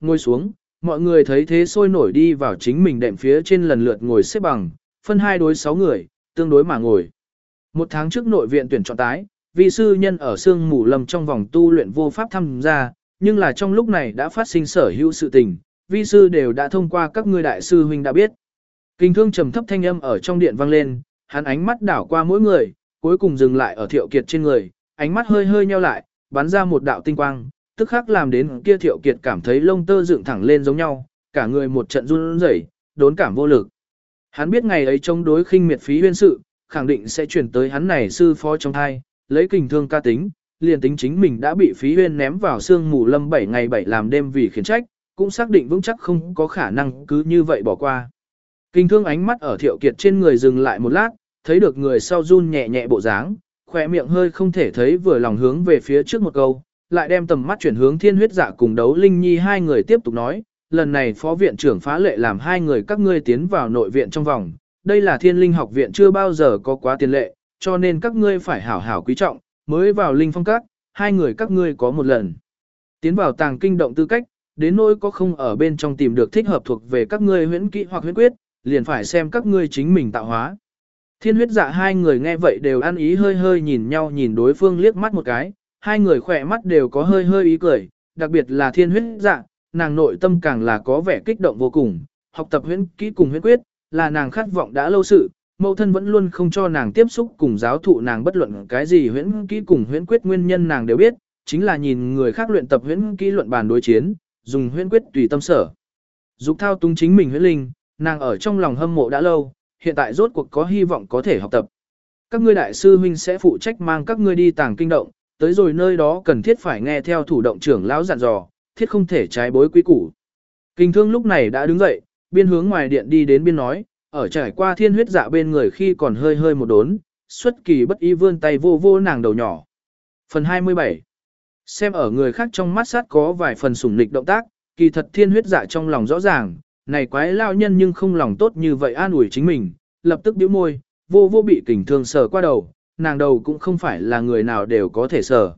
ngồi xuống, mọi người thấy thế sôi nổi đi vào chính mình đệm phía trên lần lượt ngồi xếp bằng, phân hai đối sáu người, tương đối mà ngồi. Một tháng trước nội viện tuyển chọn tái, vị sư nhân ở sương mù lầm trong vòng tu luyện vô pháp tham gia, nhưng là trong lúc này đã phát sinh sở hữu sự tình, vi sư đều đã thông qua các ngươi đại sư huynh đã biết. Kinh thương trầm thấp thanh âm ở trong điện vang lên, hắn ánh mắt đảo qua mỗi người, cuối cùng dừng lại ở thiệu kiệt trên người, ánh mắt hơi hơi nheo lại, bắn ra một đạo tinh quang, tức khắc làm đến kia thiệu kiệt cảm thấy lông tơ dựng thẳng lên giống nhau, cả người một trận run rẩy, đốn cảm vô lực. Hắn biết ngày ấy chống đối khinh miệt phí huyên sự, khẳng định sẽ chuyển tới hắn này sư phó trong thai, lấy kình thương ca tính, liền tính chính mình đã bị phí huyên ném vào xương mù lâm 7 ngày 7 làm đêm vì khiển trách, cũng xác định vững chắc không có khả năng cứ như vậy bỏ qua. Kinh thương ánh mắt ở thiệu kiệt trên người dừng lại một lát, thấy được người sau run nhẹ nhẹ bộ dáng, khỏe miệng hơi không thể thấy vừa lòng hướng về phía trước một câu, lại đem tầm mắt chuyển hướng thiên huyết dạ cùng đấu linh nhi hai người tiếp tục nói, lần này phó viện trưởng phá lệ làm hai người các ngươi tiến vào nội viện trong vòng, đây là thiên linh học viện chưa bao giờ có quá tiền lệ, cho nên các ngươi phải hảo hảo quý trọng, mới vào linh phong các, hai người các ngươi có một lần. Tiến vào tàng kinh động tư cách, đến nỗi có không ở bên trong tìm được thích hợp thuộc về các ngươi huyễn kỹ hoặc huyễn quyết, liền phải xem các ngươi chính mình tạo hóa. Thiên huyết dạ hai người nghe vậy đều ăn ý hơi hơi nhìn nhau nhìn đối phương liếc mắt một cái, hai người khỏe mắt đều có hơi hơi ý cười, đặc biệt là thiên huyết dạ, nàng nội tâm càng là có vẻ kích động vô cùng, học tập huyễn kỹ cùng huyễn quyết, là nàng khát vọng đã lâu sự, mẫu thân vẫn luôn không cho nàng tiếp xúc cùng giáo thụ nàng bất luận cái gì huyễn kỹ cùng huyễn quyết nguyên nhân nàng đều biết, chính là nhìn người khác luyện tập huyễn kỹ luận bàn đối chiến, dùng huyễn quyết tùy tâm sở. Dục thao tung chính mình huyễn linh, nàng ở trong lòng hâm mộ đã lâu, hiện tại rốt cuộc có hy vọng có thể học tập. Các ngươi đại sư huynh sẽ phụ trách mang các ngươi đi tàng kinh động, tới rồi nơi đó cần thiết phải nghe theo thủ động trưởng lão dặn dò, thiết không thể trái bối quý củ. Kinh thương lúc này đã đứng dậy, biên hướng ngoài điện đi đến biên nói, ở trải qua thiên huyết dạ bên người khi còn hơi hơi một đốn, xuất kỳ bất ý vươn tay vô vô nàng đầu nhỏ. Phần 27 Xem ở người khác trong mắt sát có vài phần sủng nịch động tác, kỳ thật thiên huyết dạ trong lòng rõ ràng, này quái lao nhân nhưng không lòng tốt như vậy an ủi chính mình, lập tức điếu môi, vô vô bị kình thương sờ qua đầu, nàng đầu cũng không phải là người nào đều có thể sờ.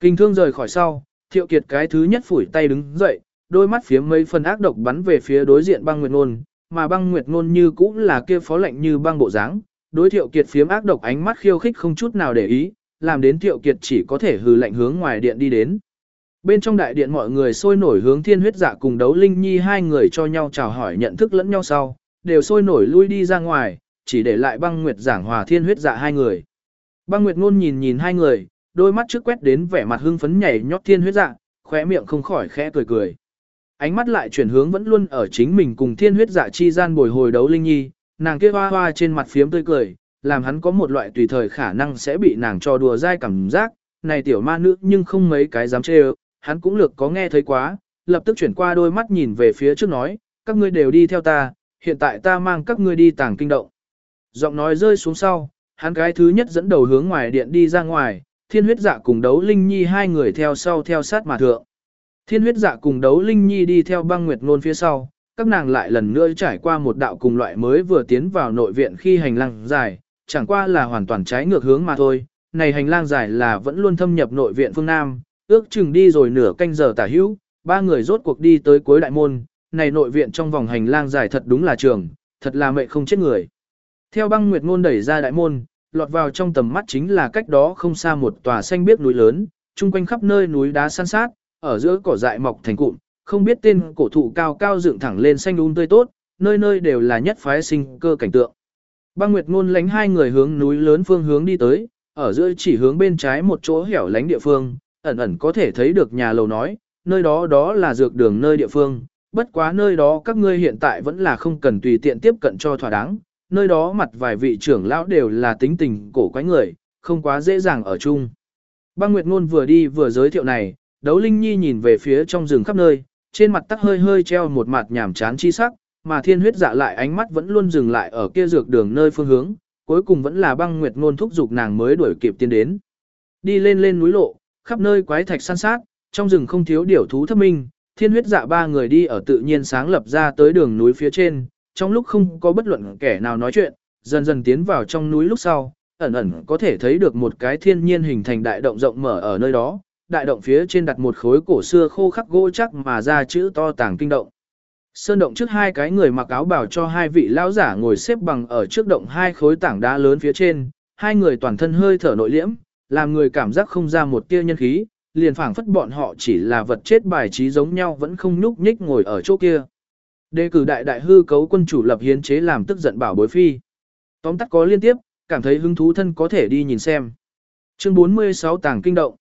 kinh thương rời khỏi sau, thiệu kiệt cái thứ nhất phủi tay đứng dậy, đôi mắt phía mấy phần ác độc bắn về phía đối diện băng nguyệt ngôn, mà băng nguyệt ngôn như cũng là kia phó lệnh như băng bộ dáng, đối thiệu kiệt phiếm ác độc ánh mắt khiêu khích không chút nào để ý, làm đến thiệu kiệt chỉ có thể hừ lạnh hướng ngoài điện đi đến. Bên trong đại điện mọi người sôi nổi hướng thiên huyết dạ cùng đấu linh nhi hai người cho nhau chào hỏi nhận thức lẫn nhau sau, đều sôi nổi lui đi ra ngoài, chỉ để lại băng nguyệt giảng hòa thiên huyết dạ hai người. Băng nguyệt ngôn nhìn nhìn hai người, đôi mắt trước quét đến vẻ mặt hưng phấn nhảy nhót thiên huyết dạ, khóe miệng không khỏi khẽ cười cười. Ánh mắt lại chuyển hướng vẫn luôn ở chính mình cùng thiên huyết dạ chi gian bồi hồi đấu linh nhi, nàng kia hoa hoa trên mặt phiếm tươi cười, làm hắn có một loại tùy thời khả năng sẽ bị nàng cho đùa dai cảm giác, này tiểu ma nữ nhưng không mấy cái dám chê hắn cũng lược có nghe thấy quá, lập tức chuyển qua đôi mắt nhìn về phía trước nói, các ngươi đều đi theo ta, hiện tại ta mang các ngươi đi tàng kinh động. Giọng nói rơi xuống sau, hắn cái thứ nhất dẫn đầu hướng ngoài điện đi ra ngoài, thiên huyết dạ cùng đấu linh nhi hai người theo sau theo sát mà thượng. Thiên huyết dạ cùng đấu linh nhi đi theo băng nguyệt ngôn phía sau, các nàng lại lần nữa trải qua một đạo cùng loại mới vừa tiến vào nội viện khi hành lang dài, chẳng qua là hoàn toàn trái ngược hướng mà thôi. Này hành lang dài là vẫn luôn thâm nhập nội viện phương Nam, ước chừng đi rồi nửa canh giờ tả hữu, ba người rốt cuộc đi tới cuối đại môn, này nội viện trong vòng hành lang dài thật đúng là trường, thật là mệ không chết người. Theo băng nguyệt ngôn đẩy ra đại môn, lọt vào trong tầm mắt chính là cách đó không xa một tòa xanh biếc núi lớn, chung quanh khắp nơi núi đá san sát, ở giữa cỏ dại mọc thành cụm, không biết tên cổ thụ cao cao dựng thẳng lên xanh um tươi tốt, nơi nơi đều là nhất phái sinh cơ cảnh tượng. Băng Nguyệt ngôn lánh hai người hướng núi lớn phương hướng đi tới, ở giữa chỉ hướng bên trái một chỗ hẻo lánh địa phương, ẩn ẩn có thể thấy được nhà lầu nói, nơi đó đó là dược đường nơi địa phương, bất quá nơi đó các ngươi hiện tại vẫn là không cần tùy tiện tiếp cận cho thỏa đáng, nơi đó mặt vài vị trưởng lão đều là tính tình cổ quái người, không quá dễ dàng ở chung. Băng Nguyệt Ngôn vừa đi vừa giới thiệu này, đấu Linh Nhi nhìn về phía trong rừng khắp nơi, trên mặt tắc hơi hơi treo một mặt nhảm chán chi sắc, mà thiên huyết dạ lại ánh mắt vẫn luôn dừng lại ở kia dược đường nơi phương hướng, cuối cùng vẫn là băng Nguyệt Ngôn thúc giục nàng mới đuổi kịp tiến đến. Đi lên lên núi lộ, khắp nơi quái thạch san sát, trong rừng không thiếu điểu thú thâm minh, thiên huyết dạ ba người đi ở tự nhiên sáng lập ra tới đường núi phía trên, trong lúc không có bất luận kẻ nào nói chuyện, dần dần tiến vào trong núi lúc sau, ẩn ẩn có thể thấy được một cái thiên nhiên hình thành đại động rộng mở ở nơi đó, đại động phía trên đặt một khối cổ xưa khô khắc gỗ chắc mà ra chữ to tàng kinh động. Sơn động trước hai cái người mặc áo bảo cho hai vị lão giả ngồi xếp bằng ở trước động hai khối tảng đá lớn phía trên, hai người toàn thân hơi thở nội liễm, làm người cảm giác không ra một tia nhân khí, liền phảng phất bọn họ chỉ là vật chết bài trí giống nhau vẫn không nhúc nhích ngồi ở chỗ kia. Đề cử đại đại hư cấu quân chủ lập hiến chế làm tức giận bảo bối phi. Tóm tắt có liên tiếp, cảm thấy hứng thú thân có thể đi nhìn xem. Chương 46 tàng kinh động.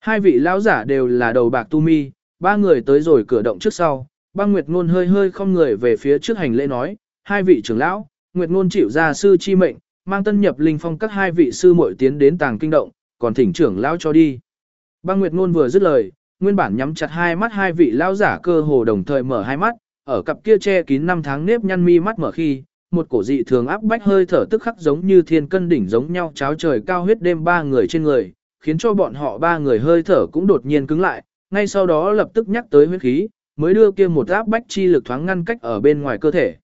Hai vị lão giả đều là đầu bạc tu mi, ba người tới rồi cửa động trước sau, băng Nguyệt Ngôn hơi hơi không người về phía trước hành lễ nói, hai vị trưởng lão, Nguyệt Ngôn chịu ra sư chi mệnh, mang tân nhập linh phong các hai vị sư muội tiến đến tàng kinh động, còn thỉnh trưởng lão cho đi. Băng Nguyệt Ngôn vừa dứt lời, nguyên bản nhắm chặt hai mắt hai vị lão giả cơ hồ đồng thời mở hai mắt, ở cặp kia che kín năm tháng nếp nhăn mi mắt mở khi, một cổ dị thường áp bách hơi thở tức khắc giống như thiên cân đỉnh giống nhau cháo trời cao huyết đêm ba người trên người, khiến cho bọn họ ba người hơi thở cũng đột nhiên cứng lại, ngay sau đó lập tức nhắc tới huyết khí, mới đưa kia một áp bách chi lực thoáng ngăn cách ở bên ngoài cơ thể.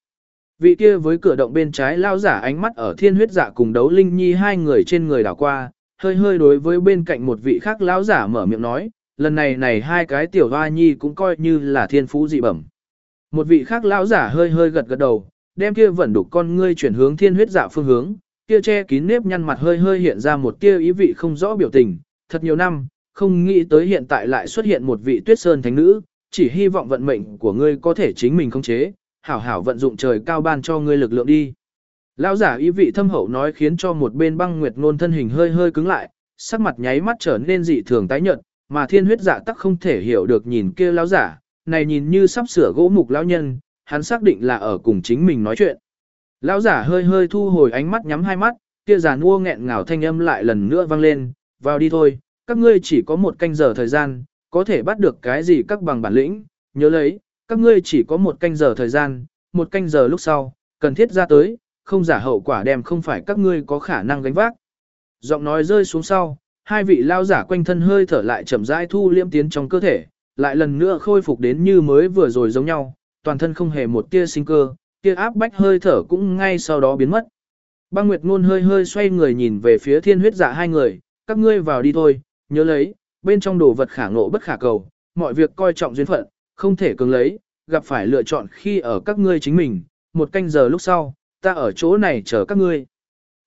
Vị kia với cửa động bên trái lao giả ánh mắt ở thiên huyết giả cùng đấu linh nhi hai người trên người đảo qua, hơi hơi đối với bên cạnh một vị khác lão giả mở miệng nói, lần này này hai cái tiểu hoa nhi cũng coi như là thiên phú dị bẩm. Một vị khác lão giả hơi hơi gật gật đầu, đem kia vẫn đục con ngươi chuyển hướng thiên huyết dạ phương hướng, kia che kín nếp nhăn mặt hơi hơi hiện ra một tia ý vị không rõ biểu tình, thật nhiều năm, không nghĩ tới hiện tại lại xuất hiện một vị tuyết sơn thánh nữ, chỉ hy vọng vận mệnh của ngươi có thể chính mình khống chế, hảo hảo vận dụng trời cao ban cho ngươi lực lượng đi. Lão giả ý vị thâm hậu nói khiến cho một bên băng nguyệt ngôn thân hình hơi hơi cứng lại, sắc mặt nháy mắt trở nên dị thường tái nhợt, mà thiên huyết dạ tắc không thể hiểu được nhìn kia lão giả, này nhìn như sắp sửa gỗ mục lão nhân, hắn xác định là ở cùng chính mình nói chuyện. Lão giả hơi hơi thu hồi ánh mắt nhắm hai mắt, kia giàn mua nghẹn ngào thanh âm lại lần nữa vang lên, vào đi thôi, các ngươi chỉ có một canh giờ thời gian, có thể bắt được cái gì các bằng bản lĩnh, nhớ lấy, các ngươi chỉ có một canh giờ thời gian, một canh giờ lúc sau, cần thiết ra tới, không giả hậu quả đem không phải các ngươi có khả năng gánh vác. Giọng nói rơi xuống sau, hai vị lao giả quanh thân hơi thở lại chậm rãi thu liêm tiến trong cơ thể, lại lần nữa khôi phục đến như mới vừa rồi giống nhau, toàn thân không hề một tia sinh cơ, tia áp bách hơi thở cũng ngay sau đó biến mất. Băng Nguyệt Ngôn hơi hơi xoay người nhìn về phía thiên huyết dạ hai người, các ngươi vào đi thôi, nhớ lấy, bên trong đồ vật khả ngộ bất khả cầu, mọi việc coi trọng duyên phận, không thể cường lấy, gặp phải lựa chọn khi ở các ngươi chính mình, một canh giờ lúc sau, ta ở chỗ này chờ các ngươi.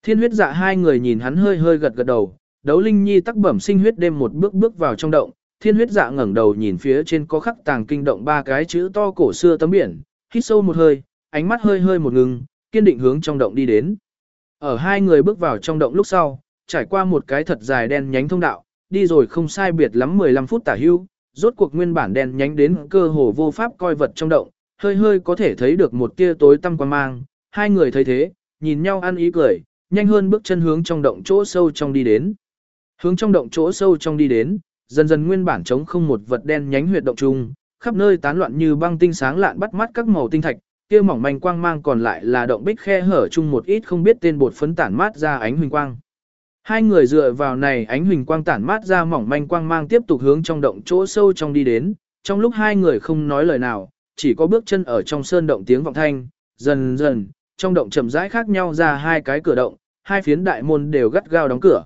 Thiên huyết dạ hai người nhìn hắn hơi hơi gật gật đầu, đấu linh nhi tắc bẩm sinh huyết đêm một bước bước vào trong động, thiên huyết dạ ngẩng đầu nhìn phía trên có khắc tàng kinh động ba cái chữ to cổ xưa tấm biển, hít sâu một hơi, ánh mắt hơi hơi một ngừng, kiên định hướng trong động đi đến. Ở hai người bước vào trong động lúc sau, trải qua một cái thật dài đen nhánh thông đạo, đi rồi không sai biệt lắm 15 phút tả hưu, rốt cuộc nguyên bản đen nhánh đến cơ hồ vô pháp coi vật trong động, hơi hơi có thể thấy được một tia tối tăm quan mang, hai người thấy thế, nhìn nhau ăn ý cười, nhanh hơn bước chân hướng trong động chỗ sâu trong đi đến. Hướng trong động chỗ sâu trong đi đến, dần dần nguyên bản trống không một vật đen nhánh huyệt động chung, khắp nơi tán loạn như băng tinh sáng lạn bắt mắt các màu tinh thạch, kia mỏng manh quang mang còn lại là động bích khe hở chung một ít không biết tên bột phấn tản mát ra ánh huỳnh quang. Hai người dựa vào này ánh huỳnh quang tản mát ra mỏng manh quang mang tiếp tục hướng trong động chỗ sâu trong đi đến, trong lúc hai người không nói lời nào, chỉ có bước chân ở trong sơn động tiếng vọng thanh, dần dần, trong động chậm rãi khác nhau ra hai cái cửa động, hai phiến đại môn đều gắt gao đóng cửa.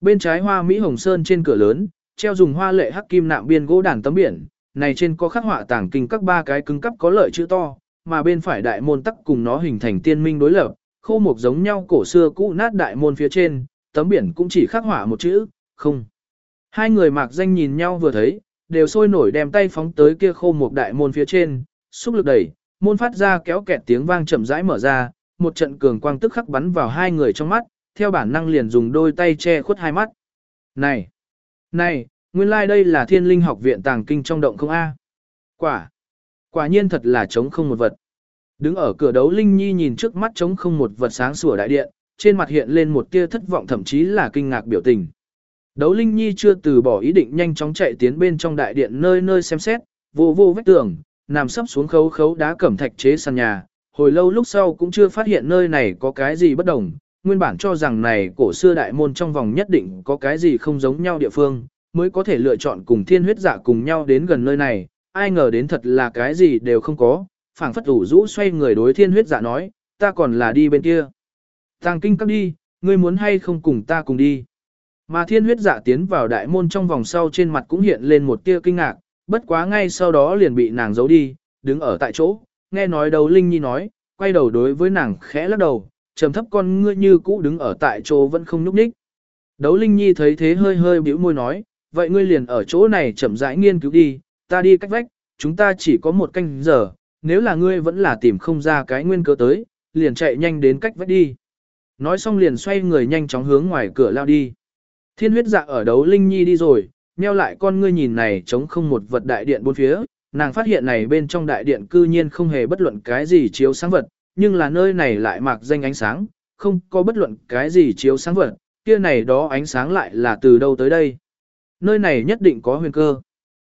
Bên trái hoa Mỹ Hồng Sơn trên cửa lớn, treo dùng hoa lệ hắc kim nạm biên gỗ đàn tấm biển, này trên có khắc họa tàng kinh các ba cái cứng cấp có lợi chữ to, mà bên phải đại môn tắc cùng nó hình thành tiên minh đối lập, khô mục giống nhau cổ xưa cũ nát đại môn phía trên, tấm biển cũng chỉ khắc họa một chữ, không. Hai người mạc danh nhìn nhau vừa thấy, đều sôi nổi đem tay phóng tới kia khô mục đại môn phía trên, xúc lực đẩy, môn phát ra kéo kẹt tiếng vang chậm rãi mở ra, một trận cường quang tức khắc bắn vào hai người trong mắt, theo bản năng liền dùng đôi tay che khuất hai mắt. Này! Này, nguyên lai like đây là thiên linh học viện tàng kinh trong động không A. Quả! Quả nhiên thật là trống không một vật. Đứng ở cửa đấu Linh Nhi nhìn trước mắt trống không một vật sáng sủa đại điện, trên mặt hiện lên một tia thất vọng thậm chí là kinh ngạc biểu tình. Đấu Linh Nhi chưa từ bỏ ý định nhanh chóng chạy tiến bên trong đại điện nơi nơi xem xét, vô vô vách tường, nằm sấp xuống khấu khấu đá cẩm thạch chế sàn nhà, hồi lâu lúc sau cũng chưa phát hiện nơi này có cái gì bất đồng, nguyên bản cho rằng này cổ xưa đại môn trong vòng nhất định có cái gì không giống nhau địa phương, mới có thể lựa chọn cùng thiên huyết giả cùng nhau đến gần nơi này, ai ngờ đến thật là cái gì đều không có, phảng phất ủ rũ xoay người đối thiên huyết giả nói, ta còn là đi bên kia. Tàng kinh các đi, ngươi muốn hay không cùng ta cùng đi. Mà thiên huyết giả tiến vào đại môn trong vòng sau trên mặt cũng hiện lên một tia kinh ngạc, bất quá ngay sau đó liền bị nàng giấu đi, đứng ở tại chỗ, nghe nói đầu Linh Nhi nói, quay đầu đối với nàng khẽ lắc đầu, trầm thấp con ngươi như cũ đứng ở tại chỗ vẫn không nhúc nhích. Đấu Linh Nhi thấy thế hơi hơi bĩu môi nói, vậy ngươi liền ở chỗ này chậm rãi nghiên cứu đi, ta đi cách vách, chúng ta chỉ có một canh giờ, nếu là ngươi vẫn là tìm không ra cái nguyên cớ tới, liền chạy nhanh đến cách vách đi. Nói xong liền xoay người nhanh chóng hướng ngoài cửa lao đi. Thiên huyết dạ ở đấu Linh Nhi đi rồi, meo lại con ngươi nhìn này chống không một vật đại điện bốn phía, nàng phát hiện này bên trong đại điện cư nhiên không hề bất luận cái gì chiếu sáng vật, nhưng là nơi này lại mạc danh ánh sáng, không có bất luận cái gì chiếu sáng vật, kia này đó ánh sáng lại là từ đâu tới đây. Nơi này nhất định có huyền cơ.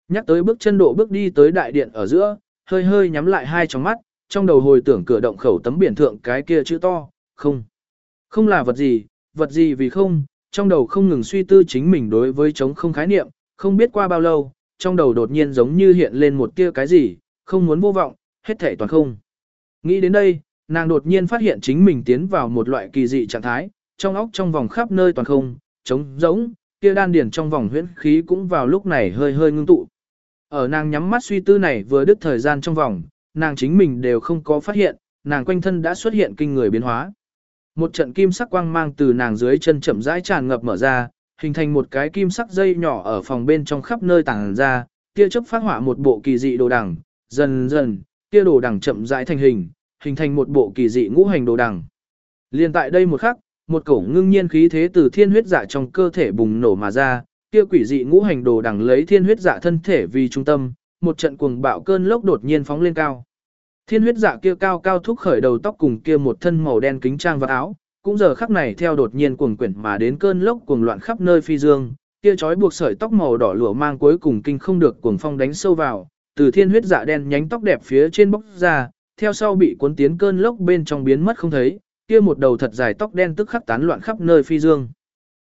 Nhắc tới bước chân độ bước đi tới đại điện ở giữa, hơi hơi nhắm lại hai tròng mắt, trong đầu hồi tưởng cửa động khẩu tấm biển thượng cái kia chữ to, không. Không là vật gì, vật gì vì không, trong đầu không ngừng suy tư chính mình đối với chống không khái niệm, không biết qua bao lâu, trong đầu đột nhiên giống như hiện lên một tia cái gì, không muốn vô vọng, hết thể toàn không. Nghĩ đến đây, nàng đột nhiên phát hiện chính mình tiến vào một loại kỳ dị trạng thái, trong óc trong vòng khắp nơi toàn không, trống rỗng, kia đan điển trong vòng huyễn khí cũng vào lúc này hơi hơi ngưng tụ. Ở nàng nhắm mắt suy tư này vừa đứt thời gian trong vòng, nàng chính mình đều không có phát hiện, nàng quanh thân đã xuất hiện kinh người biến hóa. Một trận kim sắc quang mang từ nàng dưới chân chậm rãi tràn ngập mở ra, hình thành một cái kim sắc dây nhỏ ở phòng bên trong khắp nơi tàng ra, kia chớp phát hỏa một bộ kỳ dị đồ đằng, dần dần, kia đồ đằng chậm rãi thành hình, hình thành một bộ kỳ dị ngũ hành đồ đằng. Liên tại đây một khắc, một cổ ngưng nhiên khí thế từ thiên huyết dạ trong cơ thể bùng nổ mà ra, kia quỷ dị ngũ hành đồ đằng lấy thiên huyết dạ thân thể vì trung tâm, một trận cuồng bạo cơn lốc đột nhiên phóng lên cao. Thiên huyết dạ kia cao cao thúc khởi đầu tóc cùng kia một thân màu đen kính trang và áo, cũng giờ khắc này theo đột nhiên cuồng quyển mà đến cơn lốc cuồng loạn khắp nơi phi dương, kia trói buộc sợi tóc màu đỏ lửa mang cuối cùng kinh không được cuồng phong đánh sâu vào, từ thiên huyết dạ đen nhánh tóc đẹp phía trên bóc ra, theo sau bị cuốn tiến cơn lốc bên trong biến mất không thấy, kia một đầu thật dài tóc đen tức khắc tán loạn khắp nơi phi dương.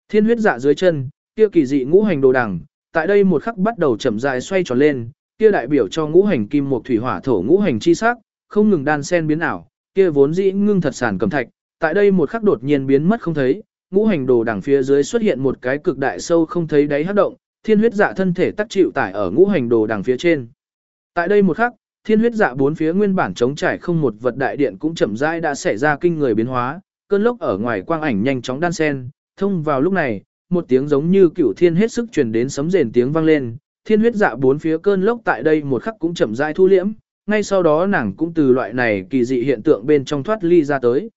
Thiên huyết dạ dưới chân, kia kỳ dị ngũ hành đồ đằng, tại đây một khắc bắt đầu chậm rãi xoay tròn lên, kia đại biểu cho ngũ hành kim một thủy hỏa thổ ngũ hành chi sắc, không ngừng đan sen biến ảo, kia vốn dĩ ngưng thật sản cầm thạch, tại đây một khắc đột nhiên biến mất không thấy, ngũ hành đồ đằng phía dưới xuất hiện một cái cực đại sâu không thấy đáy hấp động, thiên huyết dạ thân thể tác chịu tải ở ngũ hành đồ đằng phía trên. Tại đây một khắc, thiên huyết dạ bốn phía nguyên bản chống trải không một vật đại điện cũng chậm rãi đã xảy ra kinh người biến hóa, cơn lốc ở ngoài quang ảnh nhanh chóng đan sen, thông vào lúc này, một tiếng giống như cửu thiên hết sức truyền đến sấm rền tiếng vang lên, thiên huyết dạ bốn phía cơn lốc tại đây một khắc cũng chậm rãi thu liễm, ngay sau đó nàng cũng từ loại này kỳ dị hiện tượng bên trong thoát ly ra tới.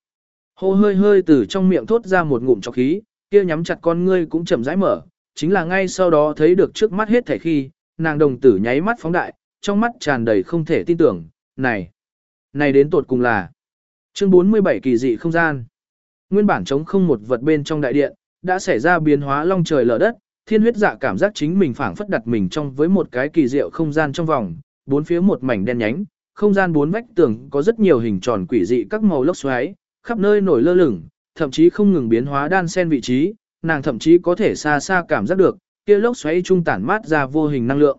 Hô hơi hơi từ trong miệng thốt ra một ngụm trọc khí, kia nhắm chặt con ngươi cũng chậm rãi mở, chính là ngay sau đó thấy được trước mắt hết thảy khi, nàng đồng tử nháy mắt phóng đại, trong mắt tràn đầy không thể tin tưởng, này, này đến tột cùng là chương 47 kỳ dị không gian. Nguyên bản trống không một vật bên trong đại điện, đã xảy ra biến hóa long trời lở đất, thiên huyết dạ cảm giác chính mình phảng phất đặt mình trong với một cái kỳ diệu không gian trong vòng, bốn phía một mảnh đen nhánh, không gian bốn vách tường có rất nhiều hình tròn quỷ dị các màu lốc xoáy, khắp nơi nổi lơ lửng, thậm chí không ngừng biến hóa đan xen vị trí, nàng thậm chí có thể xa xa cảm giác được, kia lốc xoáy trung tản mát ra vô hình năng lượng.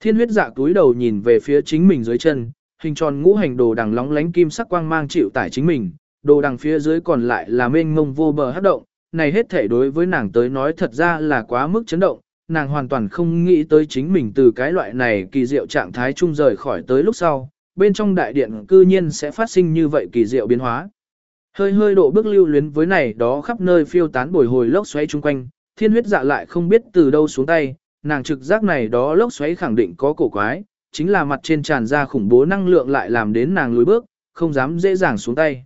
Thiên huyết dạ túi đầu nhìn về phía chính mình dưới chân, hình tròn ngũ hành đồ đằng lóng lánh kim sắc quang mang chịu tải chính mình, đồ đằng phía dưới còn lại là mênh mông vô bờ hấp động, này hết thể đối với nàng tới nói thật ra là quá mức chấn động, nàng hoàn toàn không nghĩ tới chính mình từ cái loại này kỳ diệu trạng thái trung rời khỏi tới lúc sau, bên trong đại điện cư nhiên sẽ phát sinh như vậy kỳ diệu biến hóa. Hơi hơi độ bước lưu luyến với này đó khắp nơi phiêu tán bồi hồi lốc xoáy chung quanh, thiên huyết dạ lại không biết từ đâu xuống tay, nàng trực giác này đó lốc xoáy khẳng định có cổ quái, chính là mặt trên tràn ra khủng bố năng lượng lại làm đến nàng lùi bước, không dám dễ dàng xuống tay.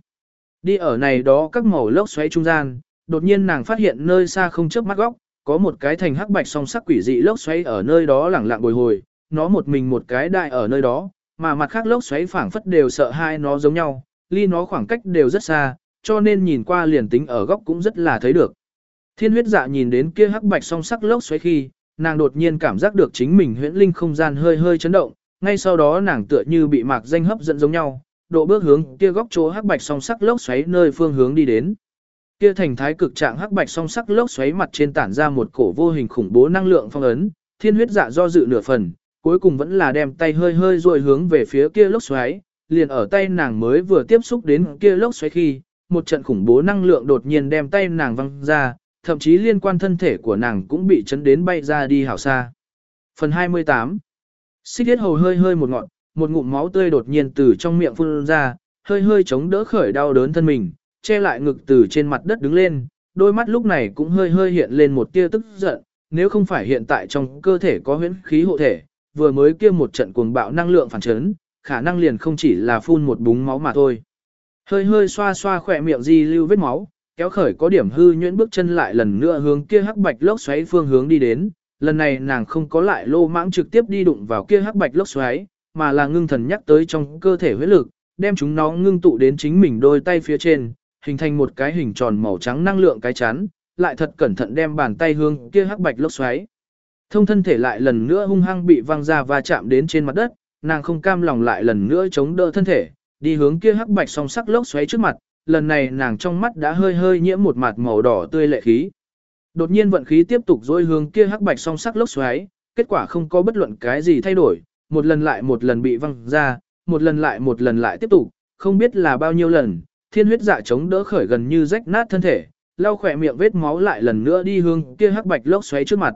Đi ở này đó các màu lốc xoáy trung gian, đột nhiên nàng phát hiện nơi xa không chớp mắt góc, có một cái thành hắc bạch song sắc quỷ dị lốc xoáy ở nơi đó lẳng lặng bồi hồi, nó một mình một cái đại ở nơi đó, mà mặt khác lốc xoáy phảng phất đều sợ hai nó giống nhau, ly nó khoảng cách đều rất xa, cho nên nhìn qua liền tính ở góc cũng rất là thấy được. Thiên huyết dạ nhìn đến kia hắc bạch song sắc lốc xoáy khi, nàng đột nhiên cảm giác được chính mình huyễn linh không gian hơi hơi chấn động, ngay sau đó nàng tựa như bị mạc danh hấp dẫn giống nhau, độ bước hướng kia góc chỗ hắc bạch song sắc lốc xoáy nơi phương hướng đi đến. Kia thành thái cực trạng hắc bạch song sắc lốc xoáy mặt trên tản ra một cổ vô hình khủng bố năng lượng phong ấn, thiên huyết dạ do dự nửa phần, cuối cùng vẫn là đem tay hơi hơi rồi hướng về phía kia lốc xoáy, liền ở tay nàng mới vừa tiếp xúc đến kia lốc xoáy khi, một trận khủng bố năng lượng đột nhiên đem tay nàng văng ra, thậm chí liên quan thân thể của nàng cũng bị chấn đến bay ra đi hảo xa. Phần 28 Xích thiết hầu hơi hơi một ngọn, một ngụm máu tươi đột nhiên từ trong miệng phun ra, hơi hơi chống đỡ khởi đau đớn thân mình, che lại ngực từ trên mặt đất đứng lên, đôi mắt lúc này cũng hơi hơi hiện lên một tia tức giận, nếu không phải hiện tại trong cơ thể có huyễn khí hộ thể, vừa mới kia một trận cuồng bạo năng lượng phản chấn, khả năng liền không chỉ là phun một búng máu mà thôi. Hơi hơi xoa xoa khỏe miệng di lưu vết máu, kéo khởi có điểm hư nhuyễn bước chân lại lần nữa hướng kia hắc bạch lốc xoáy phương hướng đi đến, lần này nàng không có lại lô mãng trực tiếp đi đụng vào kia hắc bạch lốc xoáy, mà là ngưng thần nhắc tới trong cơ thể huyết lực, đem chúng nó ngưng tụ đến chính mình đôi tay phía trên, hình thành một cái hình tròn màu trắng năng lượng cái chắn, lại thật cẩn thận đem bàn tay hướng kia hắc bạch lốc xoáy. Thông thân thể lại lần nữa hung hăng bị văng ra và chạm đến trên mặt đất, nàng không cam lòng lại lần nữa chống đỡ thân thể, đi hướng kia hắc bạch song sắc lốc xoáy trước mặt, lần này nàng trong mắt đã hơi hơi nhiễm một mặt màu đỏ tươi lệ khí. Đột nhiên vận khí tiếp tục dối hướng kia hắc bạch song sắc lốc xoáy, kết quả không có bất luận cái gì thay đổi, một lần lại một lần bị văng ra, một lần lại một lần lại tiếp tục, không biết là bao nhiêu lần, thiên huyết dạ chống đỡ khởi gần như rách nát thân thể, lau khỏe miệng vết máu lại lần nữa đi hướng kia hắc bạch lốc xoáy trước mặt.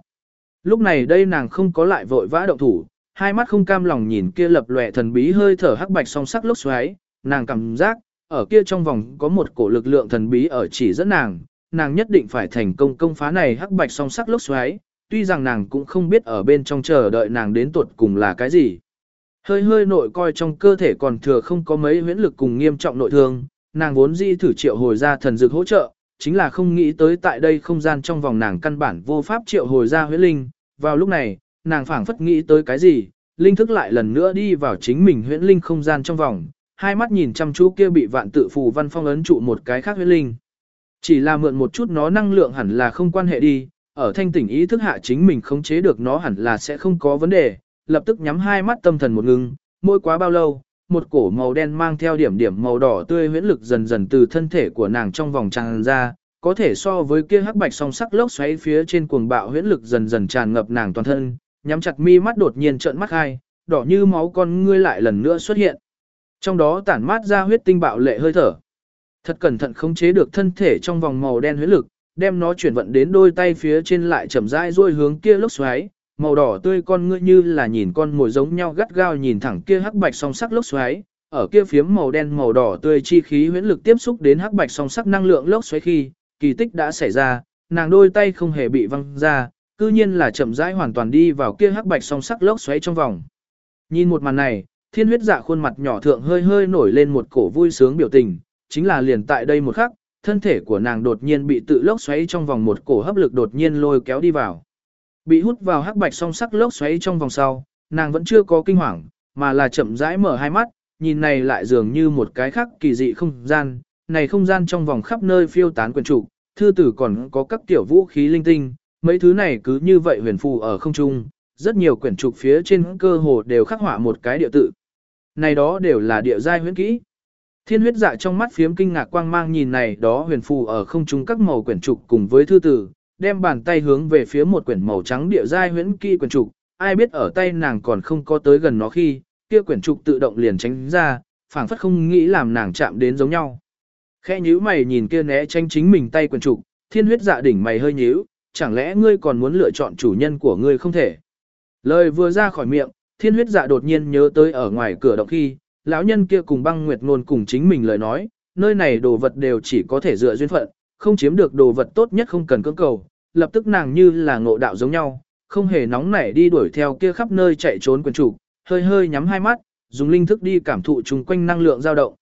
Lúc này đây nàng không có lại vội vã động thủ, hai mắt không cam lòng nhìn kia lập lòe thần bí hơi thở hắc bạch song sắc lốc xoáy, nàng cảm giác, ở kia trong vòng có một cổ lực lượng thần bí ở chỉ dẫn nàng, nàng nhất định phải thành công công phá này hắc bạch song sắc lốc xoáy, tuy rằng nàng cũng không biết ở bên trong chờ đợi nàng đến tuột cùng là cái gì. Hơi hơi nội coi trong cơ thể còn thừa không có mấy huyễn lực cùng nghiêm trọng nội thương, nàng vốn dĩ thử triệu hồi ra thần dược hỗ trợ, chính là không nghĩ tới tại đây không gian trong vòng nàng căn bản vô pháp triệu hồi ra huyễn linh. Vào lúc này, nàng phảng phất nghĩ tới cái gì, linh thức lại lần nữa đi vào chính mình huyễn linh không gian trong vòng, hai mắt nhìn chăm chú kia bị vạn tự phù văn phong ấn trụ một cái khác huyết linh. Chỉ là mượn một chút nó năng lượng hẳn là không quan hệ đi, ở thanh tỉnh ý thức hạ chính mình khống chế được nó hẳn là sẽ không có vấn đề, lập tức nhắm hai mắt tâm thần một ngưng, mỗi quá bao lâu, một cổ màu đen mang theo điểm điểm màu đỏ tươi huyễn lực dần dần từ thân thể của nàng trong vòng tràn ra, có thể so với kia hắc bạch song sắc lốc xoáy phía trên cuồng bạo huyễn lực dần dần tràn ngập nàng toàn thân, nhắm chặt mi mắt đột nhiên trợn mắt hai, đỏ như máu con ngươi lại lần nữa xuất hiện. Trong đó tản mát ra huyết tinh bạo lệ hơi thở. Thật cẩn thận khống chế được thân thể trong vòng màu đen huyết lực, đem nó chuyển vận đến đôi tay phía trên lại chậm rãi duỗi hướng kia lốc xoáy, màu đỏ tươi con ngươi như là nhìn con mồi giống nhau gắt gao nhìn thẳng kia hắc bạch song sắc lốc xoáy, ở kia phiếm màu đen màu đỏ tươi chi khí huyễn lực tiếp xúc đến hắc bạch song sắc năng lượng lốc xoáy khi, kỳ tích đã xảy ra, nàng đôi tay không hề bị văng ra, cư nhiên là chậm rãi hoàn toàn đi vào kia hắc bạch song sắc lốc xoáy trong vòng. Nhìn một màn này, thiên huyết dạ khuôn mặt nhỏ thượng hơi hơi nổi lên một cổ vui sướng biểu tình, chính là liền tại đây một khắc, thân thể của nàng đột nhiên bị tự lốc xoáy trong vòng một cổ hấp lực đột nhiên lôi kéo đi vào. Bị hút vào hắc bạch song sắc lốc xoáy trong vòng sau, nàng vẫn chưa có kinh hoàng, mà là chậm rãi mở hai mắt, nhìn này lại dường như một cái khác kỳ dị không gian, này không gian trong vòng khắp nơi phiêu tán quyền trụ, thư tử còn có các tiểu vũ khí linh tinh, mấy thứ này cứ như vậy huyền phù ở không trung, rất nhiều quyển trục phía trên cơ hồ đều khắc họa một cái địa tự. Này đó đều là địa giai huyễn kỹ. Thiên huyết dạ trong mắt phiếm kinh ngạc quang mang nhìn này đó huyền phù ở không trung các màu quyển trục cùng với thư tử, đem bàn tay hướng về phía một quyển màu trắng địa giai huyễn kỹ quyển trục, ai biết ở tay nàng còn không có tới gần nó khi, kia quyển trục tự động liền tránh ra, phảng phất không nghĩ làm nàng chạm đến giống nhau. Khẽ nhíu mày nhìn kia né tránh chính mình tay quyển trục, thiên huyết dạ đỉnh mày hơi nhíu, chẳng lẽ ngươi còn muốn lựa chọn chủ nhân của ngươi không thể. Lời vừa ra khỏi miệng, thiên huyết dạ đột nhiên nhớ tới ở ngoài cửa động khi, lão nhân kia cùng băng nguyệt ngôn cùng chính mình lời nói, nơi này đồ vật đều chỉ có thể dựa duyên phận, không chiếm được đồ vật tốt nhất không cần cưỡng cầu, lập tức nàng như là ngộ đạo giống nhau, không hề nóng nảy đi đuổi theo kia khắp nơi chạy trốn quyền chủ, hơi hơi nhắm hai mắt, dùng linh thức đi cảm thụ chung quanh năng lượng dao động.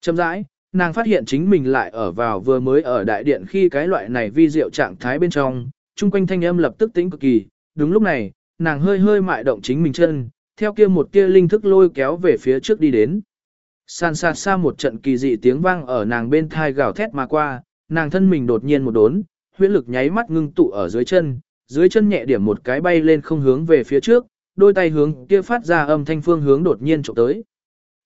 Chậm rãi, nàng phát hiện chính mình lại ở vào vừa mới ở đại điện khi cái loại này vi diệu trạng thái bên trong, chung quanh thanh âm lập tức tĩnh cực kỳ, đúng lúc này, nàng hơi hơi mại động chính mình chân, theo kia một kia linh thức lôi kéo về phía trước đi đến. San xa xa một trận kỳ dị tiếng vang ở nàng bên thai gào thét mà qua, nàng thân mình đột nhiên một đốn, huyễn lực nháy mắt ngưng tụ ở dưới chân, dưới chân nhẹ điểm một cái bay lên không hướng về phía trước, đôi tay hướng kia phát ra âm thanh phương hướng đột nhiên trộm tới.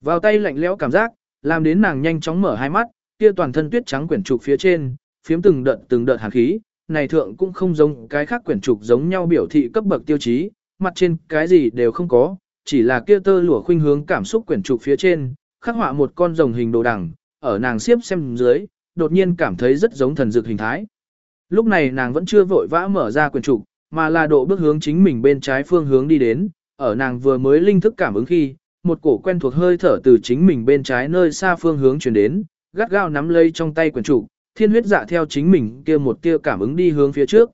Vào tay lạnh lẽo cảm giác, làm đến nàng nhanh chóng mở hai mắt, kia toàn thân tuyết trắng quyển trục phía trên, phiếm từng đợt từng đợt hàn khí, này thượng cũng không giống cái khác quyển trục giống nhau biểu thị cấp bậc tiêu chí, mặt trên cái gì đều không có, chỉ là kia tơ lụa khuynh hướng cảm xúc quyển trục phía trên, khắc họa một con rồng hình đồ đằng, ở nàng xiếp xem dưới, đột nhiên cảm thấy rất giống thần dược hình thái. Lúc này nàng vẫn chưa vội vã mở ra quyển trục, mà là độ bước hướng chính mình bên trái phương hướng đi đến, ở nàng vừa mới linh thức cảm ứng khi, một cổ quen thuộc hơi thở từ chính mình bên trái nơi xa phương hướng truyền đến, gắt gao nắm lấy trong tay quyển trục, thiên huyết dạ theo chính mình kia một tia cảm ứng đi hướng phía trước.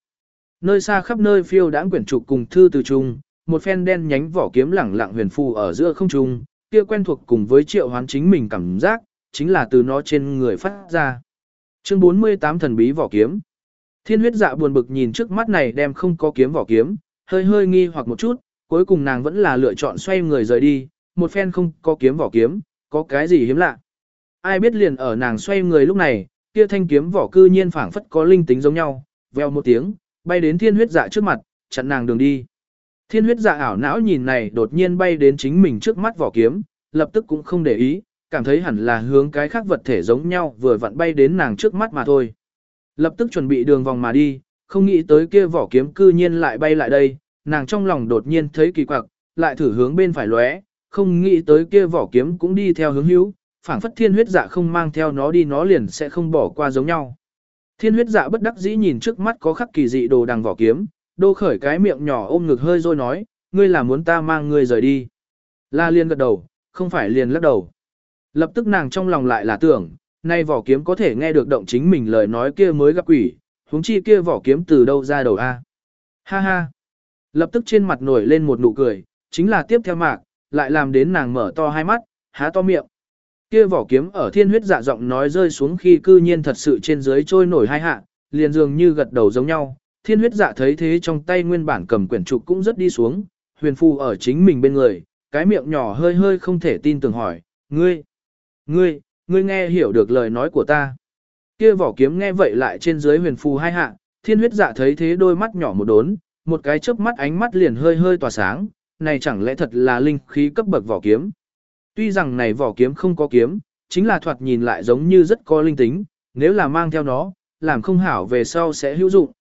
Nơi xa khắp nơi phiêu đãng quyển trục cùng thư từ trung, một phen đen nhánh vỏ kiếm lẳng lặng huyền phù ở giữa không trung, kia quen thuộc cùng với triệu hoán chính mình cảm giác, chính là từ nó trên người phát ra. Chương 48 thần bí vỏ kiếm. Thiên huyết dạ buồn bực nhìn trước mắt này đem không có kiếm vỏ kiếm, hơi hơi nghi hoặc một chút, cuối cùng nàng vẫn là lựa chọn xoay người rời đi, một phen không có kiếm vỏ kiếm, có cái gì hiếm lạ. Ai biết liền ở nàng xoay người lúc này, kia thanh kiếm vỏ cư nhiên phảng phất có linh tính giống nhau, veo một tiếng, bay đến thiên huyết dạ trước mặt, chặn nàng đường đi. Thiên huyết dạ ảo não nhìn này đột nhiên bay đến chính mình trước mắt vỏ kiếm, lập tức cũng không để ý, cảm thấy hẳn là hướng cái khác vật thể giống nhau vừa vặn bay đến nàng trước mắt mà thôi. Lập tức chuẩn bị đường vòng mà đi, không nghĩ tới kia vỏ kiếm cư nhiên lại bay lại đây, nàng trong lòng đột nhiên thấy kỳ quặc, lại thử hướng bên phải lóe, không nghĩ tới kia vỏ kiếm cũng đi theo hướng hữu, phảng phất thiên huyết dạ không mang theo nó đi nó liền sẽ không bỏ qua giống nhau. Thiên huyết dạ bất đắc dĩ nhìn trước mắt có khắc kỳ dị đồ đằng vỏ kiếm, đô khởi cái miệng nhỏ ôm ngực hơi rồi nói, ngươi là muốn ta mang ngươi rời đi. La liên gật đầu, không phải liền lắc đầu. Lập tức nàng trong lòng lại là tưởng, nay vỏ kiếm có thể nghe được động chính mình lời nói kia mới gặp quỷ, huống chi kia vỏ kiếm từ đâu ra đầu a. Ha ha. Lập tức trên mặt nổi lên một nụ cười, chính là tiếp theo mạc, lại làm đến nàng mở to hai mắt, há to miệng. Kia vỏ kiếm ở thiên huyết dạ giọng nói rơi xuống khi cư nhiên thật sự trên dưới trôi nổi hai hạ, liền dường như gật đầu giống nhau. Thiên huyết dạ thấy thế trong tay nguyên bản cầm quyển trục cũng rất đi xuống, huyền phù ở chính mình bên người, cái miệng nhỏ hơi hơi không thể tin tưởng hỏi, ngươi, ngươi, ngươi nghe hiểu được lời nói của ta. Kia vỏ kiếm nghe vậy lại trên dưới huyền phù hai hạ, thiên huyết dạ thấy thế đôi mắt nhỏ một đốn, một cái chớp mắt ánh mắt liền hơi hơi tỏa sáng, này chẳng lẽ thật là linh khí cấp bậc vỏ kiếm. Tuy rằng này vỏ kiếm không có kiếm, chính là thoạt nhìn lại giống như rất có linh tính, nếu là mang theo nó, làm không hảo về sau sẽ hữu dụng.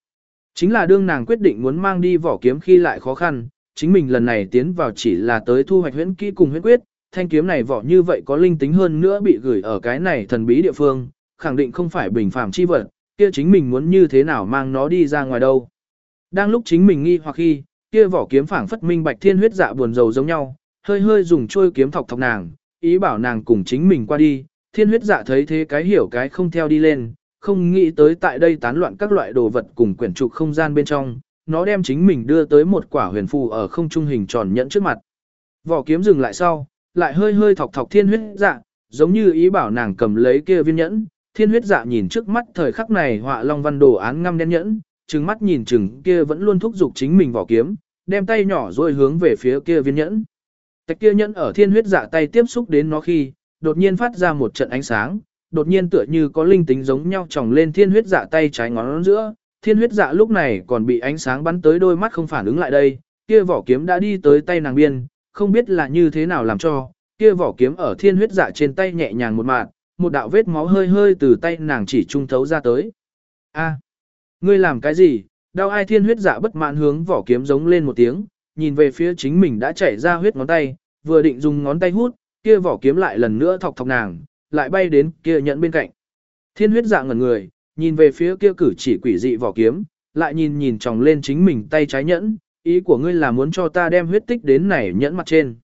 Chính là đương nàng quyết định muốn mang đi vỏ kiếm khi lại khó khăn, chính mình lần này tiến vào chỉ là tới thu hoạch huyễn kỹ cùng huyễn quyết, thanh kiếm này vỏ như vậy có linh tính hơn nữa bị gửi ở cái này thần bí địa phương, khẳng định không phải bình phàm chi vật, kia chính mình muốn như thế nào mang nó đi ra ngoài đâu. Đang lúc chính mình nghi hoặc khi, kia vỏ kiếm phảng phất minh bạch thiên huyết dạ buồn rầu giống nhau, hơi hơi dùng trôi kiếm thọc thọc nàng, ý bảo nàng cùng chính mình qua đi, thiên huyết dạ thấy thế cái hiểu cái không theo đi lên, không nghĩ tới tại đây tán loạn các loại đồ vật cùng quyển trục không gian bên trong, nó đem chính mình đưa tới một quả huyền phù ở không trung hình tròn nhẫn trước mặt. Vỏ kiếm dừng lại sau, lại hơi hơi thọc thọc thiên huyết dạ, giống như ý bảo nàng cầm lấy kia viên nhẫn, thiên huyết dạ nhìn trước mắt thời khắc này họa long văn đồ án ngăm đen nhẫn, trừng mắt nhìn chừng kia vẫn luôn thúc giục chính mình vỏ kiếm, đem tay nhỏ rồi hướng về phía kia viên nhẫn. Tạch kia nhẫn ở thiên huyết dạ tay tiếp xúc đến nó khi, đột nhiên phát ra một trận ánh sáng, đột nhiên tựa như có linh tính giống nhau tròng lên thiên huyết dạ tay trái ngón giữa, thiên huyết dạ lúc này còn bị ánh sáng bắn tới đôi mắt không phản ứng lại đây, kia vỏ kiếm đã đi tới tay nàng biên, không biết là như thế nào làm cho, kia vỏ kiếm ở thiên huyết dạ trên tay nhẹ nhàng một mạt, một đạo vết máu hơi hơi từ tay nàng chỉ trung thấu ra tới. A, ngươi làm cái gì? Đau ai thiên huyết dạ bất mãn hướng vỏ kiếm giống lên một tiếng, nhìn về phía chính mình đã chảy ra huyết ngón tay, vừa định dùng ngón tay hút, kia vỏ kiếm lại lần nữa thọc thọc nàng, lại bay đến kia nhận bên cạnh. Thiên huyết dạng ngẩn người, nhìn về phía kia cử chỉ quỷ dị vỏ kiếm, lại nhìn nhìn tròng lên chính mình tay trái nhẫn, ý của ngươi là muốn cho ta đem huyết tích đến này nhẫn mặt trên.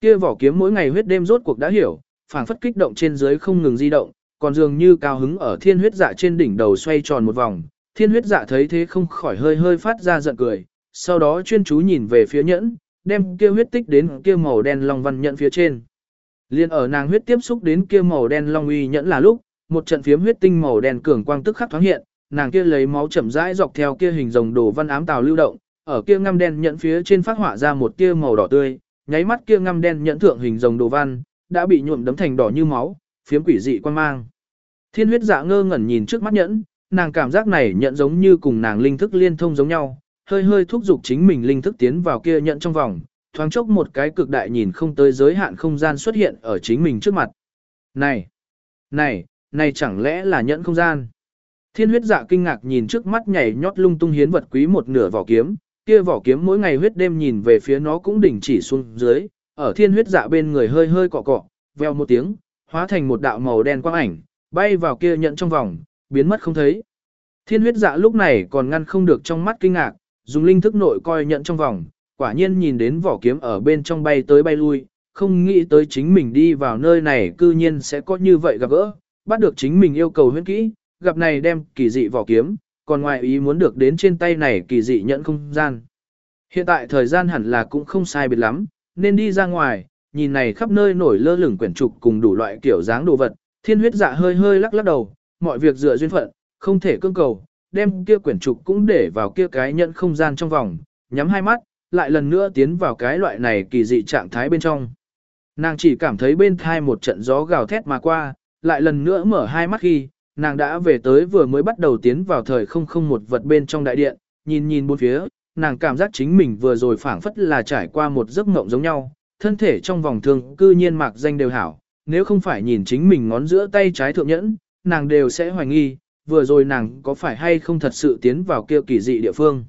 Kia vỏ kiếm mỗi ngày huyết đêm rốt cuộc đã hiểu, phảng phất kích động trên dưới không ngừng di động, còn dường như cao hứng ở thiên huyết dạ trên đỉnh đầu xoay tròn một vòng. Thiên huyết dạ thấy thế không khỏi hơi hơi phát ra giận cười, sau đó chuyên chú nhìn về phía nhẫn, đem kia huyết tích đến kia màu đen long văn nhẫn phía trên. Liên ở nàng huyết tiếp xúc đến kia màu đen long uy nhẫn là lúc, một trận phiếm huyết tinh màu đen cường quang tức khắc thoáng hiện, nàng kia lấy máu chậm rãi dọc theo kia hình rồng đồ văn ám tào lưu động, ở kia ngăm đen nhẫn phía trên phát họa ra một kia màu đỏ tươi, nháy mắt kia ngăm đen nhẫn thượng hình rồng đồ văn, đã bị nhuộm đấm thành đỏ như máu, phiếm quỷ dị quan mang. Thiên huyết dạ ngơ ngẩn nhìn trước mắt nhẫn, nàng cảm giác này nhận giống như cùng nàng linh thức liên thông giống nhau, hơi hơi thúc giục chính mình linh thức tiến vào kia nhận trong vòng, thoáng chốc một cái cực đại nhìn không tới giới hạn không gian xuất hiện ở chính mình trước mặt. Này, này, này chẳng lẽ là nhận không gian? Thiên huyết dạ kinh ngạc nhìn trước mắt nhảy nhót lung tung hiến vật quý một nửa vỏ kiếm, kia vỏ kiếm mỗi ngày huyết đêm nhìn về phía nó cũng đỉnh chỉ xuống dưới, ở thiên huyết dạ bên người hơi hơi cọ cọ, veo một tiếng, hóa thành một đạo màu đen quang ảnh, bay vào kia nhận trong vòng, biến mất không thấy. Thiên huyết dạ lúc này còn ngăn không được trong mắt kinh ngạc, dùng linh thức nội coi nhận trong vòng, quả nhiên nhìn đến vỏ kiếm ở bên trong bay tới bay lui, không nghĩ tới chính mình đi vào nơi này cư nhiên sẽ có như vậy gặp gỡ, bắt được chính mình yêu cầu huyễn kỹ, gặp này đem kỳ dị vỏ kiếm, còn ngoài ý muốn được đến trên tay này kỳ dị nhận không gian. Hiện tại thời gian hẳn là cũng không sai biệt lắm, nên đi ra ngoài, nhìn này khắp nơi nổi lơ lửng quyển trục cùng đủ loại kiểu dáng đồ vật, thiên huyết dạ hơi hơi lắc lắc đầu, mọi việc dựa duyên phận, không thể cưỡng cầu, đem kia quyển trục cũng để vào kia cái nhận không gian trong vòng, nhắm hai mắt, lại lần nữa tiến vào cái loại này kỳ dị trạng thái bên trong. Nàng chỉ cảm thấy bên thai một trận gió gào thét mà qua, lại lần nữa mở hai mắt khi, nàng đã về tới vừa mới bắt đầu tiến vào thời không không một vật bên trong đại điện, nhìn nhìn bốn phía, nàng cảm giác chính mình vừa rồi phảng phất là trải qua một giấc mộng giống nhau, thân thể trong vòng thương cư nhiên mạc danh đều hảo, nếu không phải nhìn chính mình ngón giữa tay trái thượng nhẫn, nàng đều sẽ hoài nghi, vừa rồi nàng có phải hay không thật sự tiến vào kia kỳ dị địa phương.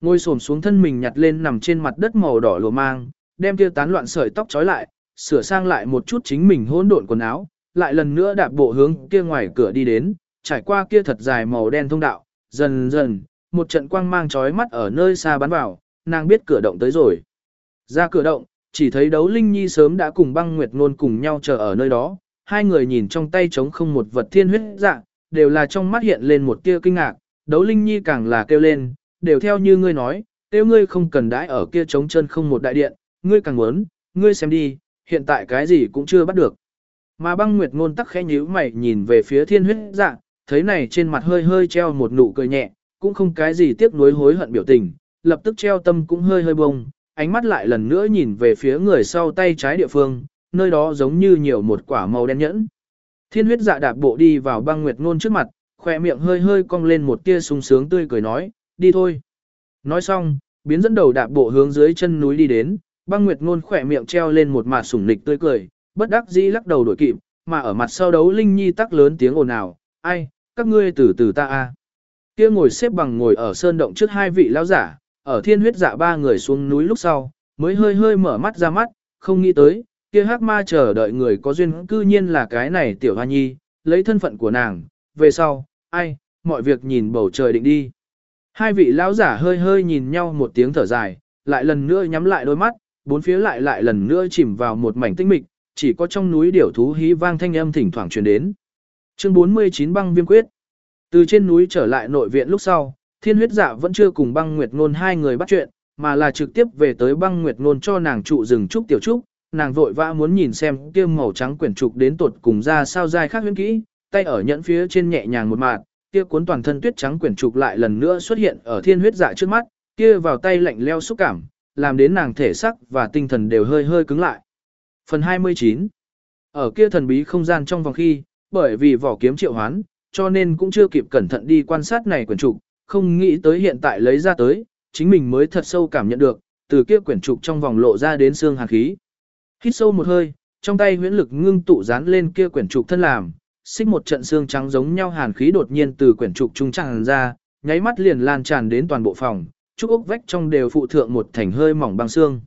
Ngồi xổm xuống thân mình nhặt lên nằm trên mặt đất màu đỏ lùa mang, đem kia tán loạn sợi tóc trói lại, sửa sang lại một chút chính mình hỗn độn quần áo, lại lần nữa đạp bộ hướng kia ngoài cửa đi đến, trải qua kia thật dài màu đen thông đạo, dần dần, một trận quang mang chói mắt ở nơi xa bắn vào, nàng biết cửa động tới rồi. Ra cửa động, chỉ thấy đấu linh nhi sớm đã cùng băng nguyệt ngôn cùng nhau chờ ở nơi đó, hai người nhìn trong tay trống không một vật thiên huyết dạng, đều là trong mắt hiện lên một tia kinh ngạc, đấu linh nhi càng là kêu lên, đều theo như ngươi nói, tiêu ngươi không cần đãi ở kia trống chân không một đại điện, ngươi càng muốn, ngươi xem đi, hiện tại cái gì cũng chưa bắt được. Mà băng nguyệt ngôn tắc khẽ nhíu mày nhìn về phía thiên huyết dạ, thấy này trên mặt hơi hơi treo một nụ cười nhẹ, cũng không cái gì tiếc nuối hối hận biểu tình, lập tức treo tâm cũng hơi hơi bông, ánh mắt lại lần nữa nhìn về phía người sau tay trái địa phương, nơi đó giống như nhiều một quả màu đen nhẫn. Thiên huyết dạ đạp bộ đi vào băng nguyệt ngôn trước mặt, khỏe miệng hơi hơi cong lên một tia sung sướng tươi cười nói, đi thôi. Nói xong, biến dẫn đầu đạp bộ hướng dưới chân núi đi đến, băng nguyệt ngôn khỏe miệng treo lên một mặt sủng nịch tươi cười, bất đắc dĩ lắc đầu đổi kịp, mà ở mặt sau đấu Linh Nhi tắc lớn tiếng ồn ào, ai, các ngươi từ từ ta a. Kia ngồi xếp bằng ngồi ở sơn động trước hai vị lão giả, ở thiên huyết dạ ba người xuống núi lúc sau, mới hơi hơi mở mắt ra mắt, không nghĩ tới, kia hắc ma chờ đợi người có duyên cư nhiên là cái này tiểu hoa nhi, lấy thân phận của nàng, về sau, ai, mọi việc nhìn bầu trời định đi. Hai vị lão giả hơi hơi nhìn nhau một tiếng thở dài, lại lần nữa nhắm lại đôi mắt, bốn phía lại lại lần nữa chìm vào một mảnh tinh mịch, chỉ có trong núi điểu thú hí vang thanh âm thỉnh thoảng truyền đến. Chương 49 băng viêm quyết. Từ trên núi trở lại nội viện lúc sau, thiên huyết dạ vẫn chưa cùng băng nguyệt ngôn hai người bắt chuyện, mà là trực tiếp về tới băng nguyệt ngôn cho nàng trụ rừng trúc tiểu trúc, nàng vội vã muốn nhìn xem kia màu trắng quyển trục đến tột cùng ra sao dai khác huyễn kỹ, tay ở nhẫn phía trên nhẹ nhàng một mạt, kia cuốn toàn thân tuyết trắng quyển trục lại lần nữa xuất hiện ở thiên huyết dạ trước mắt, kia vào tay lạnh leo xúc cảm, làm đến nàng thể sắc và tinh thần đều hơi hơi cứng lại. Phần 29 Ở kia thần bí không gian trong vòng khi, bởi vì vỏ kiếm triệu hoán, cho nên cũng chưa kịp cẩn thận đi quan sát này quyển trục, không nghĩ tới hiện tại lấy ra tới, chính mình mới thật sâu cảm nhận được, từ kia quyển trục trong vòng lộ ra đến xương hàn khí. Hít sâu một hơi, trong tay huyễn lực ngưng tụ dán lên kia quyển trục thân làm, xích một trận xương trắng giống nhau hàn khí đột nhiên từ quyển trục trung tràn ra, nháy mắt liền lan tràn đến toàn bộ phòng, trúc ốc vách trong đều phụ thượng một thành hơi mỏng băng xương.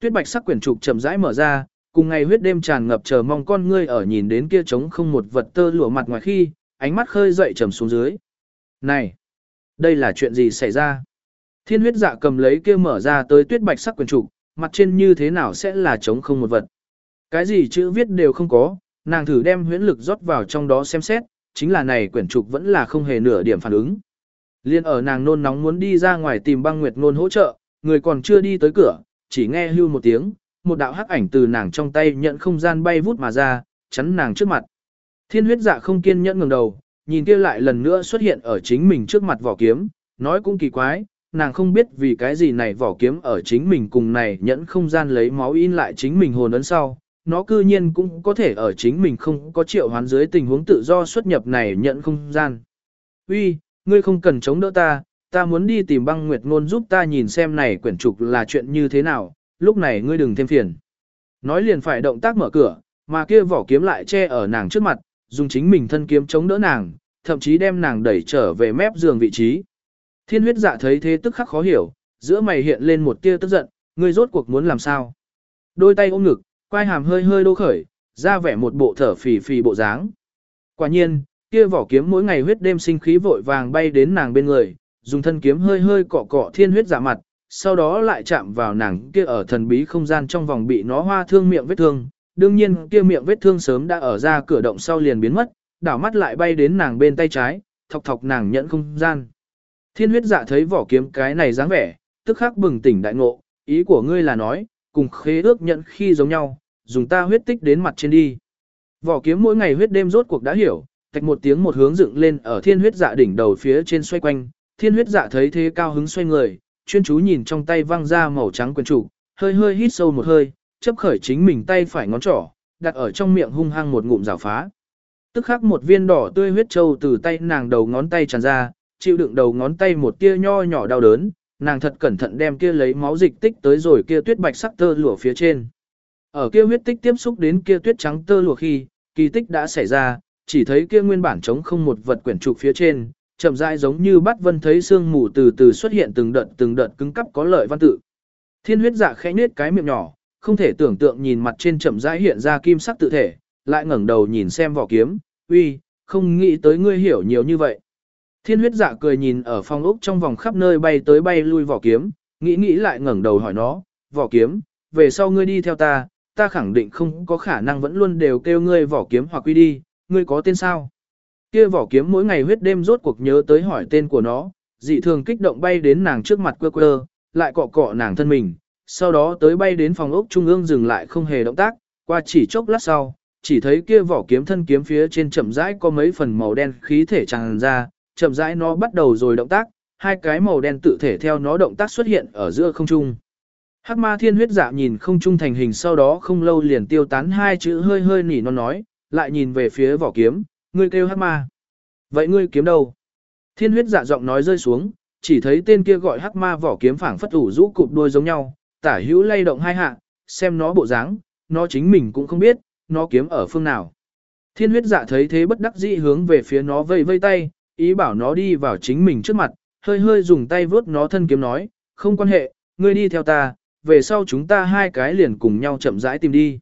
Tuyết bạch sắc quyển trục chậm rãi mở ra, cùng ngày huyết đêm tràn ngập chờ mong con ngươi ở nhìn đến kia trống không một vật tơ lụa mặt ngoài khi, ánh mắt khơi dậy trầm xuống dưới. Này, đây là chuyện gì xảy ra? Thiên huyết dạ cầm lấy kia mở ra tới tuyết bạch sắc quyển trục, mặt trên như thế nào sẽ là trống không một vật. Cái gì chữ viết đều không có, nàng thử đem huyễn lực rót vào trong đó xem xét, chính là này quyển trục vẫn là không hề nửa điểm phản ứng. Liên ở nàng nôn nóng muốn đi ra ngoài tìm băng nguyệt nôn hỗ trợ, người còn chưa đi tới cửa, chỉ nghe hưu một tiếng, một đạo hắc ảnh từ nàng trong tay nhận không gian bay vút mà ra, chắn nàng trước mặt. Thiên huyết dạ không kiên nhẫn ngẩng đầu, nhìn kia lại lần nữa xuất hiện ở chính mình trước mặt vỏ kiếm, nói cũng kỳ quái, nàng không biết vì cái gì này vỏ kiếm ở chính mình cùng này nhẫn không gian lấy máu in lại chính mình hồn ấn sau, nó cư nhiên cũng có thể ở chính mình không có triệu hoán dưới tình huống tự do xuất nhập này nhận không gian. Uy, ngươi không cần chống đỡ ta, ta muốn đi tìm băng nguyệt ngôn giúp ta nhìn xem này quyển trục là chuyện như thế nào, lúc này ngươi đừng thêm phiền. Nói liền phải động tác mở cửa, mà kia vỏ kiếm lại che ở nàng trước mặt, dùng chính mình thân kiếm chống đỡ nàng, thậm chí đem nàng đẩy trở về mép giường vị trí. Thiên huyết dạ thấy thế tức khắc khó hiểu, giữa mày hiện lên một tia tức giận, ngươi rốt cuộc muốn làm sao. Đôi tay ôm ngực, quai hàm hơi hơi đô khởi, ra vẻ một bộ thở phì phì bộ dáng. Quả nhiên, kia vỏ kiếm mỗi ngày huyết đêm sinh khí vội vàng bay đến nàng bên người, dùng thân kiếm hơi hơi cọ cọ thiên huyết dạ mặt, sau đó lại chạm vào nàng kia ở thần bí không gian trong vòng bị nó hoa thương miệng vết thương. Đương nhiên kia miệng vết thương sớm đã ở ra cửa động sau liền biến mất, đảo mắt lại bay đến nàng bên tay trái, thọc thọc nàng nhẫn không gian. Thiên huyết dạ thấy vỏ kiếm cái này dáng vẻ, tức khắc bừng tỉnh đại ngộ, ý của ngươi là nói, cùng khế ước nhận khi giống nhau, dùng ta huyết tích đến mặt trên đi. Vỏ kiếm mỗi ngày huyết đêm rốt cuộc đã hiểu, tạch một tiếng một hướng dựng lên ở thiên huyết dạ đỉnh đầu phía trên xoay quanh, thiên huyết dạ thấy thế cao hứng xoay người, chuyên chú nhìn trong tay văng ra màu trắng quyền trụ, hơi hơi hít sâu một hơi, chấp khởi chính mình tay phải ngón trỏ, đặt ở trong miệng hung hăng một ngụm rào phá. Tức khắc một viên đỏ tươi huyết châu từ tay nàng đầu ngón tay tràn ra, chịu đựng đầu ngón tay một tia nho nhỏ đau đớn, nàng thật cẩn thận đem kia lấy máu dịch tích tới rồi kia tuyết bạch sắc tơ lụa phía trên. Ở kia huyết tích tiếp xúc đến kia tuyết trắng tơ lụa khi, kỳ tích đã xảy ra, chỉ thấy kia nguyên bản trống không một vật quyển trục phía trên, chậm rãi giống như bắt vân thấy sương mù từ từ xuất hiện từng đợt từng đợt cứng cắp có lợi văn tự. Thiên huyết dạ khẽ nhếch cái miệng nhỏ, không thể tưởng tượng nhìn mặt trên chậm rãi hiện ra kim sắc tự thể, lại ngẩng đầu nhìn xem vỏ kiếm, uy, không nghĩ tới ngươi hiểu nhiều như vậy. Thiên huyết dạ cười nhìn ở phòng ốc trong vòng khắp nơi bay tới bay lui vỏ kiếm, nghĩ nghĩ lại ngẩng đầu hỏi nó, vỏ kiếm, về sau ngươi đi theo ta, ta khẳng định không có khả năng vẫn luôn đều kêu ngươi vỏ kiếm hoặc quy đi, ngươi có tên sao? Kia vỏ kiếm mỗi ngày huyết đêm rốt cuộc nhớ tới hỏi tên của nó, dị thường kích động bay đến nàng trước mặt quơ quơ, lại cọ cọ nàng thân mình, sau đó tới bay đến phòng ốc trung ương dừng lại không hề động tác, qua chỉ chốc lát sau, chỉ thấy kia vỏ kiếm thân kiếm phía trên chậm rãi có mấy phần màu đen khí thể tràn ra, chậm rãi nó bắt đầu rồi động tác, hai cái màu đen tự thể theo nó động tác xuất hiện ở giữa không trung. Hắc ma thiên huyết dạ nhìn không trung thành hình sau đó không lâu liền tiêu tán hai chữ hơi hơi nỉ non nói, lại nhìn về phía vỏ kiếm, ngươi kêu hắc ma. Vậy ngươi kiếm đâu? Thiên huyết dạ giọng nói rơi xuống, chỉ thấy tên kia gọi hắc ma vỏ kiếm phảng phất ủ rũ cụp đuôi giống nhau, tả hữu lay động hai hạ, xem nó bộ dáng, nó chính mình cũng không biết, nó kiếm ở phương nào. Thiên huyết dạ thấy thế bất đắc dĩ hướng về phía nó vây vây tay, ý bảo nó đi vào chính mình trước mặt, hơi hơi dùng tay vướt nó thân kiếm nói, không quan hệ, ngươi đi theo ta, về sau chúng ta hai cái liền cùng nhau chậm rãi tìm đi.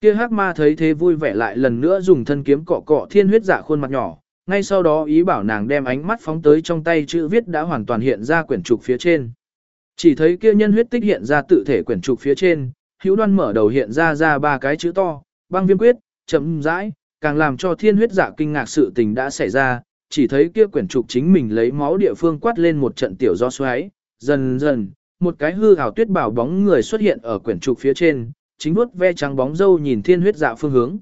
Kia hắc ma thấy thế vui vẻ lại lần nữa dùng thân kiếm cọ cọ thiên huyết dạ khuôn mặt nhỏ, ngay sau đó ý bảo nàng đem ánh mắt phóng tới trong tay chữ viết đã hoàn toàn hiện ra quyển trục phía trên. Chỉ thấy kia nhân huyết tích hiện ra tự thể quyển trục phía trên, hữu đoan mở đầu hiện ra ra ba cái chữ to, băng viêm quyết, chậm rãi, càng làm cho thiên huyết dạ kinh ngạc sự tình đã xảy ra, chỉ thấy kia quyển trục chính mình lấy máu địa phương quát lên một trận tiểu do xoáy, dần dần, một cái hư ảo tuyết bảo bóng người xuất hiện ở quyển trục phía trên, chính vuốt ve trắng bóng dâu nhìn thiên huyết dạ phương hướng.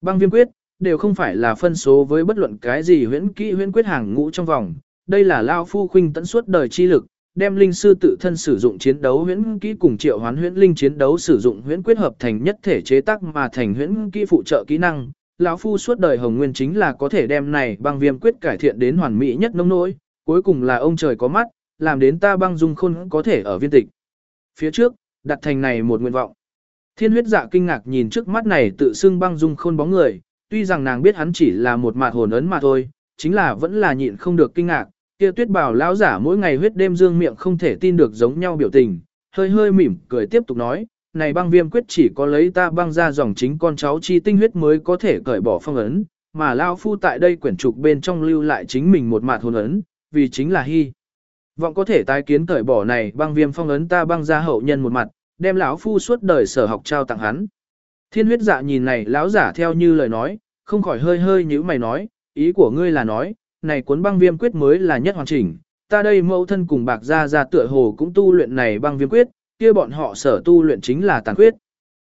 Băng viêm quyết, đều không phải là phân số với bất luận cái gì huyễn kỹ huyễn quyết hàng ngũ trong vòng, đây là lao phu khuynh tận suốt đời chi lực, đem linh sư tự thân sử dụng chiến đấu huyễn kỹ cùng triệu hoán huyễn linh chiến đấu sử dụng huyễn quyết hợp thành nhất thể chế tác mà thành huyễn kỹ phụ trợ kỹ năng. Lão phu suốt đời hồng nguyên chính là có thể đem này băng viêm quyết cải thiện đến hoàn mỹ nhất nông nỗi, cuối cùng là ông trời có mắt, làm đến ta băng dung khôn có thể ở viên tịch. Phía trước, đặt thành này một nguyện vọng. Thiên huyết dạ kinh ngạc nhìn trước mắt này tự xưng băng dung khôn bóng người, tuy rằng nàng biết hắn chỉ là một mạt hồn ấn mà thôi, chính là vẫn là nhịn không được kinh ngạc, kia tuyết bảo lão giả mỗi ngày huyết đêm dương miệng không thể tin được giống nhau biểu tình, hơi hơi mỉm cười tiếp tục nói, này băng viêm quyết chỉ có lấy ta băng ra dòng chính con cháu chi tinh huyết mới có thể cởi bỏ phong ấn, mà lão phu tại đây quyển trục bên trong lưu lại chính mình một mạt hồn ấn, vì chính là hy. Vọng có thể tái kiến cởi bỏ này băng viêm phong ấn ta băng ra hậu nhân một mặt, đem lão phu suốt đời sở học trao tặng hắn. Thiên huyết dạ nhìn này lão giả theo như lời nói, không khỏi hơi hơi như mày nói, ý của ngươi là nói, này cuốn băng viêm quyết mới là nhất hoàn chỉnh, ta đây mẫu thân cùng bạc gia gia tựa hồ cũng tu luyện này băng viêm quyết, kia bọn họ sở tu luyện chính là tàn huyết,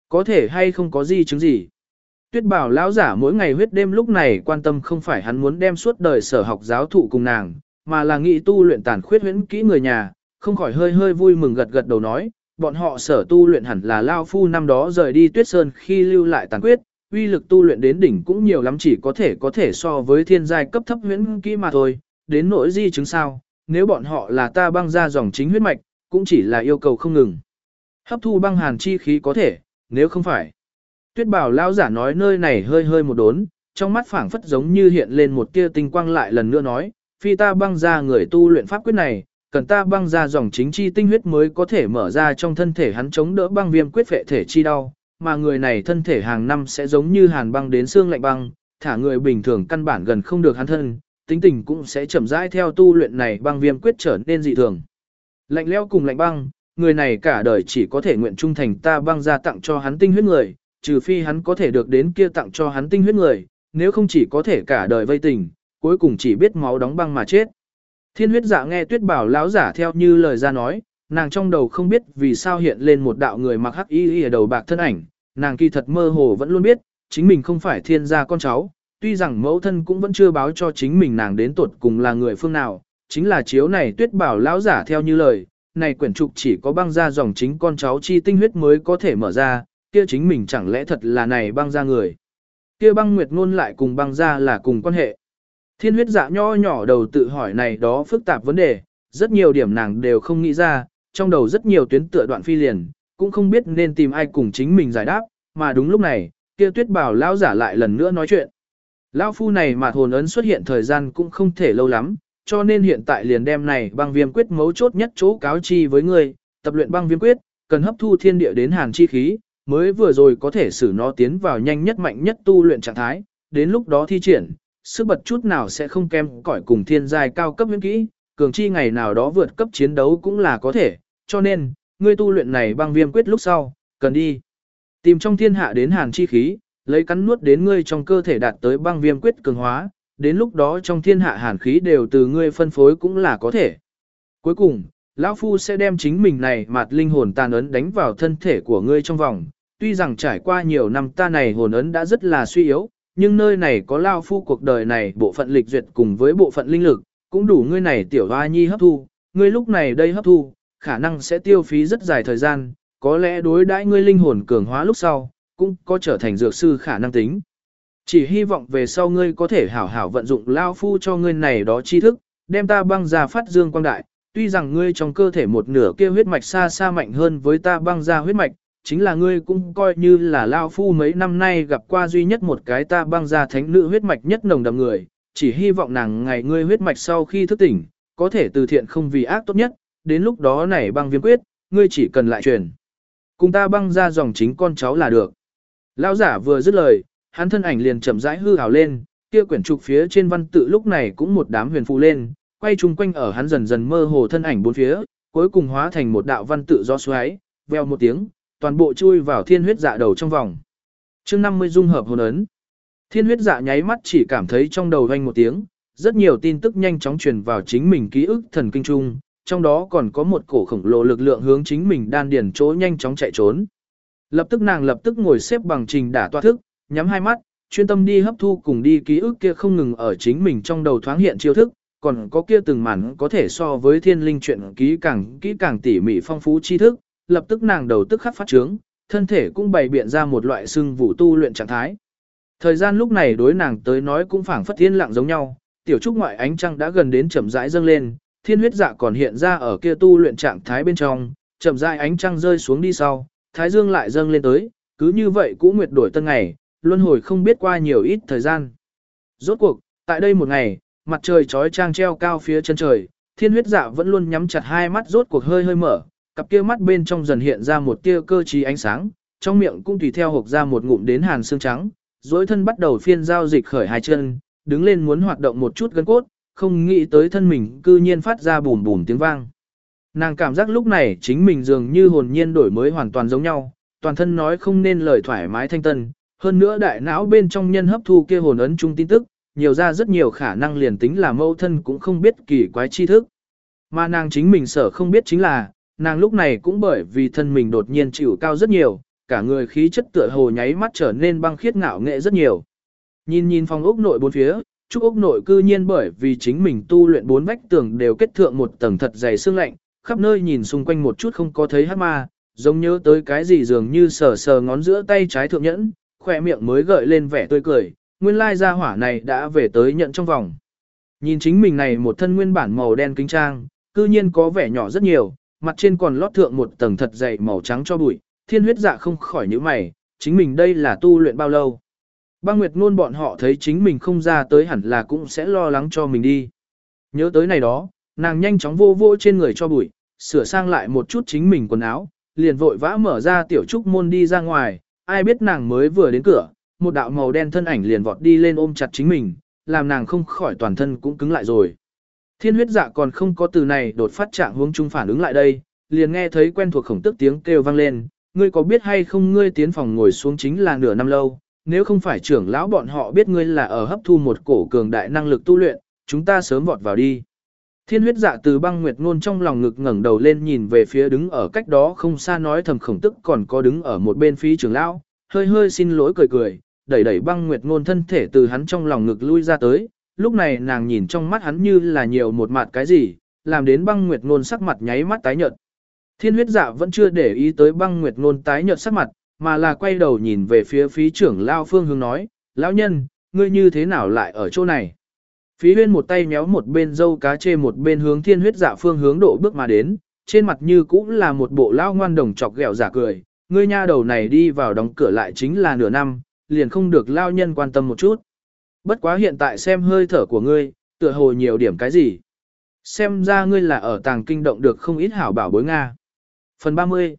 Có thể hay không có gì chứng gì. Tuyết bảo lão giả mỗi ngày huyết đêm lúc này quan tâm không phải hắn muốn đem suốt đời sở học giáo thụ cùng nàng, mà là nghĩ tu luyện tàn khuyết huyễn kỹ người nhà, không khỏi hơi hơi vui mừng gật gật đầu nói, bọn họ sở tu luyện hẳn là Lao Phu năm đó rời đi tuyết sơn khi lưu lại tàn quyết, uy lực tu luyện đến đỉnh cũng nhiều lắm chỉ có thể có thể so với thiên giai cấp thấp huyễn kỹ mà thôi, đến nỗi di chứng sao, nếu bọn họ là ta băng ra dòng chính huyết mạch, cũng chỉ là yêu cầu không ngừng. Hấp thu băng hàn chi khí có thể, nếu không phải. Tuyết bảo lao giả nói nơi này hơi hơi một đốn, trong mắt phảng phất giống như hiện lên một tia tinh quang lại lần nữa nói, phi ta băng ra người tu luyện pháp quyết này, cần ta băng ra dòng chính chi tinh huyết mới có thể mở ra trong thân thể hắn chống đỡ băng viêm quyết vệ thể chi đau, mà người này thân thể hàng năm sẽ giống như hàn băng đến xương lạnh băng, thả người bình thường căn bản gần không được hắn thân, tính tình cũng sẽ chậm rãi theo tu luyện này băng viêm quyết trở nên dị thường. Lạnh leo cùng lạnh băng, người này cả đời chỉ có thể nguyện trung thành ta băng ra tặng cho hắn tinh huyết người, trừ phi hắn có thể được đến kia tặng cho hắn tinh huyết người, nếu không chỉ có thể cả đời vây tình, cuối cùng chỉ biết máu đóng băng mà chết. Thiên huyết dạ nghe tuyết bảo lão giả theo như lời ra nói, nàng trong đầu không biết vì sao hiện lên một đạo người mặc hắc y y ở đầu bạc thân ảnh, nàng kỳ thật mơ hồ vẫn luôn biết, chính mình không phải thiên gia con cháu, tuy rằng mẫu thân cũng vẫn chưa báo cho chính mình nàng đến tuột cùng là người phương nào, chính là chiếu này tuyết bảo lão giả theo như lời, này quyển trục chỉ có băng ra dòng chính con cháu chi tinh huyết mới có thể mở ra, kia chính mình chẳng lẽ thật là này băng ra người. Kia băng nguyệt ngôn lại cùng băng ra là cùng quan hệ. Thiên huyết dạ nho nhỏ đầu tự hỏi này đó phức tạp vấn đề, rất nhiều điểm nàng đều không nghĩ ra, trong đầu rất nhiều tuyến tựa đoạn phi liền, cũng không biết nên tìm ai cùng chính mình giải đáp, mà đúng lúc này, kia tuyết bảo lão giả lại lần nữa nói chuyện. Lão phu này mà hồn ấn xuất hiện thời gian cũng không thể lâu lắm, cho nên hiện tại liền đem này băng viêm quyết mấu chốt nhất chỗ cáo chi với ngươi, tập luyện băng viêm quyết, cần hấp thu thiên địa đến hàn chi khí, mới vừa rồi có thể xử nó tiến vào nhanh nhất mạnh nhất tu luyện trạng thái, đến lúc đó thi triển, sức bật chút nào sẽ không kém cỏi cùng thiên giai cao cấp miễn kỹ, cường chi ngày nào đó vượt cấp chiến đấu cũng là có thể, cho nên, ngươi tu luyện này băng viêm quyết lúc sau, cần đi. Tìm trong thiên hạ đến hàn chi khí, lấy cắn nuốt đến ngươi trong cơ thể đạt tới băng viêm quyết cường hóa, đến lúc đó trong thiên hạ hàn khí đều từ ngươi phân phối cũng là có thể. Cuối cùng, lão Phu sẽ đem chính mình này mặt linh hồn tàn ấn đánh vào thân thể của ngươi trong vòng, tuy rằng trải qua nhiều năm ta này hồn ấn đã rất là suy yếu, nhưng nơi này có lão Phu cuộc đời này bộ phận lịch duyệt cùng với bộ phận linh lực, cũng đủ ngươi này tiểu hoa nhi hấp thu, ngươi lúc này đây hấp thu, khả năng sẽ tiêu phí rất dài thời gian, có lẽ đối đãi ngươi linh hồn cường hóa lúc sau, cũng có trở thành dược sư khả năng tính. Chỉ hy vọng về sau ngươi có thể hảo hảo vận dụng lao phu cho ngươi này đó tri thức, đem ta băng ra phát dương quang đại, tuy rằng ngươi trong cơ thể một nửa kia huyết mạch xa xa mạnh hơn với ta băng ra huyết mạch, chính là ngươi cũng coi như là lao phu mấy năm nay gặp qua duy nhất một cái ta băng ra thánh nữ huyết mạch nhất nồng đậm người, chỉ hy vọng nàng ngày ngươi huyết mạch sau khi thức tỉnh, có thể từ thiện không vì ác tốt nhất, đến lúc đó này băng viêm quyết, ngươi chỉ cần lại truyền. Cùng ta băng ra dòng chính con cháu là được. Lão giả vừa dứt lời, hắn thân ảnh liền chậm rãi hư ảo lên, kia quyển trục phía trên văn tự lúc này cũng một đám huyền phù lên, quay chung quanh ở hắn dần dần mơ hồ thân ảnh bốn phía, cuối cùng hóa thành một đạo văn tự do xoáy, veo một tiếng, toàn bộ chui vào thiên huyết dạ đầu trong vòng. chương 50 dung hợp hồn ấn. Thiên huyết dạ nháy mắt chỉ cảm thấy trong đầu vang một tiếng, rất nhiều tin tức nhanh chóng truyền vào chính mình ký ức thần kinh trung, trong đó còn có một cổ khổng lồ lực lượng hướng chính mình đan điền chỗ nhanh chóng chạy trốn. Lập tức nàng lập tức ngồi xếp bằng trình đả toa thức, nhắm hai mắt, chuyên tâm đi hấp thu cùng đi ký ức kia không ngừng ở chính mình trong đầu thoáng hiện chiêu thức, còn có kia từng màn có thể so với thiên linh chuyện ký càng kỹ càng tỉ mỉ phong phú tri thức, lập tức nàng đầu tức khắc phát trướng, thân thể cũng bày biện ra một loại xưng vụ tu luyện trạng thái. Thời gian lúc này đối nàng tới nói cũng phảng phất thiên lặng giống nhau, tiểu trúc ngoại ánh trăng đã gần đến chậm rãi dâng lên, thiên huyết dạ còn hiện ra ở kia tu luyện trạng thái bên trong, chậm rãi ánh trăng rơi xuống đi sau, thái dương lại dâng lên tới, cứ như vậy cũng nguyệt đổi tân ngày, luân hồi không biết qua nhiều ít thời gian. Rốt cuộc, tại đây một ngày, mặt trời trói trang treo cao phía chân trời, thiên huyết dạ vẫn luôn nhắm chặt hai mắt rốt cuộc hơi hơi mở, cặp kia mắt bên trong dần hiện ra một tia cơ trí ánh sáng, trong miệng cũng tùy theo hộc ra một ngụm đến hàn xương trắng, dối thân bắt đầu phiên giao dịch khởi hai chân, đứng lên muốn hoạt động một chút gân cốt, không nghĩ tới thân mình cư nhiên phát ra bùm bùm tiếng vang. Nàng cảm giác lúc này chính mình dường như hồn nhiên đổi mới hoàn toàn giống nhau, toàn thân nói không nên lời thoải mái thanh tân, hơn nữa đại não bên trong nhân hấp thu kia hồn ấn chung tin tức, nhiều ra rất nhiều khả năng liền tính là mâu thân cũng không biết kỳ quái tri thức. Mà nàng chính mình sở không biết chính là, nàng lúc này cũng bởi vì thân mình đột nhiên chịu cao rất nhiều, cả người khí chất tựa hồ nháy mắt trở nên băng khiết ngạo nghệ rất nhiều. Nhìn nhìn phòng ốc nội bốn phía, trúc ốc nội cư nhiên bởi vì chính mình tu luyện bốn vách tường đều kết thượng một tầng thật dày xương lạnh, khắp nơi nhìn xung quanh một chút không có thấy hát ma, giống nhớ tới cái gì dường như sờ sờ ngón giữa tay trái thượng nhẫn, khỏe miệng mới gợi lên vẻ tươi cười, nguyên lai gia hỏa này đã về tới nhận trong vòng. Nhìn chính mình này một thân nguyên bản màu đen kính trang, cư nhiên có vẻ nhỏ rất nhiều, mặt trên còn lót thượng một tầng thật dày màu trắng cho bụi, thiên huyết dạ không khỏi những mày, chính mình đây là tu luyện bao lâu. Ba Nguyệt luôn bọn họ thấy chính mình không ra tới hẳn là cũng sẽ lo lắng cho mình đi. Nhớ tới này đó, nàng nhanh chóng vô vô trên người cho bụi, sửa sang lại một chút chính mình quần áo, liền vội vã mở ra tiểu trúc môn đi ra ngoài, ai biết nàng mới vừa đến cửa, một đạo màu đen thân ảnh liền vọt đi lên ôm chặt chính mình, làm nàng không khỏi toàn thân cũng cứng lại rồi. Thiên huyết dạ còn không có từ này đột phát trạng hướng chung phản ứng lại đây, liền nghe thấy quen thuộc khổng tức tiếng kêu vang lên, ngươi có biết hay không ngươi tiến phòng ngồi xuống chính là nửa năm lâu, nếu không phải trưởng lão bọn họ biết ngươi là ở hấp thu một cổ cường đại năng lực tu luyện, chúng ta sớm vọt vào đi. Thiên huyết dạ từ băng nguyệt ngôn trong lòng ngực ngẩng đầu lên nhìn về phía đứng ở cách đó không xa nói thầm khổng tức còn có đứng ở một bên phí trưởng lão, hơi hơi xin lỗi cười cười, đẩy đẩy băng nguyệt ngôn thân thể từ hắn trong lòng ngực lui ra tới, lúc này nàng nhìn trong mắt hắn như là nhiều một mặt cái gì, làm đến băng nguyệt ngôn sắc mặt nháy mắt tái nhợt. Thiên huyết dạ vẫn chưa để ý tới băng nguyệt ngôn tái nhợt sắc mặt, mà là quay đầu nhìn về phía phí trưởng lao phương hướng nói, lão nhân, ngươi như thế nào lại ở chỗ này? Phí huyên một tay méo một bên dâu cá chê một bên hướng thiên huyết dạ phương hướng độ bước mà đến, trên mặt như cũng là một bộ lao ngoan đồng chọc ghẹo giả cười, ngươi nha đầu này đi vào đóng cửa lại chính là nửa năm, liền không được lao nhân quan tâm một chút. Bất quá hiện tại xem hơi thở của ngươi, tựa hồ nhiều điểm cái gì. Xem ra ngươi là ở tàng kinh động được không ít hảo bảo bối Nga. Phần 30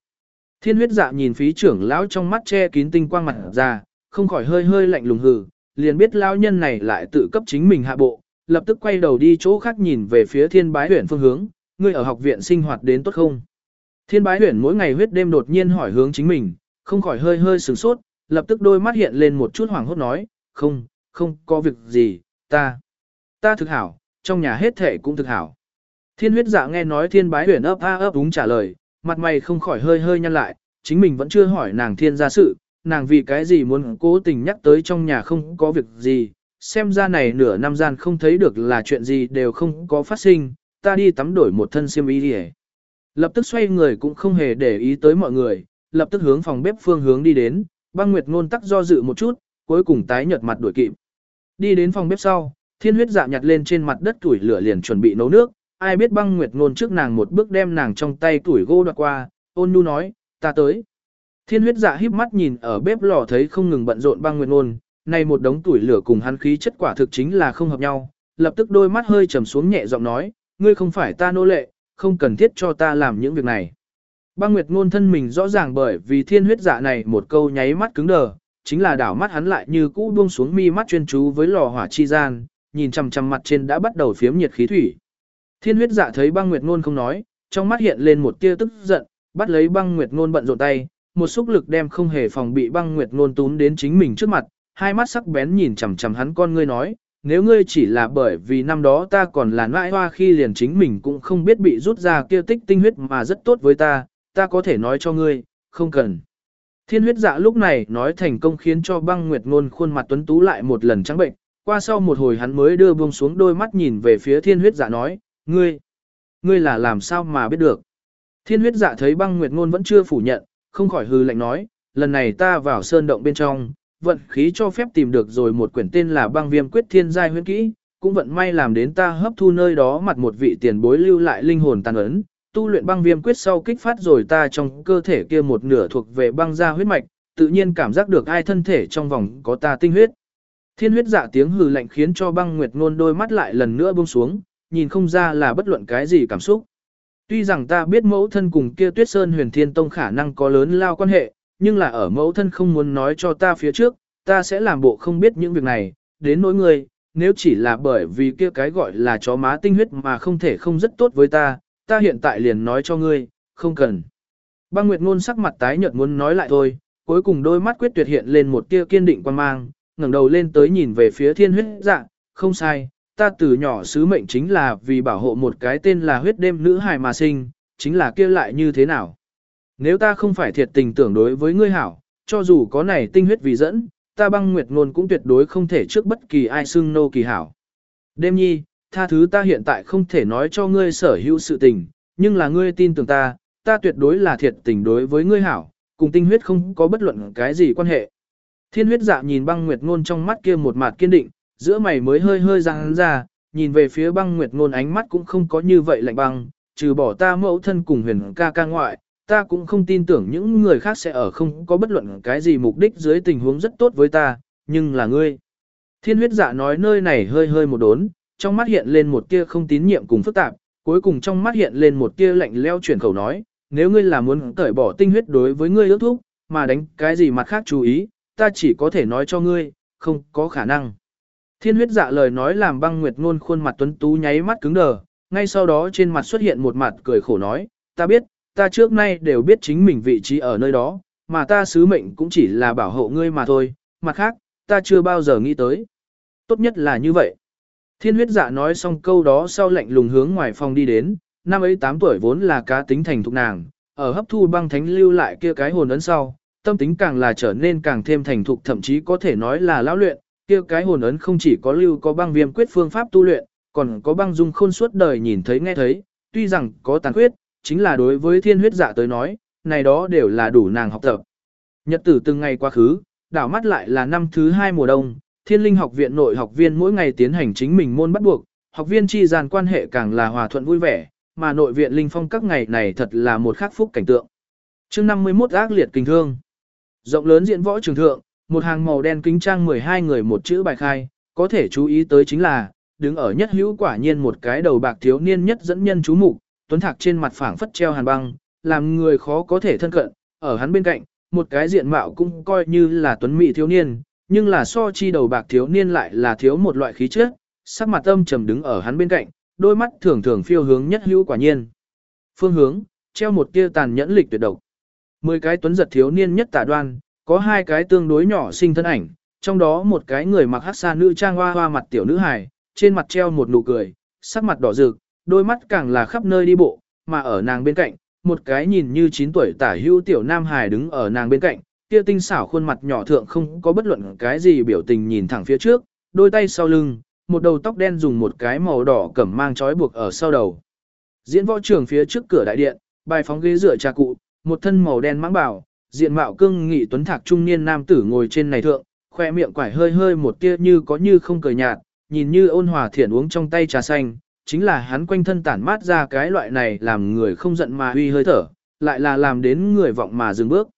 Thiên huyết dạ nhìn phí trưởng lão trong mắt che kín tinh quang mặt ra, không khỏi hơi hơi lạnh lùng hừ, liền biết lão nhân này lại tự cấp chính mình hạ bộ, lập tức quay đầu đi chỗ khác nhìn về phía thiên bái huyển phương hướng, ngươi ở học viện sinh hoạt đến tốt không? Thiên bái huyển mỗi ngày huyết đêm đột nhiên hỏi hướng chính mình, không khỏi hơi hơi sửng sốt, lập tức đôi mắt hiện lên một chút hoảng hốt nói, không, không có việc gì, ta, ta thực hảo, trong nhà hết thể cũng thực hảo. Thiên huyết dạ nghe nói thiên bái huyển ấp a ấp đúng trả lời, mặt mày không khỏi hơi hơi nhăn lại, chính mình vẫn chưa hỏi nàng thiên gia sự, nàng vì cái gì muốn cố tình nhắc tới trong nhà không có việc gì, xem ra này nửa năm gian không thấy được là chuyện gì đều không có phát sinh, ta đi tắm đổi một thân xiêm y đi Lập tức xoay người cũng không hề để ý tới mọi người, lập tức hướng phòng bếp phương hướng đi đến, băng nguyệt ngôn tắc do dự một chút, cuối cùng tái nhợt mặt đuổi kịp. Đi đến phòng bếp sau, thiên huyết dạ nhặt lên trên mặt đất tuổi lửa liền chuẩn bị nấu nước, ai biết băng nguyệt ngôn trước nàng một bước đem nàng trong tay tuổi gô đoạt qua, ôn nu nói, ta tới. Thiên huyết dạ híp mắt nhìn ở bếp lò thấy không ngừng bận rộn băng nguyệt ngôn, này một đống tuổi lửa cùng hắn khí chất quả thực chính là không hợp nhau, lập tức đôi mắt hơi trầm xuống nhẹ giọng nói, ngươi không phải ta nô lệ, không cần thiết cho ta làm những việc này. Băng Nguyệt ngôn thân mình rõ ràng bởi vì thiên huyết dạ này một câu nháy mắt cứng đờ, chính là đảo mắt hắn lại như cũ buông xuống mi mắt chuyên chú với lò hỏa chi gian, nhìn chằm chằm mặt trên đã bắt đầu phiếm nhiệt khí thủy. Thiên huyết dạ thấy băng Nguyệt ngôn không nói, trong mắt hiện lên một tia tức giận, bắt lấy băng Nguyệt ngôn bận rộn tay, một xúc lực đem không hề phòng bị băng Nguyệt ngôn túm đến chính mình trước mặt, hai mắt sắc bén nhìn chằm chằm hắn con ngươi nói, nếu ngươi chỉ là bởi vì năm đó ta còn là nãi hoa khi liền chính mình cũng không biết bị rút ra kia tích tinh huyết mà rất tốt với ta, ta có thể nói cho ngươi, không cần. Thiên huyết dạ lúc này nói thành công khiến cho băng nguyệt ngôn khuôn mặt tuấn tú lại một lần trắng bệnh, qua sau một hồi hắn mới đưa buông xuống đôi mắt nhìn về phía thiên huyết dạ nói, ngươi, ngươi là làm sao mà biết được. Thiên huyết dạ thấy băng nguyệt ngôn vẫn chưa phủ nhận, không khỏi hư lạnh nói, lần này ta vào sơn động bên trong, vận khí cho phép tìm được rồi một quyển tên là băng viêm quyết thiên giai huyễn kỹ, cũng vận may làm đến ta hấp thu nơi đó mặt một vị tiền bối lưu lại linh hồn tàn ấn, tu luyện băng viêm quyết sau kích phát rồi ta trong cơ thể kia một nửa thuộc về băng gia huyết mạch, tự nhiên cảm giác được ai thân thể trong vòng có ta tinh huyết. Thiên huyết dạ tiếng hừ lạnh khiến cho băng nguyệt ngôn đôi mắt lại lần nữa buông xuống, nhìn không ra là bất luận cái gì cảm xúc. Tuy rằng ta biết mẫu thân cùng kia tuyết sơn huyền thiên tông khả năng có lớn lao quan hệ, nhưng là ở mẫu thân không muốn nói cho ta phía trước, ta sẽ làm bộ không biết những việc này, đến nỗi người, nếu chỉ là bởi vì kia cái gọi là chó má tinh huyết mà không thể không rất tốt với ta, ta hiện tại liền nói cho ngươi, không cần. Băng Nguyệt Ngôn sắc mặt tái nhợt muốn nói lại thôi, cuối cùng đôi mắt quyết tuyệt hiện lên một tia kiên định quan mang, ngẩng đầu lên tới nhìn về phía thiên huyết dạ, không sai, ta từ nhỏ sứ mệnh chính là vì bảo hộ một cái tên là huyết đêm nữ hài mà sinh, chính là kia lại như thế nào. Nếu ta không phải thiệt tình tưởng đối với ngươi hảo, cho dù có này tinh huyết vì dẫn, ta băng nguyệt ngôn cũng tuyệt đối không thể trước bất kỳ ai xưng nô kỳ hảo. Đêm nhi, tha thứ ta hiện tại không thể nói cho ngươi sở hữu sự tình, nhưng là ngươi tin tưởng ta, ta tuyệt đối là thiệt tình đối với ngươi hảo, cùng tinh huyết không có bất luận cái gì quan hệ. Thiên huyết dạ nhìn băng nguyệt ngôn trong mắt kia một mặt kiên định, giữa mày mới hơi hơi răng ra, nhìn về phía băng nguyệt ngôn ánh mắt cũng không có như vậy lạnh băng, trừ bỏ ta mẫu thân cùng huyền ca ca ngoại, ta cũng không tin tưởng những người khác sẽ ở không có bất luận cái gì mục đích dưới tình huống rất tốt với ta, nhưng là ngươi. Thiên huyết dạ nói nơi này hơi hơi một đốn, trong mắt hiện lên một tia không tín nhiệm cùng phức tạp, cuối cùng trong mắt hiện lên một tia lạnh leo chuyển khẩu nói, nếu ngươi là muốn cởi bỏ tinh huyết đối với ngươi ước thúc, mà đánh cái gì mặt khác chú ý, ta chỉ có thể nói cho ngươi, không có khả năng. Thiên huyết dạ lời nói làm băng nguyệt ngôn khuôn mặt tuấn tú nháy mắt cứng đờ, ngay sau đó trên mặt xuất hiện một mặt cười khổ nói, ta biết, ta trước nay đều biết chính mình vị trí ở nơi đó, mà ta sứ mệnh cũng chỉ là bảo hộ ngươi mà thôi, mặt khác, ta chưa bao giờ nghĩ tới. Tốt nhất là như vậy. Thiên huyết dạ nói xong câu đó sau lạnh lùng hướng ngoài phòng đi đến, năm ấy 8 tuổi vốn là cá tính thành thục nàng, ở hấp thu băng thánh lưu lại kia cái hồn ấn sau, tâm tính càng là trở nên càng thêm thành thục thậm chí có thể nói là lão luyện, kia cái hồn ấn không chỉ có lưu có băng viêm quyết phương pháp tu luyện, còn có băng dung khôn suốt đời nhìn thấy nghe thấy, tuy rằng có tàn khuyết, chính là đối với thiên huyết dạ tới nói, này đó đều là đủ nàng học tập. Nhật tử từng ngày quá khứ, đảo mắt lại là năm thứ hai mùa đông, thiên linh học viện nội học viên mỗi ngày tiến hành chính mình môn bắt buộc, học viên chi gian quan hệ càng là hòa thuận vui vẻ, mà nội viện linh phong các ngày này thật là một khắc phúc cảnh tượng. chương 51 ác liệt kinh thương. Rộng lớn diện võ trường thượng, một hàng màu đen kính trang 12 người một chữ bài khai, có thể chú ý tới chính là, đứng ở nhất hữu quả nhiên một cái đầu bạc thiếu niên nhất dẫn nhân chú mục tuấn thạc trên mặt phẳng phất treo hàn băng, làm người khó có thể thân cận, ở hắn bên cạnh, một cái diện mạo cũng coi như là tuấn mỹ thiếu niên, nhưng là so chi đầu bạc thiếu niên lại là thiếu một loại khí chất, sắc mặt âm trầm đứng ở hắn bên cạnh, đôi mắt thường thường phiêu hướng nhất hữu quả nhiên. Phương hướng, treo một tia tàn nhẫn lịch tuyệt độc. Mười cái tuấn giật thiếu niên nhất tả đoan, có hai cái tương đối nhỏ sinh thân ảnh, trong đó một cái người mặc hắc sa nữ trang hoa hoa mặt tiểu nữ hài, trên mặt treo một nụ cười, sắc mặt đỏ rực, đôi mắt càng là khắp nơi đi bộ, mà ở nàng bên cạnh, một cái nhìn như 9 tuổi tả hưu tiểu nam hài đứng ở nàng bên cạnh, kia tinh xảo khuôn mặt nhỏ thượng không có bất luận cái gì biểu tình nhìn thẳng phía trước, đôi tay sau lưng, một đầu tóc đen dùng một cái màu đỏ cẩm mang trói buộc ở sau đầu. Diễn võ trường phía trước cửa đại điện, bài phóng ghế rửa trà cụ, một thân màu đen mãng bảo, diện mạo cương nghị tuấn thạc trung niên nam tử ngồi trên này thượng, khoe miệng quải hơi hơi một tia như có như không cười nhạt, nhìn như ôn hòa thiện uống trong tay trà xanh, chính là hắn quanh thân tản mát ra cái loại này làm người không giận mà uy hơi thở, lại là làm đến người vọng mà dừng bước.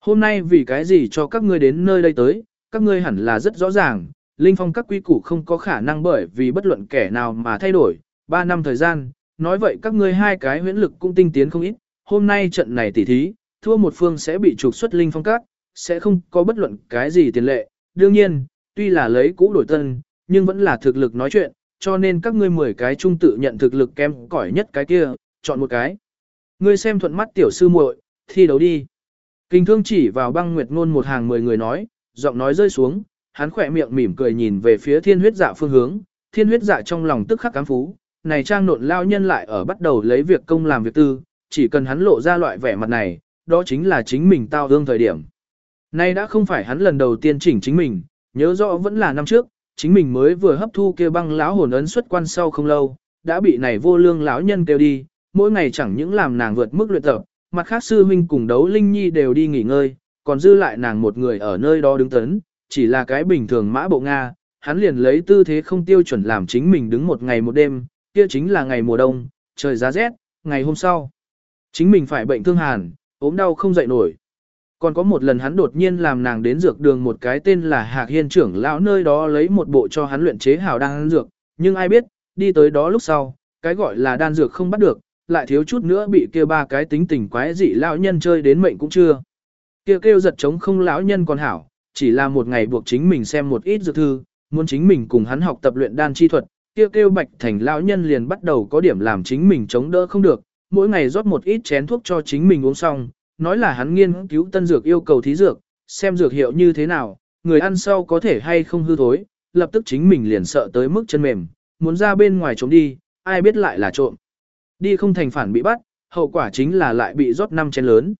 Hôm nay vì cái gì cho các ngươi đến nơi đây tới, các ngươi hẳn là rất rõ ràng, linh phong các quy củ không có khả năng bởi vì bất luận kẻ nào mà thay đổi, 3 năm thời gian, nói vậy các ngươi hai cái huyễn lực cũng tinh tiến không ít, hôm nay trận này tỉ thí, thua một phương sẽ bị trục xuất linh phong các, sẽ không có bất luận cái gì tiền lệ, đương nhiên, tuy là lấy cũ đổi tân, nhưng vẫn là thực lực nói chuyện, cho nên các ngươi 10 cái trung tự nhận thực lực kém cỏi nhất cái kia, chọn một cái. Ngươi xem thuận mắt tiểu sư muội, thi đấu đi. Kinh thương chỉ vào băng nguyệt ngôn một hàng 10 người nói, giọng nói rơi xuống, hắn khỏe miệng mỉm cười nhìn về phía thiên huyết dạ phương hướng, thiên huyết dạ trong lòng tức khắc cám phú, này trang nộn lao nhân lại ở bắt đầu lấy việc công làm việc tư, chỉ cần hắn lộ ra loại vẻ mặt này, đó chính là chính mình tao hương thời điểm. Nay đã không phải hắn lần đầu tiên chỉnh chính mình, nhớ rõ vẫn là năm trước, chính mình mới vừa hấp thu kia băng lão hồn ấn xuất quan sau không lâu, đã bị này vô lương lão nhân kêu đi, mỗi ngày chẳng những làm nàng vượt mức luyện tập, mặt khác sư huynh cùng đấu linh nhi đều đi nghỉ ngơi, còn dư lại nàng một người ở nơi đó đứng tấn, chỉ là cái bình thường mã bộ Nga, hắn liền lấy tư thế không tiêu chuẩn làm chính mình đứng một ngày một đêm, kia chính là ngày mùa đông, trời giá rét, ngày hôm sau. Chính mình phải bệnh thương hàn, ốm đau không dậy nổi. Còn có một lần hắn đột nhiên làm nàng đến dược đường một cái tên là Hạc Hiên trưởng lão nơi đó lấy một bộ cho hắn luyện chế hào đan dược, nhưng ai biết, đi tới đó lúc sau, cái gọi là đan dược không bắt được, lại thiếu chút nữa bị kia ba cái tính tình quái dị lão nhân chơi đến mệnh cũng chưa. Kia kêu giật chống không lão nhân còn hảo, chỉ là một ngày buộc chính mình xem một ít dược thư, muốn chính mình cùng hắn học tập luyện đan chi thuật, kia kêu, kêu bạch thành lão nhân liền bắt đầu có điểm làm chính mình chống đỡ không được, mỗi ngày rót một ít chén thuốc cho chính mình uống xong, nói là hắn nghiên cứu tân dược yêu cầu thí dược, xem dược hiệu như thế nào, người ăn sau có thể hay không hư thối, lập tức chính mình liền sợ tới mức chân mềm, muốn ra bên ngoài trốn đi, ai biết lại là trộm. Đi không thành phản bị bắt, hậu quả chính là lại bị rót năm chén lớn.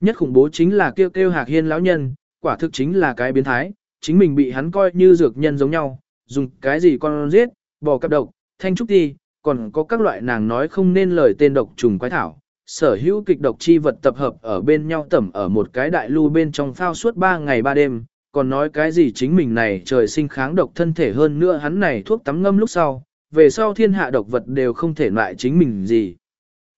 Nhất khủng bố chính là kêu kêu hạc hiên lão nhân, quả thực chính là cái biến thái, chính mình bị hắn coi như dược nhân giống nhau, dùng cái gì con giết, bò cặp độc, thanh trúc ti, còn có các loại nàng nói không nên lời tên độc trùng quái thảo, sở hữu kịch độc chi vật tập hợp ở bên nhau tẩm ở một cái đại lưu bên trong phao suốt 3 ngày 3 đêm, còn nói cái gì chính mình này trời sinh kháng độc thân thể hơn nữa hắn này thuốc tắm ngâm lúc sau, về sau thiên hạ độc vật đều không thể loại chính mình gì.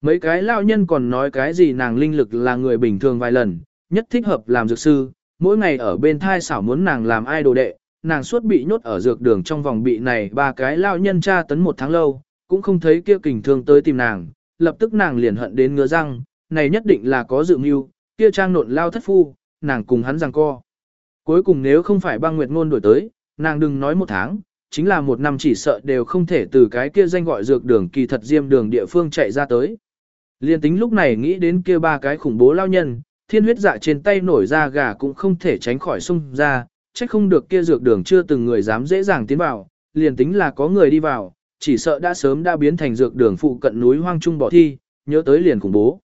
Mấy cái lao nhân còn nói cái gì nàng linh lực là người bình thường vài lần, nhất thích hợp làm dược sư, mỗi ngày ở bên thai xảo muốn nàng làm ai đồ đệ, nàng suốt bị nhốt ở dược đường trong vòng bị này ba cái lao nhân tra tấn một tháng lâu, cũng không thấy kia kình thương tới tìm nàng, lập tức nàng liền hận đến ngứa răng, này nhất định là có dự mưu, kia trang nộn lao thất phu, nàng cùng hắn rằng co. Cuối cùng nếu không phải băng nguyệt ngôn đổi tới, nàng đừng nói một tháng, chính là một năm chỉ sợ đều không thể từ cái kia danh gọi dược đường kỳ thật diêm đường địa phương chạy ra tới. Liên tính lúc này nghĩ đến kia ba cái khủng bố lao nhân, thiên huyết dạ trên tay nổi ra gà cũng không thể tránh khỏi sung ra, trách không được kia dược đường chưa từng người dám dễ dàng tiến vào, liền tính là có người đi vào, chỉ sợ đã sớm đã biến thành dược đường phụ cận núi hoang trung bỏ thi, nhớ tới liền khủng bố.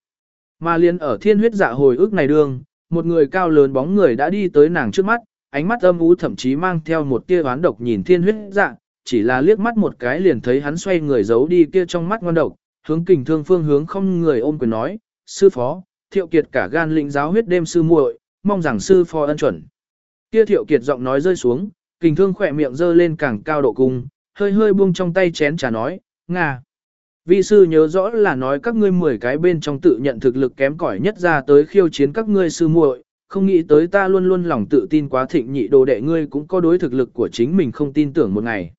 Mà liền ở thiên huyết dạ hồi ức này đường, một người cao lớn bóng người đã đi tới nàng trước mắt, ánh mắt âm u thậm chí mang theo một tia oán độc nhìn thiên huyết dạ, chỉ là liếc mắt một cái liền thấy hắn xoay người giấu đi kia trong mắt ngon độc, hướng kình thương phương hướng không người ôm quyền nói, sư phó, thiệu kiệt cả gan lĩnh giáo huyết đêm sư muội, mong rằng sư phó ân chuẩn. Kia thiệu kiệt giọng nói rơi xuống, kình thương khỏe miệng dơ lên càng cao độ cung, hơi hơi buông trong tay chén trà nói, Nga. Vi sư nhớ rõ là nói các ngươi 10 cái bên trong tự nhận thực lực kém cỏi nhất ra tới khiêu chiến các ngươi sư muội, không nghĩ tới ta luôn luôn lòng tự tin quá thịnh nhị đồ đệ ngươi cũng có đối thực lực của chính mình không tin tưởng một ngày.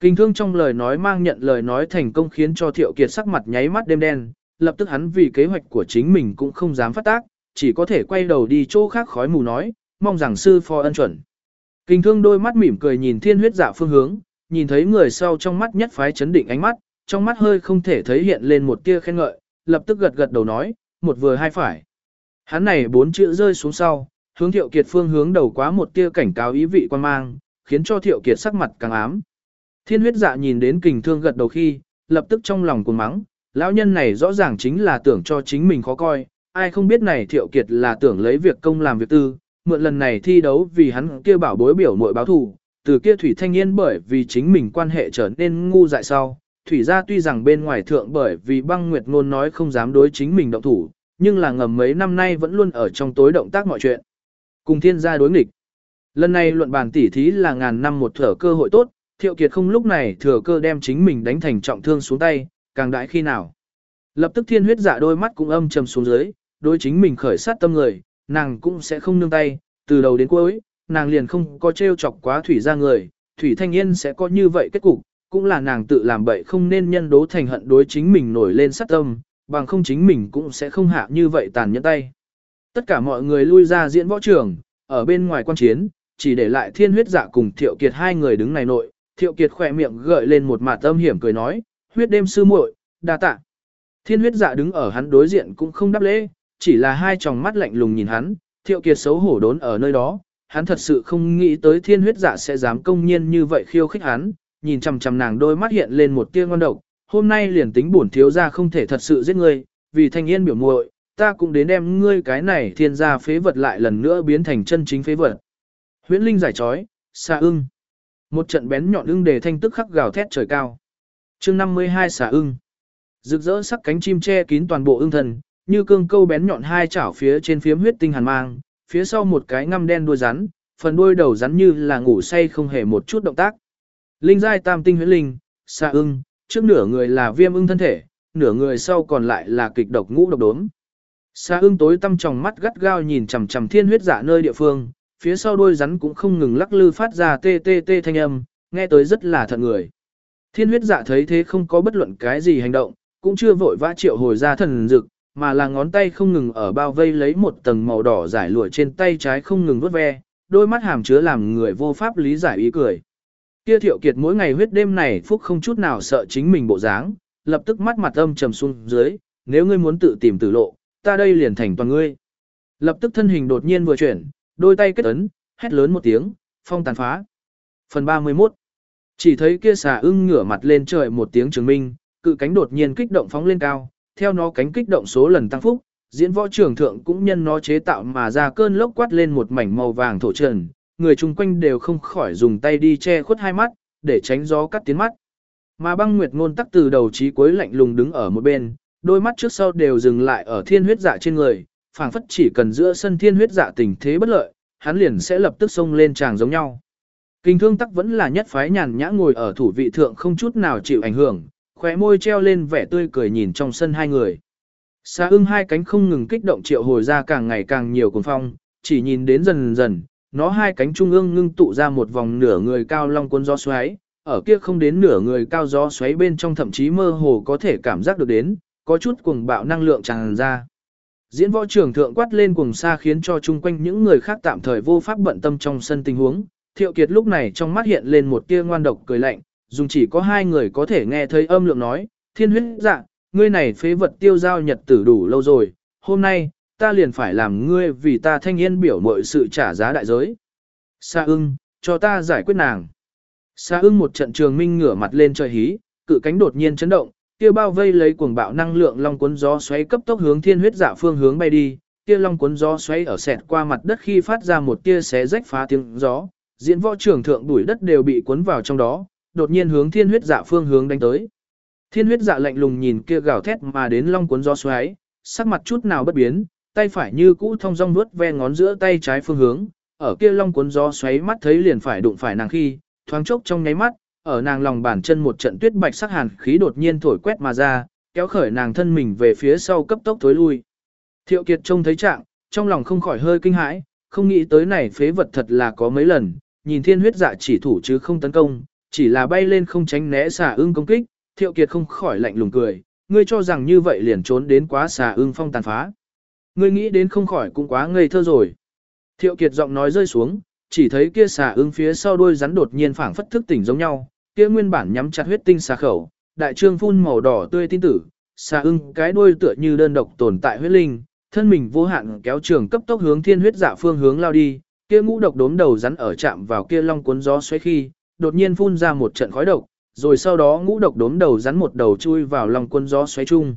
Kinh thương trong lời nói mang nhận lời nói thành công khiến cho Thiệu Kiệt sắc mặt nháy mắt đêm đen, lập tức hắn vì kế hoạch của chính mình cũng không dám phát tác, chỉ có thể quay đầu đi chỗ khác khói mù nói, mong rằng sư phó ân chuẩn. Kinh thương đôi mắt mỉm cười nhìn thiên huyết dạ phương hướng, nhìn thấy người sau trong mắt nhất phái chấn định ánh mắt, trong mắt hơi không thể thấy hiện lên một tia khen ngợi, lập tức gật gật đầu nói, một vừa hai phải. Hắn này bốn chữ rơi xuống sau, hướng Thiệu Kiệt phương hướng đầu quá một tia cảnh cáo ý vị quan mang, khiến cho Thiệu Kiệt sắc mặt càng ám. Thiên huyết dạ nhìn đến kình thương gật đầu khi, lập tức trong lòng cuồng mắng, lão nhân này rõ ràng chính là tưởng cho chính mình khó coi, ai không biết này Thiệu Kiệt là tưởng lấy việc công làm việc tư, mượn lần này thi đấu vì hắn kia bảo bối biểu muội báo thù, từ kia thủy thanh yên bởi vì chính mình quan hệ trở nên ngu dại sau, thủy gia tuy rằng bên ngoài thượng bởi vì băng nguyệt ngôn nói không dám đối chính mình động thủ, nhưng là ngầm mấy năm nay vẫn luôn ở trong tối động tác mọi chuyện. Cùng thiên gia đối nghịch. Lần này luận bàn tỉ thí là ngàn năm một thở cơ hội tốt, thiệu kiệt không lúc này thừa cơ đem chính mình đánh thành trọng thương xuống tay, càng đãi khi nào. Lập tức thiên huyết dạ đôi mắt cũng âm trầm xuống dưới, đối chính mình khởi sát tâm người, nàng cũng sẽ không nương tay, từ đầu đến cuối, nàng liền không có trêu chọc quá thủy ra người, thủy thanh yên sẽ có như vậy kết cục, cũng là nàng tự làm bậy không nên nhân đố thành hận đối chính mình nổi lên sát tâm, bằng không chính mình cũng sẽ không hạ như vậy tàn nhẫn tay. Tất cả mọi người lui ra diễn võ trường, ở bên ngoài quan chiến, chỉ để lại thiên huyết dạ cùng thiệu kiệt hai người đứng này nội, thiệu kiệt khỏe miệng gợi lên một mặt âm hiểm cười nói, huyết đêm sư muội, đa tạ. Thiên huyết dạ đứng ở hắn đối diện cũng không đáp lễ, chỉ là hai tròng mắt lạnh lùng nhìn hắn, thiệu kiệt xấu hổ đốn ở nơi đó, hắn thật sự không nghĩ tới thiên huyết dạ sẽ dám công nhiên như vậy khiêu khích hắn, nhìn chằm chằm nàng đôi mắt hiện lên một tia ngon độc, hôm nay liền tính bổn thiếu gia không thể thật sự giết ngươi, vì thanh yên biểu muội, ta cũng đến đem ngươi cái này thiên gia phế vật lại lần nữa biến thành chân chính phế vật. Huyễn Linh giải trói, xà ưng. Một trận bén nhọn ưng để thanh tức khắc gào thét trời cao. chương 52 xà ưng. Rực rỡ sắc cánh chim che kín toàn bộ ưng thần, như cương câu bén nhọn hai chảo phía trên phiếm huyết tinh hàn mang, phía sau một cái ngăm đen đuôi rắn, phần đuôi đầu rắn như là ngủ say không hề một chút động tác. Linh giai tam tinh huyễn linh, xa ưng, trước nửa người là viêm ưng thân thể, nửa người sau còn lại là kịch độc ngũ độc đốm. Xa ưng tối tăm tròng mắt gắt gao nhìn chằm chằm thiên huyết dạ nơi địa phương, phía sau đuôi rắn cũng không ngừng lắc lư phát ra tê tê tê thanh âm, nghe tới rất là thật người. Thiên huyết dạ thấy thế không có bất luận cái gì hành động, cũng chưa vội vã triệu hồi ra thần dực, mà là ngón tay không ngừng ở bao vây lấy một tầng màu đỏ giải lụa trên tay trái không ngừng vuốt ve, đôi mắt hàm chứa làm người vô pháp lý giải ý cười. Kia thiệu kiệt mỗi ngày huyết đêm này phúc không chút nào sợ chính mình bộ dáng, lập tức mắt mặt âm trầm xuống dưới, nếu ngươi muốn tự tìm tử lộ, ta đây liền thành toàn ngươi. Lập tức thân hình đột nhiên vừa chuyển, đôi tay kết ấn, hét lớn một tiếng, phong tàn phá. Phần 31 Chỉ thấy kia xà ưng ngửa mặt lên trời một tiếng chứng minh, cự cánh đột nhiên kích động phóng lên cao, theo nó cánh kích động số lần tăng phúc, diễn võ trường thượng cũng nhân nó chế tạo mà ra cơn lốc quát lên một mảnh màu vàng thổ trần, người chung quanh đều không khỏi dùng tay đi che khuất hai mắt, để tránh gió cắt tiến mắt. Mà băng nguyệt ngôn tắc từ đầu chí cuối lạnh lùng đứng ở một bên, đôi mắt trước sau đều dừng lại ở thiên huyết dạ trên người, phảng phất chỉ cần giữa sân thiên huyết dạ tình thế bất lợi, hắn liền sẽ lập tức xông lên tràng giống nhau. Kinh thương tắc vẫn là nhất phái nhàn nhã ngồi ở thủ vị thượng không chút nào chịu ảnh hưởng, khóe môi treo lên vẻ tươi cười nhìn trong sân hai người. Xa ưng hai cánh không ngừng kích động triệu hồi ra càng ngày càng nhiều cuồng phong, chỉ nhìn đến dần dần, nó hai cánh trung ương ngưng tụ ra một vòng nửa người cao long cuốn gió xoáy, ở kia không đến nửa người cao gió xoáy bên trong thậm chí mơ hồ có thể cảm giác được đến, có chút cuồng bạo năng lượng tràn ra. Diễn võ trưởng thượng quát lên cùng xa khiến cho chung quanh những người khác tạm thời vô pháp bận tâm trong sân tình huống. Thiệu Kiệt lúc này trong mắt hiện lên một tia ngoan độc cười lạnh, dùng chỉ có hai người có thể nghe thấy âm lượng nói, thiên huyết dạ, ngươi này phế vật tiêu giao nhật tử đủ lâu rồi, hôm nay, ta liền phải làm ngươi vì ta thanh yên biểu mọi sự trả giá đại giới. Sa ưng, cho ta giải quyết nàng. Sa ưng một trận trường minh ngửa mặt lên trời hí, cự cánh đột nhiên chấn động, kia bao vây lấy cuồng bạo năng lượng long cuốn gió xoáy cấp tốc hướng thiên huyết dạ phương hướng bay đi, kia long cuốn gió xoáy ở sẹt qua mặt đất khi phát ra một tia xé rách phá tiếng gió, diễn võ trưởng thượng đuổi đất đều bị cuốn vào trong đó, đột nhiên hướng thiên huyết dạ phương hướng đánh tới. Thiên huyết dạ lạnh lùng nhìn kia gào thét mà đến long cuốn gió xoáy, sắc mặt chút nào bất biến, tay phải như cũ thông dong vuốt ve ngón giữa tay trái phương hướng, ở kia long cuốn gió xoáy mắt thấy liền phải đụng phải nàng khi, thoáng chốc trong nháy mắt, ở nàng lòng bàn chân một trận tuyết bạch sắc hàn khí đột nhiên thổi quét mà ra, kéo khởi nàng thân mình về phía sau cấp tốc thối lui. Thiệu Kiệt trông thấy trạng, trong lòng không khỏi hơi kinh hãi, không nghĩ tới này phế vật thật là có mấy lần, nhìn thiên huyết dạ chỉ thủ chứ không tấn công, chỉ là bay lên không tránh né xà ưng công kích, Thiệu Kiệt không khỏi lạnh lùng cười, ngươi cho rằng như vậy liền trốn đến quá xà ưng phong tàn phá. Ngươi nghĩ đến không khỏi cũng quá ngây thơ rồi. Thiệu Kiệt giọng nói rơi xuống, chỉ thấy kia xà ưng phía sau đuôi rắn đột nhiên phảng phất thức tỉnh giống nhau, kia nguyên bản nhắm chặt huyết tinh xà khẩu, đại trương phun màu đỏ tươi tin tử, xà ưng cái đuôi tựa như đơn độc tồn tại huyết linh, thân mình vô hạn kéo trường cấp tốc hướng thiên huyết dạ phương hướng lao đi, kia ngũ độc đốm đầu rắn ở chạm vào kia long cuốn gió xoáy khi, đột nhiên phun ra một trận khói độc, rồi sau đó ngũ độc đốm đầu rắn một đầu chui vào lòng quân gió xoáy chung.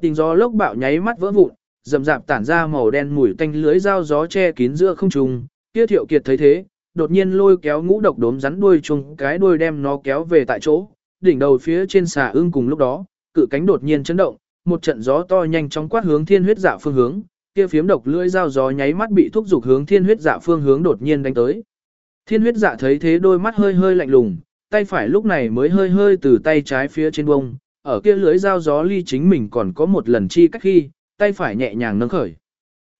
Tình gió lốc bạo nháy mắt vỡ vụn, rầm rạp tản ra màu đen mùi tanh lưới dao gió che kín giữa không trung, kia thiệu kiệt thấy thế, đột nhiên lôi kéo ngũ độc đốm rắn đuôi chung cái đuôi đem nó kéo về tại chỗ, đỉnh đầu phía trên xà ưng cùng lúc đó, cự cánh đột nhiên chấn động, một trận gió to nhanh chóng quát hướng thiên huyết dạ phương hướng, kia phiếm độc lưỡi dao gió nháy mắt bị thúc dục hướng thiên huyết dạ phương hướng đột nhiên đánh tới. Thiên huyết dạ thấy thế đôi mắt hơi hơi lạnh lùng, tay phải lúc này mới hơi hơi từ tay trái phía trên bông, ở kia lưỡi dao gió ly chính mình còn có một lần chi cách khi, tay phải nhẹ nhàng nâng khởi.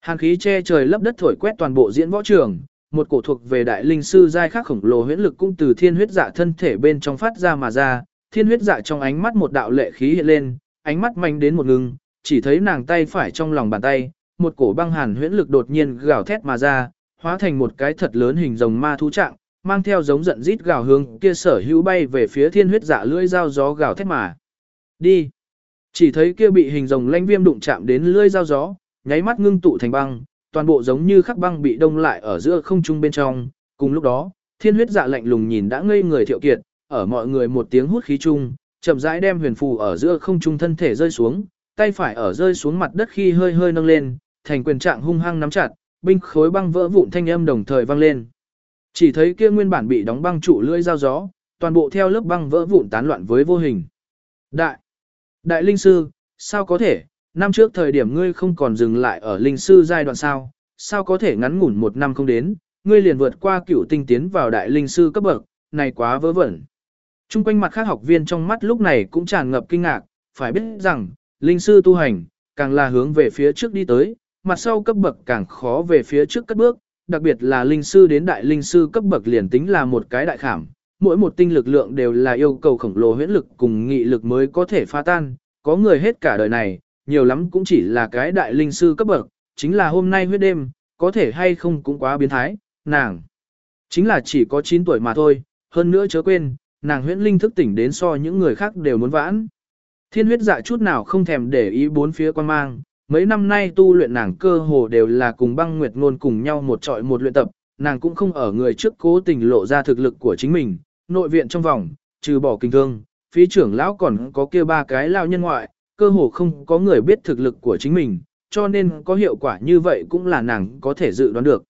Hàn khí che trời lấp đất thổi quét toàn bộ diễn võ trường, một cổ thuộc về đại linh sư giai khác khổng lồ huyễn lực cũng từ thiên huyết dạ thân thể bên trong phát ra mà ra, thiên huyết dạ trong ánh mắt một đạo lệ khí hiện lên, ánh mắt manh đến một ngừng, chỉ thấy nàng tay phải trong lòng bàn tay, một cổ băng hàn huyễn lực đột nhiên gào thét mà ra, hóa thành một cái thật lớn hình rồng ma thú trạng, mang theo giống giận rít gào hướng kia sở hữu bay về phía thiên huyết dạ lưỡi dao gió gào thét mà. Đi! Chỉ thấy kia bị hình rồng lanh viêm đụng chạm đến lưỡi dao gió, nháy mắt ngưng tụ thành băng, toàn bộ giống như khắc băng bị đông lại ở giữa không trung bên trong. Cùng lúc đó, thiên huyết dạ lạnh lùng nhìn đã ngây người thiệu kiệt, ở mọi người một tiếng hút khí chung, chậm rãi đem huyền phù ở giữa không trung thân thể rơi xuống, tay phải ở rơi xuống mặt đất khi hơi hơi nâng lên, thành quyền trạng hung hăng nắm chặt, binh khối băng vỡ vụn thanh âm đồng thời vang lên. Chỉ thấy kia nguyên bản bị đóng băng trụ lưỡi dao gió, toàn bộ theo lớp băng vỡ vụn tán loạn với vô hình. Đại, đại linh sư, sao có thể, năm trước thời điểm ngươi không còn dừng lại ở linh sư giai đoạn sao, sao có thể ngắn ngủn một năm không đến, ngươi liền vượt qua cửu tinh tiến vào đại linh sư cấp bậc, này quá vớ vẩn. Trung quanh mặt khác học viên trong mắt lúc này cũng tràn ngập kinh ngạc, phải biết rằng, linh sư tu hành, càng là hướng về phía trước đi tới, mặt sau cấp bậc càng khó về phía trước cất bước, đặc biệt là linh sư đến đại linh sư cấp bậc liền tính là một cái đại khảm, mỗi một tinh lực lượng đều là yêu cầu khổng lồ huyễn lực cùng nghị lực mới có thể phá tan, có người hết cả đời này, nhiều lắm cũng chỉ là cái đại linh sư cấp bậc, chính là hôm nay huyết đêm, có thể hay không cũng quá biến thái, nàng. Chính là chỉ có 9 tuổi mà thôi, hơn nữa chớ quên, nàng huyễn linh thức tỉnh đến so những người khác đều muốn vãn. Thiên huyết dạ chút nào không thèm để ý bốn phía quan mang, mấy năm nay tu luyện nàng cơ hồ đều là cùng băng nguyệt ngôn cùng nhau một trọi một luyện tập, nàng cũng không ở người trước cố tình lộ ra thực lực của chính mình, nội viện trong vòng, trừ bỏ kinh thương, phí trưởng lão còn có kia ba cái lao nhân ngoại, cơ hồ không có người biết thực lực của chính mình, cho nên có hiệu quả như vậy cũng là nàng có thể dự đoán được.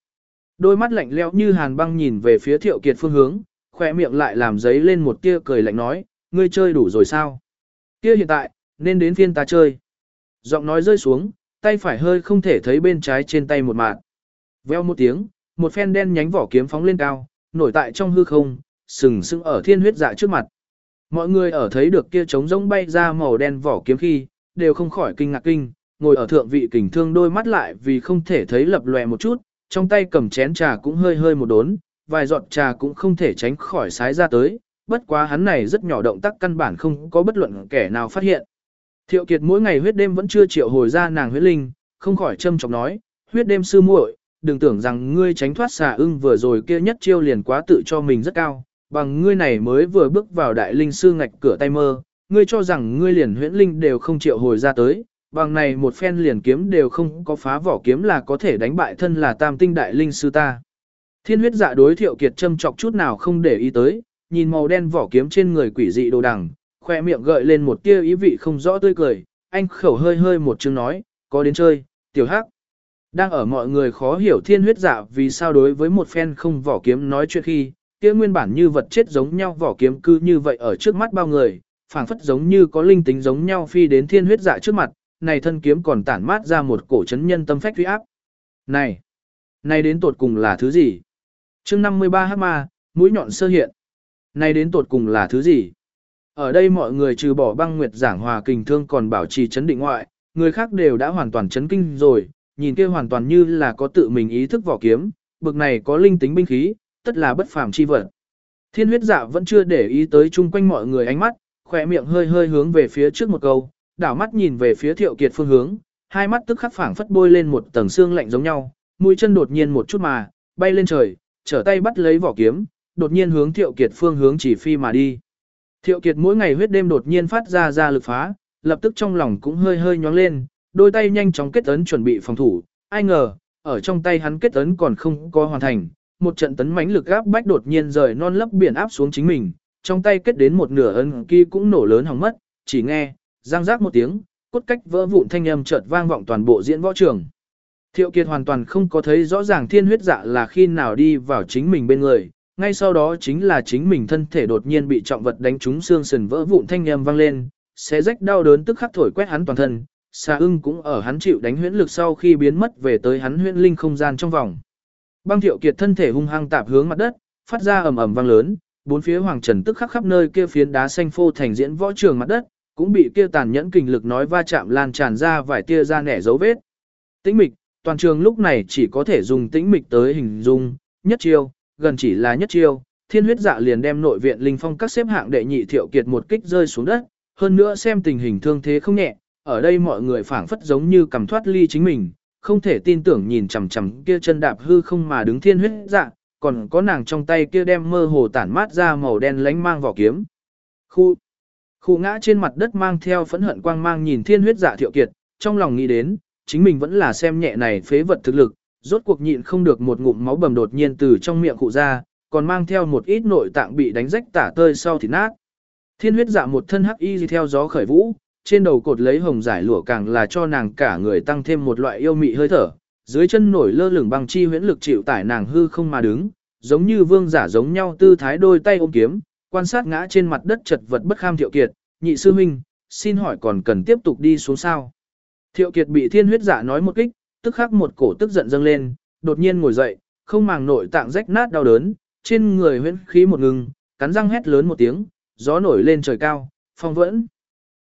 Đôi mắt lạnh lẽo như hàn băng nhìn về phía thiệu kiệt phương hướng, khỏe miệng lại làm giấy lên một tia cười lạnh nói, ngươi chơi đủ rồi sao? Kia hiện tại, nên đến phiên ta chơi. Giọng nói rơi xuống, tay phải hơi không thể thấy bên trái trên tay một mạng. Veo một tiếng, một phen đen nhánh vỏ kiếm phóng lên cao, nổi tại trong hư không, sừng sững ở thiên huyết dạ trước mặt. Mọi người ở thấy được kia trống rỗng bay ra màu đen vỏ kiếm khi, đều không khỏi kinh ngạc kinh, ngồi ở thượng vị kình thương đôi mắt lại vì không thể thấy lập lòe một chút, trong tay cầm chén trà cũng hơi hơi một đốn, vài giọt trà cũng không thể tránh khỏi sái ra tới, bất quá hắn này rất nhỏ động tác căn bản không có bất luận kẻ nào phát hiện. Thiệu Kiệt mỗi ngày huyết đêm vẫn chưa triệu hồi ra nàng huyết linh, không khỏi châm chọc nói, huyết đêm sư muội, đừng tưởng rằng ngươi tránh thoát xà ưng vừa rồi kia nhất chiêu liền quá tự cho mình rất cao, bằng ngươi này mới vừa bước vào đại linh sư ngạch cửa tay mơ, ngươi cho rằng ngươi liền huyễn linh đều không chịu hồi ra tới, bằng này một phen liền kiếm đều không có phá vỏ kiếm là có thể đánh bại thân là tam tinh đại linh sư ta. Thiên huyết dạ đối thiệu kiệt châm chọc chút nào không để ý tới, nhìn màu đen vỏ kiếm trên người quỷ dị đồ đằng, khoe miệng gợi lên một tia ý vị không rõ tươi cười, anh khẩu hơi hơi một chương nói, có đến chơi, tiểu hắc. Đang ở mọi người khó hiểu thiên huyết giả vì sao đối với một phen không vỏ kiếm nói chuyện khi, kia nguyên bản như vật chết giống nhau vỏ kiếm cứ như vậy ở trước mắt bao người, phảng phất giống như có linh tính giống nhau phi đến thiên huyết dạ trước mặt, này thân kiếm còn tản mát ra một cổ chấn nhân tâm phách uy áp. Này, này đến tột cùng là thứ gì? chương 53 hắc ma, mũi nhọn sơ hiện. Này đến tột cùng là thứ gì? Ở đây mọi người trừ bỏ băng nguyệt giảng hòa kình thương còn bảo trì chấn định ngoại, người khác đều đã hoàn toàn chấn kinh rồi, nhìn kia hoàn toàn như là có tự mình ý thức vỏ kiếm, bực này có linh tính binh khí, tất là bất phàm chi vật. Thiên huyết dạ vẫn chưa để ý tới chung quanh mọi người ánh mắt, khỏe miệng hơi hơi hướng về phía trước một câu, đảo mắt nhìn về phía thiệu kiệt phương hướng, hai mắt tức khắc phảng phất bôi lên một tầng xương lạnh giống nhau, mũi chân đột nhiên một chút mà, bay lên trời, trở tay bắt lấy vỏ kiếm, đột nhiên hướng thiệu kiệt phương hướng chỉ phi mà đi. Thiệu kiệt mỗi ngày huyết đêm đột nhiên phát ra ra lực phá, lập tức trong lòng cũng hơi hơi nhóng lên, đôi tay nhanh chóng kết ấn chuẩn bị phòng thủ, ai ngờ, ở trong tay hắn kết ấn còn không có hoàn thành, một trận tấn mãnh lực gáp bách đột nhiên rời non lấp biển áp xuống chính mình, trong tay kết đến một nửa ấn kia cũng nổ lớn hỏng mất, chỉ nghe, răng rác một tiếng, cốt cách vỡ vụn thanh âm chợt vang vọng toàn bộ diễn võ trường. Thiệu Kiệt hoàn toàn không có thấy rõ ràng thiên huyết dạ là khi nào đi vào chính mình bên người, ngay sau đó chính là chính mình thân thể đột nhiên bị trọng vật đánh trúng xương sườn vỡ vụn thanh âm vang lên, xé rách đau đớn tức khắc thổi quét hắn toàn thân, xà ưng cũng ở hắn chịu đánh huyễn lực sau khi biến mất về tới hắn huyễn linh không gian trong vòng. Băng Thiệu Kiệt thân thể hung hăng tạp hướng mặt đất, phát ra ầm ầm vang lớn, bốn phía hoàng trần tức khắc khắp nơi kia phiến đá xanh phô thành diễn võ trường mặt đất, cũng bị kia tàn nhẫn kinh lực nói va chạm lan tràn ra vài tia ra nẻ dấu vết. Tĩnh mịch, toàn trường lúc này chỉ có thể dùng tĩnh mịch tới hình dung, nhất chiêu, gần chỉ là nhất chiêu, thiên huyết dạ liền đem nội viện linh phong các xếp hạng đệ nhị thiệu kiệt một kích rơi xuống đất, hơn nữa xem tình hình thương thế không nhẹ, ở đây mọi người phảng phất giống như cầm thoát ly chính mình, không thể tin tưởng nhìn chằm chằm kia chân đạp hư không mà đứng thiên huyết dạ, còn có nàng trong tay kia đem mơ hồ tản mát ra màu đen lánh mang vỏ kiếm. Khu, khu ngã trên mặt đất mang theo phẫn hận quang mang nhìn thiên huyết dạ thiệu kiệt, trong lòng nghĩ đến, chính mình vẫn là xem nhẹ này phế vật thực lực, rốt cuộc nhịn không được một ngụm máu bầm đột nhiên từ trong miệng cụ ra, còn mang theo một ít nội tạng bị đánh rách tả tơi sau thì nát. Thiên huyết dạ một thân hắc y theo gió khởi vũ, trên đầu cột lấy hồng giải lụa càng là cho nàng cả người tăng thêm một loại yêu mị hơi thở, dưới chân nổi lơ lửng băng chi huyễn lực chịu tải nàng hư không mà đứng, giống như vương giả giống nhau tư thái đôi tay ôm kiếm, quan sát ngã trên mặt đất chật vật bất kham thiệu kiệt, nhị sư huynh, xin hỏi còn cần tiếp tục đi xuống sao? Thiệu kiệt bị thiên huyết dạ nói một kích, tức khắc một cổ tức giận dâng lên, đột nhiên ngồi dậy, không màng nội tạng rách nát đau đớn, trên người huyễn khí một ngừng, cắn răng hét lớn một tiếng, gió nổi lên trời cao, phong vẫn.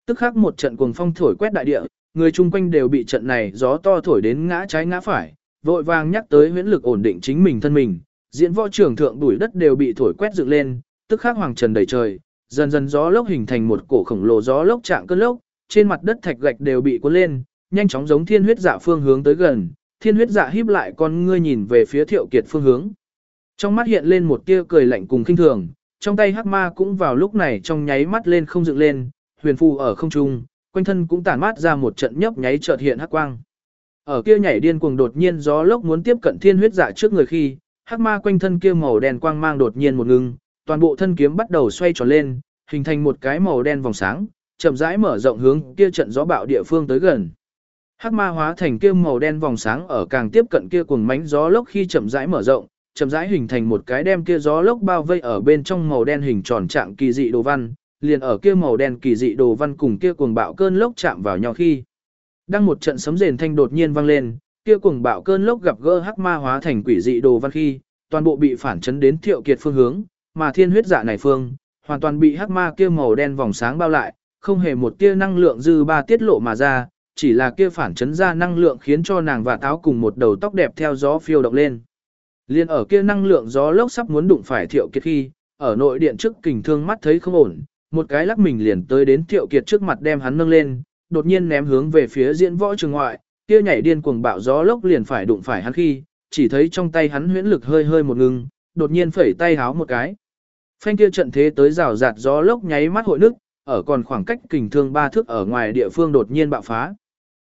Tức khắc một trận cuồng phong thổi quét đại địa, người chung quanh đều bị trận này gió to thổi đến ngã trái ngã phải, vội vàng nhắc tới huyễn lực ổn định chính mình thân mình, diễn võ trường thượng đuổi đất đều bị thổi quét dựng lên, tức khắc hoàng trần đầy trời, dần dần gió lốc hình thành một cổ khổng lồ gió lốc trạng cơn lốc, trên mặt đất thạch gạch đều bị cuốn lên, nhanh chóng giống thiên huyết dạ phương hướng tới gần, thiên huyết dạ híp lại con ngươi nhìn về phía thiệu kiệt phương hướng. Trong mắt hiện lên một tia cười lạnh cùng kinh thường, trong tay hắc ma cũng vào lúc này trong nháy mắt lên không dựng lên, huyền phù ở không trung, quanh thân cũng tản mát ra một trận nhấp nháy chợt hiện hắc quang. Ở kia nhảy điên cuồng đột nhiên gió lốc muốn tiếp cận thiên huyết dạ trước người khi, hắc ma quanh thân kia màu đen quang mang đột nhiên một ngưng, toàn bộ thân kiếm bắt đầu xoay tròn lên, hình thành một cái màu đen vòng sáng, chậm rãi mở rộng hướng kia trận gió bạo địa phương tới gần. Hắc ma hóa thành kia màu đen vòng sáng ở càng tiếp cận kia cuồng mánh gió lốc khi chậm rãi mở rộng, chậm rãi hình thành một cái đem kia gió lốc bao vây ở bên trong màu đen hình tròn trạng kỳ dị đồ văn, liền ở kia màu đen kỳ dị đồ văn cùng kia cuồng bạo cơn lốc chạm vào nhau khi. Đang một trận sấm rền thanh đột nhiên vang lên, kia cuồng bạo cơn lốc gặp gỡ hắc ma hóa thành quỷ dị đồ văn khi, toàn bộ bị phản chấn đến thiệu kiệt phương hướng, mà thiên huyết dạ này phương, hoàn toàn bị hắc ma kia màu đen vòng sáng bao lại, không hề một tia năng lượng dư ba tiết lộ mà ra, chỉ là kia phản chấn ra năng lượng khiến cho nàng và táo cùng một đầu tóc đẹp theo gió phiêu động lên. Liên ở kia năng lượng gió lốc sắp muốn đụng phải thiệu kiệt khi, ở nội điện trước kình thương mắt thấy không ổn, một cái lắc mình liền tới đến thiệu kiệt trước mặt đem hắn nâng lên, đột nhiên ném hướng về phía diễn võ trường ngoại, kia nhảy điên cuồng bạo gió lốc liền phải đụng phải hắn khi, chỉ thấy trong tay hắn huyễn lực hơi hơi một ngừng, đột nhiên phẩy tay háo một cái. Phanh kia trận thế tới rào rạt gió lốc nháy mắt hội nước, ở còn khoảng cách kình thương ba thước ở ngoài địa phương đột nhiên bạo phá.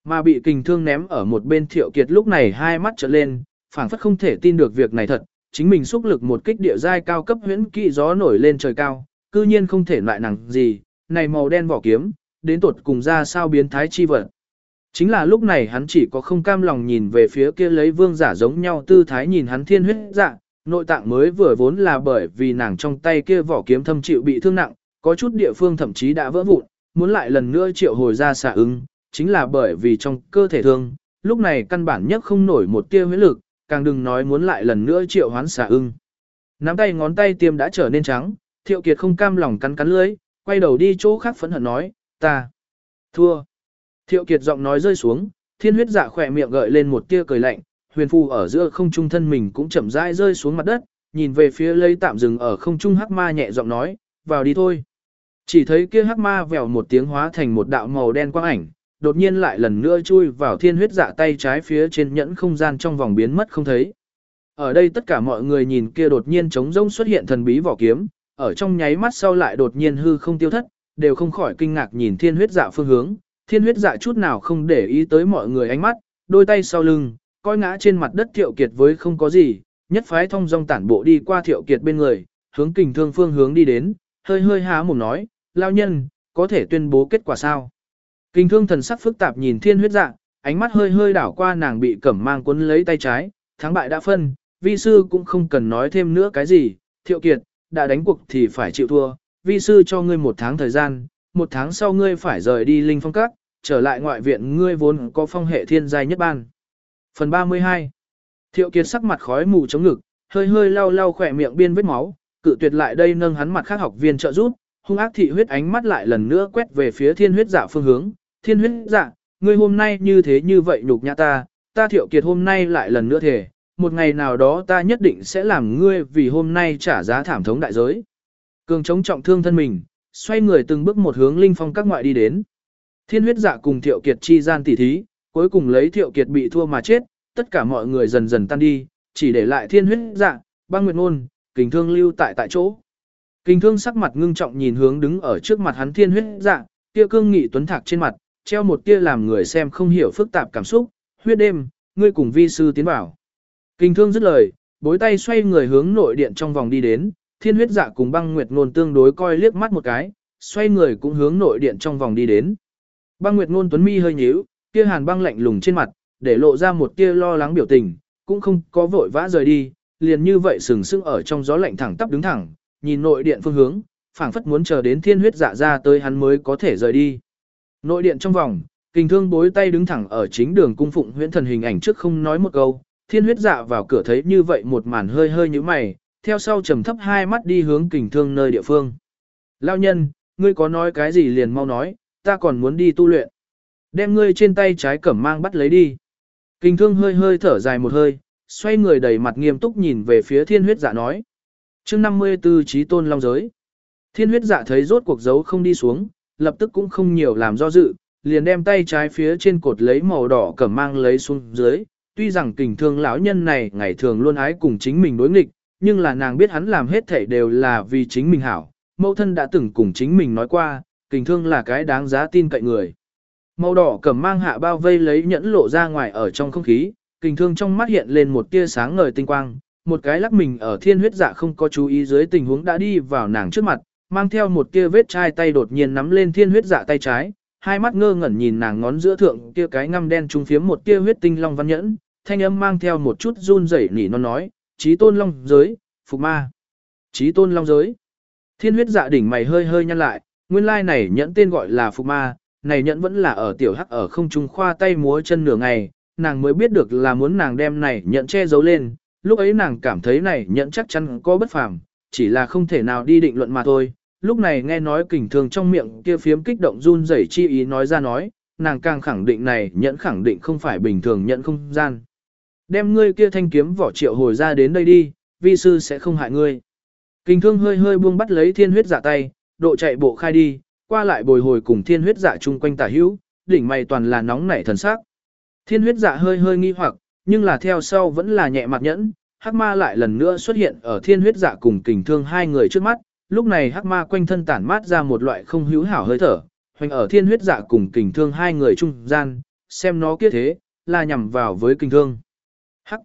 Mà bị kình thương ném ở một bên thiệu kiệt lúc này hai mắt trở lên, phảng phất không thể tin được việc này thật, chính mình xúc lực một kích địa giai cao cấp huyễn kỵ gió nổi lên trời cao, cư nhiên không thể loại nặng gì, này màu đen vỏ kiếm, đến tột cùng ra sao biến thái chi vật. Chính là lúc này hắn chỉ có không cam lòng nhìn về phía kia lấy vương giả giống nhau tư thái nhìn hắn thiên huyết dạ, nội tạng mới vừa vốn là bởi vì nàng trong tay kia vỏ kiếm thâm chịu bị thương nặng, có chút địa phương thậm chí đã vỡ vụn, muốn lại lần nữa triệu hồi ra xả ứng, chính là bởi vì trong cơ thể thương, lúc này căn bản nhất không nổi một tia huyết lực, càng đừng nói muốn lại lần nữa triệu hoán xà ưng. Nắm tay ngón tay tiêm đã trở nên trắng, thiệu kiệt không cam lòng cắn cắn lưới, quay đầu đi chỗ khác phẫn hận nói, ta thua. Thiệu kiệt giọng nói rơi xuống, thiên huyết dạ khỏe miệng gợi lên một tia cười lạnh, huyền phù ở giữa không trung thân mình cũng chậm rãi rơi xuống mặt đất, nhìn về phía lây tạm dừng ở không trung hắc ma nhẹ giọng nói, vào đi thôi. Chỉ thấy kia hắc ma vèo một tiếng hóa thành một đạo màu đen quang ảnh, đột nhiên lại lần nữa chui vào thiên huyết dạ tay trái phía trên nhẫn không gian trong vòng biến mất không thấy. Ở đây tất cả mọi người nhìn kia đột nhiên trống rông xuất hiện thần bí vỏ kiếm, ở trong nháy mắt sau lại đột nhiên hư không tiêu thất, đều không khỏi kinh ngạc nhìn thiên huyết dạ phương hướng, thiên huyết dạ chút nào không để ý tới mọi người ánh mắt, đôi tay sau lưng, coi ngã trên mặt đất thiệu kiệt với không có gì, nhất phái thông dong tản bộ đi qua thiệu kiệt bên người, hướng kình thương phương hướng đi đến, hơi hơi há mồm nói, lao nhân, có thể tuyên bố kết quả sao? Kình thương thần sắc phức tạp nhìn thiên huyết dạ, ánh mắt hơi hơi đảo qua nàng bị cẩm mang cuốn lấy tay trái, thắng bại đã phân, vi sư cũng không cần nói thêm nữa cái gì, thiệu kiệt, đã đánh cuộc thì phải chịu thua, vi sư cho ngươi một tháng thời gian, một tháng sau ngươi phải rời đi linh phong các, trở lại ngoại viện ngươi vốn có phong hệ thiên giai nhất ban. Phần 32 Thiệu kiệt sắc mặt khói mù chống ngực, hơi hơi lau lau khỏe miệng biên vết máu, cự tuyệt lại đây nâng hắn mặt khác học viên trợ giúp, hung ác thị huyết ánh mắt lại lần nữa quét về phía thiên huyết giả phương hướng, thiên huyết dạ, ngươi hôm nay như thế như vậy nhục nhã ta, ta thiệu kiệt hôm nay lại lần nữa thể, một ngày nào đó ta nhất định sẽ làm ngươi vì hôm nay trả giá thảm thống đại giới. Cường chống trọng thương thân mình, xoay người từng bước một hướng linh phong các ngoại đi đến. Thiên huyết dạ cùng thiệu kiệt chi gian tỉ thí, cuối cùng lấy thiệu kiệt bị thua mà chết, tất cả mọi người dần dần tan đi, chỉ để lại thiên huyết dạ, băng nguyệt ngôn, kình thương lưu tại tại chỗ. Kình thương sắc mặt ngưng trọng nhìn hướng đứng ở trước mặt hắn thiên huyết dạ, kia cương nghị tuấn thạc trên mặt, treo một tia làm người xem không hiểu phức tạp cảm xúc, huyết đêm, ngươi cùng vi sư tiến vào. Kinh thương dứt lời, bối tay xoay người hướng nội điện trong vòng đi đến, thiên huyết dạ cùng băng nguyệt ngôn tương đối coi liếc mắt một cái, xoay người cũng hướng nội điện trong vòng đi đến. Băng nguyệt ngôn tuấn mi hơi nhíu, kia hàn băng lạnh lùng trên mặt, để lộ ra một tia lo lắng biểu tình, cũng không có vội vã rời đi, liền như vậy sừng sững ở trong gió lạnh thẳng tắp đứng thẳng, nhìn nội điện phương hướng, phảng phất muốn chờ đến thiên huyết dạ ra tới hắn mới có thể rời đi. Nội điện trong vòng, kinh thương bối tay đứng thẳng ở chính đường cung phụng huyễn thần hình ảnh trước không nói một câu, thiên huyết dạ vào cửa thấy như vậy một màn hơi hơi như mày, theo sau trầm thấp hai mắt đi hướng kình thương nơi địa phương. Lao nhân, ngươi có nói cái gì liền mau nói, ta còn muốn đi tu luyện. Đem ngươi trên tay trái cẩm mang bắt lấy đi. Kình thương hơi hơi thở dài một hơi, xoay người đầy mặt nghiêm túc nhìn về phía thiên huyết dạ nói. chương 54 trí tôn long giới. Thiên huyết dạ thấy rốt cuộc dấu không đi xuống, lập tức cũng không nhiều làm do dự, liền đem tay trái phía trên cột lấy màu đỏ cẩm mang lấy xuống dưới. Tuy rằng kình thương lão nhân này ngày thường luôn ái cùng chính mình đối nghịch, nhưng là nàng biết hắn làm hết thảy đều là vì chính mình hảo. Mẫu thân đã từng cùng chính mình nói qua, kình thương là cái đáng giá tin cậy người. Màu đỏ cẩm mang hạ bao vây lấy nhẫn lộ ra ngoài ở trong không khí, kình thương trong mắt hiện lên một tia sáng ngời tinh quang, một cái lắc mình ở thiên huyết dạ không có chú ý dưới tình huống đã đi vào nàng trước mặt, mang theo một kia vết chai tay đột nhiên nắm lên thiên huyết dạ tay trái, hai mắt ngơ ngẩn nhìn nàng ngón giữa thượng kia cái ngăm đen trung phiếm một tia huyết tinh long văn nhẫn, thanh âm mang theo một chút run rẩy nỉ non nói, trí tôn long giới, phục ma. Trí tôn long giới. Thiên huyết dạ đỉnh mày hơi hơi nhăn lại, nguyên lai này nhẫn tên gọi là phục ma, này nhẫn vẫn là ở tiểu hắc ở không trung khoa tay múa chân nửa ngày, nàng mới biết được là muốn nàng đem này nhẫn che giấu lên, lúc ấy nàng cảm thấy này nhẫn chắc chắn có bất phàm, chỉ là không thể nào đi định luận mà thôi. Lúc này nghe nói kình thường trong miệng kia phiếm kích động run rẩy chi ý nói ra nói, nàng càng khẳng định này nhẫn khẳng định không phải bình thường nhẫn không gian. Đem ngươi kia thanh kiếm vỏ triệu hồi ra đến đây đi, vi sư sẽ không hại ngươi. Kình thương hơi hơi buông bắt lấy thiên huyết giả tay, độ chạy bộ khai đi, qua lại bồi hồi cùng thiên huyết dạ chung quanh tả hữu, đỉnh mày toàn là nóng nảy thần sắc. Thiên huyết dạ hơi hơi nghi hoặc, nhưng là theo sau vẫn là nhẹ mặt nhẫn, hắc ma lại lần nữa xuất hiện ở thiên huyết dạ cùng kình thương hai người trước mắt, lúc này hắc ma quanh thân tản mát ra một loại không hữu hảo hơi thở, hoành ở thiên huyết dạ cùng kình thương hai người trung gian, xem nó kia thế, là nhằm vào với kình thương. Hắc,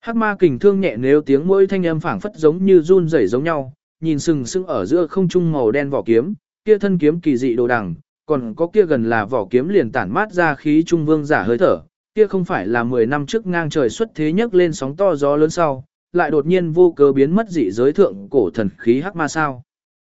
hắc ma kình thương nhẹ nếu tiếng mỗi thanh âm phảng phất giống như run rẩy giống nhau, nhìn sừng sững ở giữa không trung màu đen vỏ kiếm, kia thân kiếm kỳ dị đồ đằng, còn có kia gần là vỏ kiếm liền tản mát ra khí trung vương giả hơi thở, kia không phải là 10 năm trước ngang trời xuất thế nhất lên sóng to gió lớn sau, lại đột nhiên vô cớ biến mất dị giới thượng cổ thần khí hắc ma sao.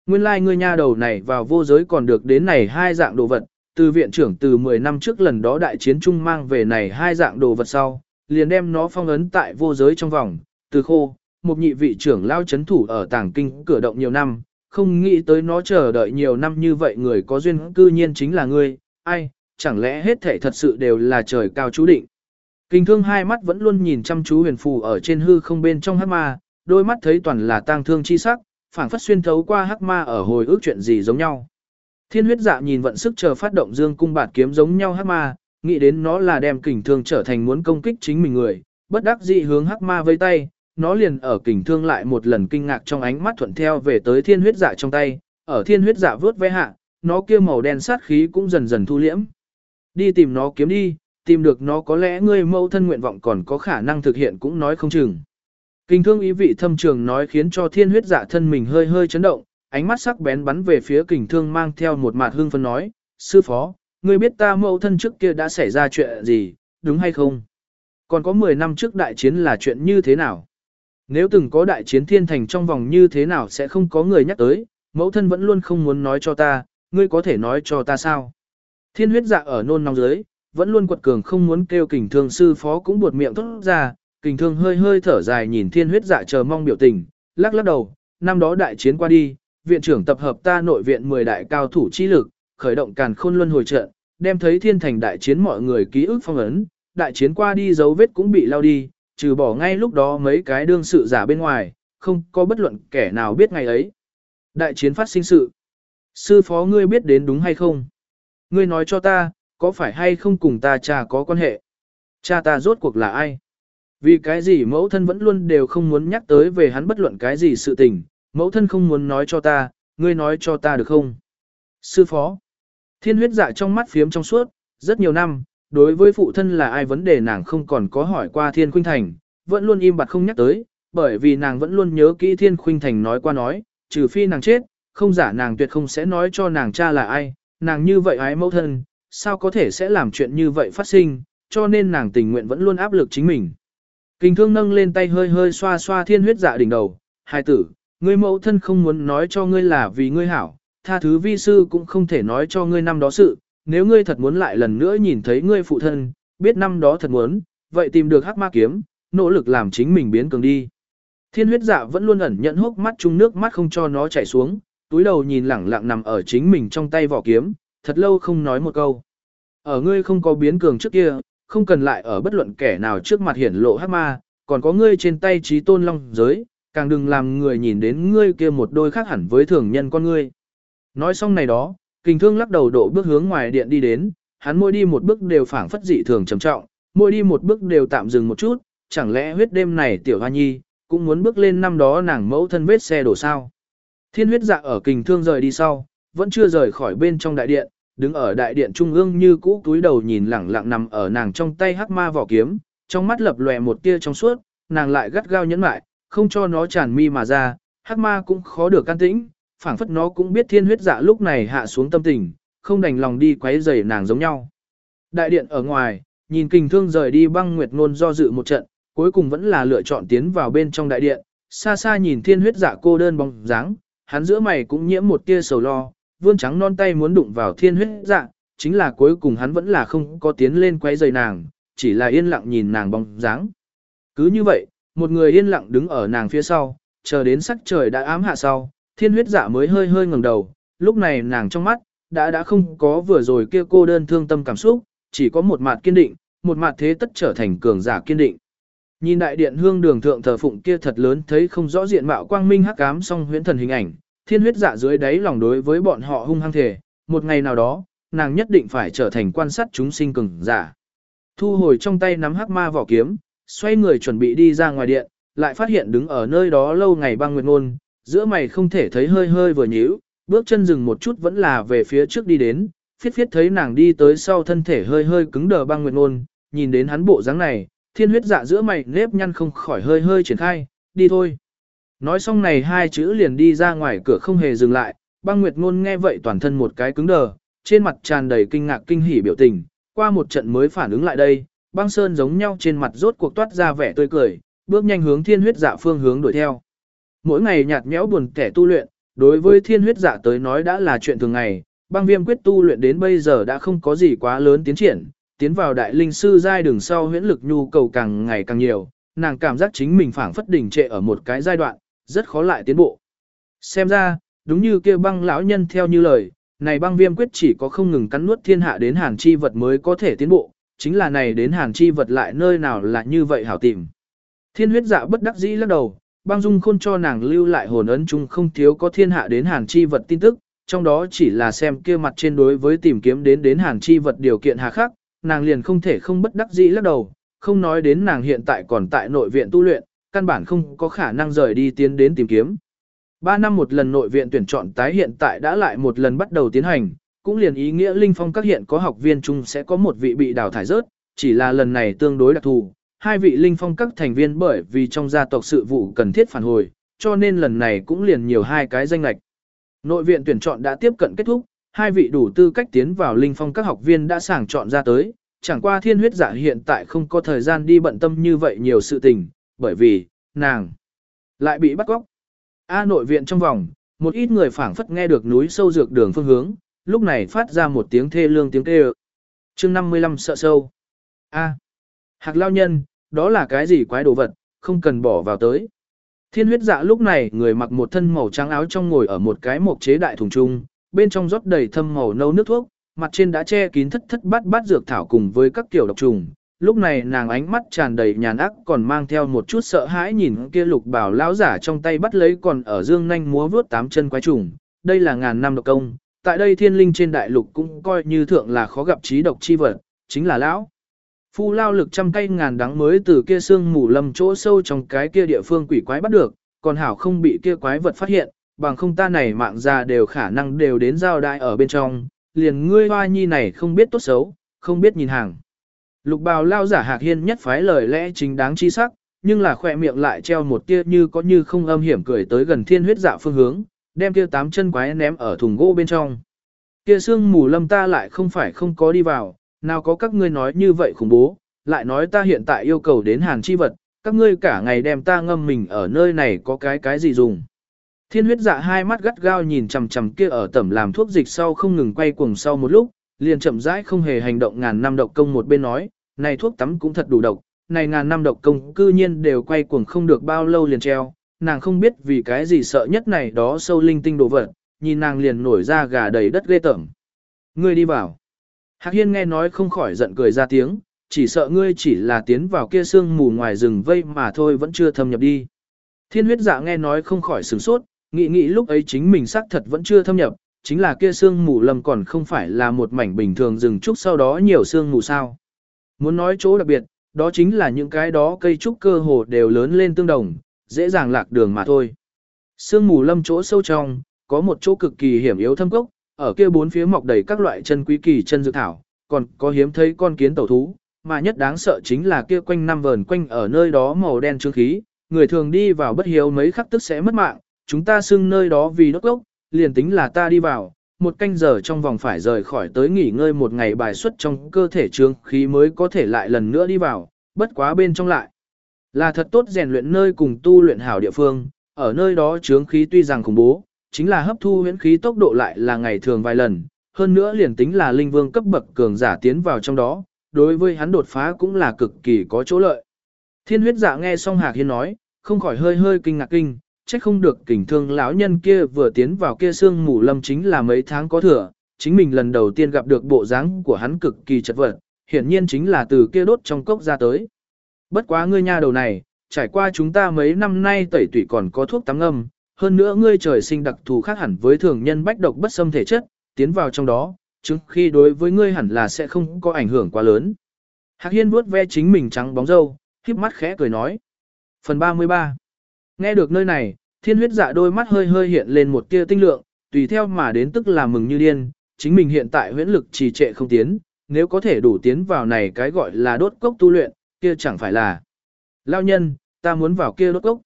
Nguyên lai like ngươi nha đầu này vào vô giới còn được đến này hai dạng đồ vật, từ viện trưởng từ 10 năm trước lần đó đại chiến trung mang về này hai dạng đồ vật sau, liền đem nó phong ấn tại vô giới trong vòng, từ khô, một nhị vị trưởng lao chấn thủ ở tàng kinh cửa động nhiều năm, không nghĩ tới nó chờ đợi nhiều năm như vậy người có duyên cư nhiên chính là ngươi, ai, chẳng lẽ hết thể thật sự đều là trời cao chú định. Kinh thương hai mắt vẫn luôn nhìn chăm chú huyền phù ở trên hư không bên trong hắc ma, đôi mắt thấy toàn là tang thương chi sắc, phảng phất xuyên thấu qua hắc ma ở hồi ức chuyện gì giống nhau. Thiên huyết dạ nhìn vận sức chờ phát động dương cung bạt kiếm giống nhau hắc ma, nghĩ đến nó là đem kình thương trở thành muốn công kích chính mình người, bất đắc dĩ hướng hắc ma vây tay, nó liền ở kình thương lại một lần kinh ngạc trong ánh mắt thuận theo về tới thiên huyết dạ trong tay, ở thiên huyết dạ vớt ve hạ, nó kia màu đen sát khí cũng dần dần thu liễm. Đi tìm nó kiếm đi, tìm được nó có lẽ ngươi mẫu thân nguyện vọng còn có khả năng thực hiện cũng nói không chừng. Kinh thương ý vị thâm trường nói khiến cho thiên huyết dạ thân mình hơi hơi chấn động, ánh mắt sắc bén bắn về phía kình thương mang theo một mặt hương phân nói, sư phó, ngươi biết ta mẫu thân trước kia đã xảy ra chuyện gì, đúng hay không? Còn có 10 năm trước đại chiến là chuyện như thế nào? Nếu từng có đại chiến thiên thành trong vòng như thế nào sẽ không có người nhắc tới, mẫu thân vẫn luôn không muốn nói cho ta, ngươi có thể nói cho ta sao? Thiên huyết dạ ở nôn nóng dưới, vẫn luôn quật cường không muốn kêu kình thương sư phó cũng buột miệng thốt ra, kình thương hơi hơi thở dài nhìn thiên huyết dạ chờ mong biểu tình, lắc lắc đầu, năm đó đại chiến qua đi, viện trưởng tập hợp ta nội viện 10 đại cao thủ chi lực, khởi động càn khôn luân hồi trận, đem thấy thiên thành đại chiến mọi người ký ức phong ấn, đại chiến qua đi dấu vết cũng bị lao đi, trừ bỏ ngay lúc đó mấy cái đương sự giả bên ngoài, không có bất luận kẻ nào biết ngày ấy. Đại chiến phát sinh sự. Sư phó ngươi biết đến đúng hay không? Ngươi nói cho ta, có phải hay không cùng ta cha có quan hệ? Cha ta rốt cuộc là ai? Vì cái gì mẫu thân vẫn luôn đều không muốn nhắc tới về hắn bất luận cái gì sự tình, mẫu thân không muốn nói cho ta, ngươi nói cho ta được không? Sư phó. Thiên huyết dạ trong mắt phiếm trong suốt, rất nhiều năm, đối với phụ thân là ai vấn đề nàng không còn có hỏi qua Thiên Khuynh Thành, vẫn luôn im bặt không nhắc tới, bởi vì nàng vẫn luôn nhớ kỹ Thiên Khuynh Thành nói qua nói, trừ phi nàng chết, không giả nàng tuyệt không sẽ nói cho nàng cha là ai, nàng như vậy ái mẫu thân, sao có thể sẽ làm chuyện như vậy phát sinh, cho nên nàng tình nguyện vẫn luôn áp lực chính mình. Kinh thương nâng lên tay hơi hơi xoa xoa thiên huyết dạ đỉnh đầu, hai tử, ngươi mẫu thân không muốn nói cho ngươi là vì ngươi hảo, tha thứ vi sư cũng không thể nói cho ngươi năm đó sự, nếu ngươi thật muốn lại lần nữa nhìn thấy ngươi phụ thân, biết năm đó thật muốn, vậy tìm được hắc ma kiếm, nỗ lực làm chính mình biến cường đi. Thiên huyết dạ vẫn luôn ẩn nhận hốc mắt chung nước mắt không cho nó chảy xuống, túi đầu nhìn lẳng lặng nằm ở chính mình trong tay vỏ kiếm, thật lâu không nói một câu. Ở ngươi không có biến cường trước kia, không cần lại ở bất luận kẻ nào trước mặt hiển lộ hắc ma, còn có ngươi trên tay trí tôn long giới, càng đừng làm người nhìn đến ngươi kia một đôi khác hẳn với thường nhân con ngươi. Nói xong này đó, kình thương lắc đầu độ bước hướng ngoài điện đi đến, hắn mỗi đi một bước đều phảng phất dị thường trầm trọng, mỗi đi một bước đều tạm dừng một chút, chẳng lẽ huyết đêm này tiểu hoa nhi, cũng muốn bước lên năm đó nàng mẫu thân vết xe đổ sao. Thiên huyết dạ ở kình thương rời đi sau, vẫn chưa rời khỏi bên trong đại điện, đứng ở đại điện trung ương như cũ túi đầu nhìn lẳng lặng nằm ở nàng trong tay hắc ma vỏ kiếm, trong mắt lập lòe một tia trong suốt, nàng lại gắt gao nhẫn lại, không cho nó tràn mi mà ra, hắc ma cũng khó được can tĩnh, phảng phất nó cũng biết thiên huyết dạ lúc này hạ xuống tâm tình, không đành lòng đi quấy rầy nàng giống nhau. Đại điện ở ngoài, nhìn kình thương rời đi băng nguyệt ngôn do dự một trận, cuối cùng vẫn là lựa chọn tiến vào bên trong đại điện, xa xa nhìn thiên huyết dạ cô đơn bóng dáng, hắn giữa mày cũng nhiễm một tia sầu lo, vươn trắng non tay muốn đụng vào thiên huyết dạ, chính là cuối cùng hắn vẫn là không có tiến lên quay rầy nàng, chỉ là yên lặng nhìn nàng bóng dáng. Cứ như vậy, một người yên lặng đứng ở nàng phía sau, chờ đến sắc trời đã ám hạ sau, thiên huyết dạ mới hơi hơi ngẩng đầu, lúc này nàng trong mắt, đã đã không có vừa rồi kia cô đơn thương tâm cảm xúc, chỉ có một mặt kiên định, một mặt thế tất trở thành cường giả kiên định. Nhìn đại điện hương đường thượng thờ phụng kia thật lớn thấy không rõ diện mạo quang minh hắc ám song huyễn thần hình ảnh, thiên huyết dạ dưới đáy lòng đối với bọn họ hung hăng thể, một ngày nào đó, nàng nhất định phải trở thành quan sát chúng sinh cường giả. Thu hồi trong tay nắm hắc ma vỏ kiếm, xoay người chuẩn bị đi ra ngoài điện, lại phát hiện đứng ở nơi đó lâu ngày băng nguyệt ngôn, giữa mày không thể thấy hơi hơi vừa nhíu, bước chân dừng một chút vẫn là về phía trước đi đến, phiết phiết thấy nàng đi tới sau thân thể hơi hơi cứng đờ băng nguyệt ngôn, nhìn đến hắn bộ dáng này, thiên huyết dạ giữa mày nếp nhăn không khỏi hơi hơi triển khai, đi thôi. Nói xong này hai chữ liền đi ra ngoài cửa không hề dừng lại, băng nguyệt ngôn nghe vậy toàn thân một cái cứng đờ, trên mặt tràn đầy kinh ngạc kinh hỉ biểu tình, qua một trận mới phản ứng lại đây, băng sơn giống nhau trên mặt rốt cuộc toát ra vẻ tươi cười, bước nhanh hướng thiên huyết dạ phương hướng đuổi theo. Mỗi ngày nhạt nhẽo buồn kẻ tu luyện, đối với thiên huyết dạ tới nói đã là chuyện thường ngày, băng viêm quyết tu luyện đến bây giờ đã không có gì quá lớn tiến triển, tiến vào đại linh sư giai đường sau huyễn lực nhu cầu càng ngày càng nhiều, nàng cảm giác chính mình phảng phất đỉnh trệ ở một cái giai đoạn, rất khó lại tiến bộ. Xem ra, đúng như kia băng lão nhân theo như lời, này băng viêm quyết chỉ có không ngừng cắn nuốt thiên hạ đến hàn chi vật mới có thể tiến bộ, chính là này đến hàn chi vật lại nơi nào là như vậy hảo tìm. Thiên huyết dạ bất đắc dĩ lắc đầu, băng dung khôn cho nàng lưu lại hồn ấn chung không thiếu có thiên hạ đến hàn chi vật tin tức, trong đó chỉ là xem kia mặt trên đối với tìm kiếm đến đến hàn chi vật điều kiện hà khắc, nàng liền không thể không bất đắc dĩ lắc đầu, không nói đến nàng hiện tại còn tại nội viện tu luyện, căn bản không có khả năng rời đi tiến đến tìm kiếm. Ba năm một lần nội viện tuyển chọn tái hiện tại đã lại một lần bắt đầu tiến hành, cũng liền ý nghĩa Linh Phong các hiện có học viên chung sẽ có một vị bị đào thải rớt, chỉ là lần này tương đối đặc thù, hai vị Linh Phong các thành viên bởi vì trong gia tộc sự vụ cần thiết phản hồi, cho nên lần này cũng liền nhiều hai cái danh lệch. Nội viện tuyển chọn đã tiếp cận kết thúc, hai vị đủ tư cách tiến vào Linh Phong các học viên đã sàng chọn ra tới, chẳng qua thiên huyết giả hiện tại không có thời gian đi bận tâm như vậy nhiều sự tình, bởi vì, nàng lại bị bắt cóc. A nội viện trong vòng, một ít người phảng phất nghe được núi sâu dược đường phương hướng, lúc này phát ra một tiếng thê lương tiếng kêu. Chương 55 sợ sâu. A. Hạc lao nhân, đó là cái gì quái đồ vật, không cần bỏ vào tới. Thiên huyết dạ lúc này người mặc một thân màu trắng áo trong ngồi ở một cái mộc chế đại thùng trung, bên trong rót đầy thâm màu nâu nước thuốc, mặt trên đã che kín thất thất bát bát dược thảo cùng với các kiểu độc trùng, lúc này nàng ánh mắt tràn đầy nhàn ác còn mang theo một chút sợ hãi nhìn kia lục bảo lão giả trong tay bắt lấy còn ở dương nhanh múa vướt tám chân quái trùng, đây là ngàn năm độc công, tại đây thiên linh trên đại lục cũng coi như thượng là khó gặp trí độc chi vật, chính là lão. Phu lao lực trăm cây ngàn đắng mới từ kia xương mù lầm chỗ sâu trong cái kia địa phương quỷ quái bắt được, còn hảo không bị kia quái vật phát hiện, bằng không ta này mạng già đều khả năng đều đến giao đại ở bên trong, liền ngươi hoa nhi này không biết tốt xấu, không biết nhìn hàng. Lục bào lao giả hạc hiên nhất phái lời lẽ chính đáng chi sắc, nhưng là khỏe miệng lại treo một tia như có như không âm hiểm cười tới gần thiên huyết dạ phương hướng, đem kia tám chân quái ném ở thùng gỗ bên trong. Kia xương mù lâm ta lại không phải không có đi vào, nào có các ngươi nói như vậy khủng bố, lại nói ta hiện tại yêu cầu đến hàn chi vật, các ngươi cả ngày đem ta ngâm mình ở nơi này có cái cái gì dùng. Thiên huyết dạ hai mắt gắt gao nhìn chằm chằm kia ở tẩm làm thuốc dịch sau không ngừng quay cuồng sau một lúc, liền chậm rãi không hề hành động ngàn năm độc công một bên nói, này thuốc tắm cũng thật đủ độc, này ngàn năm độc công cư nhiên đều quay cuồng không được bao lâu liền treo, nàng không biết vì cái gì sợ nhất này đó sâu linh tinh đồ vật, nhìn nàng liền nổi ra gà đầy đất ghê tởm. Ngươi đi vào. Hạc Hiên nghe nói không khỏi giận cười ra tiếng, chỉ sợ ngươi chỉ là tiến vào kia sương mù ngoài rừng vây mà thôi vẫn chưa thâm nhập đi. Thiên huyết dạ nghe nói không khỏi sửng sốt, nghĩ nghĩ lúc ấy chính mình xác thật vẫn chưa thâm nhập, chính là kia sương mù lầm còn không phải là một mảnh bình thường rừng trúc sau đó nhiều sương mù sao. Muốn nói chỗ đặc biệt, đó chính là những cái đó cây trúc cơ hồ đều lớn lên tương đồng, dễ dàng lạc đường mà thôi. Sương mù lâm chỗ sâu trong, có một chỗ cực kỳ hiểm yếu thâm cốc, ở kia bốn phía mọc đầy các loại chân quý kỳ chân dược thảo, còn có hiếm thấy con kiến tẩu thú, mà nhất đáng sợ chính là kia quanh năm vờn quanh ở nơi đó màu đen trương khí, người thường đi vào bất hiếu mấy khắc tức sẽ mất mạng, chúng ta xưng nơi đó vì đốc gốc, liền tính là ta đi vào, một canh giờ trong vòng phải rời khỏi tới nghỉ ngơi một ngày bài xuất trong cơ thể trương khí mới có thể lại lần nữa đi vào, bất quá bên trong lại. Là thật tốt rèn luyện nơi cùng tu luyện hảo địa phương, ở nơi đó trướng khí tuy rằng khủng bố, chính là hấp thu huyễn khí tốc độ lại là ngày thường vài lần, hơn nữa liền tính là linh vương cấp bậc cường giả tiến vào trong đó, đối với hắn đột phá cũng là cực kỳ có chỗ lợi. Thiên huyết giả nghe xong Hạc Hiên nói, không khỏi hơi hơi kinh ngạc kinh, trách không được kình thương lão nhân kia vừa tiến vào kia xương mù lâm chính là mấy tháng có thừa, chính mình lần đầu tiên gặp được bộ dáng của hắn cực kỳ chật vật, hiển nhiên chính là từ kia đốt trong cốc ra tới. Bất quá ngươi nha đầu này, trải qua chúng ta mấy năm nay tẩy tủy còn có thuốc tắm âm, hơn nữa ngươi trời sinh đặc thù khác hẳn với thường nhân bách độc bất xâm thể chất, tiến vào trong đó, chứng khi đối với ngươi hẳn là sẽ không có ảnh hưởng quá lớn. Hạc Hiên vuốt ve chính mình trắng bóng râu, híp mắt khẽ cười nói. Phần 33 Nghe được nơi này, thiên huyết dạ đôi mắt hơi hơi hiện lên một tia tinh lượng, tùy theo mà đến tức là mừng như điên, chính mình hiện tại huyễn lực trì trệ không tiến, nếu có thể đủ tiến vào này cái gọi là đốt cốc tu luyện, kia chẳng phải là. Lao nhân, ta muốn vào kia đốt cốc.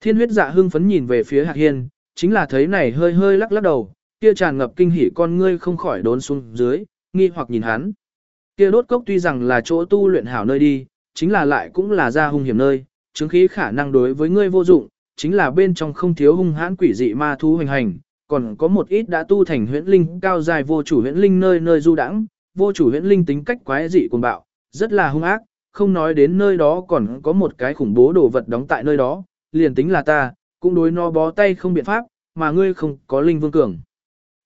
Thiên huyết dạ hưng phấn nhìn về phía Hạc Hiên, chính là thấy này hơi hơi lắc lắc đầu, kia tràn ngập kinh hỉ con ngươi không khỏi đốn xuống dưới, nghi hoặc nhìn hắn. Kia đốt cốc tuy rằng là chỗ tu luyện hảo nơi đi, chính là lại cũng là ra hung hiểm nơi, chứng khí khả năng đối với ngươi vô dụng, chính là bên trong không thiếu hung hãn quỷ dị ma thú hành hành, còn có một ít đã tu thành huyễn linh cao dài vô chủ huyễn linh nơi nơi du đãng, vô chủ huyễn linh tính cách quái dị cuồng bạo, rất là hung ác, không nói đến nơi đó còn có một cái khủng bố đồ vật đóng tại nơi đó, liền tính là ta, cũng đối nó bó tay không biện pháp, mà ngươi không có linh vương cường.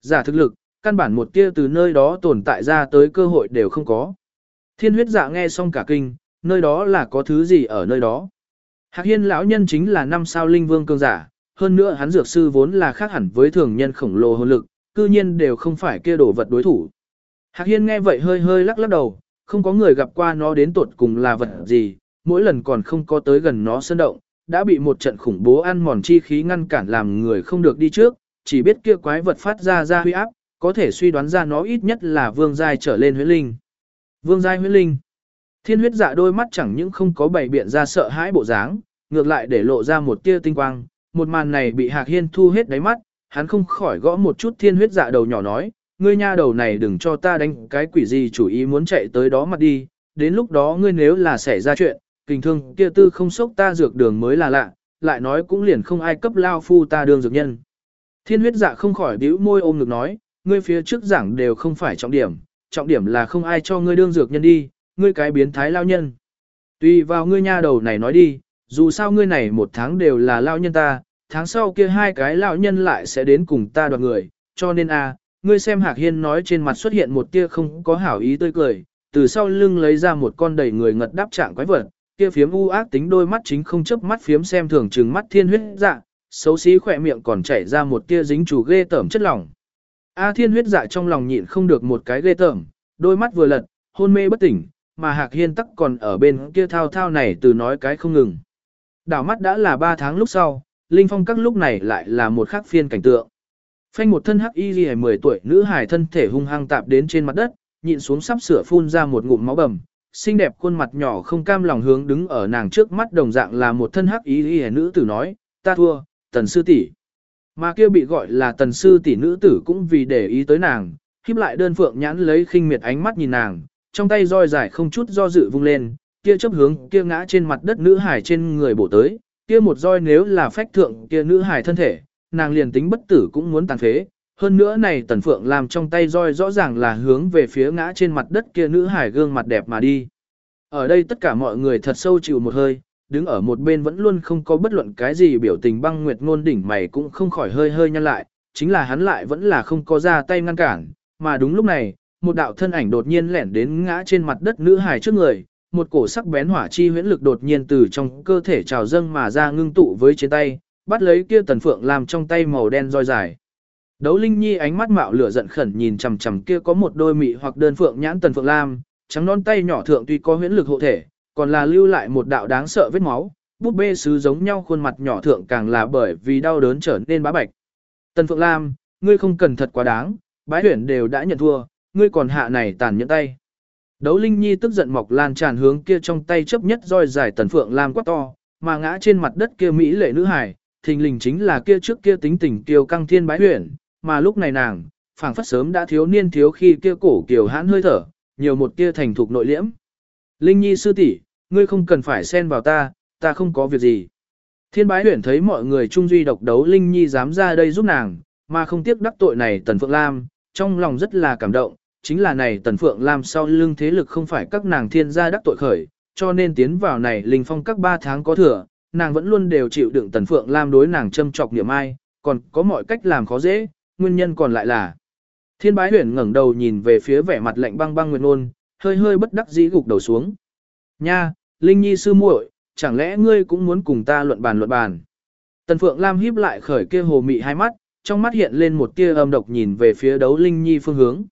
Giả thực lực, căn bản một tia từ nơi đó tồn tại ra tới cơ hội đều không có. Thiên huyết dạ nghe xong cả kinh, nơi đó là có thứ gì ở nơi đó. Hạc hiên lão nhân chính là năm sao linh vương cường giả, hơn nữa hắn dược sư vốn là khác hẳn với thường nhân khổng lồ hồn lực, cư nhiên đều không phải kia đồ vật đối thủ. Hạc hiên nghe vậy hơi hơi lắc lắc đầu, không có người gặp qua nó đến tột cùng là vật gì, mỗi lần còn không có tới gần nó sơn động, đã bị một trận khủng bố ăn mòn chi khí ngăn cản làm người không được đi trước, chỉ biết kia quái vật phát ra ra huy áp, có thể suy đoán ra nó ít nhất là vương giai trở lên huyết linh. Vương giai huyết linh. Thiên huyết dạ đôi mắt chẳng những không có bảy biện ra sợ hãi bộ dáng, ngược lại để lộ ra một tia tinh quang, một màn này bị Hạc Hiên thu hết đáy mắt, hắn không khỏi gõ một chút thiên huyết dạ đầu nhỏ nói, ngươi nha đầu này đừng cho ta đánh cái quỷ gì chủ ý muốn chạy tới đó mặt đi, đến lúc đó ngươi nếu là xảy ra chuyện, kinh thương kia tư không sốc ta dược đường mới là lạ, lại nói cũng liền không ai cấp lao phu ta đương dược nhân. Thiên huyết dạ không khỏi bĩu môi ôm ngực nói, ngươi phía trước giảng đều không phải trọng điểm, trọng điểm là không ai cho ngươi đương dược nhân đi, ngươi cái biến thái lao nhân. Tùy vào ngươi nha đầu này nói đi, dù sao ngươi này một tháng đều là lao nhân ta, tháng sau kia hai cái lao nhân lại sẽ đến cùng ta đoạt người, cho nên a, ngươi xem Hạc Hiên nói trên mặt xuất hiện một tia không có hảo ý tươi cười, từ sau lưng lấy ra một con đầy người ngật đáp trạng quái vật, kia phiếm u ác tính đôi mắt chính không chớp mắt phiếm xem thường trừng mắt thiên huyết dạ, xấu xí khỏe miệng còn chảy ra một tia dính chủ ghê tởm chất lỏng. A à, thiên huyết dạ trong lòng nhịn không được một cái ghê tởm, đôi mắt vừa lật, hôn mê bất tỉnh, mà Hạc Hiên tắc còn ở bên kia thao thao này từ nói cái không ngừng. Đảo mắt đã là 3 tháng lúc sau, Linh Phong các lúc này lại là một khác phiên cảnh tượng. Phanh một thân hắc y ghi 10 tuổi nữ hài thân thể hung hăng tạp đến trên mặt đất, nhịn xuống sắp sửa phun ra một ngụm máu bầm. Xinh đẹp khuôn mặt nhỏ không cam lòng hướng đứng ở nàng trước mắt đồng dạng là một thân hắc y ghi nữ tử nói, ta thua, tần sư tỷ. Mà kia bị gọi là tần sư tỷ nữ tử cũng vì để ý tới nàng, khiếp lại đơn phượng nhãn lấy khinh miệt ánh mắt nhìn nàng, trong tay roi dài không chút do dự vung lên, kia chấp hướng kia ngã trên mặt đất nữ hải trên người bổ tới, kia một roi nếu là phách thượng kia nữ hải thân thể, nàng liền tính bất tử cũng muốn tàn phế. Hơn nữa này tần phượng làm trong tay roi rõ ràng là hướng về phía ngã trên mặt đất kia nữ hải gương mặt đẹp mà đi. Ở đây tất cả mọi người thật sâu chịu một hơi, đứng ở một bên vẫn luôn không có bất luận cái gì biểu tình băng nguyệt ngôn đỉnh mày cũng không khỏi hơi hơi nhăn lại, chính là hắn lại vẫn là không có ra tay ngăn cản, mà đúng lúc này, một đạo thân ảnh đột nhiên lẻn đến ngã trên mặt đất nữ hải trước người, một cổ sắc bén hỏa chi huyễn lực đột nhiên từ trong cơ thể trào dâng mà ra ngưng tụ với trên tay, bắt lấy kia tần phượng làm trong tay màu đen roi dài. Đấu Linh Nhi ánh mắt mạo lửa giận khẩn nhìn chằm chằm kia có một đôi mị hoặc đơn phượng nhãn tần phượng lam, trắng non tay nhỏ thượng tuy có huyễn lực hộ thể, còn là lưu lại một đạo đáng sợ vết máu, búp bê sứ giống nhau khuôn mặt nhỏ thượng càng là bởi vì đau đớn trở nên bá bạch. Tần Phượng Lam, ngươi không cần thật quá đáng, bái huyển đều đã nhận thua, ngươi còn hạ này tàn nhẫn tay. Đấu Linh Nhi tức giận mọc lan tràn hướng kia trong tay chấp nhất roi dài Tần Phượng Lam quá to, mà ngã trên mặt đất kia mỹ lệ nữ hải, thình lình chính là kia trước kia tính tình kiều căng thiên bái huyền, mà lúc này nàng, phảng phất sớm đã thiếu niên thiếu khi kia cổ kiều hãn hơi thở, nhiều một kia thành thục nội liễm. Linh Nhi sư tỷ, ngươi không cần phải xen vào ta, ta không có việc gì. Thiên bái huyền thấy mọi người trung duy độc đấu Linh Nhi dám ra đây giúp nàng, mà không tiếc đắc tội này Tần Phượng Lam, trong lòng rất là cảm động, chính là này Tần Phượng Lam sau lưng thế lực không phải các nàng thiên gia đắc tội khởi, cho nên tiến vào này linh phong các 3 tháng có thừa, nàng vẫn luôn đều chịu đựng Tần Phượng Lam đối nàng châm chọc niệm ai, còn có mọi cách làm khó dễ, nguyên nhân còn lại là. Thiên bái huyển ngẩng đầu nhìn về phía vẻ mặt lạnh băng băng nguyệt nôn, hơi hơi bất đắc dĩ gục đầu xuống. Nha, Linh Nhi sư muội, chẳng lẽ ngươi cũng muốn cùng ta luận bàn luận bàn. Tần Phượng Lam híp lại khởi kia hồ mị hai mắt, trong mắt hiện lên một tia âm độc nhìn về phía đấu Linh Nhi phương hướng.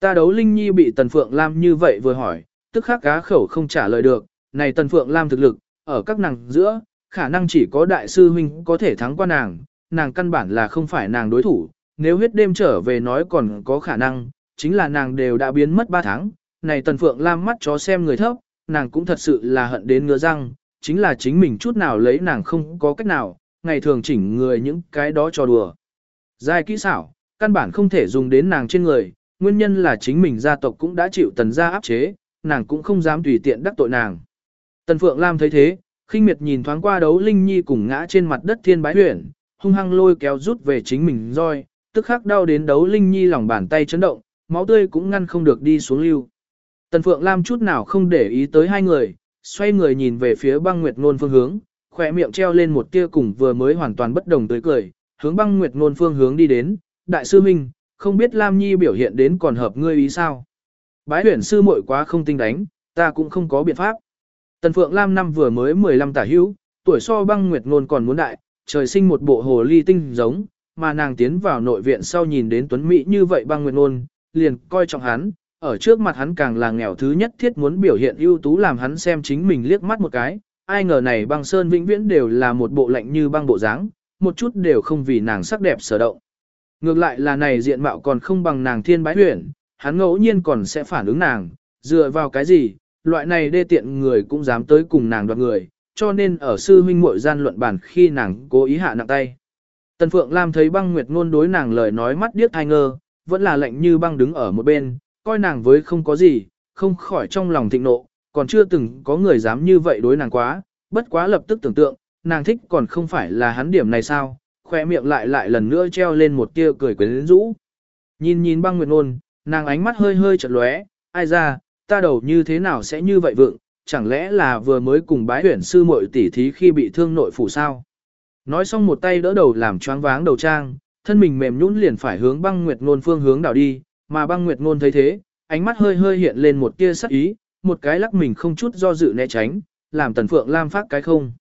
Ta đấu Linh Nhi bị Tần Phượng Lam như vậy vừa hỏi, tức khắc cá khẩu không trả lời được, này Tần Phượng Lam thực lực, ở các nàng giữa, khả năng chỉ có đại sư huynh có thể thắng qua nàng, nàng căn bản là không phải nàng đối thủ, nếu huyết đêm trở về nói còn có khả năng, chính là nàng đều đã biến mất 3 tháng, này Tần Phượng Lam mắt chó xem người thấp, nàng cũng thật sự là hận đến ngứa răng, chính là chính mình chút nào lấy nàng không có cách nào, ngày thường chỉnh người những cái đó cho đùa. Giai kỹ xảo, căn bản không thể dùng đến nàng trên người, nguyên nhân là chính mình gia tộc cũng đã chịu tần gia áp chế, nàng cũng không dám tùy tiện đắc tội nàng. Tần Phượng Lam thấy thế, khinh miệt nhìn thoáng qua đấu Linh Nhi cùng ngã trên mặt đất thiên bái huyển, hung hăng lôi kéo rút về chính mình roi, tức khắc đau đến đấu Linh Nhi lòng bàn tay chấn động, máu tươi cũng ngăn không được đi xuống lưu. Tần Phượng Lam chút nào không để ý tới hai người, xoay người nhìn về phía băng nguyệt ngôn phương hướng, khỏe miệng treo lên một tia cùng vừa mới hoàn toàn bất đồng tới cười, hướng băng nguyệt ngôn phương hướng đi đến, đại sư minh, không biết Lam Nhi biểu hiện đến còn hợp ngươi ý sao. Bái huyển sư muội quá không tinh đánh, ta cũng không có biện pháp. Tần Phượng Lam năm vừa mới 15 tả hữu, tuổi so băng nguyệt ngôn còn muốn đại, trời sinh một bộ hồ ly tinh giống, mà nàng tiến vào nội viện sau nhìn đến tuấn mỹ như vậy băng nguyệt ngôn, liền coi trọng hắn, ở trước mặt hắn càng là nghèo thứ nhất thiết muốn biểu hiện ưu tú làm hắn xem chính mình liếc mắt một cái, ai ngờ này băng sơn vĩnh viễn đều là một bộ lạnh như băng bộ dáng, một chút đều không vì nàng sắc đẹp sở động. Ngược lại là này diện mạo còn không bằng nàng thiên bái huyển, hắn ngẫu nhiên còn sẽ phản ứng nàng, dựa vào cái gì, loại này đê tiện người cũng dám tới cùng nàng đoạt người, cho nên ở sư huynh muội gian luận bản khi nàng cố ý hạ nặng tay. Tần Phượng Lam thấy băng nguyệt ngôn đối nàng lời nói mắt điếc ai ngơ, vẫn là lạnh như băng đứng ở một bên, coi nàng với không có gì, không khỏi trong lòng thịnh nộ, còn chưa từng có người dám như vậy đối nàng quá, bất quá lập tức tưởng tượng, nàng thích còn không phải là hắn điểm này sao, khoe miệng lại lại lần nữa treo lên một tia cười quyến rũ. Nhìn nhìn băng nguyệt ngôn, nàng ánh mắt hơi hơi chật lóe, ai ra, ta đầu như thế nào sẽ như vậy vượng, chẳng lẽ là vừa mới cùng bái huyển sư muội tỉ thí khi bị thương nội phủ sao. Nói xong một tay đỡ đầu làm choáng váng đầu trang, thân mình mềm nhũn liền phải hướng băng nguyệt ngôn phương hướng đảo đi, mà băng nguyệt ngôn thấy thế, ánh mắt hơi hơi hiện lên một tia sắc ý, một cái lắc mình không chút do dự né tránh, làm tần phượng lam phát cái không.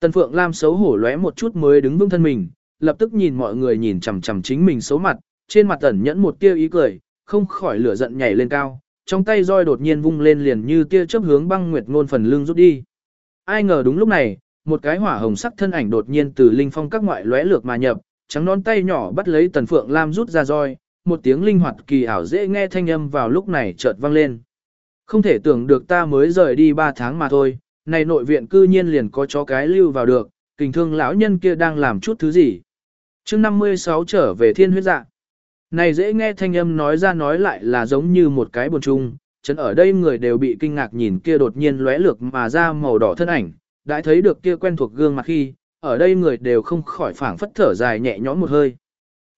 Tần phượng lam xấu hổ lóe một chút mới đứng vững thân mình, lập tức nhìn mọi người nhìn chằm chằm chính mình xấu mặt, trên mặt ẩn nhẫn một tia ý cười, không khỏi lửa giận nhảy lên cao, trong tay roi đột nhiên vung lên liền như tia chớp hướng băng nguyệt ngôn phần lưng rút đi. Ai ngờ đúng lúc này, một cái hỏa hồng sắc thân ảnh đột nhiên từ linh phong các ngoại lóe lược mà nhập, trắng nón tay nhỏ bắt lấy tần phượng lam rút ra roi, một tiếng linh hoạt kỳ ảo dễ nghe thanh âm vào lúc này chợt vang lên. Không thể tưởng được ta mới rời đi 3 tháng mà thôi, này nội viện cư nhiên liền có chó cái lưu vào được, kình thương lão nhân kia đang làm chút thứ gì chương 56 trở về thiên huyết dạ. Này dễ nghe thanh âm nói ra nói lại là giống như một cái buồn chung, chấn ở đây người đều bị kinh ngạc nhìn kia đột nhiên lóe lược mà ra màu đỏ thân ảnh, đã thấy được kia quen thuộc gương mặt khi, ở đây người đều không khỏi phảng phất thở dài nhẹ nhõm một hơi.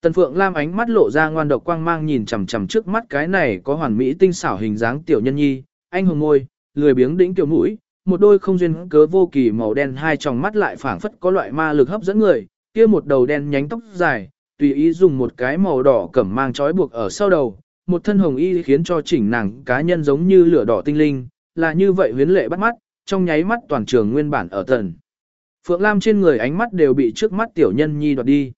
Tần Phượng Lam ánh mắt lộ ra ngoan độc quang mang nhìn chằm chằm trước mắt cái này có hoàn mỹ tinh xảo hình dáng tiểu nhân nhi, anh hồng môi, lười biếng đĩnh tiểu mũi, một đôi không duyên cớ vô kỳ màu đen hai tròng mắt lại phảng phất có loại ma lực hấp dẫn người, kia một đầu đen nhánh tóc dài, tùy ý dùng một cái màu đỏ cẩm mang trói buộc ở sau đầu, một thân hồng y khiến cho chỉnh nàng cá nhân giống như lửa đỏ tinh linh, là như vậy huyến lệ bắt mắt, trong nháy mắt toàn trường nguyên bản ở tần. Phượng Lam trên người ánh mắt đều bị trước mắt tiểu nhân nhi đoạt đi.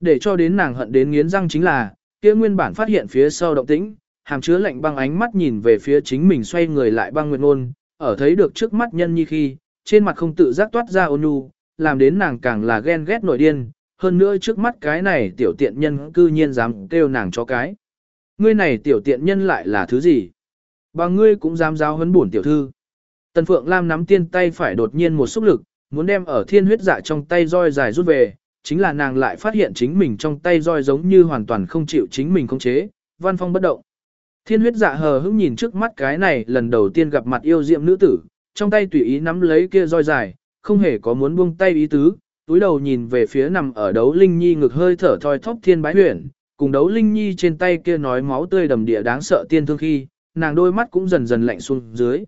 Để cho đến nàng hận đến nghiến răng chính là, kia nguyên bản phát hiện phía sau động tĩnh, hàm chứa lạnh băng ánh mắt nhìn về phía chính mình xoay người lại băng nguyệt ngôn, ở thấy được trước mắt nhân nhi khi, trên mặt không tự giác toát ra ôn nhu, làm đến nàng càng là ghen ghét nội điên, hơn nữa trước mắt cái này tiểu tiện nhân cư nhiên dám kêu nàng cho cái. Ngươi này tiểu tiện nhân lại là thứ gì? Bà ngươi cũng dám giáo huấn bổn tiểu thư. Tần Phượng Lam nắm tiên tay phải đột nhiên một xúc lực, muốn đem ở thiên huyết dạ trong tay roi dài rút về, chính là nàng lại phát hiện chính mình trong tay roi giống như hoàn toàn không chịu chính mình khống chế, văn phong bất động. Thiên huyết dạ hờ hững nhìn trước mắt cái này lần đầu tiên gặp mặt yêu diệm nữ tử, trong tay tùy ý nắm lấy kia roi dài, không hề có muốn buông tay ý tứ, túi đầu nhìn về phía nằm ở đấu linh nhi ngực hơi thở thoi thóp thiên bái huyền, cùng đấu linh nhi trên tay kia nói máu tươi đầm địa đáng sợ tiên thương khi, nàng đôi mắt cũng dần dần lạnh xuống dưới.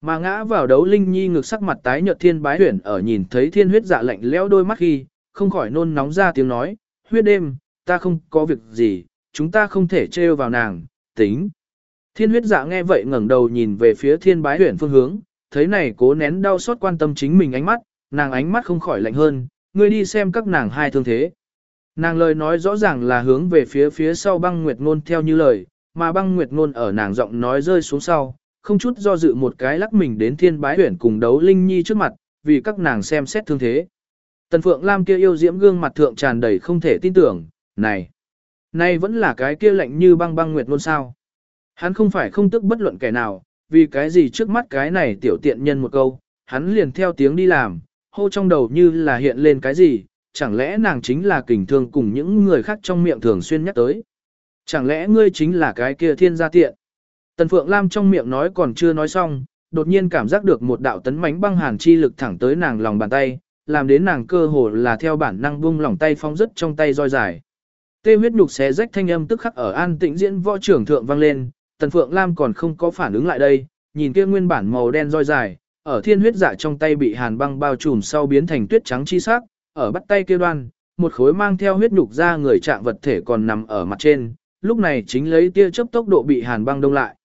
Mà ngã vào đấu linh nhi ngực sắc mặt tái nhợt thiên bái huyền ở nhìn thấy thiên huyết dạ lạnh lẽo đôi mắt khi, không khỏi nôn nóng ra tiếng nói, huyết đêm, ta không có việc gì, chúng ta không thể trêu vào nàng, tính. Thiên huyết dạ nghe vậy ngẩng đầu nhìn về phía thiên bái huyển phương hướng, thấy này cố nén đau xót quan tâm chính mình ánh mắt, nàng ánh mắt không khỏi lạnh hơn, ngươi đi xem các nàng hai thương thế. Nàng lời nói rõ ràng là hướng về phía phía sau băng nguyệt ngôn theo như lời, mà băng nguyệt ngôn ở nàng giọng nói rơi xuống sau, không chút do dự một cái lắc mình đến thiên bái huyển cùng đấu linh nhi trước mặt, vì các nàng xem xét thương thế. Tần Phượng Lam kia yêu diễm gương mặt thượng tràn đầy không thể tin tưởng, này, này vẫn là cái kia lạnh như băng băng nguyệt ngôn sao. Hắn không phải không tức bất luận kẻ nào, vì cái gì trước mắt cái này tiểu tiện nhân một câu, hắn liền theo tiếng đi làm, hô trong đầu như là hiện lên cái gì, chẳng lẽ nàng chính là kình thương cùng những người khác trong miệng thường xuyên nhắc tới. Chẳng lẽ ngươi chính là cái kia thiên gia tiện. Tần Phượng Lam trong miệng nói còn chưa nói xong, đột nhiên cảm giác được một đạo tấn mánh băng hàn chi lực thẳng tới nàng lòng bàn tay, làm đến nàng cơ hồ là theo bản năng buông lỏng tay phong rất trong tay roi dài. Tê huyết nhục xé rách thanh âm tức khắc ở an tĩnh diễn võ trưởng thượng vang lên, Tần Phượng Lam còn không có phản ứng lại đây, nhìn kia nguyên bản màu đen roi dài, ở thiên huyết dạ trong tay bị hàn băng bao trùm sau biến thành tuyết trắng chi sắc, ở bắt tay kia đoan, một khối mang theo huyết nhục ra người trạng vật thể còn nằm ở mặt trên, lúc này chính lấy tia chớp tốc độ bị hàn băng đông lại.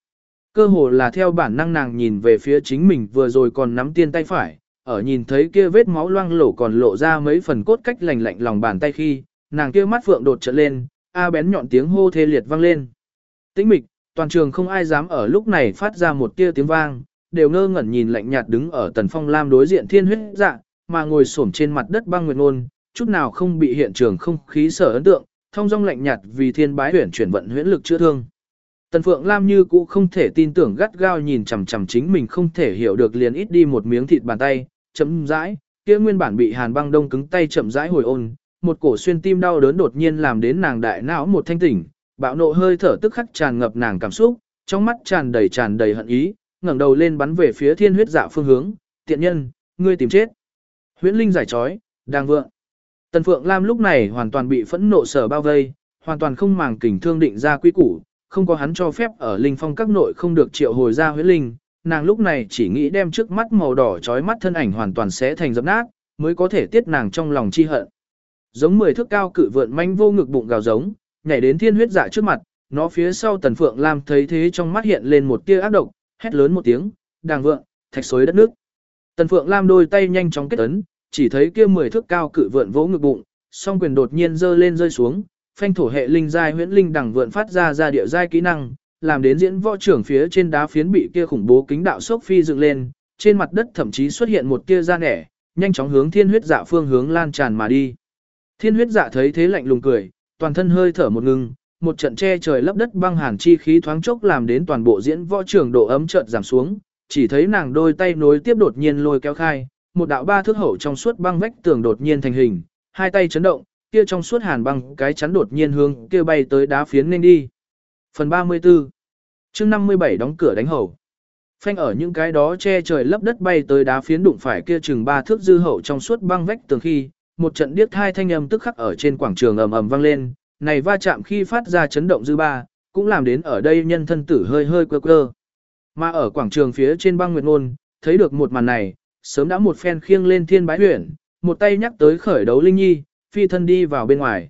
Cơ hồ là theo bản năng nàng nhìn về phía chính mình vừa rồi còn nắm tiên tay phải, ở nhìn thấy kia vết máu loang lổ còn lộ ra mấy phần cốt cách lành lạnh lòng bàn tay khi, nàng kia mắt phượng đột trợn lên, a bén nhọn tiếng hô thê liệt vang lên. Tĩnh mịch, toàn trường không ai dám ở lúc này phát ra một tia tiếng vang, đều ngơ ngẩn nhìn lạnh nhạt đứng ở tần phong lam đối diện thiên huyết dạ, mà ngồi xổm trên mặt đất băng nguyệt ngôn, chút nào không bị hiện trường không khí sở ấn tượng, thông dong lạnh nhạt vì thiên bái huyển chuyển vận huyễn lực chữa thương. Tần Phượng Lam như cũ không thể tin tưởng gắt gao nhìn chằm chằm chính mình không thể hiểu được liền ít đi một miếng thịt bàn tay, chấm rãi, kia nguyên bản bị hàn băng đông cứng tay chậm rãi hồi ôn, một cổ xuyên tim đau đớn đột nhiên làm đến nàng đại não một thanh tỉnh, bạo nộ hơi thở tức khắc tràn ngập nàng cảm xúc, trong mắt tràn đầy tràn đầy hận ý, ngẩng đầu lên bắn về phía thiên huyết dạ phương hướng, tiện nhân, ngươi tìm chết. Huyễn Linh giải trói, đang vượng. Tần Phượng Lam lúc này hoàn toàn bị phẫn nộ sở bao vây, hoàn toàn không màng kình thương định ra quy củ, không có hắn cho phép ở linh phong các nội không được triệu hồi ra huyễn linh, nàng lúc này chỉ nghĩ đem trước mắt màu đỏ trói mắt thân ảnh hoàn toàn sẽ thành dập nát, mới có thể tiết nàng trong lòng chi hận. Giống mười thước cao cự vượn manh vô ngực bụng gào giống, nhảy đến thiên huyết dạ trước mặt, nó phía sau tần phượng lam thấy thế trong mắt hiện lên một tia ác độc, hét lớn một tiếng, đàng vượng, thạch xối đất nước. Tần phượng lam đôi tay nhanh chóng kết ấn, chỉ thấy kia mười thước cao cự vượn vỗ ngực bụng, song quyền đột nhiên giơ lên rơi xuống, phanh thổ hệ linh giai huyễn linh đằng vượn phát ra ra địa giai kỹ năng, làm đến diễn võ trưởng phía trên đá phiến bị kia khủng bố kính đạo sốc phi dựng lên, trên mặt đất thậm chí xuất hiện một tia da nẻ, nhanh chóng hướng thiên huyết dạ phương hướng lan tràn mà đi. Thiên huyết dạ thấy thế lạnh lùng cười, toàn thân hơi thở một ngừng, một trận che trời lấp đất băng hàn chi khí thoáng chốc làm đến toàn bộ diễn võ trưởng độ ấm chợt giảm xuống, chỉ thấy nàng đôi tay nối tiếp đột nhiên lôi kéo khai, một đạo ba thước hậu trong suốt băng vách tường đột nhiên thành hình, hai tay chấn động, kia trong suốt hàn băng cái chắn đột nhiên hướng kia bay tới đá phiến nên đi. Phần 34 chương 57 đóng cửa đánh hậu. Phanh ở những cái đó che trời lấp đất bay tới đá phiến đụng phải kia chừng ba thước dư hậu trong suốt băng vách tường khi, một trận điếc thai thanh âm tức khắc ở trên quảng trường ầm ầm vang lên, này va chạm khi phát ra chấn động dư ba, cũng làm đến ở đây nhân thân tử hơi hơi quơ quơ. Mà ở quảng trường phía trên băng nguyệt ngôn, thấy được một màn này, sớm đã một phen khiêng lên thiên bái huyển, một tay nhắc tới khởi đấu linh nhi, phi thân đi vào bên ngoài.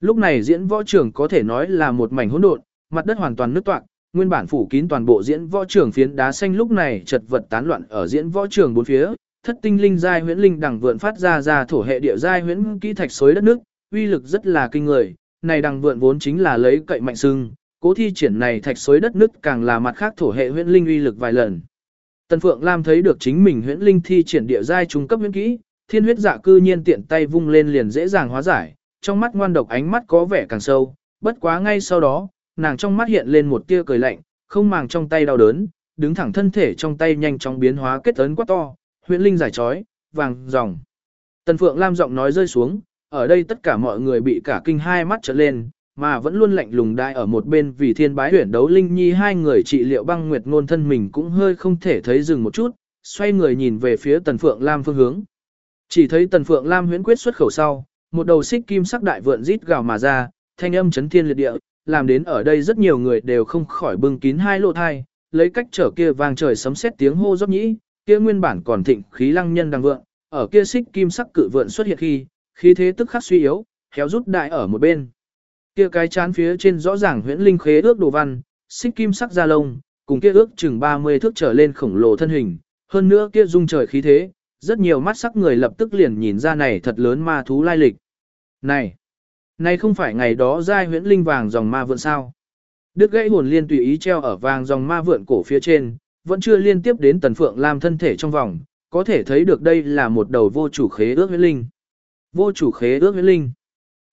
Lúc này diễn võ trường có thể nói là một mảnh hỗn độn, mặt đất hoàn toàn nứt toạc, nguyên bản phủ kín toàn bộ diễn võ trường phiến đá xanh lúc này chật vật tán loạn ở diễn võ trường bốn phía, thất tinh linh giai huyễn linh đằng vượn phát ra ra thổ hệ địa giai huyễn kỹ thạch xối đất nước, uy lực rất là kinh người, này đằng vượn vốn chính là lấy cậy mạnh sưng, cố thi triển này thạch xối đất nước càng là mặt khác thổ hệ huyễn linh uy lực vài lần. Tần Phượng Lam thấy được chính mình huyễn linh thi triển địa giai trung cấp huyễn kỹ, thiên huyết dạ cư nhiên tiện tay vung lên liền dễ dàng hóa giải, trong mắt ngoan độc ánh mắt có vẻ càng sâu, bất quá ngay sau đó, nàng trong mắt hiện lên một tia cười lạnh, không màng trong tay đau đớn, đứng thẳng thân thể trong tay nhanh chóng biến hóa kết ấn quá to, huyễn linh giải trói, vàng, dòng. Tần Phượng Lam giọng nói rơi xuống, ở đây tất cả mọi người bị cả kinh hai mắt trở lên, mà vẫn luôn lạnh lùng đại ở một bên vì thiên bái huyển đấu linh nhi hai người trị liệu băng nguyệt ngôn thân mình cũng hơi không thể thấy dừng một chút, xoay người nhìn về phía Tần Phượng Lam phương hướng. Chỉ thấy Tần Phượng Lam huyễn quyết xuất khẩu sau, một đầu xích kim sắc đại vượn rít gào mà ra, thanh âm chấn thiên liệt địa, làm đến ở đây rất nhiều người đều không khỏi bưng kín hai lỗ thai, lấy cách trở kia vang trời sấm sét tiếng hô dốc nhĩ, kia nguyên bản còn thịnh khí lăng nhân đang vượng, ở kia xích kim sắc cự vượn xuất hiện khi, khí thế tức khắc suy yếu, khéo rút đại ở một bên. Kia cái chán phía trên rõ ràng huyễn linh khế ước đồ văn, xích kim sắc da lông, cùng kia ước chừng 30 thước trở lên khổng lồ thân hình, hơn nữa kia dung trời khí thế, rất nhiều mắt sắc người lập tức liền nhìn ra này thật lớn ma thú lai lịch. Này, này không phải ngày đó giai huyễn linh vàng dòng ma vượn sao? Đức gãy hồn liên tùy ý treo ở vàng dòng ma vượn cổ phía trên, vẫn chưa liên tiếp đến Tần Phượng Lam thân thể trong vòng, có thể thấy được đây là một đầu vô chủ khế ước huyết linh. Vô chủ khế ước huyết linh.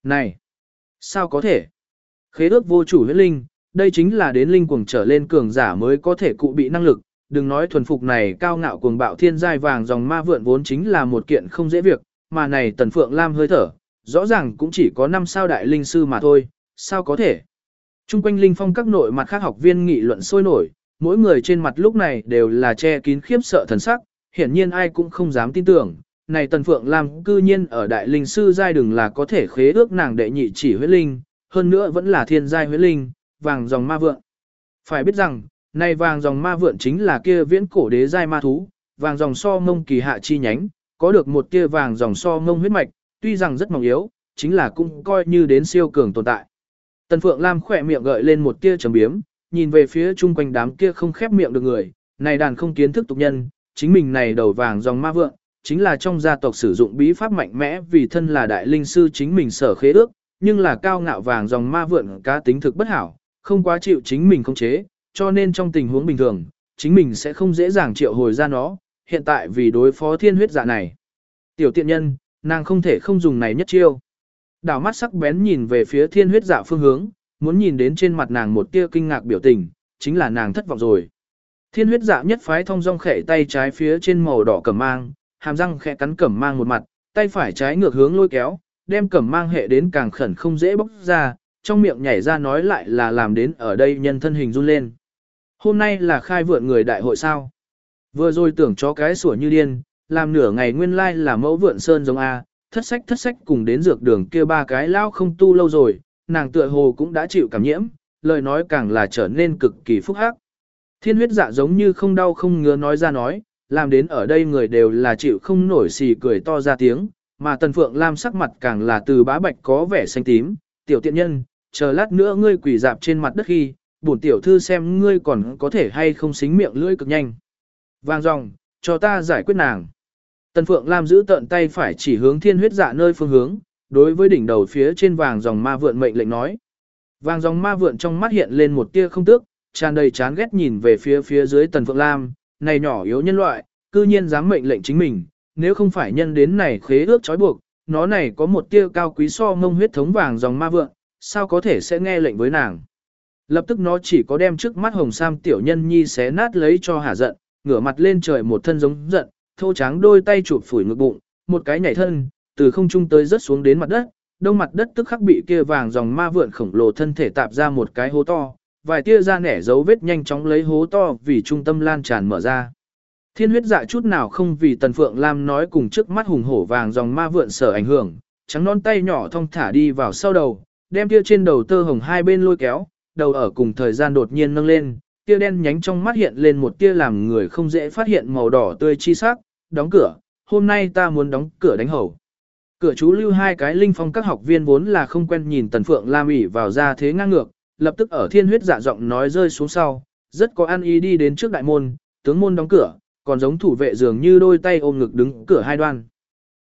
Này, sao có thể? Khế ước vô chủ huyết linh, đây chính là đến linh cuồng trở lên cường giả mới có thể cụ bị năng lực, đừng nói thuần phục này cao ngạo cuồng bạo thiên giai vàng dòng ma vượn vốn chính là một kiện không dễ việc, mà này Tần Phượng Lam hơi thở, rõ ràng cũng chỉ có năm sao đại linh sư mà thôi, sao có thể? Trung quanh linh phong các nội mặt khác học viên nghị luận sôi nổi, mỗi người trên mặt lúc này đều là che kín khiếp sợ thần sắc, hiển nhiên ai cũng không dám tin tưởng. Này Tần Phượng Lam cư nhiên ở đại linh sư giai đừng là có thể khế ước nàng đệ nhị chỉ huyết linh, hơn nữa vẫn là thiên giai huyết linh, vàng dòng ma vượng. Phải biết rằng, này vàng dòng ma vượn chính là kia viễn cổ đế giai ma thú, vàng dòng so ngông kỳ hạ chi nhánh, có được một tia vàng dòng so ngông huyết mạch, tuy rằng rất mỏng yếu, chính là cũng coi như đến siêu cường tồn tại. Tần Phượng Lam khỏe miệng gợi lên một tia trầm biếm, nhìn về phía chung quanh đám kia không khép miệng được người, này đàn không kiến thức tục nhân, chính mình này đầu vàng dòng ma vượng, chính là trong gia tộc sử dụng bí pháp mạnh mẽ vì thân là đại linh sư chính mình sở khế ước, nhưng là cao ngạo vàng dòng ma vượng cá tính thực bất hảo, không quá chịu chính mình khống chế, cho nên trong tình huống bình thường, chính mình sẽ không dễ dàng triệu hồi ra nó, hiện tại vì đối phó thiên huyết dạ này. Tiểu tiện nhân, nàng không thể không dùng này nhất chiêu. Đảo mắt sắc bén nhìn về phía thiên huyết dạ phương hướng, muốn nhìn đến trên mặt nàng một tia kinh ngạc biểu tình, chính là nàng thất vọng rồi. Thiên huyết dạ nhất phái thông dong khẽ tay trái phía trên màu đỏ cẩm mang, hàm răng khẽ cắn cẩm mang một mặt, tay phải trái ngược hướng lôi kéo, đem cẩm mang hệ đến càng khẩn không dễ bóc ra, trong miệng nhảy ra nói lại là làm đến ở đây nhân thân hình run lên. Hôm nay là khai vượn người đại hội sao? Vừa rồi tưởng cho cái sủa như điên, làm nửa ngày nguyên lai là mẫu vượn sơn giống A, thất sách thất sách cùng đến dược đường kia ba cái lao không tu lâu rồi, nàng tựa hồ cũng đã chịu cảm nhiễm, lời nói càng là trở nên cực kỳ phúc hắc. Thiên huyết dạ giống như không đau không ngứa nói ra nói, làm đến ở đây người đều là chịu không nổi xì cười to ra tiếng, mà Tần Phượng Lam sắc mặt càng là từ bá bạch có vẻ xanh tím, tiểu tiện nhân, chờ lát nữa ngươi quỳ dạp trên mặt đất khi, bổn tiểu thư xem ngươi còn có thể hay không xính miệng lưỡi cực nhanh. Vang dòng, cho ta giải quyết nàng. Tần Phượng Lam giữ tận tay phải chỉ hướng thiên huyết dạ nơi phương hướng, đối với đỉnh đầu phía trên vàng dòng ma vượn mệnh lệnh nói. Vàng dòng ma vượn trong mắt hiện lên một tia không tước, tràn đầy chán ghét nhìn về phía phía dưới Tần Phượng Lam, này nhỏ yếu nhân loại, cư nhiên dám mệnh lệnh chính mình, nếu không phải nhân đến này khế ước trói buộc, nó này có một tia cao quý so ngông huyết thống vàng dòng ma vượn, sao có thể sẽ nghe lệnh với nàng. Lập tức nó chỉ có đem trước mắt hồng sam tiểu nhân nhi xé nát lấy cho hả giận, ngửa mặt lên trời một thân giống giận, thô tráng đôi tay chụp phủi ngực bụng, một cái nhảy thân, từ không trung tới rớt xuống đến mặt đất, đông mặt đất tức khắc bị kia vàng dòng ma vượn khổng lồ thân thể tạp ra một cái hố to, vài tia da nẻ dấu vết nhanh chóng lấy hố to vì trung tâm lan tràn mở ra. Thiên huyết dạ chút nào không vì Tần Phượng Lam nói cùng trước mắt hùng hổ vàng dòng ma vượn sở ảnh hưởng, trắng non tay nhỏ thong thả đi vào sau đầu, đem kia trên đầu tơ hồng hai bên lôi kéo, đầu ở cùng thời gian đột nhiên nâng lên, tia đen nhánh trong mắt hiện lên một tia làm người không dễ phát hiện màu đỏ tươi chi sắc, đóng cửa, hôm nay ta muốn đóng cửa đánh hầu. Cửa chú lưu hai cái linh phong các học viên vốn là không quen nhìn Tần Phượng Lam ỉ vào ra thế ngang ngược, lập tức ở thiên huyết dạ giọng nói rơi xuống sau, rất có ăn ý đi đến trước đại môn, tướng môn đóng cửa, còn giống thủ vệ dường như đôi tay ôm ngực đứng cửa hai đoan.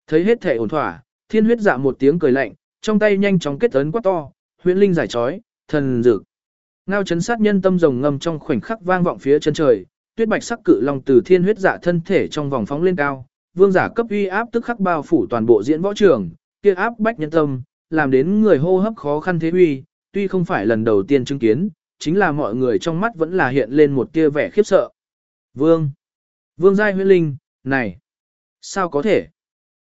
Thấy hết thể ổn thỏa, thiên huyết dạ một tiếng cười lạnh, trong tay nhanh chóng kết ấn quát to, huyễn linh giải trói, thần dược. Ngao chấn sát nhân tâm rồng ngầm trong khoảnh khắc vang vọng phía chân trời, tuyết bạch sắc cự long từ thiên huyết dạ thân thể trong vòng phóng lên cao, vương giả cấp uy áp tức khắc bao phủ toàn bộ diễn võ trường, kia áp bách nhân tâm, làm đến người hô hấp khó khăn thế uy, tuy không phải lần đầu tiên chứng kiến, chính là mọi người trong mắt vẫn là hiện lên một tia vẻ khiếp sợ. Vương! Vương giai Huyễn linh, này! Sao có thể?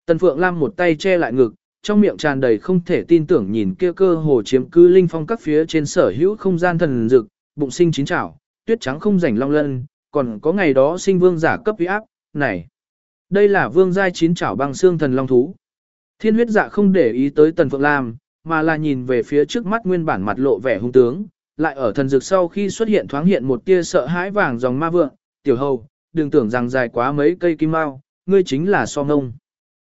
Tần Phượng Lam một tay che lại ngực, trong miệng tràn đầy không thể tin tưởng nhìn kia cơ hồ chiếm cứ linh phong các phía trên sở hữu không gian thần dực, bụng sinh chín chảo, tuyết trắng không rảnh long lân, còn có ngày đó sinh vương giả cấp uy áp, này. Đây là vương giai chín chảo băng xương thần long thú. Thiên huyết dạ không để ý tới Tần Phượng Lam, mà là nhìn về phía trước mắt nguyên bản mặt lộ vẻ hung tướng, lại ở thần dược sau khi xuất hiện thoáng hiện một tia sợ hãi vàng dòng ma vượng, tiểu hầu, đừng tưởng rằng dài quá mấy cây kim mao, ngươi chính là so ngông.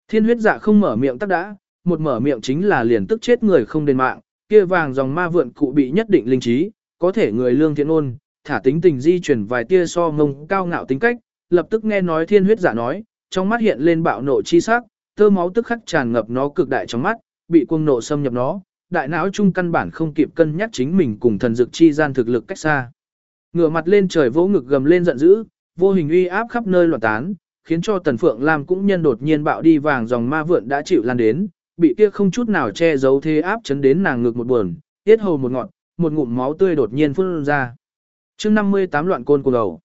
Thiên huyết dạ không mở miệng tắc đã, một mở miệng chính là liền tức chết người không đền mạng, kia vàng dòng ma vượn cụ bị nhất định linh trí, có thể người lương thiện ôn, thả tính tình di chuyển vài tia so ngông cao ngạo tính cách, lập tức nghe nói thiên huyết giả nói, trong mắt hiện lên bạo nộ chi sắc, tơ máu tức khắc tràn ngập nó cực đại trong mắt, bị cuồng nộ xâm nhập nó, đại não trung căn bản không kịp cân nhắc chính mình cùng thần dược chi gian thực lực cách xa. Ngửa mặt lên trời vỗ ngực gầm lên giận dữ, vô hình uy áp khắp nơi loạn tán, khiến cho Tần Phượng Lam cũng nhân đột nhiên bạo đi vàng dòng ma vượn đã chịu lan đến, bị kia không chút nào che giấu thế áp chấn đến nàng ngực một buồn, tiết hầu một ngọn, một ngụm máu tươi đột nhiên phun ra. chương 58 loạn côn cùng đầu.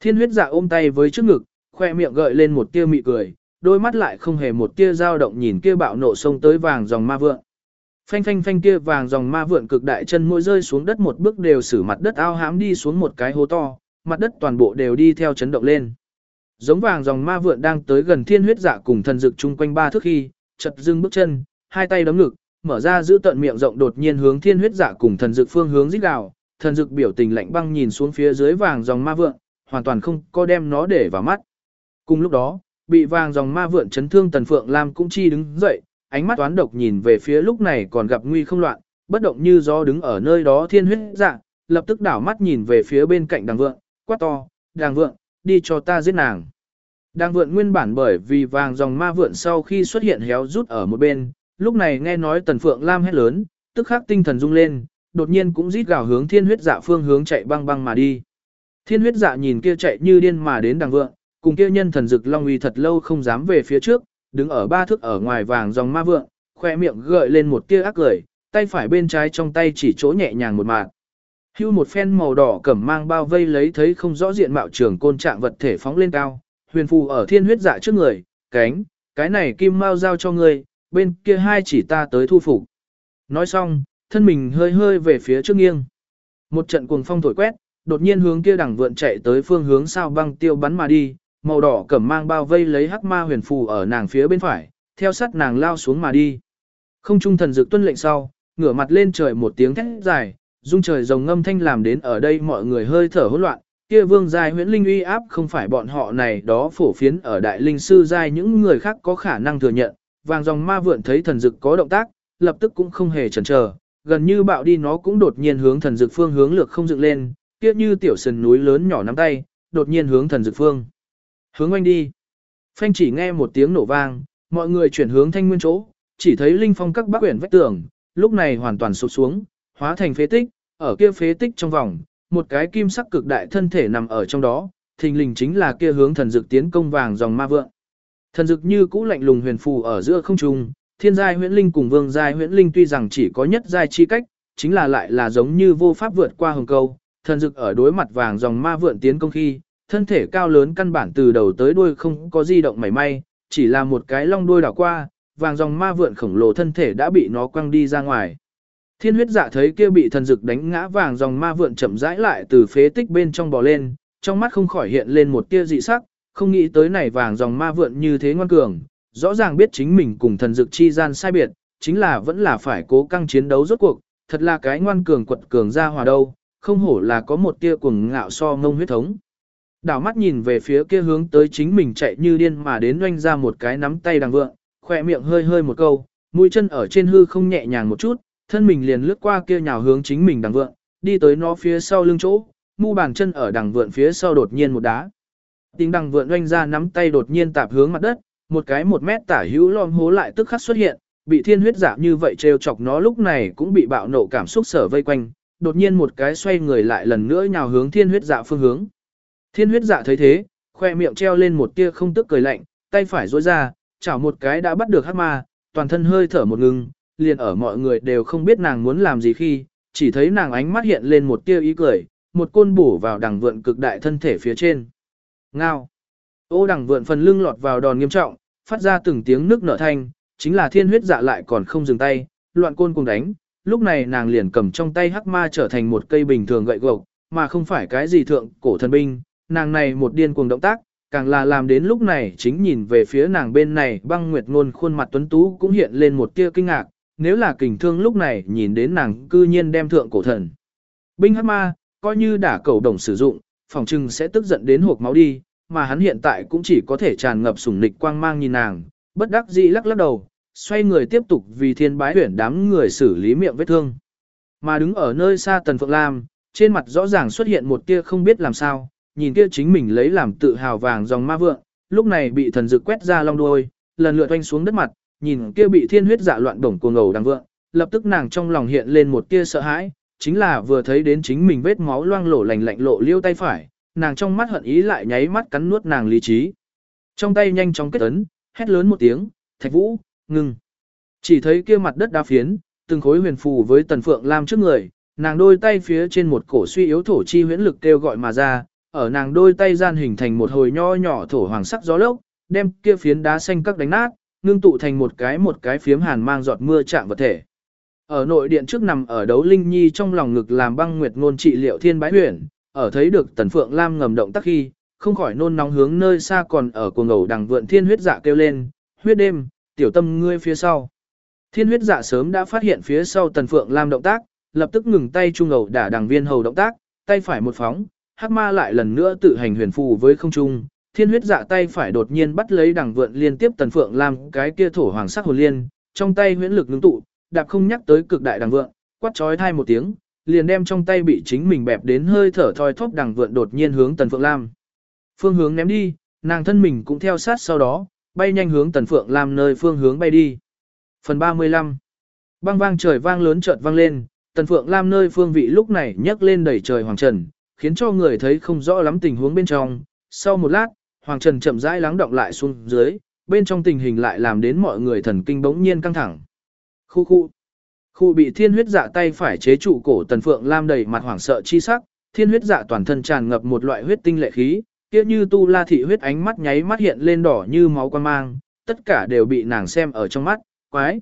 Thiên huyết dạ ôm tay với trước ngực, khoe miệng gợi lên một tia mị cười, đôi mắt lại không hề một tia dao động nhìn kia bạo nộ sông tới vàng dòng ma vượn. Phanh phanh phanh kia vàng dòng ma vượn cực đại chân mỗi rơi xuống đất một bước đều xử mặt đất ao hãm đi xuống một cái hố to, mặt đất toàn bộ đều đi theo chấn động lên. Giống vàng dòng ma vượn đang tới gần thiên huyết dạ cùng thần dực chung quanh ba thước khi, chật dưng bước chân, hai tay đấm ngực, mở ra giữ tận miệng rộng đột nhiên hướng thiên huyết dạ cùng thần dực phương hướng rít gào, thần dực biểu tình lạnh băng nhìn xuống phía dưới vàng dòng ma vượn, hoàn toàn không có đem nó để vào mắt. Cùng lúc đó, bị vàng dòng ma vượn chấn thương tần phượng lam cũng chi đứng dậy, ánh mắt toán độc nhìn về phía lúc này còn gặp nguy không loạn, bất động như gió đứng ở nơi đó thiên huyết dạ, lập tức đảo mắt nhìn về phía bên cạnh đàng vượng, quát to, đàng vượng, đi cho ta giết nàng. Đàng vượng nguyên bản bởi vì vàng dòng ma vượn sau khi xuất hiện héo rút ở một bên, lúc này nghe nói tần phượng lam hét lớn, tức khắc tinh thần rung lên, đột nhiên cũng rít gào hướng thiên huyết dạ phương hướng chạy băng băng mà đi. Thiên huyết dạ nhìn kia chạy như điên mà đến đàng vượng, cùng kia nhân thần dực long uy thật lâu không dám về phía trước, đứng ở ba thước ở ngoài vàng dòng ma vượng, khoe miệng gợi lên một tia ác cười, tay phải bên trái trong tay chỉ chỗ nhẹ nhàng một mạt. Hưu một phen màu đỏ cẩm mang bao vây lấy thấy không rõ diện mạo trường côn trạng vật thể phóng lên cao, huyền phù ở thiên huyết dạ trước người, cánh, cái này kim mau giao cho ngươi, bên kia hai chỉ ta tới thu phục. Nói xong, thân mình hơi hơi về phía trước nghiêng. Một trận cuồng phong thổi quét, đột nhiên hướng kia đằng vượn chạy tới phương hướng sao băng tiêu bắn mà đi, màu đỏ cẩm mang bao vây lấy hắc ma huyền phù ở nàng phía bên phải, theo sát nàng lao xuống mà đi. Không trung thần dược tuân lệnh sau, ngửa mặt lên trời một tiếng thét dài, dung trời rồng ngâm thanh làm đến ở đây mọi người hơi thở hỗn loạn, kia vương giai huyễn linh uy áp không phải bọn họ này đó phổ phiến ở đại linh sư giai những người khác có khả năng thừa nhận, vàng dòng ma vượn thấy thần dực có động tác, lập tức cũng không hề chần chờ, gần như bạo đi nó cũng đột nhiên hướng thần dực phương hướng lược không dựng lên, kia như tiểu sơn núi lớn nhỏ nắm tay, đột nhiên hướng thần dực phương. Hướng oanh đi. Phanh chỉ nghe một tiếng nổ vang, mọi người chuyển hướng thanh nguyên chỗ, chỉ thấy linh phong các bác quyển vách tường, lúc này hoàn toàn sụp xuống, hóa thành phế tích, ở kia phế tích trong vòng, một cái kim sắc cực đại thân thể nằm ở trong đó, thình lình chính là kia hướng thần dực tiến công vàng dòng ma vượng. Thần dực như cũ lạnh lùng huyền phù ở giữa không trung, thiên giai huyễn linh cùng vương giai huyễn linh tuy rằng chỉ có nhất giai chi cách, chính là lại là giống như vô pháp vượt qua hồng câu, thần dực ở đối mặt vàng dòng ma vượng tiến công khi, thân thể cao lớn căn bản từ đầu tới đuôi không có di động mảy may, chỉ là một cái long đuôi đảo qua, vàng dòng ma vượn khổng lồ thân thể đã bị nó quăng đi ra ngoài. Thiên huyết dạ thấy kia bị thần dực đánh ngã vàng dòng ma vượn chậm rãi lại từ phế tích bên trong bò lên, trong mắt không khỏi hiện lên một tia dị sắc, không nghĩ tới này vàng dòng ma vượn như thế ngoan cường, rõ ràng biết chính mình cùng thần dực chi gian sai biệt, chính là vẫn là phải cố căng chiến đấu rốt cuộc, thật là cái ngoan cường quật cường ra hòa đâu, không hổ là có một tia cuồng ngạo so ngông huyết thống. Đảo mắt nhìn về phía kia hướng tới chính mình chạy như điên mà đến doanh ra một cái nắm tay đằng vượng, khỏe miệng hơi hơi một câu, mũi chân ở trên hư không nhẹ nhàng một chút, thân mình liền lướt qua kia nhào hướng chính mình đằng vượng, đi tới nó phía sau lưng chỗ, mu bàn chân ở đằng vượng phía sau đột nhiên một đá. Tính đằng vượng doanh ra nắm tay đột nhiên tạp hướng mặt đất, một cái một mét tả hữu lom hố lại tức khắc xuất hiện, bị thiên huyết giảm như vậy trêu chọc nó lúc này cũng bị bạo nộ cảm xúc sở vây quanh, đột nhiên một cái xoay người lại lần nữa nhào hướng thiên huyết dạ phương hướng. Thiên huyết dạ thấy thế, khoe miệng treo lên một tia không tức cười lạnh, tay phải duỗi ra, chảo một cái đã bắt được hắc ma, toàn thân hơi thở một ngừng, liền ở mọi người đều không biết nàng muốn làm gì khi, chỉ thấy nàng ánh mắt hiện lên một tia ý cười, một côn bổ vào đằng vượn cực đại thân thể phía trên. Ngao. Ô đằng vượn phần lưng lọt vào đòn nghiêm trọng, phát ra từng tiếng nước nở thanh, chính là thiên huyết dạ lại còn không dừng tay, loạn côn cùng đánh. Lúc này nàng liền cầm trong tay hắc ma trở thành một cây bình thường gậy gộc, mà không phải cái gì thượng cổ thần binh. Nàng này một điên cuồng động tác, càng là làm đến lúc này chính nhìn về phía nàng bên này băng nguyệt ngôn khuôn mặt tuấn tú cũng hiện lên một tia kinh ngạc, nếu là kình thương lúc này nhìn đến nàng cư nhiên đem thượng cổ thần. Binh hắc ma, coi như đả cầu đồng sử dụng, phòng trưng sẽ tức giận đến hộp máu đi, mà hắn hiện tại cũng chỉ có thể tràn ngập sủng nịch quang mang nhìn nàng, bất đắc dĩ lắc lắc đầu, xoay người tiếp tục vì thiên bái huyển đám người xử lý miệng vết thương. Mà đứng ở nơi xa Tần Phượng Lam, trên mặt rõ ràng xuất hiện một tia không biết làm sao, nhìn kia chính mình lấy làm tự hào vàng dòng ma vượng, lúc này bị thần dực quét ra long đuôi, lần lượt oanh xuống đất mặt, nhìn kia bị thiên huyết dạ loạn bổng cuồng ngầu đang vượng, lập tức nàng trong lòng hiện lên một tia sợ hãi, chính là vừa thấy đến chính mình vết máu loang lổ lành lạnh lộ liêu tay phải, nàng trong mắt hận ý lại nháy mắt cắn nuốt nàng lý trí. Trong tay nhanh chóng kết ấn, hét lớn một tiếng, thạch vũ, ngừng. Chỉ thấy kia mặt đất đá phiến, từng khối huyền phù với tần phượng lam trước người, nàng đôi tay phía trên một cổ suy yếu thổ chi huyễn lực kêu gọi mà ra, ở nàng đôi tay gian hình thành một hồi nho nhỏ thổ hoàng sắc gió lốc, đem kia phiến đá xanh các đánh nát, ngưng tụ thành một cái một cái phiếm hàn mang giọt mưa chạm vật thể. Ở nội điện trước nằm ở đấu linh nhi trong lòng ngực làm băng nguyệt ngôn trị liệu thiên bái huyền, ở thấy được tần phượng lam ngầm động tác khi, không khỏi nôn nóng hướng nơi xa còn ở cuồng ngầu đằng vượn thiên huyết dạ kêu lên, huyết đêm, tiểu tâm ngươi phía sau. Thiên huyết dạ sớm đã phát hiện phía sau tần phượng lam động tác, lập tức ngừng tay trung ngầu đả đằng viên hầu động tác, tay phải một phóng, hắc ma lại lần nữa tự hành huyền phù với không trung. Thiên huyết dạ tay phải đột nhiên bắt lấy đằng vượn liên tiếp tần phượng lam cái kia thổ hoàng sắc hồn liên, trong tay huyễn lực ngưng tụ, đạp không nhắc tới cực đại đằng vượn, quát chói thai một tiếng, liền đem trong tay bị chính mình bẹp đến hơi thở thoi thóp đằng vượn đột nhiên hướng tần phượng lam. Phương hướng ném đi, nàng thân mình cũng theo sát sau đó, bay nhanh hướng tần phượng lam nơi phương hướng bay đi. Phần 35 Băng vang trời vang lớn chợt vang lên, tần phượng lam nơi phương vị lúc này nhấc lên đẩy trời hoàng trần, khiến cho người thấy không rõ lắm tình huống bên trong. Sau một lát, hoàng trần chậm rãi lắng động lại xuống dưới, bên trong tình hình lại làm đến mọi người thần kinh bỗng nhiên căng thẳng. Khu khu. Khu bị thiên huyết dạ tay phải chế trụ cổ tần phượng lam đầy mặt hoảng sợ chi sắc, thiên huyết dạ toàn thân tràn ngập một loại huyết tinh lệ khí, kia như tu la thị huyết ánh mắt nháy mắt hiện lên đỏ như máu quan mang, tất cả đều bị nàng xem ở trong mắt, quái,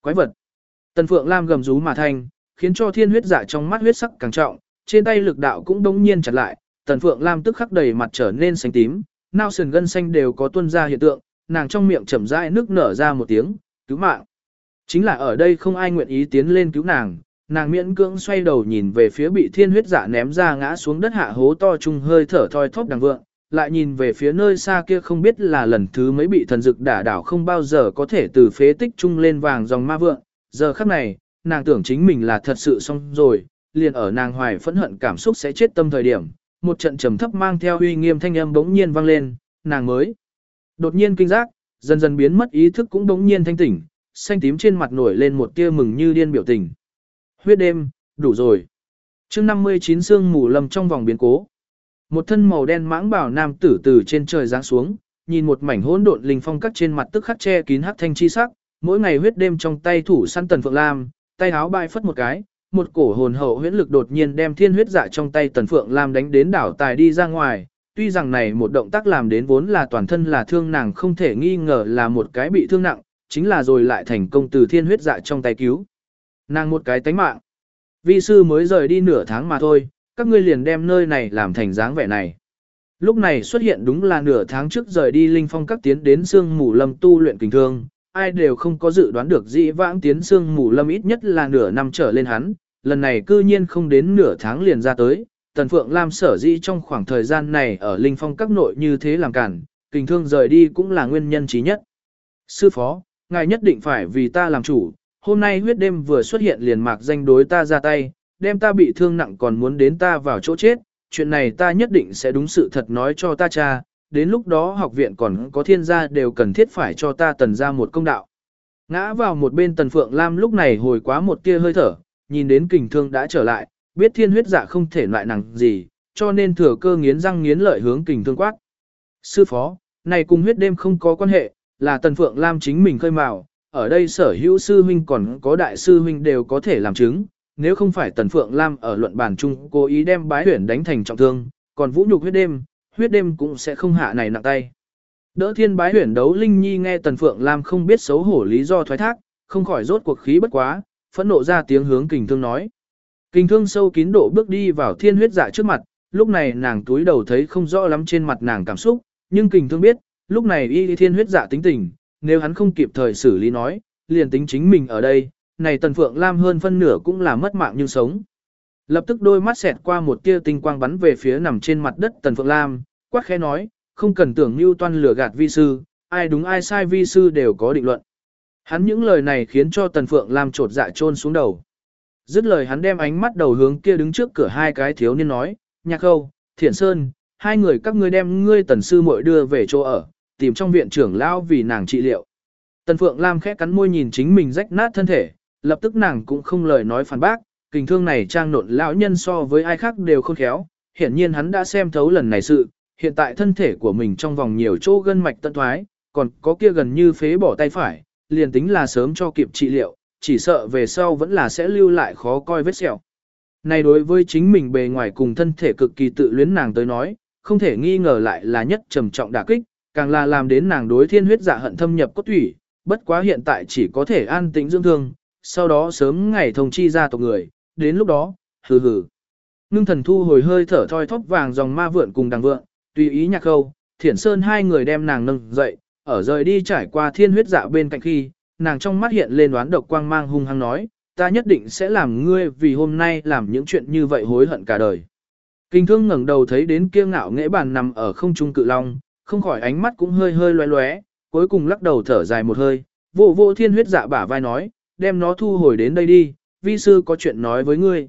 quái vật. Tần Phượng Lam gầm rú mà thanh, khiến cho thiên huyết dạ trong mắt huyết sắc càng trọng, trên tay lực đạo cũng đống nhiên chặt lại, Tần Phượng Lam tức khắc đầy mặt trở nên xanh tím, nao sườn gân xanh đều có tuôn ra hiện tượng, nàng trong miệng chậm rãi nước nở ra một tiếng, cứu mạng. Chính là ở đây không ai nguyện ý tiến lên cứu nàng, nàng miễn cưỡng xoay đầu nhìn về phía bị thiên huyết giả ném ra ngã xuống đất hạ hố to chung hơi thở thoi thóp đằng vượng, lại nhìn về phía nơi xa kia không biết là lần thứ mấy bị thần dực đả đảo không bao giờ có thể từ phế tích chung lên vàng dòng ma vượng, giờ khắc này, nàng tưởng chính mình là thật sự xong rồi, liền ở nàng hoài phẫn hận cảm xúc sẽ chết tâm thời điểm, một trận trầm thấp mang theo uy nghiêm thanh âm bỗng nhiên vang lên, nàng mới đột nhiên kinh giác, dần dần biến mất ý thức cũng bỗng nhiên thanh tỉnh, xanh tím trên mặt nổi lên một tia mừng như điên biểu tình. Huyết đêm, đủ rồi. chương 59 sương mù lầm trong vòng biến cố. Một thân màu đen mãng bảo nam tử từ trên trời giáng xuống, nhìn một mảnh hỗn độn linh phong cắt trên mặt tức khắc che kín hắc thanh chi sắc, mỗi ngày huyết đêm trong tay thủ săn tần phượng lam, tay áo bay phất một cái, một cổ hồn hậu huyễn lực đột nhiên đem thiên huyết dạ trong tay tần phượng lam đánh đến đảo tài đi ra ngoài. Tuy rằng này một động tác làm đến vốn là toàn thân là thương nàng không thể nghi ngờ là một cái bị thương nặng, chính là rồi lại thành công từ thiên huyết dạ trong tay cứu. Nàng một cái tánh mạng. Vi sư mới rời đi nửa tháng mà thôi, các ngươi liền đem nơi này làm thành dáng vẻ này. Lúc này xuất hiện đúng là nửa tháng trước rời đi linh phong các tiến đến sương mù lâm tu luyện kinh thương, ai đều không có dự đoán được dĩ vãng tiến sương mù lâm ít nhất là nửa năm trở lên hắn, lần này cư nhiên không đến nửa tháng liền ra tới. Tần Phượng Lam sở dĩ trong khoảng thời gian này ở linh phong các nội như thế làm cản, kinh thương rời đi cũng là nguyên nhân trí nhất. Sư phó, ngài nhất định phải vì ta làm chủ, hôm nay huyết đêm vừa xuất hiện liền mạc danh đối ta ra tay, đem ta bị thương nặng còn muốn đến ta vào chỗ chết, chuyện này ta nhất định sẽ đúng sự thật nói cho ta cha, đến lúc đó học viện còn có thiên gia đều cần thiết phải cho ta tần ra một công đạo. Ngã vào một bên tần phượng lam lúc này hồi quá một tia hơi thở, nhìn đến kình thương đã trở lại, biết thiên huyết dạ không thể loại nặng gì, cho nên thừa cơ nghiến răng nghiến lợi hướng kình thương quát. Sư phó, này cùng huyết đêm không có quan hệ, là tần phượng lam chính mình khơi mào, ở đây sở hữu sư huynh còn có đại sư huynh đều có thể làm chứng, nếu không phải Tần Phượng Lam ở luận bản chung cố ý đem bái huyển đánh thành trọng thương, còn vũ nhục huyết đêm, huyết đêm cũng sẽ không hạ này nặng tay. Đỡ thiên bái huyển đấu Linh Nhi nghe Tần Phượng Lam không biết xấu hổ lý do thoái thác, không khỏi rốt cuộc khí bất quá, phẫn nộ ra tiếng hướng kình thương nói. Kình thương sâu kín độ bước đi vào thiên huyết dạ trước mặt, lúc này nàng túi đầu thấy không rõ lắm trên mặt nàng cảm xúc, nhưng kình thương biết, lúc này y thiên huyết dạ tính tình, nếu hắn không kịp thời xử lý nói, liền tính chính mình ở đây, này Tần Phượng Lam hơn phân nửa cũng là mất mạng nhưng sống. Lập tức đôi mắt xẹt qua một tia tinh quang bắn về phía nằm trên mặt đất Tần Phượng Lam, quát khẽ nói, không cần tưởng như toan lừa gạt vi sư, ai đúng ai sai vi sư đều có định luận. Hắn những lời này khiến cho Tần Phượng Lam trột dạ trôn xuống đầu. Dứt lời hắn đem ánh mắt đầu hướng kia đứng trước cửa hai cái thiếu niên nói, nhạc khâu, thiển sơn, hai người các ngươi đem ngươi tần sư muội đưa về chỗ ở, tìm trong viện trưởng lão vì nàng trị liệu. Tần Phượng Lam khẽ cắn môi nhìn chính mình rách nát thân thể, lập tức nàng cũng không lời nói phản bác, kình thương này trang nộn lão nhân so với ai khác đều khôn khéo, hiển nhiên hắn đã xem thấu lần này sự, hiện tại thân thể của mình trong vòng nhiều chỗ gân mạch tận thoái, còn có kia gần như phế bỏ tay phải, liền tính là sớm cho kịp trị liệu, chỉ sợ về sau vẫn là sẽ lưu lại khó coi vết sẹo. Này đối với chính mình bề ngoài cùng thân thể cực kỳ tự luyến nàng tới nói, không thể nghi ngờ lại là nhất trầm trọng đả kích, càng là làm đến nàng đối thiên huyết dạ hận thâm nhập cốt thủy, bất quá hiện tại chỉ có thể an tĩnh dưỡng thương, sau đó sớm ngày thông chi ra tộc người, đến lúc đó, hừ hừ. Ngưng thần thu hồi hơi thở thoi thóp vàng dòng ma vượn cùng đằng vượn, tùy ý nhạc khâu, thiển sơn hai người đem nàng nâng dậy, ở rời đi trải qua thiên huyết dạ bên cạnh khi, nàng trong mắt hiện lên đoán độc quang mang hung hăng nói, ta nhất định sẽ làm ngươi vì hôm nay làm những chuyện như vậy hối hận cả đời. Kinh thương ngẩng đầu thấy đến kia ngạo nghễ bàn nằm ở không trung cự long, không khỏi ánh mắt cũng hơi hơi loé loé, cuối cùng lắc đầu thở dài một hơi, vô vô thiên huyết dạ bả vai nói, đem nó thu hồi đến đây đi, vi sư có chuyện nói với ngươi.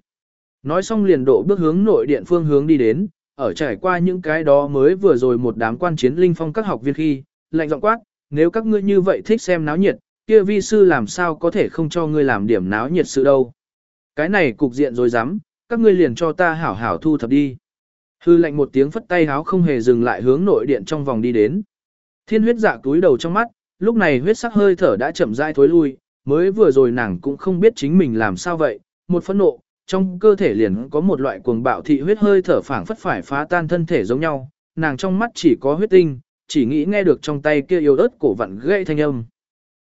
Nói xong liền độ bước hướng nội điện phương hướng đi đến, ở trải qua những cái đó mới vừa rồi một đám quan chiến linh phong các học viên khi, lạnh giọng quát, nếu các ngươi như vậy thích xem náo nhiệt, kia vi sư làm sao có thể không cho ngươi làm điểm náo nhiệt sự đâu. Cái này cục diện rồi dám, các ngươi liền cho ta hảo hảo thu thập đi. Hư lệnh một tiếng phất tay háo không hề dừng lại hướng nội điện trong vòng đi đến. Thiên huyết dạ túi đầu trong mắt, lúc này huyết sắc hơi thở đã chậm rãi thối lui, mới vừa rồi nàng cũng không biết chính mình làm sao vậy, một phẫn nộ, trong cơ thể liền có một loại cuồng bạo thị huyết hơi thở phảng phất phải phá tan thân thể giống nhau, nàng trong mắt chỉ có huyết tinh, chỉ nghĩ nghe được trong tay kia yêu ớt cổ vặn gãy thanh âm.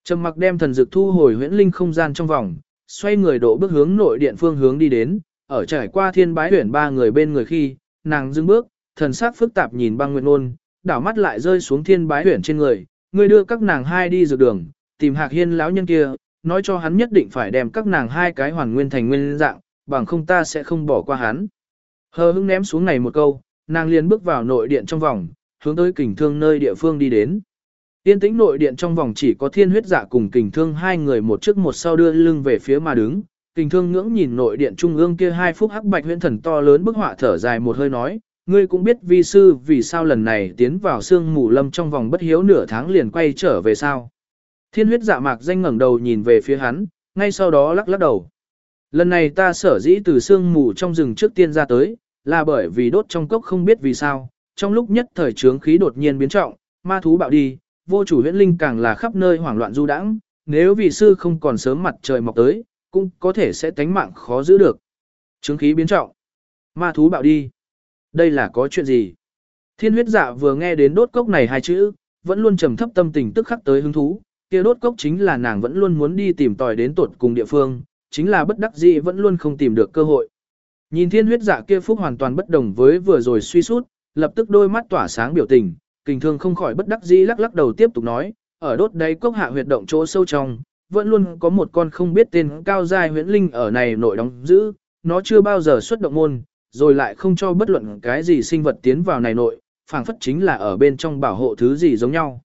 Trầm mặc đem thần dược thu hồi huyễn linh không gian trong vòng, xoay người độ bước hướng nội điện phương hướng đi đến, ở trải qua thiên bái huyển ba người bên người khi, nàng dừng bước, thần sắc phức tạp nhìn băng nguyện nôn, đảo mắt lại rơi xuống thiên bái huyển trên người, người đưa các nàng hai đi dược đường, tìm hạc hiên lão nhân kia, nói cho hắn nhất định phải đem các nàng hai cái hoàn nguyên thành nguyên dạng, bằng không ta sẽ không bỏ qua hắn. Hờ hững ném xuống này một câu, nàng liền bước vào nội điện trong vòng, hướng tới kình thương nơi địa phương đi đến. Tiên tĩnh nội điện trong vòng chỉ có thiên huyết giả cùng kình thương hai người một trước một sau đưa lưng về phía mà đứng. Kình thương ngưỡng nhìn nội điện trung ương kia hai phút hắc bạch huyễn thần to lớn bức họa thở dài một hơi nói, ngươi cũng biết vi sư vì sao lần này tiến vào xương mù lâm trong vòng bất hiếu nửa tháng liền quay trở về sao. Thiên huyết dạ mạc danh ngẩng đầu nhìn về phía hắn, ngay sau đó lắc lắc đầu. Lần này ta sở dĩ từ xương mù trong rừng trước tiên ra tới, là bởi vì đốt trong cốc không biết vì sao, trong lúc nhất thời trướng khí đột nhiên biến trọng, ma thú bạo đi, vô chủ huyễn linh càng là khắp nơi hoảng loạn du đãng, nếu vị sư không còn sớm mặt trời mọc tới, cũng có thể sẽ tánh mạng khó giữ được. Trướng khí biến trọng, ma thú bạo đi. Đây là có chuyện gì? Thiên huyết dạ vừa nghe đến đốt cốc này hai chữ, vẫn luôn trầm thấp tâm tình tức khắc tới hứng thú, kia đốt cốc chính là nàng vẫn luôn muốn đi tìm tòi đến tột cùng địa phương, chính là bất đắc dĩ vẫn luôn không tìm được cơ hội. Nhìn thiên huyết dạ kia phúc hoàn toàn bất đồng với vừa rồi suy sút, lập tức đôi mắt tỏa sáng biểu tình, kình thương không khỏi bất đắc dĩ lắc lắc đầu tiếp tục nói, ở đốt đáy cốc hạ huyệt động chỗ sâu trong, vẫn luôn có một con không biết tên cao dài huyễn linh ở này nội đóng giữ, nó chưa bao giờ xuất động môn, rồi lại không cho bất luận cái gì sinh vật tiến vào này nội, phảng phất chính là ở bên trong bảo hộ thứ gì giống nhau.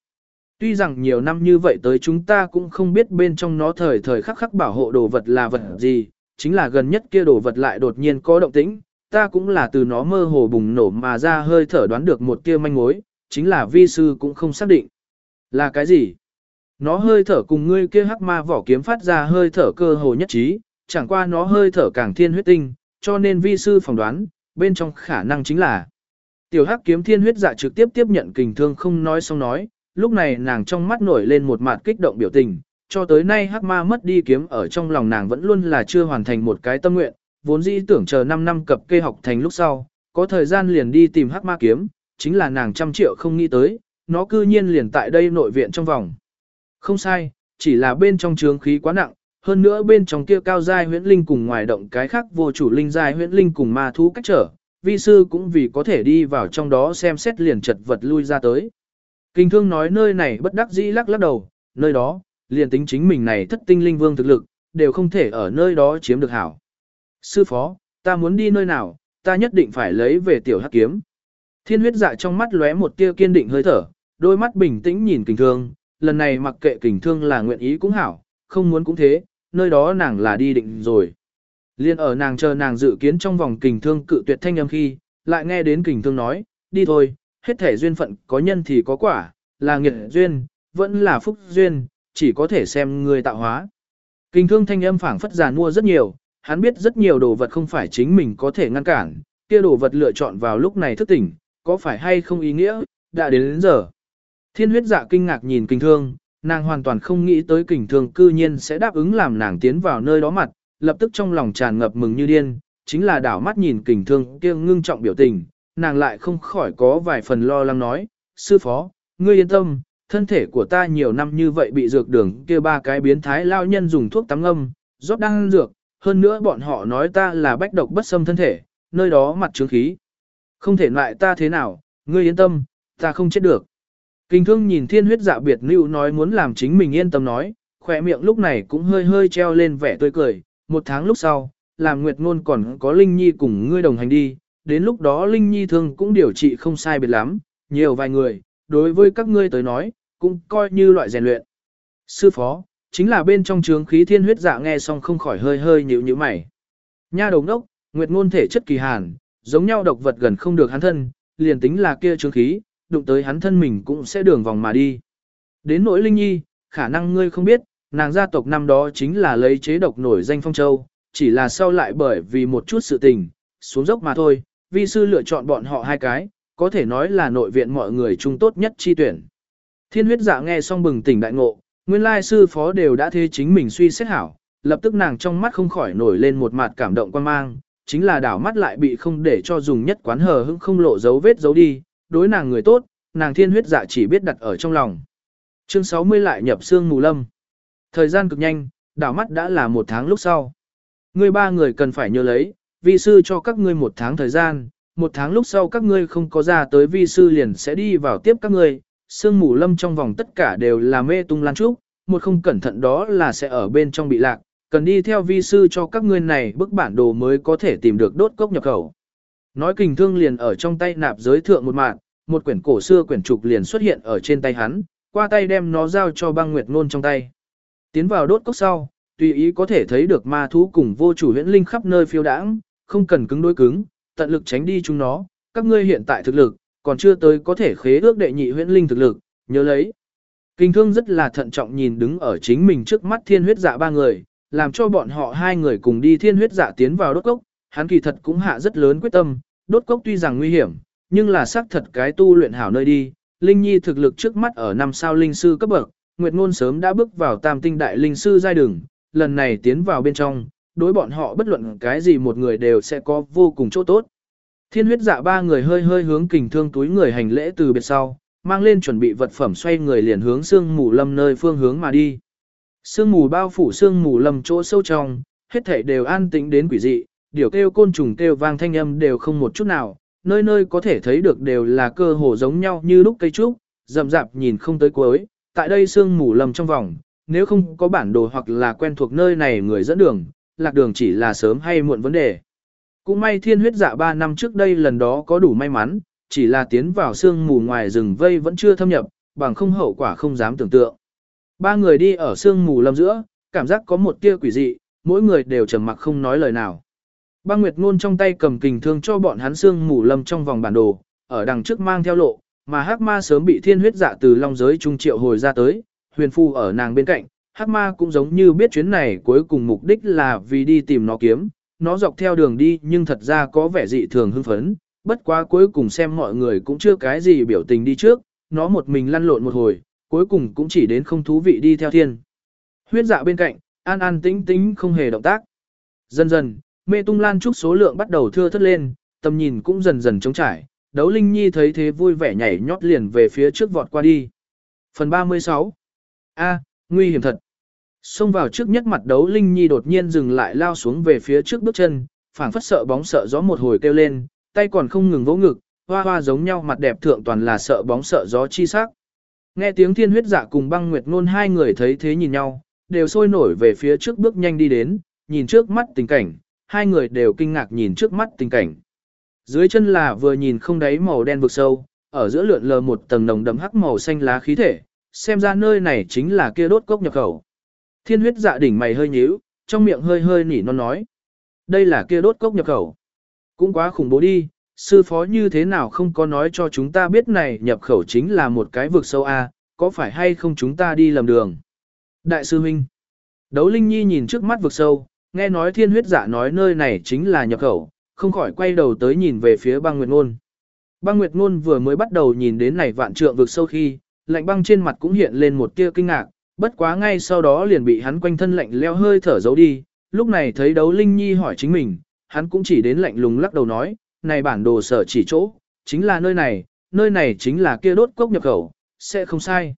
Tuy rằng nhiều năm như vậy tới chúng ta cũng không biết bên trong nó thời thời khắc khắc bảo hộ đồ vật là vật gì, chính là gần nhất kia đồ vật lại đột nhiên có động tĩnh, ta cũng là từ nó mơ hồ bùng nổ mà ra hơi thở đoán được một kia manh mối, chính là vi sư cũng không xác định. Là cái gì? Nó hơi thở cùng ngươi kia hắc ma vỏ kiếm phát ra hơi thở cơ hồ nhất trí, chẳng qua nó hơi thở càng thiên huyết tinh, cho nên vi sư phỏng đoán, bên trong khả năng chính là Tiểu hắc kiếm thiên huyết dạ trực tiếp tiếp nhận kình thương không nói xong nói, lúc này nàng trong mắt nổi lên một mặt kích động biểu tình, cho tới nay hắc ma mất đi kiếm ở trong lòng nàng vẫn luôn là chưa hoàn thành một cái tâm nguyện, vốn dĩ tưởng chờ 5 năm cập kê học thành lúc sau, có thời gian liền đi tìm hắc ma kiếm, chính là nàng trăm triệu không nghĩ tới, nó cư nhiên liền tại đây nội viện trong vòng. Không sai, chỉ là bên trong trướng khí quá nặng, hơn nữa bên trong kia cao giai huyễn linh cùng ngoài động cái khác vô chủ linh giai huyễn linh cùng ma thú cách trở, vi sư cũng vì có thể đi vào trong đó xem xét liền chật vật lui ra tới. Kinh thương nói nơi này bất đắc dĩ lắc lắc đầu, nơi đó, liền tính chính mình này thất tinh linh vương thực lực, đều không thể ở nơi đó chiếm được hảo. Sư phó, ta muốn đi nơi nào, ta nhất định phải lấy về tiểu hắc kiếm. Thiên huyết dạ trong mắt lóe một tia kiên định hơi thở, đôi mắt bình tĩnh nhìn kình thương, lần này mặc kệ kình thương là nguyện ý cũng hảo, không muốn cũng thế, nơi đó nàng là đi định rồi. Liên ở nàng chờ nàng dự kiến trong vòng kình thương cự tuyệt thanh âm khi, lại nghe đến kình thương nói, đi thôi, hết thể duyên phận có nhân thì có quả, là nghiệt duyên, vẫn là phúc duyên, chỉ có thể xem người tạo hóa. Kình thương thanh âm phảng phất già mua rất nhiều, hắn biết rất nhiều đồ vật không phải chính mình có thể ngăn cản, kia đồ vật lựa chọn vào lúc này thức tỉnh, có phải hay không ý nghĩa, đã đến đến giờ. Thiên huyết dạ kinh ngạc nhìn kình thương, nàng hoàn toàn không nghĩ tới kình thương cư nhiên sẽ đáp ứng làm nàng tiến vào nơi đó mặt, lập tức trong lòng tràn ngập mừng như điên, chính là đảo mắt nhìn kình thương kia ngưng trọng biểu tình, nàng lại không khỏi có vài phần lo lắng nói, sư phó, ngươi yên tâm, thân thể của ta nhiều năm như vậy bị dược đường kia ba cái biến thái lao nhân dùng thuốc tắm âm, rót đang dược, hơn nữa bọn họ nói ta là bách độc bất xâm thân thể, nơi đó mặt trướng khí. Không thể loại ta thế nào, ngươi yên tâm, ta không chết được. Kinh thương nhìn thiên huyết dạ biệt lưu nói muốn làm chính mình yên tâm nói, khỏe miệng lúc này cũng hơi hơi treo lên vẻ tươi cười, một tháng lúc sau, làm nguyệt ngôn còn có Linh Nhi cùng ngươi đồng hành đi, đến lúc đó Linh Nhi thương cũng điều trị không sai biệt lắm, nhiều vài người, đối với các ngươi tới nói, cũng coi như loại rèn luyện. Sư phó, chính là bên trong trướng khí thiên huyết dạ nghe xong không khỏi hơi hơi nhíu nhíu mày. Nha đồng đốc, nguyệt ngôn thể chất kỳ hàn, giống nhau độc vật gần không được hắn thân, liền tính là kia trướng khí, đụng tới hắn thân mình cũng sẽ đường vòng mà đi. Đến nỗi Linh Nhi, khả năng ngươi không biết, nàng gia tộc năm đó chính là lấy chế độc nổi danh phong châu, chỉ là sau lại bởi vì một chút sự tình, xuống dốc mà thôi, vi sư lựa chọn bọn họ hai cái, có thể nói là nội viện mọi người trung tốt nhất chi tuyển. Thiên huyết dạ nghe xong bừng tỉnh đại ngộ, nguyên lai sư phó đều đã thế chính mình suy xét hảo, lập tức nàng trong mắt không khỏi nổi lên một mặt cảm động quan mang, chính là đảo mắt lại bị không để cho dùng nhất quán hờ hững không lộ dấu vết dấu đi, đối nàng người tốt, nàng thiên huyết dạ chỉ biết đặt ở trong lòng. Chương 60 lại nhập xương mù lâm. Thời gian cực nhanh, đảo mắt đã là một tháng lúc sau. Người ba người cần phải nhớ lấy, vi sư cho các ngươi một tháng thời gian, một tháng lúc sau các ngươi không có ra tới vi sư liền sẽ đi vào tiếp các ngươi, sương mù lâm trong vòng tất cả đều là mê tung lan trúc, một không cẩn thận đó là sẽ ở bên trong bị lạc, cần đi theo vi sư cho các ngươi này bức bản đồ mới có thể tìm được đốt cốc nhập khẩu. Nói kình thương liền ở trong tay nạp giới thượng một mạng, một quyển cổ xưa quyển trục liền xuất hiện ở trên tay hắn, qua tay đem nó giao cho băng nguyệt ngôn trong tay. Tiến vào đốt cốc sau, tùy ý có thể thấy được ma thú cùng vô chủ huyễn linh khắp nơi phiêu đãng, không cần cứng đối cứng, tận lực tránh đi chúng nó, các ngươi hiện tại thực lực, còn chưa tới có thể khế ước đệ nhị huyễn linh thực lực, nhớ lấy. Kinh thương rất là thận trọng nhìn đứng ở chính mình trước mắt thiên huyết dạ ba người, làm cho bọn họ hai người cùng đi thiên huyết dạ tiến vào đốt cốc, hắn kỳ thật cũng hạ rất lớn quyết tâm, đốt cốc tuy rằng nguy hiểm, nhưng là xác thật cái tu luyện hảo nơi đi, Linh Nhi thực lực trước mắt ở năm sao linh sư cấp bậc, Nguyệt Ngôn sớm đã bước vào tam tinh đại linh sư giai đường, lần này tiến vào bên trong, đối bọn họ bất luận cái gì một người đều sẽ có vô cùng chỗ tốt. Thiên huyết dạ ba người hơi hơi hướng kình thương túi người hành lễ từ biệt sau, mang lên chuẩn bị vật phẩm xoay người liền hướng sương mù lâm nơi phương hướng mà đi. Sương mù bao phủ sương mù lâm chỗ sâu trong, hết thảy đều an tĩnh đến quỷ dị, điều kêu côn trùng kêu vang thanh âm đều không một chút nào, nơi nơi có thể thấy được đều là cơ hồ giống nhau như lúc cây trúc, rậm rạp nhìn không tới cuối, tại đây sương mù lâm trong vòng, nếu không có bản đồ hoặc là quen thuộc nơi này người dẫn đường, lạc đường chỉ là sớm hay muộn vấn đề. Cũng may thiên huyết dạ 3 năm trước đây lần đó có đủ may mắn, chỉ là tiến vào sương mù ngoài rừng vây vẫn chưa thâm nhập, bằng không hậu quả không dám tưởng tượng. Ba người đi ở sương mù lâm giữa, cảm giác có một tia quỷ dị, mỗi người đều trầm mặc không nói lời nào. Băng Nguyệt Ngôn trong tay cầm kình thương cho bọn hắn sương mù lâm trong vòng bản đồ, ở đằng trước mang theo lộ, mà Hắc Ma sớm bị thiên huyết dạ từ long giới trung triệu hồi ra tới, huyền phu ở nàng bên cạnh, Hắc Ma cũng giống như biết chuyến này cuối cùng mục đích là vì đi tìm nó kiếm, nó dọc theo đường đi nhưng thật ra có vẻ dị thường hưng phấn, bất quá cuối cùng xem mọi người cũng chưa cái gì biểu tình đi trước, nó một mình lăn lộn một hồi, cuối cùng cũng chỉ đến không thú vị đi theo thiên. Huyết dạ bên cạnh, an an tĩnh tĩnh không hề động tác. Dần dần, mê tung lan trúc số lượng bắt đầu thưa thất lên, tầm nhìn cũng dần dần trống trải, đấu linh nhi thấy thế vui vẻ nhảy nhót liền về phía trước vọt qua đi. Phần 36 A, nguy hiểm thật. Xông vào trước nhất mặt đấu Linh Nhi đột nhiên dừng lại lao xuống về phía trước bước chân, phảng phất sợ bóng sợ gió một hồi kêu lên, tay còn không ngừng vỗ ngực, hoa hoa giống nhau mặt đẹp thượng toàn là sợ bóng sợ gió chi sắc. Nghe tiếng thiên huyết dạ cùng băng nguyệt ngôn hai người thấy thế nhìn nhau, đều sôi nổi về phía trước bước nhanh đi đến, nhìn trước mắt tình cảnh, hai người đều kinh ngạc nhìn trước mắt tình cảnh. Dưới chân là vừa nhìn không đáy màu đen vực sâu, ở giữa lượn lờ một tầng nồng đậm hắc màu xanh lá khí thể, xem ra nơi này chính là kia đốt cốc nhập khẩu. Thiên huyết dạ đỉnh mày hơi nhíu, trong miệng hơi hơi nỉ non nói. Đây là kia đốt cốc nhập khẩu. Cũng quá khủng bố đi, sư phó như thế nào không có nói cho chúng ta biết này nhập khẩu chính là một cái vực sâu A, có phải hay không chúng ta đi lầm đường. Đại sư huynh. Đấu Linh Nhi nhìn trước mắt vực sâu, nghe nói thiên huyết dạ nói nơi này chính là nhập khẩu, không khỏi quay đầu tới nhìn về phía băng nguyệt ngôn. Băng nguyệt ngôn vừa mới bắt đầu nhìn đến này vạn trượng vực sâu khi, lạnh băng trên mặt cũng hiện lên một tia kinh ngạc, bất quá ngay sau đó liền bị hắn quanh thân lạnh leo hơi thở giấu đi, lúc này thấy đấu linh nhi hỏi chính mình, hắn cũng chỉ đến lạnh lùng lắc đầu nói, này bản đồ sở chỉ chỗ, chính là nơi này, nơi này chính là kia đốt cốc nhập khẩu, sẽ không sai.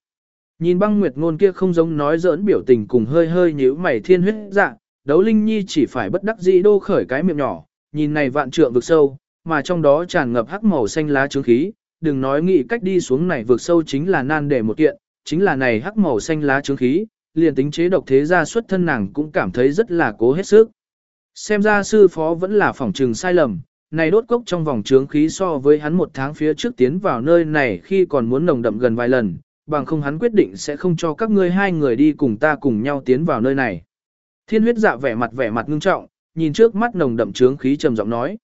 Nhìn băng nguyệt ngôn kia không giống nói giỡn biểu tình cùng hơi hơi nhíu mày thiên huyết dạ, đấu linh nhi chỉ phải bất đắc dĩ đô khởi cái miệng nhỏ, nhìn này vạn trượng vực sâu, mà trong đó tràn ngập hắc màu xanh lá trướng khí, đừng nói nghĩ cách đi xuống này vượt sâu chính là nan đề một kiện, chính là này hắc màu xanh lá trướng khí, liền tính chế độc thế gia xuất thân nàng cũng cảm thấy rất là cố hết sức. Xem ra sư phó vẫn là phỏng trừng sai lầm, này đốt cốc trong vòng trướng khí so với hắn một tháng phía trước tiến vào nơi này khi còn muốn nồng đậm gần vài lần, bằng không hắn quyết định sẽ không cho các ngươi hai người đi cùng ta cùng nhau tiến vào nơi này. Thiên huyết dạ vẻ mặt vẻ mặt ngưng trọng, nhìn trước mắt nồng đậm trướng khí trầm giọng nói.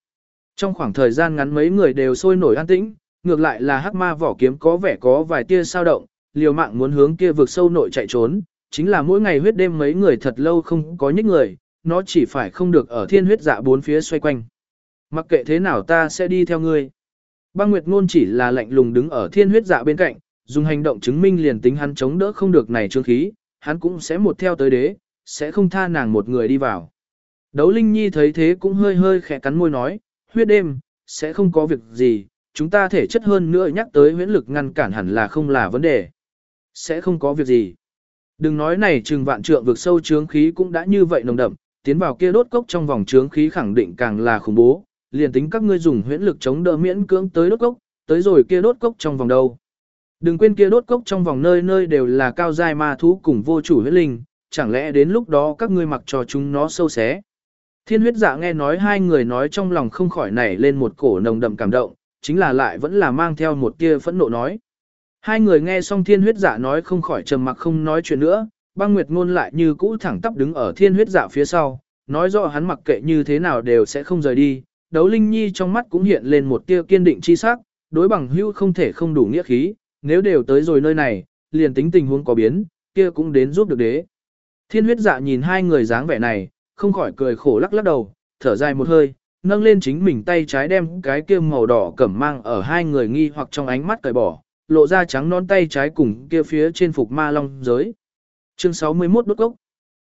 Trong khoảng thời gian ngắn mấy người đều sôi nổi an tĩnh, ngược lại là hắc ma vỏ kiếm có vẻ có vài tia sao động, liều mạng muốn hướng kia vực sâu nội chạy trốn, chính là mỗi ngày huyết đêm mấy người thật lâu không có nhích người, nó chỉ phải không được ở thiên huyết dạ bốn phía xoay quanh. Mặc kệ thế nào ta sẽ đi theo ngươi. Băng Nguyệt Ngôn chỉ là lạnh lùng đứng ở thiên huyết dạ bên cạnh, dùng hành động chứng minh liền tính hắn chống đỡ không được này trương khí, hắn cũng sẽ một theo tới đế, sẽ không tha nàng một người đi vào. Đấu Linh Nhi thấy thế cũng hơi hơi khẽ cắn môi nói, huyết đêm, sẽ không có việc gì, chúng ta thể chất hơn nữa nhắc tới huyễn lực ngăn cản hẳn là không là vấn đề. Sẽ không có việc gì. Đừng nói này trừng vạn trượng vực sâu trướng khí cũng đã như vậy nồng đậm, tiến vào kia đốt cốc trong vòng trướng khí khẳng định càng là khủng bố, liền tính các ngươi dùng huyễn lực chống đỡ miễn cưỡng tới đốt cốc, tới rồi kia đốt cốc trong vòng đâu. Đừng quên kia đốt cốc trong vòng nơi nơi đều là cao giai ma thú cùng vô chủ huyết linh, chẳng lẽ đến lúc đó các ngươi mặc cho chúng nó sâu xé. Thiên huyết dạ nghe nói hai người nói trong lòng không khỏi nảy lên một cổ nồng đậm cảm động, chính là lại vẫn là mang theo một tia phẫn nộ nói. Hai người nghe xong thiên huyết giả nói không khỏi trầm mặc không nói chuyện nữa, băng nguyệt ngôn lại như cũ thẳng tắp đứng ở thiên huyết giả phía sau, nói rõ hắn mặc kệ như thế nào đều sẽ không rời đi. Đấu Linh Nhi trong mắt cũng hiện lên một tia kiên định chi sắc, đối bằng hưu không thể không đủ nghĩa khí, nếu đều tới rồi nơi này, liền tính tình huống có biến, kia cũng đến giúp được đế. Thiên huyết dạ nhìn hai người dáng vẻ này, không khỏi cười khổ lắc lắc đầu, thở dài một hơi, nâng lên chính mình tay trái đem cái kia màu đỏ cẩm mang ở hai người nghi hoặc trong ánh mắt cởi bỏ, lộ ra trắng non tay trái cùng kia phía trên phục ma long giới. Chương 61 đốt gốc.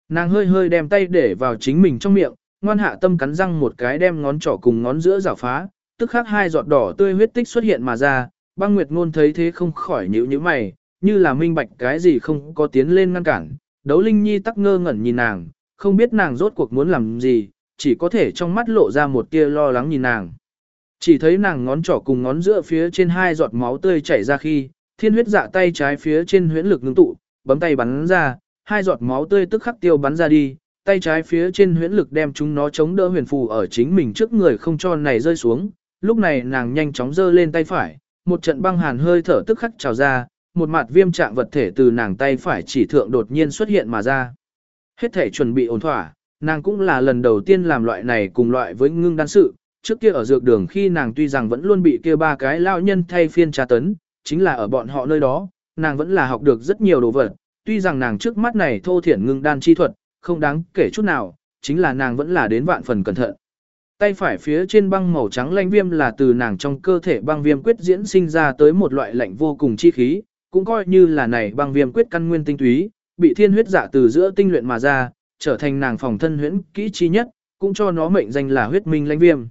Nàng hơi hơi đem tay để vào chính mình trong miệng, ngoan hạ tâm cắn răng một cái đem ngón trỏ cùng ngón giữa rào phá, tức khắc hai giọt đỏ tươi huyết tích xuất hiện mà ra, băng nguyệt ngôn thấy thế không khỏi nhíu nhíu mày, như là minh bạch cái gì không có tiến lên ngăn cản, đấu linh nhi tắc ngơ ngẩn nhìn nàng, không biết nàng rốt cuộc muốn làm gì, chỉ có thể trong mắt lộ ra một tia lo lắng nhìn nàng. Chỉ thấy nàng ngón trỏ cùng ngón giữa phía trên hai giọt máu tươi chảy ra khi, thiên huyết dạ tay trái phía trên huyễn lực ngưng tụ, bấm tay bắn ra, hai giọt máu tươi tức khắc tiêu bắn ra đi, tay trái phía trên huyễn lực đem chúng nó chống đỡ huyền phù ở chính mình trước người không cho này rơi xuống. Lúc này nàng nhanh chóng giơ lên tay phải, một trận băng hàn hơi thở tức khắc trào ra, một mặt viêm trạng vật thể từ nàng tay phải chỉ thượng đột nhiên xuất hiện mà ra. Hết thể chuẩn bị ổn thỏa, nàng cũng là lần đầu tiên làm loại này cùng loại với ngưng đan sự, trước kia ở dược đường khi nàng tuy rằng vẫn luôn bị kia ba cái lao nhân thay phiên tra tấn, chính là ở bọn họ nơi đó, nàng vẫn là học được rất nhiều đồ vật, tuy rằng nàng trước mắt này thô thiển ngưng đan chi thuật, không đáng kể chút nào, chính là nàng vẫn là đến vạn phần cẩn thận. Tay phải phía trên băng màu trắng lanh viêm là từ nàng trong cơ thể băng viêm quyết diễn sinh ra tới một loại lạnh vô cùng chi khí, cũng coi như là này băng viêm quyết căn nguyên tinh túy, bị thiên huyết giả từ giữa tinh luyện mà ra, trở thành nàng phòng thân huyễn kỹ chi nhất, cũng cho nó mệnh danh là huyết minh lãnh viêm.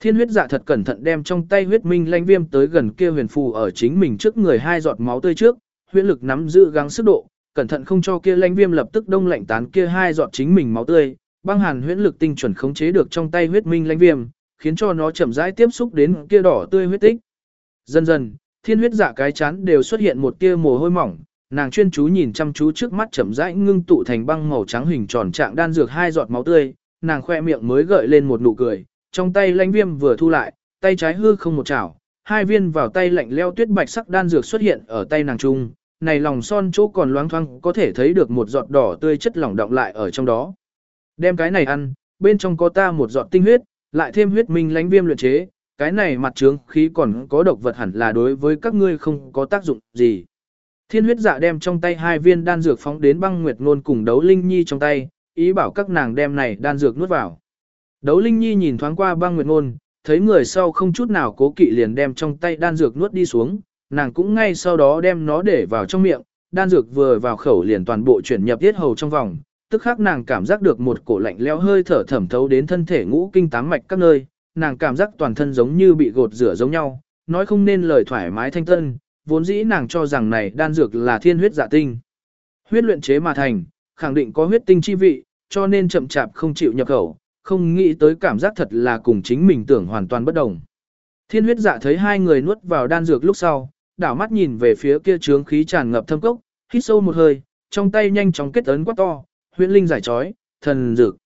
Thiên huyết dạ thật cẩn thận đem trong tay huyết minh lãnh viêm tới gần kia huyền phù ở chính mình trước người hai giọt máu tươi trước, huyễn lực nắm giữ gắng sức độ, cẩn thận không cho kia lãnh viêm lập tức đông lạnh tán kia hai giọt chính mình máu tươi, băng hàn huyễn lực tinh chuẩn khống chế được trong tay huyết minh lãnh viêm, khiến cho nó chậm rãi tiếp xúc đến kia đỏ tươi huyết tích. Dần dần, thiên huyết dạ cái chán đều xuất hiện một tia mồ hôi mỏng, nàng chuyên chú nhìn chăm chú trước mắt chậm rãi ngưng tụ thành băng màu trắng hình tròn trạng đan dược hai giọt máu tươi, nàng khoe miệng mới gợi lên một nụ cười, trong tay lãnh viêm vừa thu lại, tay trái hư không một chảo, hai viên vào tay lạnh leo tuyết bạch sắc đan dược xuất hiện ở tay nàng trung, này lòng son chỗ còn loáng thoáng có thể thấy được một giọt đỏ tươi chất lỏng động lại ở trong đó. Đem cái này ăn, bên trong có ta một giọt tinh huyết, lại thêm huyết minh lãnh viêm luyện chế, cái này mặt trướng khí còn có độc vật hẳn là đối với các ngươi không có tác dụng gì. Thiên huyết dạ đem trong tay hai viên đan dược phóng đến băng nguyệt ngôn cùng đấu linh nhi trong tay, ý bảo các nàng đem này đan dược nuốt vào. Đấu Linh Nhi nhìn thoáng qua băng nguyệt ngôn, thấy người sau không chút nào cố kỵ liền đem trong tay đan dược nuốt đi xuống, nàng cũng ngay sau đó đem nó để vào trong miệng, đan dược vừa vào khẩu liền toàn bộ chuyển nhập tiết hầu trong vòng, tức khắc nàng cảm giác được một cổ lạnh lẽo hơi thở thẩm thấu đến thân thể ngũ kinh tám mạch các nơi, nàng cảm giác toàn thân giống như bị gột rửa giống nhau, nói không nên lời thoải mái thanh tân, vốn dĩ nàng cho rằng này đan dược là thiên huyết dạ tinh. Huyết luyện chế mà thành, khẳng định có huyết tinh chi vị, cho nên chậm chạp không chịu nhập khẩu, không nghĩ tới cảm giác thật là cùng chính mình tưởng hoàn toàn bất đồng. Thiên huyết dạ thấy hai người nuốt vào đan dược lúc sau, đảo mắt nhìn về phía kia trướng khí tràn ngập thâm cốc, hít sâu một hơi, trong tay nhanh chóng kết ấn quát to, huyễn linh giải trói, thần dược.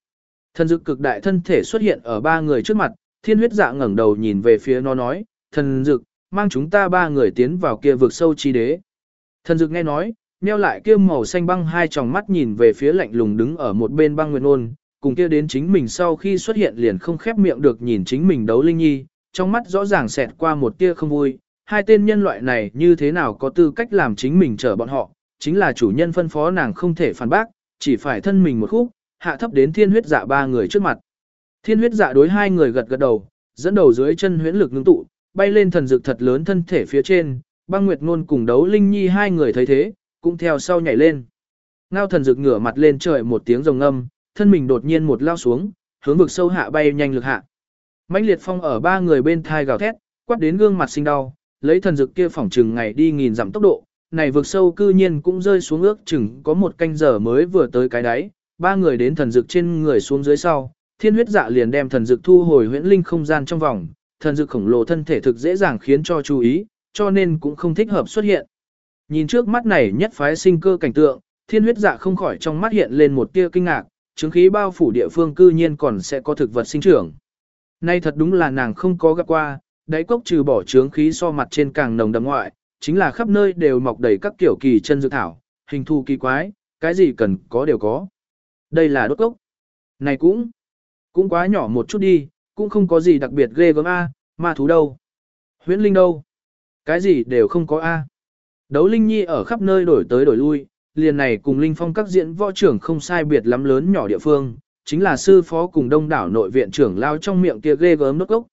Thần dược cực đại thân thể xuất hiện ở ba người trước mặt, thiên huyết dạ ngẩng đầu nhìn về phía nó nói, thần dược, mang chúng ta ba người tiến vào kia vực sâu chi đế. Thần dược nghe nói, nheo lại kia màu xanh băng hai tròng mắt nhìn về phía lạnh lùng đứng ở một bên băng nguyệt ôn, cùng kia đến chính mình sau khi xuất hiện liền không khép miệng được nhìn chính mình đấu linh nhi, trong mắt rõ ràng xẹt qua một tia không vui, hai tên nhân loại này như thế nào có tư cách làm chính mình chở bọn họ, chính là chủ nhân phân phó nàng không thể phản bác, chỉ phải thân mình một khúc, hạ thấp đến thiên huyết dạ ba người trước mặt. Thiên huyết dạ đối hai người gật gật đầu, dẫn đầu dưới chân huyễn lực ngưng tụ, bay lên thần dược thật lớn thân thể phía trên, băng nguyệt ngôn cùng đấu linh nhi hai người thấy thế, cũng theo sau nhảy lên. Ngao thần dược ngửa mặt lên trời một tiếng rồng âm, thân mình đột nhiên một lao xuống, hướng vực sâu hạ bay nhanh lực hạ. mãnh liệt phong ở ba người bên thai gào thét, quát đến gương mặt sinh đau, lấy thần dược kia phỏng chừng ngày đi nghìn dặm tốc độ, này vực sâu cư nhiên cũng rơi xuống ước chừng có một canh giờ mới vừa tới cái đáy, ba người đến thần dược trên người xuống dưới sau, thiên huyết dạ liền đem thần dược thu hồi huyễn linh không gian trong vòng, thần dược khổng lồ thân thể thực dễ dàng khiến cho chú ý, cho nên cũng không thích hợp xuất hiện. Nhìn trước mắt này nhất phái sinh cơ cảnh tượng, thiên huyết dạ không khỏi trong mắt hiện lên một tia kinh ngạc, chứng khí bao phủ địa phương cư nhiên còn sẽ có thực vật sinh trưởng. Nay thật đúng là nàng không có gặp qua, đáy cốc trừ bỏ trướng khí so mặt trên càng nồng đậm ngoại, chính là khắp nơi đều mọc đầy các kiểu kỳ chân dược thảo, hình thù kỳ quái, cái gì cần có đều có. Đây là đốt cốc. Này cũng, cũng quá nhỏ một chút đi, cũng không có gì đặc biệt ghê gớm A, ma thú đâu. Huyễn linh đâu. Cái gì đều không có A. Đấu linh nhi ở khắp nơi đổi tới đổi lui, liền này cùng linh phong các diễn võ trưởng không sai biệt lắm lớn nhỏ địa phương, chính là sư phó cùng đông đảo nội viện trưởng lao trong miệng kia ghê gớm nốt gốc.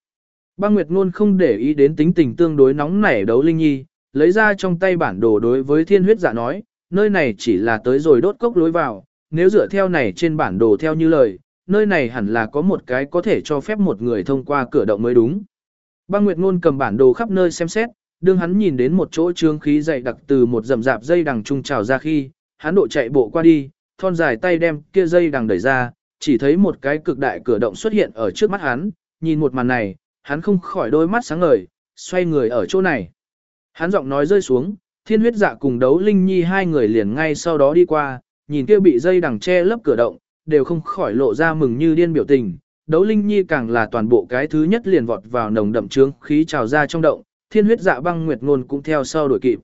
Băng Nguyệt Ngôn không để ý đến tính tình tương đối nóng nảy đấu linh nhi, lấy ra trong tay bản đồ đối với thiên huyết giả nói, nơi này chỉ là tới rồi đốt cốc lối vào, nếu dựa theo này trên bản đồ theo như lời, nơi này hẳn là có một cái có thể cho phép một người thông qua cửa động mới đúng. Băng Nguyệt Ngôn cầm bản đồ khắp nơi xem xét, đương hắn nhìn đến một chỗ trương khí dày đặc từ một rậm rạp dây đằng trung trào ra khi, hắn độ chạy bộ qua đi, thon dài tay đem kia dây đằng đẩy ra, chỉ thấy một cái cực đại cửa động xuất hiện ở trước mắt hắn, nhìn một màn này, hắn không khỏi đôi mắt sáng ngời, xoay người ở chỗ này. Hắn giọng nói rơi xuống, thiên huyết dạ cùng đấu linh nhi hai người liền ngay sau đó đi qua, nhìn kia bị dây đằng che lấp cửa động, đều không khỏi lộ ra mừng như điên biểu tình. Đấu linh nhi càng là toàn bộ cái thứ nhất liền vọt vào nồng đậm trướng khí trào ra trong động, thiên huyết dạ băng nguyệt ngôn cũng theo sau đuổi kịp.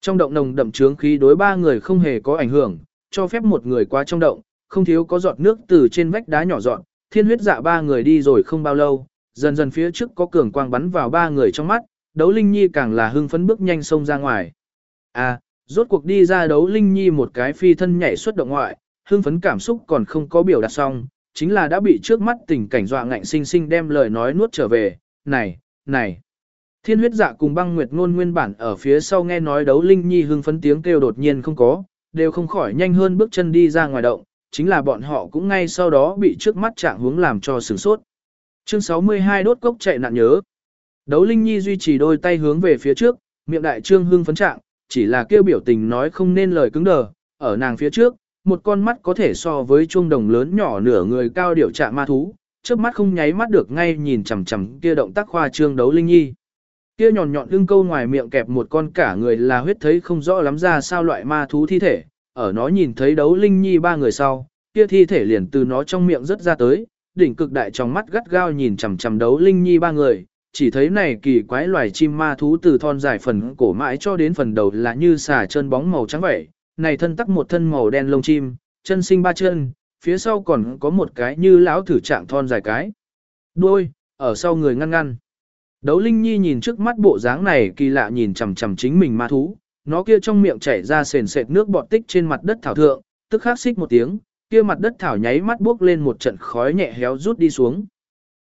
Trong động nồng đậm trướng khí đối ba người không hề có ảnh hưởng, cho phép một người qua trong động, không thiếu có giọt nước từ trên vách đá nhỏ dọn, thiên huyết dạ ba người đi rồi không bao lâu, dần dần phía trước có cường quang bắn vào ba người trong mắt, đấu linh nhi càng là hưng phấn bước nhanh xông ra ngoài. À, rốt cuộc đi ra đấu linh nhi một cái phi thân nhảy xuất động ngoại, hưng phấn cảm xúc còn không có biểu đạt xong, chính là đã bị trước mắt tình cảnh dọa ngạnh sinh sinh đem lời nói nuốt trở về, này, này. Thiên huyết dạ cùng băng nguyệt ngôn nguyên bản ở phía sau nghe nói đấu linh nhi hưng phấn tiếng kêu đột nhiên không có, đều không khỏi nhanh hơn bước chân đi ra ngoài động, chính là bọn họ cũng ngay sau đó bị trước mắt trạng hướng làm cho sửng sốt. Chương 62 đốt cốc chạy nạn nhớ. Đấu Linh Nhi duy trì đôi tay hướng về phía trước, miệng đại trương hưng phấn trạng, chỉ là kêu biểu tình nói không nên lời cứng đờ, ở nàng phía trước, một con mắt có thể so với chuông đồng lớn nhỏ nửa người cao điệu trạ ma thú, trước mắt không nháy mắt được ngay nhìn chằm chằm kia động tác khoa trương Đấu Linh Nhi. Kia nhọn nhọn lưng câu ngoài miệng kẹp một con cả người là huyết thấy không rõ lắm ra sao loại ma thú thi thể, ở nó nhìn thấy Đấu Linh Nhi ba người sau, kia thi thể liền từ nó trong miệng rất ra tới, đỉnh cực đại trong mắt gắt gao nhìn chằm chằm đấu linh nhi ba người, chỉ thấy này kỳ quái loài chim ma thú từ thon dài phần cổ mãi cho đến phần đầu là như xà chân bóng màu trắng vậy, này thân tắc một thân màu đen lông chim, chân sinh ba chân, phía sau còn có một cái như lão thử trạng thon dài cái. Đuôi, ở sau người ngăn ngăn. Đấu Linh Nhi nhìn trước mắt bộ dáng này kỳ lạ nhìn chằm chằm chính mình ma thú, nó kia trong miệng chảy ra sền sệt nước bọt tích trên mặt đất thảo thượng, tức khắc xích một tiếng, kia mặt đất thảo nháy mắt bước lên một trận khói nhẹ héo rút đi xuống.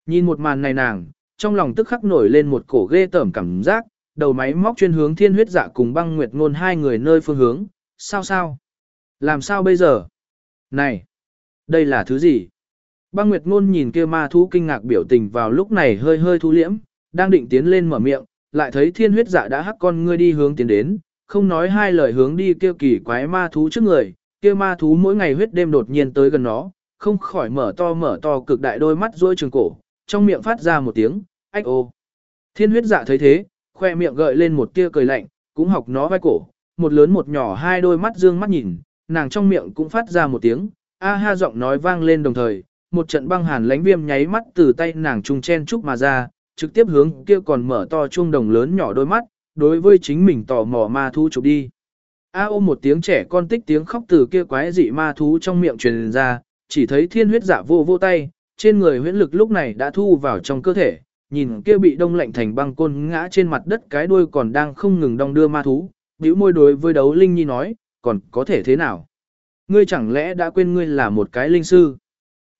Nhìn một màn này nàng, trong lòng tức khắc nổi lên một cổ ghê tởm cảm giác, đầu máy móc chuyên hướng thiên huyết dạ cùng băng nguyệt ngôn hai người nơi phương hướng, sao sao? Làm sao bây giờ? Này! Đây là thứ gì? Băng nguyệt ngôn nhìn kia ma thú kinh ngạc biểu tình vào lúc này hơi hơi thu liễm, đang định tiến lên mở miệng, lại thấy thiên huyết dạ đã hắc con ngươi đi hướng tiến đến, không nói hai lời hướng đi kêu kỳ quái ma thú trước người, kia ma thú mỗi ngày huyết đêm đột nhiên tới gần nó, không khỏi mở to mở to cực đại đôi mắt rôi trường cổ, trong miệng phát ra một tiếng, ách ô. Thiên huyết dạ thấy thế, khoe miệng gợi lên một tia cười lạnh, cũng học nó vai cổ, một lớn một nhỏ hai đôi mắt dương mắt nhìn, nàng trong miệng cũng phát ra một tiếng, a ha giọng nói vang lên đồng thời, một trận băng hàn lánh viêm nháy mắt từ tay nàng trung chen trúc mà ra, trực tiếp hướng kia còn mở to chuông đồng lớn nhỏ đôi mắt, đối với chính mình tò mò ma thú chụp đi. A ôm một tiếng trẻ con tích tiếng khóc từ kia quái dị ma thú trong miệng truyền ra, chỉ thấy thiên huyết giả vô vô tay, trên người huyễn lực lúc này đã thu vào trong cơ thể, nhìn kia bị đông lạnh thành băng côn ngã trên mặt đất cái đuôi còn đang không ngừng đong đưa ma thú, bĩu môi đối với đấu linh nhi nói, còn có thể thế nào? Ngươi chẳng lẽ đã quên ngươi là một cái linh sư?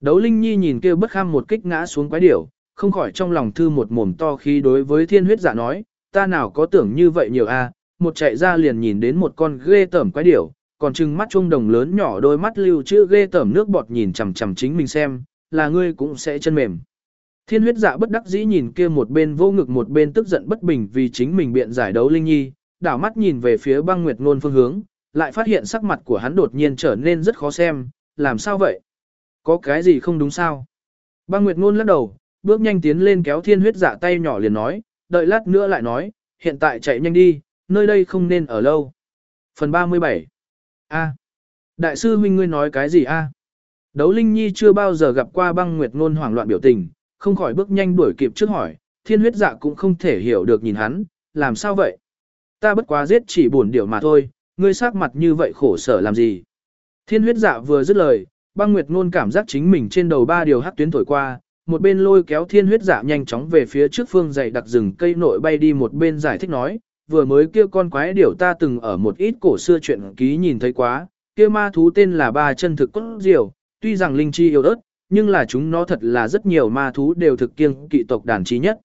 Đấu linh nhi nhìn kia bất kham một kích ngã xuống quái điểu, không khỏi trong lòng thư một mồm to khi đối với thiên huyết dạ nói, ta nào có tưởng như vậy nhiều a một chạy ra liền nhìn đến một con ghê tởm quái điểu, còn trừng mắt trung đồng lớn nhỏ đôi mắt lưu chữ ghê tởm nước bọt nhìn chằm chằm chính mình xem, là ngươi cũng sẽ chân mềm. Thiên huyết dạ bất đắc dĩ nhìn kia một bên vô ngực một bên tức giận bất bình vì chính mình biện giải đấu linh nhi, đảo mắt nhìn về phía băng nguyệt ngôn phương hướng, lại phát hiện sắc mặt của hắn đột nhiên trở nên rất khó xem, làm sao vậy? Có cái gì không đúng sao? Băng nguyệt ngôn lắc đầu, bước nhanh tiến lên kéo thiên huyết dạ tay nhỏ liền nói, đợi lát nữa lại nói, hiện tại chạy nhanh đi, nơi đây không nên ở lâu. Phần 37 A. Đại sư huynh ngươi nói cái gì a? Đấu Linh Nhi chưa bao giờ gặp qua băng nguyệt ngôn hoảng loạn biểu tình, không khỏi bước nhanh đuổi kịp trước hỏi, thiên huyết dạ cũng không thể hiểu được nhìn hắn, làm sao vậy? Ta bất quá giết chỉ buồn điều mà thôi, ngươi sắc mặt như vậy khổ sở làm gì? Thiên huyết dạ vừa dứt lời, băng nguyệt ngôn cảm giác chính mình trên đầu ba điều hắc tuyến thổi qua, một bên lôi kéo thiên huyết dạ nhanh chóng về phía trước phương dày đặc rừng cây nội bay đi một bên giải thích nói, vừa mới kia con quái điểu ta từng ở một ít cổ xưa chuyện ký nhìn thấy quá, kia ma thú tên là ba chân thực cốt diều, tuy rằng linh chi yếu ớt, nhưng là chúng nó thật là rất nhiều ma thú đều thực kiêng kỵ tộc đàn trí nhất.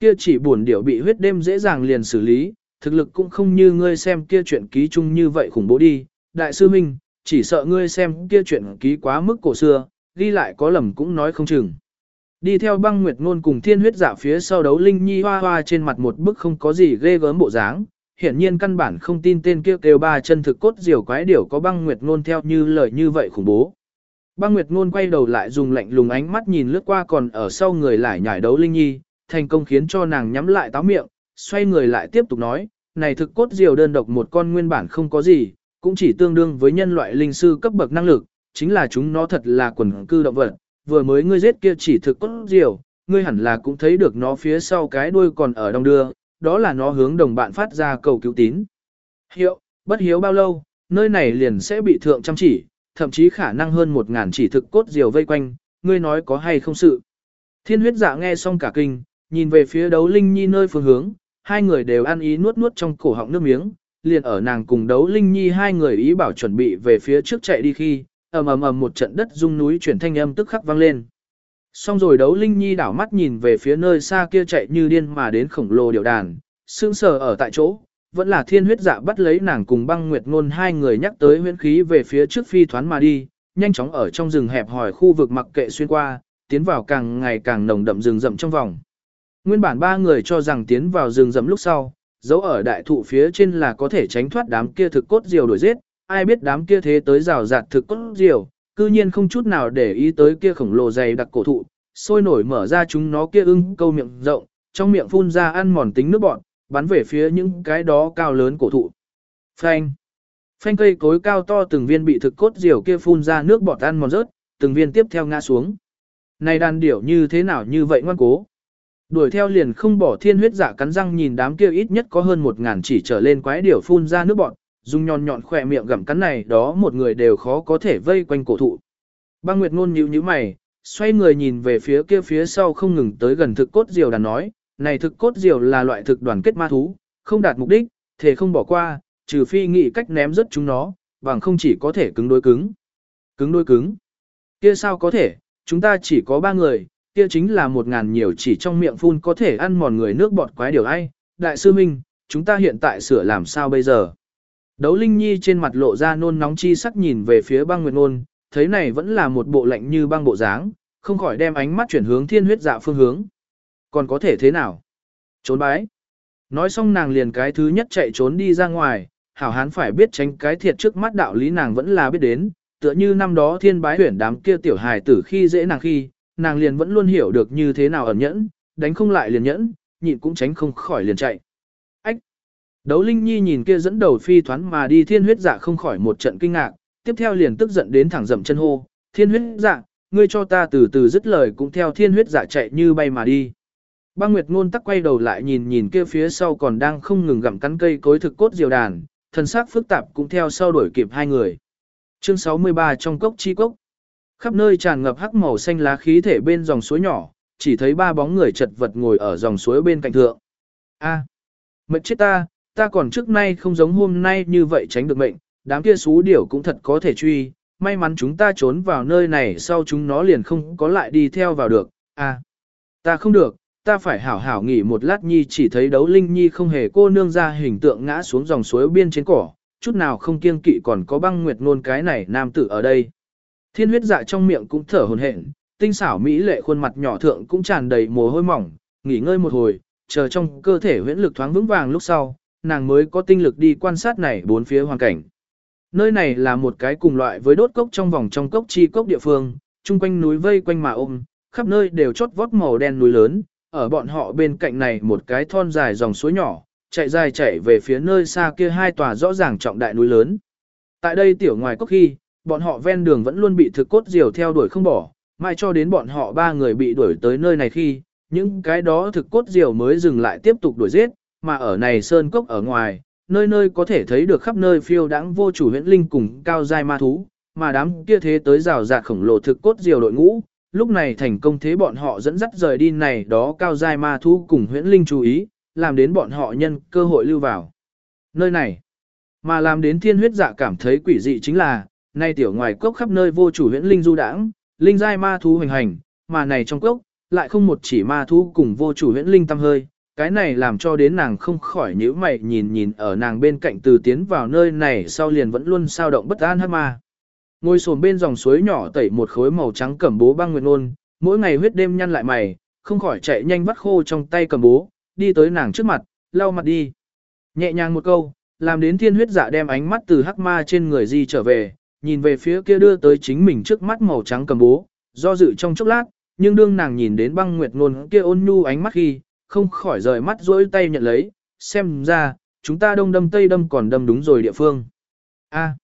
Kia chỉ buồn điểu bị huyết đêm dễ dàng liền xử lý, thực lực cũng không như ngươi xem kia chuyện ký chung như vậy khủng bố đi, đại sư minh, chỉ sợ ngươi xem kia chuyện ký quá mức cổ xưa, ghi lại có lầm cũng nói không chừng. Đi theo băng nguyệt ngôn cùng thiên huyết giả phía sau đấu linh nhi hoa hoa trên mặt một bức không có gì ghê gớm bộ dáng, hiển nhiên căn bản không tin tên kia kêu ba chân thực cốt diều quái điểu có băng nguyệt ngôn theo như lời như vậy khủng bố. Băng nguyệt ngôn quay đầu lại dùng lạnh lùng ánh mắt nhìn lướt qua còn ở sau người lại nhảy đấu linh nhi, thành công khiến cho nàng nhắm lại táo miệng, xoay người lại tiếp tục nói, này thực cốt diều đơn độc một con nguyên bản không có gì, cũng chỉ tương đương với nhân loại linh sư cấp bậc năng lực, chính là chúng nó thật là quần cư động vật, vừa mới ngươi giết kia chỉ thực cốt diều, ngươi hẳn là cũng thấy được nó phía sau cái đuôi còn ở đông đưa, đó là nó hướng đồng bạn phát ra cầu cứu tín. Hiệu, bất hiếu bao lâu, nơi này liền sẽ bị thượng chăm chỉ, thậm chí khả năng hơn một ngàn chỉ thực cốt diều vây quanh, ngươi nói có hay không sự. Thiên huyết dạ nghe xong cả kinh, nhìn về phía đấu linh nhi nơi phương hướng, hai người đều ăn ý nuốt nuốt trong cổ họng nước miếng, liền ở nàng cùng đấu linh nhi hai người ý bảo chuẩn bị về phía trước chạy đi khi, ầm ầm ầm một trận đất rung núi chuyển thanh âm tức khắc vang lên. Xong rồi đấu linh nhi đảo mắt nhìn về phía nơi xa kia chạy như điên mà đến khổng lồ điệu đàn, sững sờ ở tại chỗ, vẫn là thiên huyết dạ bắt lấy nàng cùng băng nguyệt ngôn hai người nhắc tới huyễn khí về phía trước phi thoán mà đi, nhanh chóng ở trong rừng hẹp hỏi khu vực mặc kệ xuyên qua, tiến vào càng ngày càng nồng đậm rừng rậm trong vòng. Nguyên bản ba người cho rằng tiến vào rừng rậm lúc sau, dấu ở đại thụ phía trên là có thể tránh thoát đám kia thực cốt diều đuổi giết, ai biết đám kia thế tới rào rạt thực cốt diều, cư nhiên không chút nào để ý tới kia khổng lồ dày đặc cổ thụ, sôi nổi mở ra chúng nó kia ưng câu miệng rộng, trong miệng phun ra ăn mòn tính nước bọn, bắn về phía những cái đó cao lớn cổ thụ. Phanh. Phanh cây cối cao to từng viên bị thực cốt diều kia phun ra nước bọt ăn mòn rớt, từng viên tiếp theo ngã xuống. Này đàn điểu như thế nào như vậy ngoan cố. Đuổi theo liền không bỏ thiên huyết giả cắn răng nhìn đám kia ít nhất có hơn một ngàn chỉ trở lên quái điểu phun ra nước bọt, dùng nhọn nhọn khỏe miệng gặm cắn này đó một người đều khó có thể vây quanh cổ thụ. Băng Nguyệt ngôn nhíu nhíu mày, xoay người nhìn về phía kia phía sau không ngừng tới gần thực cốt diều đàn nói, này thực cốt diều là loại thực đoàn kết ma thú, không đạt mục đích, thể không bỏ qua, trừ phi nghĩ cách ném rất chúng nó, bằng không chỉ có thể cứng đối cứng. Cứng đôi cứng. Kia sao có thể, chúng ta chỉ có ba người, kia chính là một ngàn nhiều chỉ trong miệng phun có thể ăn mòn người nước bọt quái điều ai. Đại sư Minh, chúng ta hiện tại sửa làm sao bây giờ? Đấu Linh Nhi trên mặt lộ ra nôn nóng chi sắc nhìn về phía băng nguyệt nôn, thấy này vẫn là một bộ lạnh như băng bộ dáng, không khỏi đem ánh mắt chuyển hướng thiên huyết dạ phương hướng. Còn có thể thế nào? Trốn bái. Nói xong nàng liền cái thứ nhất chạy trốn đi ra ngoài, hảo hán phải biết tránh cái thiệt trước mắt đạo lý nàng vẫn là biết đến, tựa như năm đó thiên bái huyển đám kia tiểu hài tử khi dễ nàng khi, nàng liền vẫn luôn hiểu được như thế nào ẩn nhẫn, đánh không lại liền nhẫn, nhịn cũng tránh không khỏi liền chạy. Ách! Đấu Linh Nhi nhìn kia dẫn đầu phi thoán mà đi thiên huyết dạ không khỏi một trận kinh ngạc, tiếp theo liền tức giận đến thẳng dậm chân hô, thiên huyết dạ, ngươi cho ta từ từ dứt lời cũng theo thiên huyết dạ chạy như bay mà đi. Băng Nguyệt Ngôn tắc quay đầu lại nhìn nhìn kia phía sau còn đang không ngừng gặm cắn cây cối thực cốt diều đàn, thân xác phức tạp cũng theo sau đuổi kịp hai người. Chương 63 trong cốc chi cốc. Khắp nơi tràn ngập hắc màu xanh lá khí thể bên dòng suối nhỏ, chỉ thấy ba bóng người chật vật ngồi ở dòng suối bên cạnh thượng. A, à, mệt chết ta, ta còn trước nay không giống hôm nay như vậy tránh được mệnh, đám kia xú điểu cũng thật có thể truy, may mắn chúng ta trốn vào nơi này sau chúng nó liền không có lại đi theo vào được. A, ta không được, ta phải hảo hảo nghỉ một lát nhi chỉ thấy đấu linh nhi không hề cô nương ra hình tượng ngã xuống dòng suối biên trên cỏ, chút nào không kiêng kỵ còn có băng nguyệt nôn cái này nam tử ở đây. Thiên huyết dạ trong miệng cũng thở hồn hển, tinh xảo mỹ lệ khuôn mặt nhỏ thượng cũng tràn đầy mồ hôi mỏng, nghỉ ngơi một hồi, chờ trong cơ thể huyễn lực thoáng vững vàng lúc sau, nàng mới có tinh lực đi quan sát này bốn phía hoàn cảnh. Nơi này là một cái cùng loại với đốt cốc trong vòng trong cốc chi cốc địa phương, chung quanh núi vây quanh mà ôm, khắp nơi đều chót vót màu đen núi lớn, ở bọn họ bên cạnh này một cái thon dài dòng suối nhỏ, chạy dài chạy về phía nơi xa kia hai tòa rõ ràng trọng đại núi lớn. Tại đây tiểu ngoài cốc khi, bọn họ ven đường vẫn luôn bị thực cốt diều theo đuổi không bỏ, mai cho đến bọn họ ba người bị đuổi tới nơi này khi, những cái đó thực cốt diều mới dừng lại tiếp tục đuổi giết, mà ở này sơn cốc ở ngoài, nơi nơi có thể thấy được khắp nơi phiêu đãng vô chủ huyễn linh cùng cao giai ma thú, mà đám kia thế tới rào rạt khổng lồ thực cốt diều đội ngũ, lúc này thành công thế bọn họ dẫn dắt rời đi này đó cao giai ma thú cùng huyễn linh chú ý, làm đến bọn họ nhân cơ hội lưu vào. Nơi này, mà làm đến thiên huyết dạ cảm thấy quỷ dị chính là, nay tiểu ngoài cốc khắp nơi vô chủ huyễn linh du đãng, linh giai ma thú hoành hành, mà này trong cốc, lại không một chỉ ma thú cùng vô chủ huyễn linh tâm hơi, cái này làm cho đến nàng không khỏi nhíu mày nhìn nhìn ở nàng bên cạnh từ tiến vào nơi này sau liền vẫn luôn sao động bất an hát ma. Ngồi xổm bên dòng suối nhỏ tẩy một khối màu trắng cẩm bố băng nguyệt ôn mỗi ngày huyết đêm nhăn lại mày, không khỏi chạy nhanh vắt khô trong tay cầm bố, đi tới nàng trước mặt, lau mặt đi. Nhẹ nhàng một câu, làm đến thiên huyết dạ đem ánh mắt từ hắc ma trên người di trở về, nhìn về phía kia đưa tới chính mình trước mắt màu trắng cầm bố, do dự trong chốc lát, nhưng đương nàng nhìn đến băng nguyệt nôn kia ôn nhu ánh mắt khi, không khỏi rời mắt rỗi tay nhận lấy, xem ra, chúng ta đông đâm tây đâm còn đâm đúng rồi địa phương. A.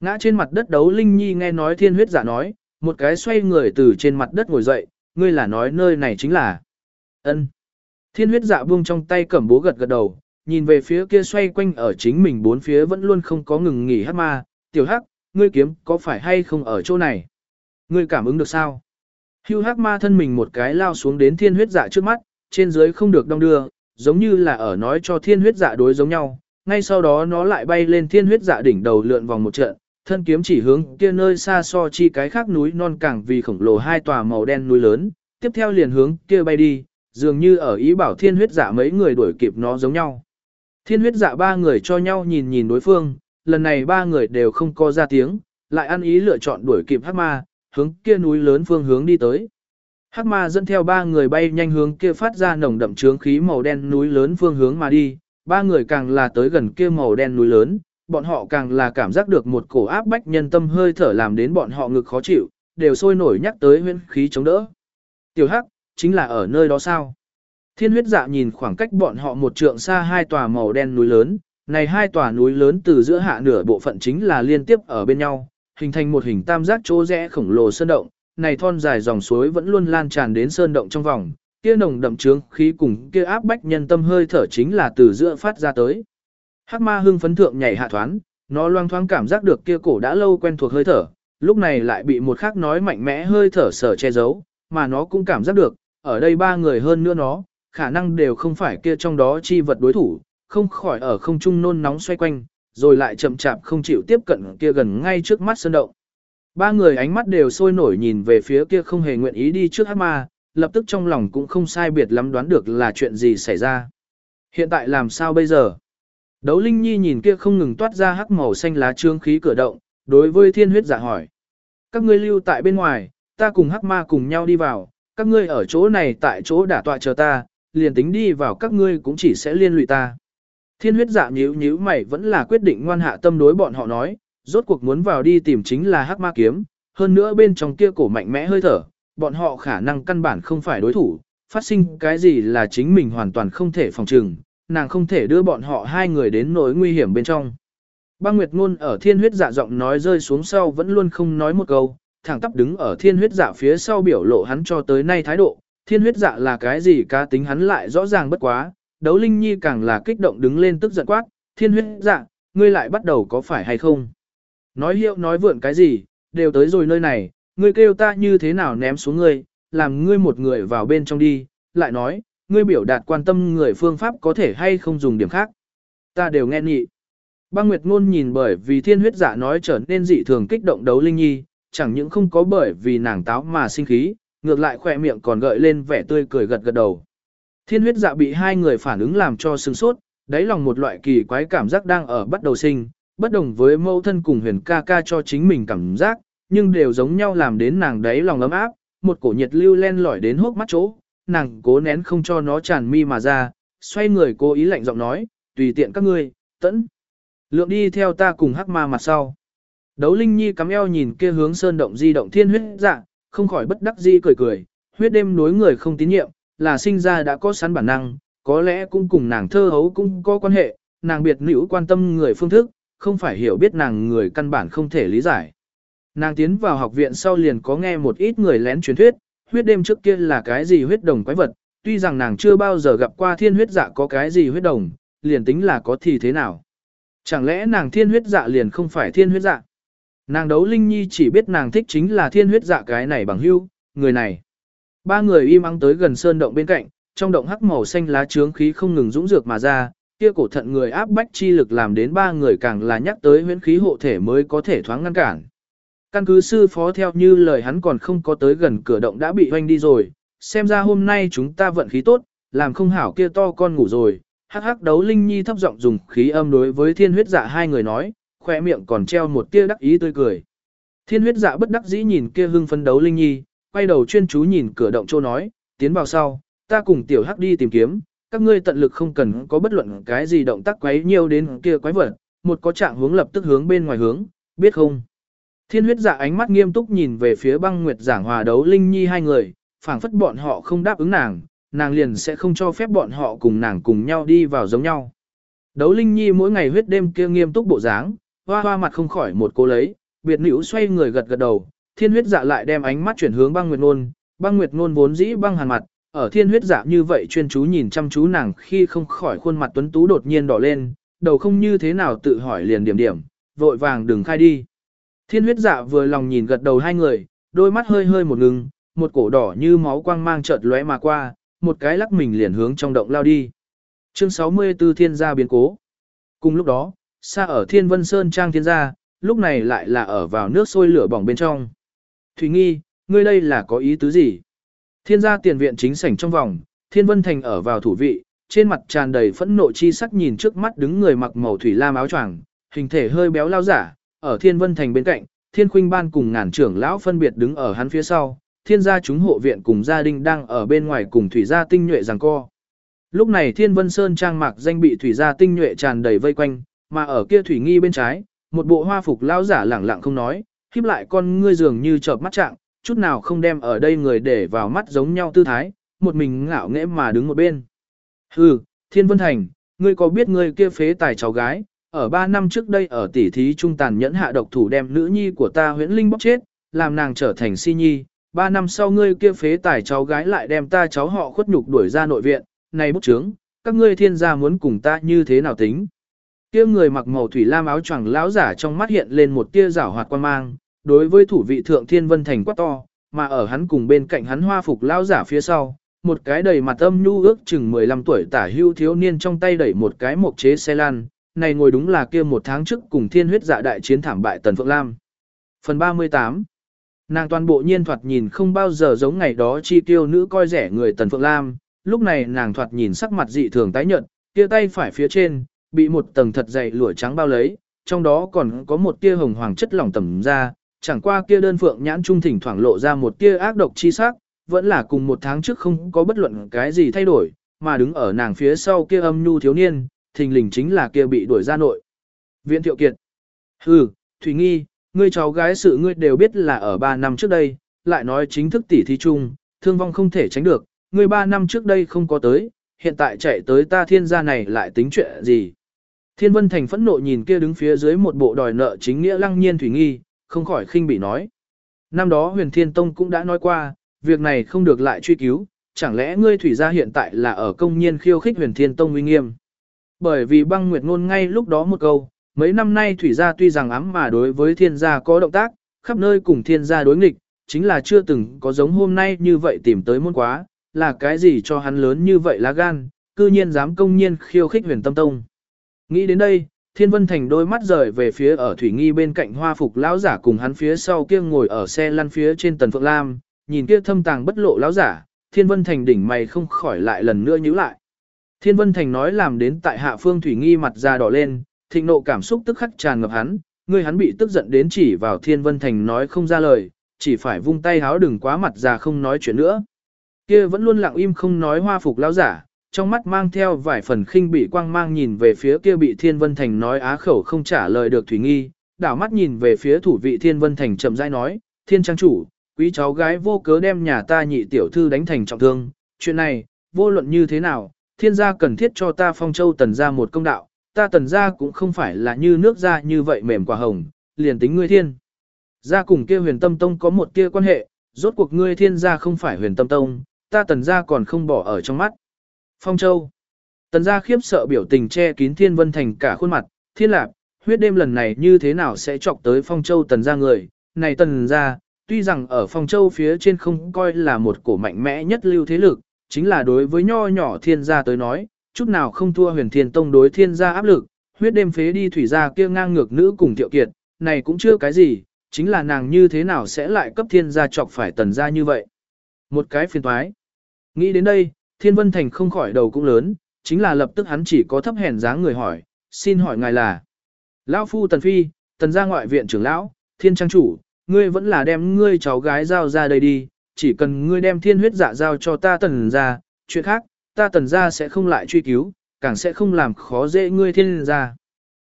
ngã trên mặt đất đấu Linh Nhi nghe nói thiên huyết giả nói, một cái xoay người từ trên mặt đất ngồi dậy, ngươi là nói nơi này chính là. ân. Thiên huyết dạ buông trong tay cẩm bố gật gật đầu, nhìn về phía kia xoay quanh ở chính mình bốn phía vẫn luôn không có ngừng nghỉ hát ma, tiểu hắc, ngươi kiếm có phải hay không ở chỗ này? Ngươi cảm ứng được sao? Hưu hắc ma thân mình một cái lao xuống đến thiên huyết dạ trước mắt, trên dưới không được đong đưa, giống như là ở nói cho thiên huyết dạ đối giống nhau. Ngay sau đó nó lại bay lên thiên huyết dạ đỉnh đầu lượn vòng một trận, thân kiếm chỉ hướng kia nơi xa so chi cái khác núi non càng vì khổng lồ hai tòa màu đen núi lớn, tiếp theo liền hướng kia bay đi, dường như ở ý bảo thiên huyết dạ mấy người đuổi kịp nó giống nhau. Thiên huyết dạ ba người cho nhau nhìn nhìn đối phương, lần này ba người đều không có ra tiếng, lại ăn ý lựa chọn đuổi kịp hắc ma, hướng kia núi lớn phương hướng đi tới. Hắc ma dẫn theo ba người bay nhanh hướng kia phát ra nồng đậm trướng khí màu đen núi lớn phương hướng mà đi, ba người càng là tới gần kia màu đen núi lớn, bọn họ càng là cảm giác được một cổ áp bách nhân tâm hơi thở làm đến bọn họ ngực khó chịu, đều sôi nổi nhắc tới huyễn khí chống đỡ. Tiểu Hắc, chính là ở nơi đó sao? Thiên huyết dạ nhìn khoảng cách bọn họ một trượng xa hai tòa màu đen núi lớn, này hai tòa núi lớn từ giữa hạ nửa bộ phận chính là liên tiếp ở bên nhau, hình thành một hình tam giác chỗ rẽ khổng lồ sơn động, này thon dài dòng suối vẫn luôn lan tràn đến sơn động trong vòng, kia nồng đậm trướng khí cùng kia áp bách nhân tâm hơi thở chính là từ giữa phát ra tới. Hắc ma hưng phấn thượng nhảy hạ thoán, nó loang thoáng cảm giác được kia cổ đã lâu quen thuộc hơi thở, lúc này lại bị một khác nói mạnh mẽ hơi thở sở che giấu, mà nó cũng cảm giác được, ở đây ba người hơn nữa nó, khả năng đều không phải kia trong đó chi vật đối thủ, không khỏi ở không trung nôn nóng xoay quanh, rồi lại chậm chạp không chịu tiếp cận kia gần ngay trước mắt sơn động. Ba người ánh mắt đều sôi nổi nhìn về phía kia không hề nguyện ý đi trước hắc ma, lập tức trong lòng cũng không sai biệt lắm đoán được là chuyện gì xảy ra. Hiện tại làm sao bây giờ? Đấu Linh Nhi nhìn kia không ngừng toát ra hắc màu xanh lá trương khí cửa động, đối với thiên huyết giả hỏi. Các ngươi lưu tại bên ngoài, ta cùng hắc ma cùng nhau đi vào, các ngươi ở chỗ này tại chỗ đả tọa chờ ta, liền tính đi vào các ngươi cũng chỉ sẽ liên lụy ta. Thiên huyết dạ nhíu nhíu mày vẫn là quyết định ngoan hạ tâm đối bọn họ nói, rốt cuộc muốn vào đi tìm chính là hắc ma kiếm, hơn nữa bên trong kia cổ mạnh mẽ hơi thở, bọn họ khả năng căn bản không phải đối thủ, phát sinh cái gì là chính mình hoàn toàn không thể phòng trừng, nàng không thể đưa bọn họ hai người đến nỗi nguy hiểm bên trong. Băng Nguyệt Ngôn ở thiên huyết dạ giọng nói rơi xuống sau vẫn luôn không nói một câu, thẳng tắp đứng ở thiên huyết dạ phía sau biểu lộ hắn cho tới nay thái độ, thiên huyết dạ là cái gì cá tính hắn lại rõ ràng bất quá, đấu linh nhi càng là kích động đứng lên tức giận quát, thiên huyết dạ, ngươi lại bắt đầu có phải hay không? Nói hiệu nói vượn cái gì, đều tới rồi nơi này, ngươi kêu ta như thế nào ném xuống ngươi, làm ngươi một người vào bên trong đi, lại nói, ngươi biểu đạt quan tâm người phương pháp có thể hay không dùng điểm khác. Ta đều nghe nhị. Băng Nguyệt Ngôn nhìn bởi vì thiên huyết giả nói trở nên dị thường kích động đấu Linh Nhi, chẳng những không có bởi vì nàng táo mà sinh khí, ngược lại khỏe miệng còn gợi lên vẻ tươi cười gật gật đầu. Thiên huyết dạ bị hai người phản ứng làm cho sừng sốt, đáy lòng một loại kỳ quái cảm giác đang ở bắt đầu sinh, bất đồng với mâu thân cùng huyền ca ca cho chính mình cảm giác, nhưng đều giống nhau làm đến nàng đáy lòng ấm áp, một cổ nhiệt lưu len lỏi đến hốc mắt chỗ, nàng cố nén không cho nó tràn mi mà ra, xoay người cố ý lạnh giọng nói, tùy tiện các ngươi, tẫn. Lượng đi theo ta cùng hắc ma mặt sau. Đấu Linh Nhi cắm eo nhìn kia hướng sơn động di động thiên huyết dạ, không khỏi bất đắc di cười cười, huyết đêm nối người không tín nhiệm, là sinh ra đã có sẵn bản năng, có lẽ cũng cùng nàng thơ hấu cũng có quan hệ, nàng biệt nữ quan tâm người phương thức, không phải hiểu biết nàng người căn bản không thể lý giải. Nàng tiến vào học viện sau liền có nghe một ít người lén truyền thuyết, huyết đêm trước kia là cái gì huyết đồng quái vật, tuy rằng nàng chưa bao giờ gặp qua thiên huyết dạ có cái gì huyết đồng, liền tính là có thì thế nào. Chẳng lẽ nàng thiên huyết dạ liền không phải thiên huyết dạ? Nàng đấu linh nhi chỉ biết nàng thích chính là thiên huyết dạ cái này bằng hưu, người này. Ba người im ắng tới gần sơn động bên cạnh, trong động hắc màu xanh lá trướng khí không ngừng dũng dược mà ra, kia cổ thận người áp bách chi lực làm đến ba người càng là nhắc tới huyễn khí hộ thể mới có thể thoáng ngăn cản. Căn cứ sư phó theo như lời hắn còn không có tới gần cửa động đã bị hoanh đi rồi, xem ra hôm nay chúng ta vận khí tốt, làm không hảo kia to con ngủ rồi. Hắc hắc đấu linh nhi thấp giọng dùng khí âm đối với thiên huyết dạ hai người nói, khoe miệng còn treo một tia đắc ý tươi cười. Thiên huyết dạ bất đắc dĩ nhìn kia hưng phấn đấu linh nhi, quay đầu chuyên chú nhìn cửa động châu nói, tiến vào sau, ta cùng tiểu hắc đi tìm kiếm, các ngươi tận lực không cần có bất luận cái gì động tác quấy nhiều đến kia quái vật, một có trạng hướng lập tức hướng bên ngoài hướng, biết không? Thiên huyết dạ ánh mắt nghiêm túc nhìn về phía băng nguyệt giảng hòa đấu linh nhi hai người, phảng phất bọn họ không đáp ứng nàng, nàng liền sẽ không cho phép bọn họ cùng nàng cùng nhau đi vào giống nhau. Đấu linh nhi mỗi ngày huyết đêm kia nghiêm túc bộ dáng, hoa hoa mặt không khỏi một cô lấy, biệt nữ xoay người gật gật đầu, thiên huyết dạ lại đem ánh mắt chuyển hướng băng nguyệt nôn, băng nguyệt nôn vốn dĩ băng hàn mặt, ở thiên huyết dạ như vậy chuyên chú nhìn chăm chú nàng khi không khỏi khuôn mặt tuấn tú đột nhiên đỏ lên, đầu không như thế nào tự hỏi liền điểm điểm, vội vàng đừng khai đi. Thiên huyết dạ vừa lòng nhìn gật đầu hai người, đôi mắt hơi hơi một ngừng, một cổ đỏ như máu quang mang chợt lóe mà qua, một cái lắc mình liền hướng trong động lao đi. Chương 64 Thiên gia biến cố. Cùng lúc đó, xa ở Thiên Vân Sơn Trang Thiên gia, lúc này lại là ở vào nước sôi lửa bỏng bên trong. Thủy Nghi, ngươi đây là có ý tứ gì? Thiên gia tiền viện chính sảnh trong vòng, Thiên Vân Thành ở vào thủ vị, trên mặt tràn đầy phẫn nộ chi sắc nhìn trước mắt đứng người mặc màu thủy lam áo choàng, hình thể hơi béo lao giả, ở Thiên Vân Thành bên cạnh, Thiên Khuynh Ban cùng ngàn trưởng lão phân biệt đứng ở hắn phía sau, Thiên gia chúng hộ viện cùng gia đình đang ở bên ngoài cùng thủy gia tinh nhuệ giằng co. Lúc này Thiên Vân Sơn trang mạc danh bị thủy gia tinh nhuệ tràn đầy vây quanh, mà ở kia thủy nghi bên trái, một bộ hoa phục lão giả lẳng lặng không nói, híp lại con ngươi dường như chợp mắt trạng, chút nào không đem ở đây người để vào mắt giống nhau tư thái, một mình ngạo nghễ mà đứng một bên. Hừ, Thiên Vân Thành, ngươi có biết ngươi kia phế tài cháu gái, ở 3 năm trước đây ở tỉ thí trung tàn nhẫn hạ độc thủ đem nữ nhi của ta huyễn linh bóc chết, làm nàng trở thành si nhi. 3 năm sau ngươi kia phế tài cháu gái lại đem ta cháu họ khuất nhục đuổi ra nội viện, này bức trướng, các ngươi thiên gia muốn cùng ta như thế nào tính. Kia người mặc màu thủy lam áo choàng lão giả trong mắt hiện lên một tia rảo hoạt quan mang, đối với thủ vị thượng thiên vân thành quát to, mà ở hắn cùng bên cạnh hắn hoa phục lao giả phía sau, một cái đầy mặt âm nhu ước chừng 15 tuổi tả hưu thiếu niên trong tay đẩy một cái mộc chế xe lan, này ngồi đúng là kia một tháng trước cùng thiên huyết dạ đại chiến thảm bại Tần Phượng Lam. Phần 38 Nàng toàn bộ nhiên thoạt nhìn không bao giờ giống ngày đó chi tiêu nữ coi rẻ người Tần Phượng Lam, lúc này nàng thoạt nhìn sắc mặt dị thường tái nhợt, kia tay phải phía trên, bị một tầng thật dày lụa trắng bao lấy, trong đó còn có một tia hồng hoàng chất lỏng tẩm ra, chẳng qua kia đơn phượng nhãn trung thỉnh thoảng lộ ra một tia ác độc chi sắc, vẫn là cùng một tháng trước không có bất luận cái gì thay đổi, mà đứng ở nàng phía sau kia âm nhu thiếu niên, thình lình chính là kia bị đuổi ra nội. Viện Thiệu Kiệt. Hừ, Thủy Nghi, ngươi cháu gái sự ngươi đều biết là ở 3 năm trước đây, lại nói chính thức tỷ thí chung, thương vong không thể tránh được, ngươi 3 năm trước đây không có tới, hiện tại chạy tới ta thiên gia này lại tính chuyện gì. Thiên Vân Thành phẫn nộ nhìn kia đứng phía dưới một bộ đòi nợ chính nghĩa lăng nhiên Thủy Nghi, không khỏi khinh bị nói. Năm đó huyền thiên tông cũng đã nói qua, việc này không được lại truy cứu, chẳng lẽ ngươi thủy gia hiện tại là ở công nhiên khiêu khích huyền thiên tông uy nghiêm. Bởi vì băng nguyệt ngôn ngay lúc đó một câu, mấy năm nay thủy gia tuy rằng ám mà đối với thiên gia có động tác, khắp nơi cùng thiên gia đối nghịch, chính là chưa từng có giống hôm nay như vậy tìm tới môn quá, là cái gì cho hắn lớn như vậy lá gan, cư nhiên dám công nhiên khiêu khích huyền tâm tông. Nghĩ đến đây, Thiên Vân Thành đôi mắt rời về phía ở Thủy Nghi bên cạnh hoa phục lão giả cùng hắn phía sau kia ngồi ở xe lăn phía trên tần phượng lam, nhìn kia thâm tàng bất lộ lão giả, Thiên Vân Thành đỉnh mày không khỏi lại lần nữa nhíu lại. Thiên Vân Thành nói làm đến tại hạ phương Thủy Nghi mặt da đỏ lên, thịnh nộ cảm xúc tức khắc tràn ngập hắn, người hắn bị tức giận đến chỉ vào Thiên Vân Thành nói không ra lời, chỉ phải vung tay háo đừng quá mặt già không nói chuyện nữa. Kia vẫn luôn lặng im không nói hoa phục lão giả, trong mắt mang theo vài phần khinh bị quang mang nhìn về phía kia bị Thiên Vân Thành nói á khẩu không trả lời được Thủy Nghi, đảo mắt nhìn về phía thủ vị Thiên Vân Thành chậm rãi nói, Thiên Trang Chủ, quý cháu gái vô cớ đem nhà ta nhị tiểu thư đánh thành trọng thương, chuyện này, vô luận như thế nào, thiên gia cần thiết cho ta phong châu tần ra một công đạo, ta tần gia cũng không phải là như nước ra như vậy mềm quả hồng, liền tính ngươi thiên. Gia cùng kia huyền tâm tông có một kia quan hệ, rốt cuộc ngươi thiên gia không phải huyền tâm tông, ta tần gia còn không bỏ ở trong mắt. Phong Châu. Tần gia khiếp sợ biểu tình che kín Thiên Vân Thành cả khuôn mặt, thiên lạc, huyết đêm lần này như thế nào sẽ chọc tới Phong Châu tần gia người, này tần gia, tuy rằng ở Phong Châu phía trên không coi là một cổ mạnh mẽ nhất lưu thế lực, chính là đối với nho nhỏ thiên gia tới nói, chút nào không thua huyền thiên tông đối thiên gia áp lực, huyết đêm phế đi thủy gia kia ngang ngược nữ cùng thiệu kiệt, này cũng chưa cái gì, chính là nàng như thế nào sẽ lại cấp thiên gia chọc phải tần gia như vậy. Một cái phiền toái. Nghĩ đến đây, Thiên Vân Thành không khỏi đầu cũng lớn, chính là lập tức hắn chỉ có thấp hèn dáng người hỏi, xin hỏi ngài là. Lão Phu Tần Phi, Tần gia ngoại viện trưởng lão, thiên trang chủ, ngươi vẫn là đem ngươi cháu gái giao ra đây đi, chỉ cần ngươi đem thiên huyết dạ giao cho ta tần gia, chuyện khác, ta tần gia sẽ không lại truy cứu, càng sẽ không làm khó dễ ngươi thiên gia.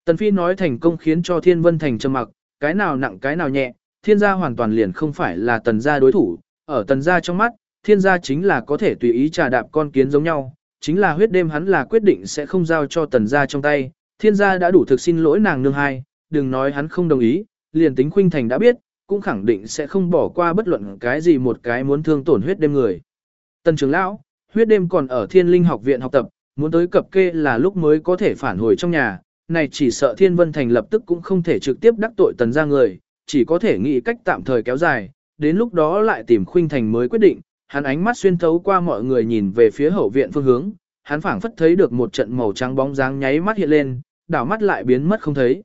Tần Phi nói thành công khiến cho thiên vân thành trầm mặc, cái nào nặng cái nào nhẹ, thiên gia hoàn toàn liền không phải là tần gia đối thủ, ở tần gia trong mắt, thiên gia chính là có thể tùy ý trà đạp con kiến giống nhau, chính là huyết đêm hắn là quyết định sẽ không giao cho tần gia trong tay, thiên gia đã đủ thực xin lỗi nàng nương hai, đừng nói hắn không đồng ý, liền tính khuynh thành đã biết, cũng khẳng định sẽ không bỏ qua bất luận cái gì một cái muốn thương tổn huyết đêm người. Tần trưởng lão, huyết đêm còn ở thiên linh học viện học tập, muốn tới cập kê là lúc mới có thể phản hồi trong nhà, này chỉ sợ thiên vân thành lập tức cũng không thể trực tiếp đắc tội tần gia người, chỉ có thể nghĩ cách tạm thời kéo dài, đến lúc đó lại tìm khuynh thành mới quyết định, hắn ánh mắt xuyên thấu qua mọi người nhìn về phía hậu viện phương hướng, hắn phảng phất thấy được một trận màu trắng bóng dáng nháy mắt hiện lên, đảo mắt lại biến mất không thấy.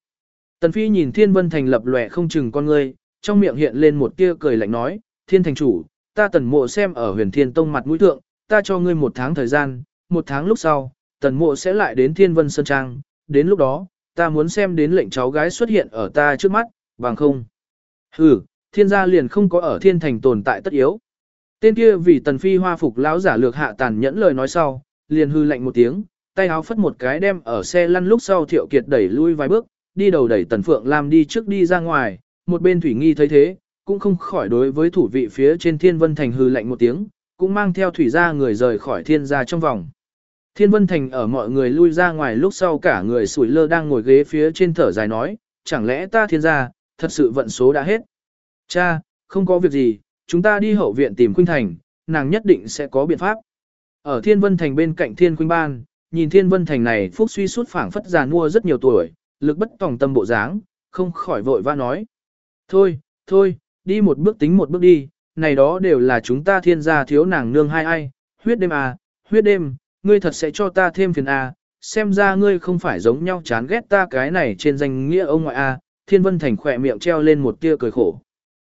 Tần Phi nhìn Thiên Vân Thành lập lòe không chừng con ngươi, trong miệng hiện lên một tia cười lạnh nói, Thiên Thành chủ, ta tần mộ xem ở huyền Thiên Tông mặt mũi thượng, ta cho ngươi một tháng thời gian, một tháng lúc sau, tần mộ sẽ lại đến Thiên Vân Sơn Trang, đến lúc đó, ta muốn xem đến lệnh cháu gái xuất hiện ở ta trước mắt, bằng không. Ừ, thiên gia liền không có ở thiên thành tồn tại tất yếu. Tên kia vì tần phi hoa phục lão giả lược hạ tàn nhẫn lời nói sau, liền hư lạnh một tiếng, tay áo phất một cái đem ở xe lăn lúc sau thiệu kiệt đẩy lui vài bước, đi đầu đẩy tần phượng làm đi trước đi ra ngoài, một bên thủy nghi thấy thế, cũng không khỏi đối với thủ vị phía trên thiên vân thành hư lạnh một tiếng, cũng mang theo thủy gia người rời khỏi thiên gia trong vòng. Thiên vân thành ở mọi người lui ra ngoài lúc sau cả người sủi lơ đang ngồi ghế phía trên thở dài nói, chẳng lẽ ta thiên gia, thật sự vận số đã hết. Cha, không có việc gì, chúng ta đi hậu viện tìm Khuynh Thành, nàng nhất định sẽ có biện pháp. Ở Thiên Vân Thành bên cạnh Thiên Khuynh Ban, nhìn Thiên Vân Thành này phúc suy suốt phảng phất già mua rất nhiều tuổi, lực bất tòng tâm bộ dáng, không khỏi vội va nói. Thôi, thôi, đi một bước tính một bước đi, này đó đều là chúng ta thiên gia thiếu nàng nương hai ai, huyết đêm à, huyết đêm, ngươi thật sẽ cho ta thêm phiền à, xem ra ngươi không phải giống nhau chán ghét ta cái này trên danh nghĩa ông ngoại à, Thiên Vân Thành khỏe miệng treo lên một tia cười khổ.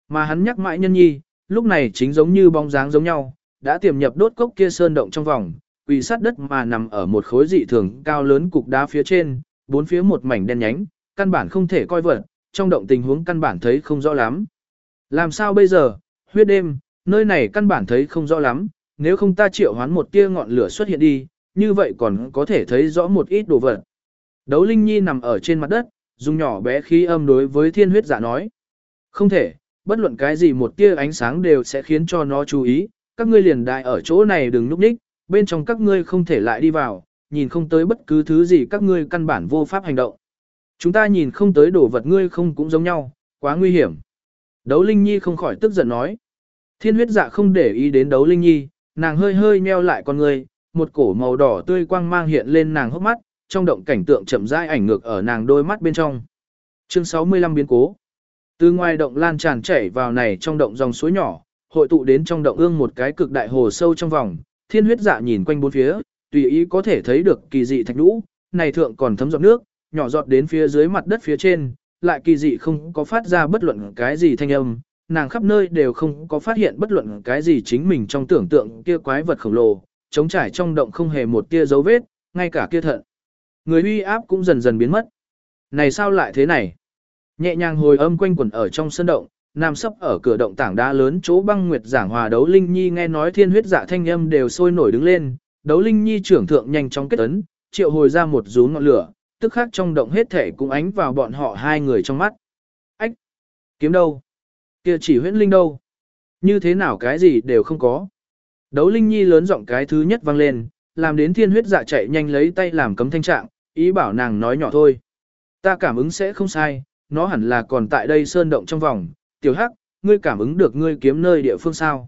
Mà hắn nhắc mãi nhân nhi, lúc này chính giống như bóng dáng giống nhau, đã tiềm nhập đốt cốc kia sơn động trong vòng, quỳ sát đất mà nằm ở một khối dị thường cao lớn cục đá phía trên, bốn phía một mảnh đen nhánh, căn bản không thể coi vật, trong động tình huống căn bản thấy không rõ lắm. Làm sao bây giờ, huyết đêm, nơi này căn bản thấy không rõ lắm, nếu không ta triệu hoán một tia ngọn lửa xuất hiện đi, như vậy còn có thể thấy rõ một ít đồ vật. Đấu Linh Nhi nằm ở trên mặt đất, dùng nhỏ bé khí âm đối với thiên huyết giả nói. Không thể, bất luận cái gì một tia ánh sáng đều sẽ khiến cho nó chú ý, các ngươi liền đại ở chỗ này đừng núp ních, bên trong các ngươi không thể lại đi vào, nhìn không tới bất cứ thứ gì các ngươi căn bản vô pháp hành động. Chúng ta nhìn không tới đồ vật ngươi không cũng giống nhau, quá nguy hiểm. Đấu Linh Nhi không khỏi tức giận nói. Thiên huyết dạ không để ý đến đấu Linh Nhi, nàng hơi hơi nheo lại con người, một cổ màu đỏ tươi quang mang hiện lên nàng hốc mắt, trong động cảnh tượng chậm rãi ảnh ngược ở nàng đôi mắt bên trong. Chương 65 biến cố. Từ ngoài động lan tràn chảy vào này trong động dòng suối nhỏ, hội tụ đến trong động ương một cái cực đại hồ sâu trong vòng, thiên huyết dạ nhìn quanh bốn phía, tùy ý có thể thấy được kỳ dị thạch nhũ, này thượng còn thấm giọt nước, nhỏ giọt đến phía dưới mặt đất phía trên, lại kỳ dị không có phát ra bất luận cái gì thanh âm, nàng khắp nơi đều không có phát hiện bất luận cái gì chính mình trong tưởng tượng kia quái vật khổng lồ, chống trải trong động không hề một tia dấu vết, ngay cả kia thận. Người uy áp cũng dần dần biến mất. Này sao lại thế này? Nhẹ nhàng hồi âm quanh quẩn ở trong sân động, nam sấp ở cửa động tảng đá lớn chỗ băng nguyệt giảng hòa đấu linh nhi nghe nói thiên huyết dạ thanh âm đều sôi nổi đứng lên, đấu linh nhi trưởng thượng nhanh chóng kết ấn, triệu hồi ra một rú ngọn lửa, tức khác trong động hết thể cũng ánh vào bọn họ hai người trong mắt. Ách! Kiếm đâu? kia chỉ huyễn linh đâu? Như thế nào cái gì đều không có. Đấu linh nhi lớn giọng cái thứ nhất vang lên, làm đến thiên huyết dạ chạy nhanh lấy tay làm cấm thanh trạng, ý bảo nàng nói nhỏ thôi. Ta cảm ứng sẽ không sai, nó hẳn là còn tại đây sơn động trong vòng, tiểu hắc, ngươi cảm ứng được ngươi kiếm nơi địa phương sao.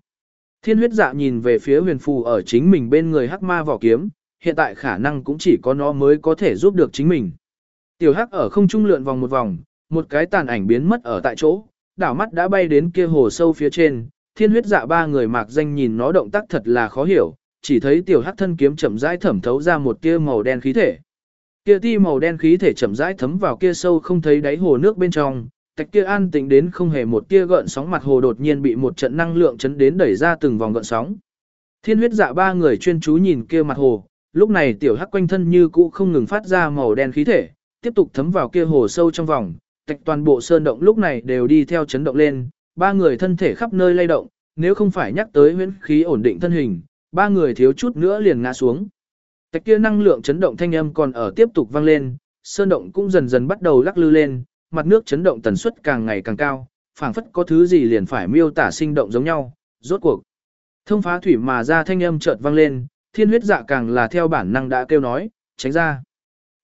Thiên huyết dạ nhìn về phía huyền phù ở chính mình bên người hắc ma vỏ kiếm, hiện tại khả năng cũng chỉ có nó mới có thể giúp được chính mình. Tiểu hắc ở không trung lượn vòng một vòng, một cái tàn ảnh biến mất ở tại chỗ, đảo mắt đã bay đến kia hồ sâu phía trên, thiên huyết dạ ba người mạc danh nhìn nó động tác thật là khó hiểu, chỉ thấy tiểu hắc thân kiếm chậm rãi thẩm thấu ra một tia màu đen khí thể. Kia ti màu đen khí thể chậm rãi thấm vào kia sâu không thấy đáy hồ nước bên trong, tạch kia an tĩnh đến không hề một tia gợn sóng mặt hồ đột nhiên bị một trận năng lượng chấn đến đẩy ra từng vòng gợn sóng. Thiên huyết dạ ba người chuyên chú nhìn kia mặt hồ, lúc này tiểu hắc quanh thân như cũ không ngừng phát ra màu đen khí thể, tiếp tục thấm vào kia hồ sâu trong vòng, tạch toàn bộ sơn động lúc này đều đi theo chấn động lên, ba người thân thể khắp nơi lay động, nếu không phải nhắc tới huyễn khí ổn định thân hình, ba người thiếu chút nữa liền ngã xuống. Tạch kia năng lượng chấn động thanh âm còn ở tiếp tục vang lên, sơn động cũng dần dần bắt đầu lắc lư lên, mặt nước chấn động tần suất càng ngày càng cao, phảng phất có thứ gì liền phải miêu tả sinh động giống nhau, rốt cuộc. Thông phá thủy mà ra thanh âm chợt vang lên, thiên huyết dạ càng là theo bản năng đã kêu nói, tránh ra.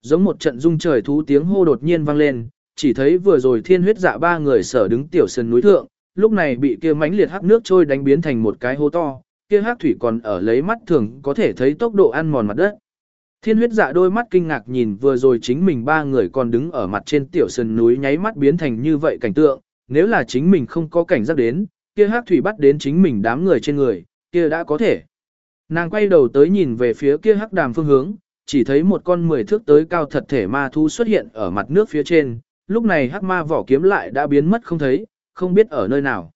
Giống một trận rung trời thú tiếng hô đột nhiên vang lên, chỉ thấy vừa rồi thiên huyết dạ ba người sở đứng tiểu sơn núi thượng, lúc này bị kia mãnh liệt hắc nước trôi đánh biến thành một cái hố to, kia hắc thủy còn ở lấy mắt thường có thể thấy tốc độ ăn mòn mặt đất. Thiên huyết dạ đôi mắt kinh ngạc nhìn vừa rồi chính mình ba người còn đứng ở mặt trên tiểu sơn núi nháy mắt biến thành như vậy cảnh tượng, nếu là chính mình không có cảnh giác đến, kia hắc thủy bắt đến chính mình đám người trên người, kia đã có thể. Nàng quay đầu tới nhìn về phía kia hắc đàm phương hướng, chỉ thấy một con mười thước tới cao thật thể ma thu xuất hiện ở mặt nước phía trên, lúc này hắc ma vỏ kiếm lại đã biến mất không thấy, không biết ở nơi nào.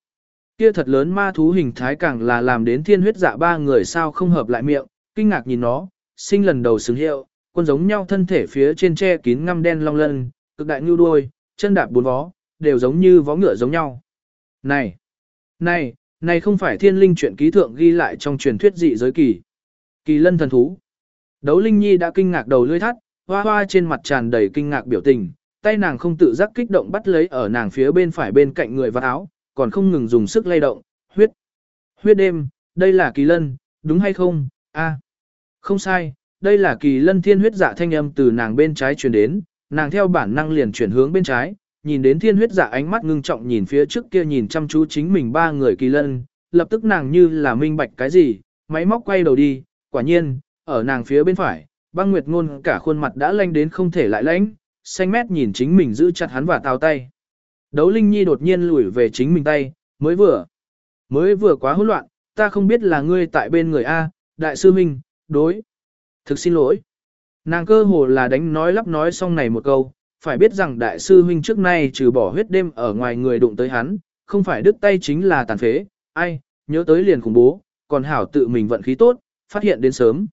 Kia thật lớn ma thú hình thái càng là làm đến thiên huyết dạ ba người sao không hợp lại miệng, kinh ngạc nhìn nó, sinh lần đầu xứng hiệu, quân giống nhau thân thể phía trên che kín ngăm đen long lân, cực đại nhu đuôi, chân đạp bốn vó, đều giống như vó ngựa giống nhau. Này, này, này không phải thiên linh chuyện ký thượng ghi lại trong truyền thuyết dị giới kỳ. Kỳ lân thần thú. Đấu Linh Nhi đã kinh ngạc đầu lưỡi thắt, hoa hoa trên mặt tràn đầy kinh ngạc biểu tình, tay nàng không tự giác kích động bắt lấy ở nàng phía bên phải bên cạnh người vạt áo, còn không ngừng dùng sức lay động, huyết. Huyết đêm, đây là kỳ lân, đúng hay không? A, Không sai, đây là kỳ lân thiên huyết dạ thanh âm từ nàng bên trái truyền đến, nàng theo bản năng liền chuyển hướng bên trái, nhìn đến thiên huyết dạ ánh mắt ngưng trọng nhìn phía trước kia nhìn chăm chú chính mình ba người kỳ lân, lập tức nàng như là minh bạch cái gì, máy móc quay đầu đi, quả nhiên, ở nàng phía bên phải, băng nguyệt ngôn cả khuôn mặt đã lanh đến không thể lại lãnh, xanh mét nhìn chính mình giữ chặt hắn và tào tay. Đấu Linh Nhi đột nhiên lùi về chính mình tay, mới vừa, mới vừa quá hỗn loạn, ta không biết là ngươi tại bên người A, đại sư huynh, đối. Thực xin lỗi. Nàng cơ hồ là đánh nói lắp nói xong này một câu, phải biết rằng đại sư huynh trước nay trừ bỏ huyết đêm ở ngoài người đụng tới hắn, không phải đứt tay chính là tàn phế, ai, nhớ tới liền khủng bố, còn hảo tự mình vận khí tốt, phát hiện đến sớm.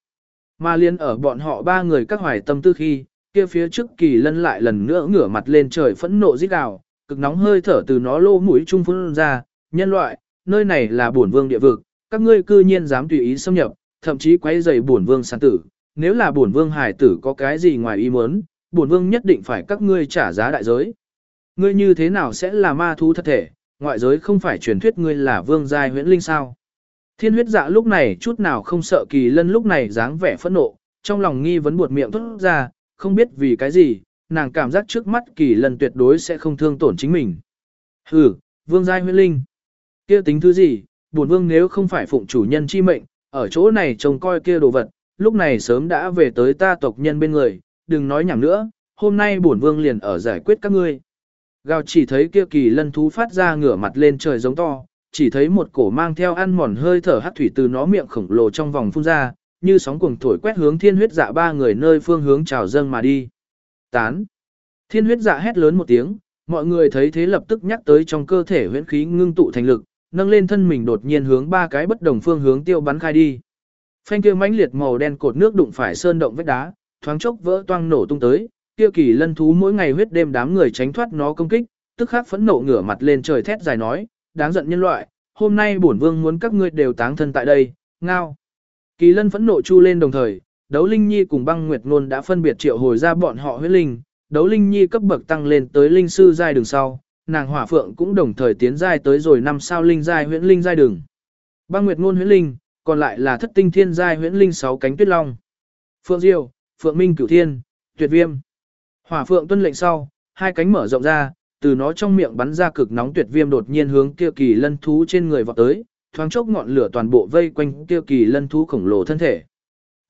Mà liên ở bọn họ ba người các hoài tâm tư khi, kia phía trước kỳ lân lại lần nữa ngửa mặt lên trời phẫn nộ giết gào, cực nóng hơi thở từ nó lô mũi trung phun ra, nhân loại, nơi này là bổn vương địa vực, các ngươi cư nhiên dám tùy ý xâm nhập, thậm chí quấy rầy bổn vương sản tử, nếu là bổn vương hải tử có cái gì ngoài ý muốn, bổn vương nhất định phải các ngươi trả giá đại giới. Ngươi như thế nào sẽ là ma thú thật thể, ngoại giới không phải truyền thuyết ngươi là vương giai huyễn linh sao? Thiên huyết dạ lúc này chút nào không sợ kỳ lân lúc này dáng vẻ phẫn nộ, trong lòng nghi vấn buột miệng thốt ra, không biết vì cái gì, nàng cảm giác trước mắt kỳ lần tuyệt đối sẽ không thương tổn chính mình. Hừ, vương giai huyết linh. kia tính thứ gì, buồn vương nếu không phải phụng chủ nhân chi mệnh, ở chỗ này trông coi kia đồ vật, lúc này sớm đã về tới ta tộc nhân bên người, đừng nói nhảm nữa, hôm nay bổn vương liền ở giải quyết các ngươi. Gào chỉ thấy kia kỳ lân thú phát ra ngửa mặt lên trời giống to, chỉ thấy một cổ mang theo ăn mòn hơi thở hắt thủy từ nó miệng khổng lồ trong vòng phun ra, như sóng cuồng thổi quét hướng thiên huyết dạ ba người nơi phương hướng trào dâng mà đi. Tán. Thiên huyết dạ hét lớn một tiếng, mọi người thấy thế lập tức nhắc tới trong cơ thể huyễn khí ngưng tụ thành lực, nâng lên thân mình đột nhiên hướng ba cái bất đồng phương hướng tiêu bắn khai đi. Phanh kia mãnh liệt màu đen cột nước đụng phải sơn động vách đá, thoáng chốc vỡ toang nổ tung tới, kia kỳ lân thú mỗi ngày huyết đêm đám người tránh thoát nó công kích, tức khắc phẫn nộ ngửa mặt lên trời thét dài nói, đáng giận nhân loại, hôm nay bổn vương muốn các ngươi đều táng thân tại đây, ngao. Kỳ lân phẫn nộ chu lên đồng thời, đấu linh nhi cùng băng nguyệt ngôn đã phân biệt triệu hồi ra bọn họ huyết linh, đấu linh nhi cấp bậc tăng lên tới linh sư giai đường sau, nàng hỏa phượng cũng đồng thời tiến giai tới rồi năm sao linh giai huyễn linh giai đường. Băng nguyệt ngôn huyễn linh, còn lại là thất tinh thiên giai huyễn linh sáu cánh tuyết long. Phượng Diêu, Phượng Minh Cửu Thiên, Tuyệt Viêm. Hỏa Phượng tuân lệnh sau, hai cánh mở rộng ra, từ nó trong miệng bắn ra cực nóng tuyệt viêm đột nhiên hướng kia kỳ lân thú trên người vọt tới, thoáng chốc ngọn lửa toàn bộ vây quanh kia kỳ lân thú khổng lồ thân thể.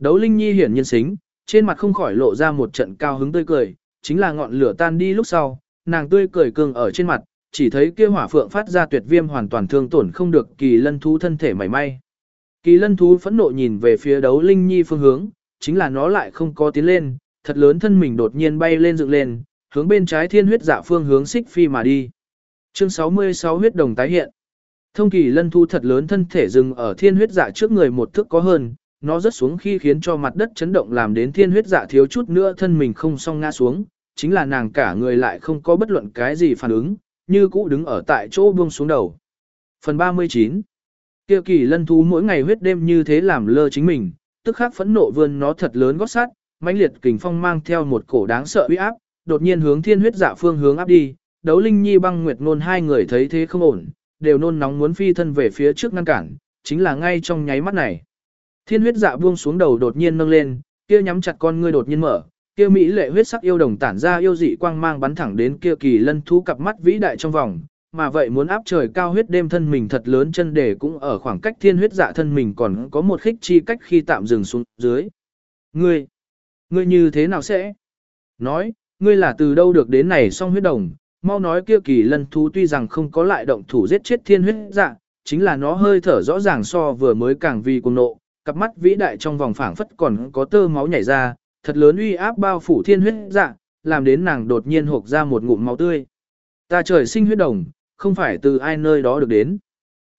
Đấu Linh Nhi hiển nhiên xính, trên mặt không khỏi lộ ra một trận cao hứng tươi cười, chính là ngọn lửa tan đi lúc sau, nàng tươi cười cường ở trên mặt, chỉ thấy kia hỏa phượng phát ra tuyệt viêm hoàn toàn thương tổn không được kỳ lân thú thân thể mảy may. Kỳ lân thú phẫn nộ nhìn về phía đấu linh nhi phương hướng, chính là nó lại không có tiến lên, thật lớn thân mình đột nhiên bay lên dựng lên, hướng bên trái thiên huyết dạ phương hướng xích phi mà đi. Chương 66 huyết đồng tái hiện. Thông kỳ lân thu thật lớn thân thể dừng ở thiên huyết dạ trước người một thước có hơn, nó rớt xuống khi khiến cho mặt đất chấn động làm đến thiên huyết dạ thiếu chút nữa thân mình không song ngã xuống, chính là nàng cả người lại không có bất luận cái gì phản ứng, như cũ đứng ở tại chỗ buông xuống đầu. Phần 39 Kia kỳ lân thú mỗi ngày huyết đêm như thế làm lơ chính mình, tức khắc phẫn nộ vươn nó thật lớn gót sát, mãnh liệt kình phong mang theo một cổ đáng sợ uy áp, đột nhiên hướng thiên huyết dạ phương hướng áp đi, đấu linh nhi băng nguyệt nôn hai người thấy thế không ổn, đều nôn nóng muốn phi thân về phía trước ngăn cản, chính là ngay trong nháy mắt này. Thiên huyết dạ buông xuống đầu đột nhiên nâng lên, kia nhắm chặt con ngươi đột nhiên mở, kia mỹ lệ huyết sắc yêu đồng tản ra yêu dị quang mang bắn thẳng đến kia kỳ lân thú cặp mắt vĩ đại trong vòng, mà vậy muốn áp trời cao huyết đêm thân mình thật lớn chân để cũng ở khoảng cách thiên huyết dạ thân mình còn có một khích chi cách khi tạm dừng xuống dưới. Ngươi, ngươi như thế nào sẽ? Nói, ngươi là từ đâu được đến này song huyết đồng, mau nói kia kỳ lân thú tuy rằng không có lại động thủ giết chết thiên huyết dạ, chính là nó hơi thở rõ ràng so vừa mới càng vì cuồng nộ, cặp mắt vĩ đại trong vòng phảng phất còn có tơ máu nhảy ra, thật lớn uy áp bao phủ thiên huyết dạ, làm đến nàng đột nhiên hộc ra một ngụm máu tươi. Ta trời sinh huyết đồng, không phải từ ai nơi đó được đến.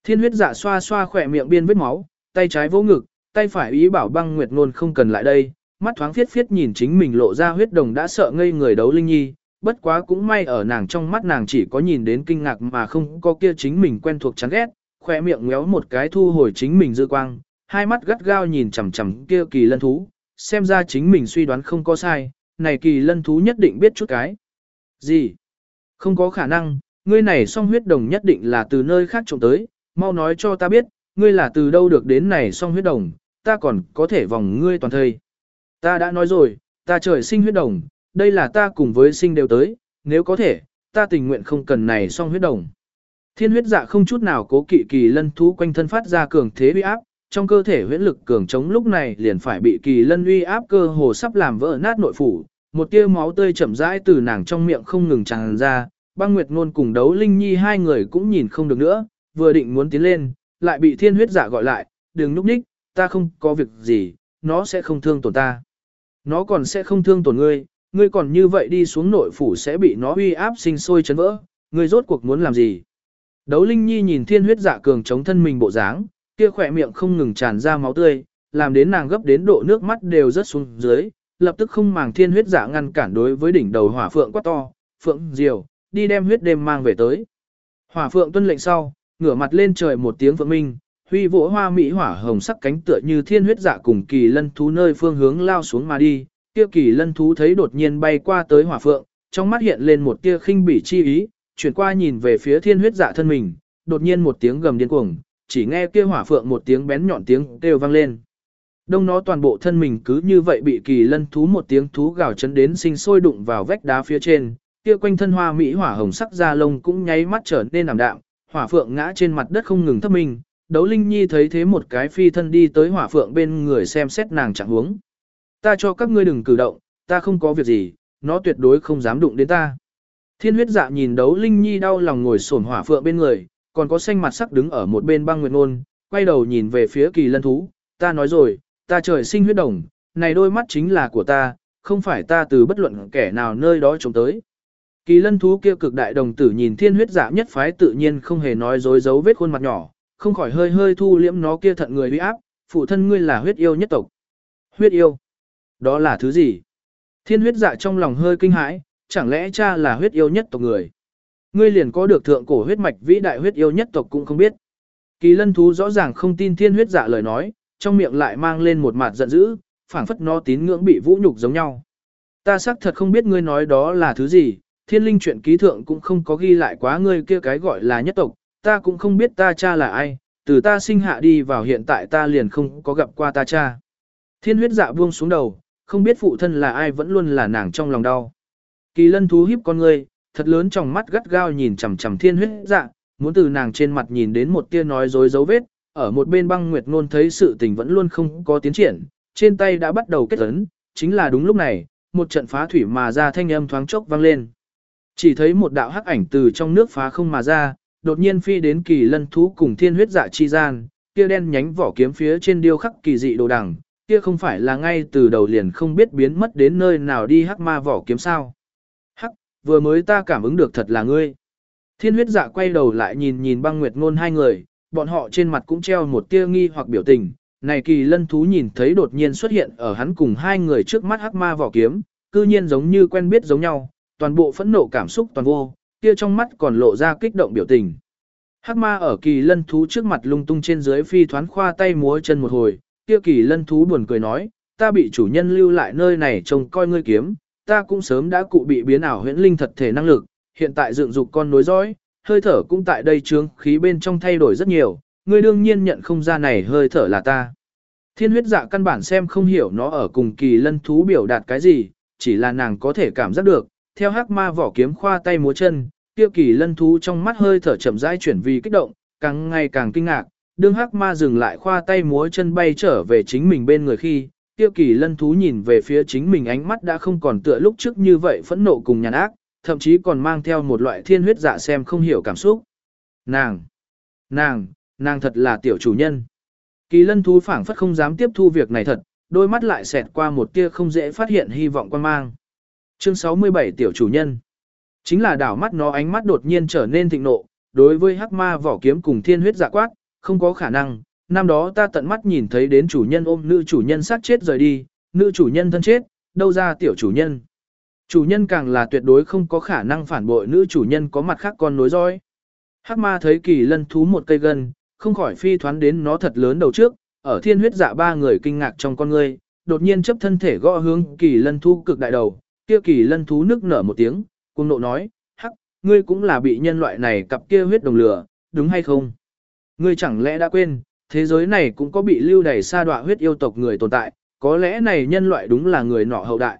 Thiên huyết dạ xoa xoa khỏe miệng biên vết máu, tay trái vỗ ngực, tay phải ý bảo băng nguyệt ngôn không cần lại đây, mắt thoáng phiết phiết nhìn chính mình lộ ra huyết đồng đã sợ ngây người đấu linh nhi, bất quá cũng may ở nàng trong mắt nàng chỉ có nhìn đến kinh ngạc mà không có kia chính mình quen thuộc chán ghét, khỏe miệng ngéo một cái thu hồi chính mình dư quang, hai mắt gắt gao nhìn chằm chằm kia kỳ lân thú, xem ra chính mình suy đoán không có sai, này kỳ lân thú nhất định biết chút cái. Gì? Không có khả năng, ngươi này song huyết đồng nhất định là từ nơi khác trộm tới, mau nói cho ta biết, ngươi là từ đâu được đến này song huyết đồng, ta còn có thể vòng ngươi toàn thời. Ta đã nói rồi, ta trời sinh huyết đồng, đây là ta cùng với sinh đều tới, nếu có thể, ta tình nguyện không cần này song huyết đồng. Thiên huyết dạ không chút nào cố kỵ kỳ lân thú quanh thân phát ra cường thế uy áp, trong cơ thể huyễn lực cường chống lúc này liền phải bị kỳ lân uy áp cơ hồ sắp làm vỡ nát nội phủ, một tia máu tươi chậm rãi từ nàng trong miệng không ngừng tràn ra, băng nguyệt ngôn cùng đấu linh nhi hai người cũng nhìn không được nữa, vừa định muốn tiến lên, lại bị thiên huyết giả gọi lại, đừng núp ních, ta không có việc gì, nó sẽ không thương tổn ta. Nó còn sẽ không thương tổn ngươi, ngươi còn như vậy đi xuống nội phủ sẽ bị nó uy áp sinh sôi chấn vỡ, ngươi rốt cuộc muốn làm gì? Đấu Linh Nhi nhìn thiên huyết giả cường chống thân mình bộ dáng, kia khỏe miệng không ngừng tràn ra máu tươi, làm đến nàng gấp đến độ nước mắt đều rớt xuống dưới, lập tức không màng thiên huyết giả ngăn cản đối với đỉnh đầu hỏa phượng quá to, phượng diều, đi đem huyết đêm mang về tới. Hỏa phượng tuân lệnh sau, ngửa mặt lên trời một tiếng phượng minh, huy vỗ hoa mỹ hỏa hồng sắc cánh tựa như thiên huyết dạ cùng kỳ lân thú nơi phương hướng lao xuống mà đi, kia kỳ lân thú thấy đột nhiên bay qua tới hỏa phượng, trong mắt hiện lên một tia khinh bỉ chi ý, chuyển qua nhìn về phía thiên huyết dạ thân mình, đột nhiên một tiếng gầm điên cuồng, chỉ nghe kia hỏa phượng một tiếng bén nhọn tiếng kêu vang lên. Đông nó toàn bộ thân mình cứ như vậy bị kỳ lân thú một tiếng thú gào chấn đến sinh sôi đụng vào vách đá phía trên, kia quanh thân hoa mỹ hỏa hồng sắc da lông cũng nháy mắt trở nên ảm đạm, hỏa phượng ngã trên mặt đất không ngừng thấp mình. Đấu Linh Nhi thấy thế một cái phi thân đi tới hỏa phượng bên người xem xét nàng chẳng huống. Ta cho các ngươi đừng cử động, ta không có việc gì, nó tuyệt đối không dám đụng đến ta. Thiên huyết dạ nhìn đấu Linh Nhi đau lòng ngồi sổn hỏa phượng bên người, còn có xanh mặt sắc đứng ở một bên băng nguyệt ngôn, quay đầu nhìn về phía kỳ lân thú, ta nói rồi, ta trời sinh huyết đồng, này đôi mắt chính là của ta, không phải ta từ bất luận kẻ nào nơi đó trông tới. Kỳ lân thú kia cực đại đồng tử nhìn thiên huyết dạ nhất phái tự nhiên không hề nói dối dấu vết khuôn mặt nhỏ, không khỏi hơi hơi thu liễm nó kia thận người uy áp, phụ thân ngươi là huyết yêu nhất tộc. Huyết yêu? Đó là thứ gì? Thiên huyết dạ trong lòng hơi kinh hãi, chẳng lẽ cha là huyết yêu nhất tộc người? Ngươi liền có được thượng cổ huyết mạch vĩ đại huyết yêu nhất tộc cũng không biết. Kỳ lân thú rõ ràng không tin thiên huyết dạ lời nói, trong miệng lại mang lên một mặt giận dữ, phảng phất nó tín ngưỡng bị vũ nhục giống nhau. Ta xác thật không biết ngươi nói đó là thứ gì, thiên linh chuyện ký thượng cũng không có ghi lại quá ngươi kia cái gọi là nhất tộc, ta cũng không biết ta cha là ai, từ ta sinh hạ đi vào hiện tại ta liền không có gặp qua ta cha. Thiên huyết dạ buông xuống đầu, không biết phụ thân là ai vẫn luôn là nàng trong lòng đau. Kỳ lân thú hiếp con ngươi, thật lớn trong mắt gắt gao nhìn chằm chằm thiên huyết dạ, muốn từ nàng trên mặt nhìn đến một tia nói dối dấu vết, ở một bên băng nguyệt ngôn thấy sự tình vẫn luôn không có tiến triển, trên tay đã bắt đầu kết ấn, chính là đúng lúc này, một trận phá thủy mà ra thanh âm thoáng chốc vang lên. Chỉ thấy một đạo hắc ảnh từ trong nước phá không mà ra, đột nhiên phi đến kỳ lân thú cùng thiên huyết dạ chi gian, kia đen nhánh vỏ kiếm phía trên điêu khắc kỳ dị đồ đằng, kia không phải là ngay từ đầu liền không biết biến mất đến nơi nào đi hắc ma vỏ kiếm sao. Vừa mới ta cảm ứng được thật là ngươi. Thiên huyết dạ quay đầu lại nhìn nhìn băng nguyệt ngôn hai người, bọn họ trên mặt cũng treo một tia nghi hoặc biểu tình. Này kỳ lân thú nhìn thấy đột nhiên xuất hiện ở hắn cùng hai người trước mắt hắc ma vỏ kiếm, cư nhiên giống như quen biết giống nhau, toàn bộ phẫn nộ cảm xúc toàn vô, kia trong mắt còn lộ ra kích động biểu tình. Hắc ma ở kỳ lân thú trước mặt lung tung trên dưới phi thoán khoa tay múa chân một hồi, kia kỳ lân thú buồn cười nói, ta bị chủ nhân lưu lại nơi này trông coi ngươi kiếm, ta cũng sớm đã cụ bị biến ảo huyễn linh thật thể năng lực, hiện tại dựng dục con nối dõi, hơi thở cũng tại đây trướng khí bên trong thay đổi rất nhiều, ngươi đương nhiên nhận không ra này hơi thở là ta. Thiên huyết dạ căn bản xem không hiểu nó ở cùng kỳ lân thú biểu đạt cái gì, chỉ là nàng có thể cảm giác được, theo hắc ma vỏ kiếm khoa tay múa chân, tiêu kỳ lân thú trong mắt hơi thở chậm rãi chuyển vì kích động, càng ngày càng kinh ngạc, đương hắc ma dừng lại khoa tay múa chân bay trở về chính mình bên người khi, kia kỳ lân thú nhìn về phía chính mình ánh mắt đã không còn tựa lúc trước như vậy phẫn nộ cùng nhàn ác, thậm chí còn mang theo một loại thiên huyết dạ xem không hiểu cảm xúc. Nàng! Nàng! Nàng thật là tiểu chủ nhân. Kỳ lân thú phảng phất không dám tiếp thu việc này thật, đôi mắt lại xẹt qua một tia không dễ phát hiện hy vọng quan mang. Chương 67 tiểu chủ nhân. Chính là đảo mắt nó ánh mắt đột nhiên trở nên thịnh nộ, đối với hắc ma vỏ kiếm cùng thiên huyết dạ quát, không có khả năng, năm đó ta tận mắt nhìn thấy đến chủ nhân ôm nữ chủ nhân sát chết rời đi, nữ chủ nhân thân chết, đâu ra tiểu chủ nhân. Chủ nhân càng là tuyệt đối không có khả năng phản bội nữ chủ nhân có mặt khác con nối dõi. Hắc ma thấy kỳ lân thú một cây gân, không khỏi phi thoán đến nó thật lớn đầu trước, ở thiên huyết dạ ba người kinh ngạc trong con người, đột nhiên chấp thân thể gõ hướng kỳ lân thú cực đại đầu, kia kỳ lân thú nức nở một tiếng, cung nộ nói, hắc, ngươi cũng là bị nhân loại này cặp kia huyết đồng lửa, đúng hay không? Ngươi chẳng lẽ đã quên, thế giới này cũng có bị lưu đày sa đọa huyết yêu tộc người tồn tại, có lẽ này nhân loại đúng là người nọ hậu đại.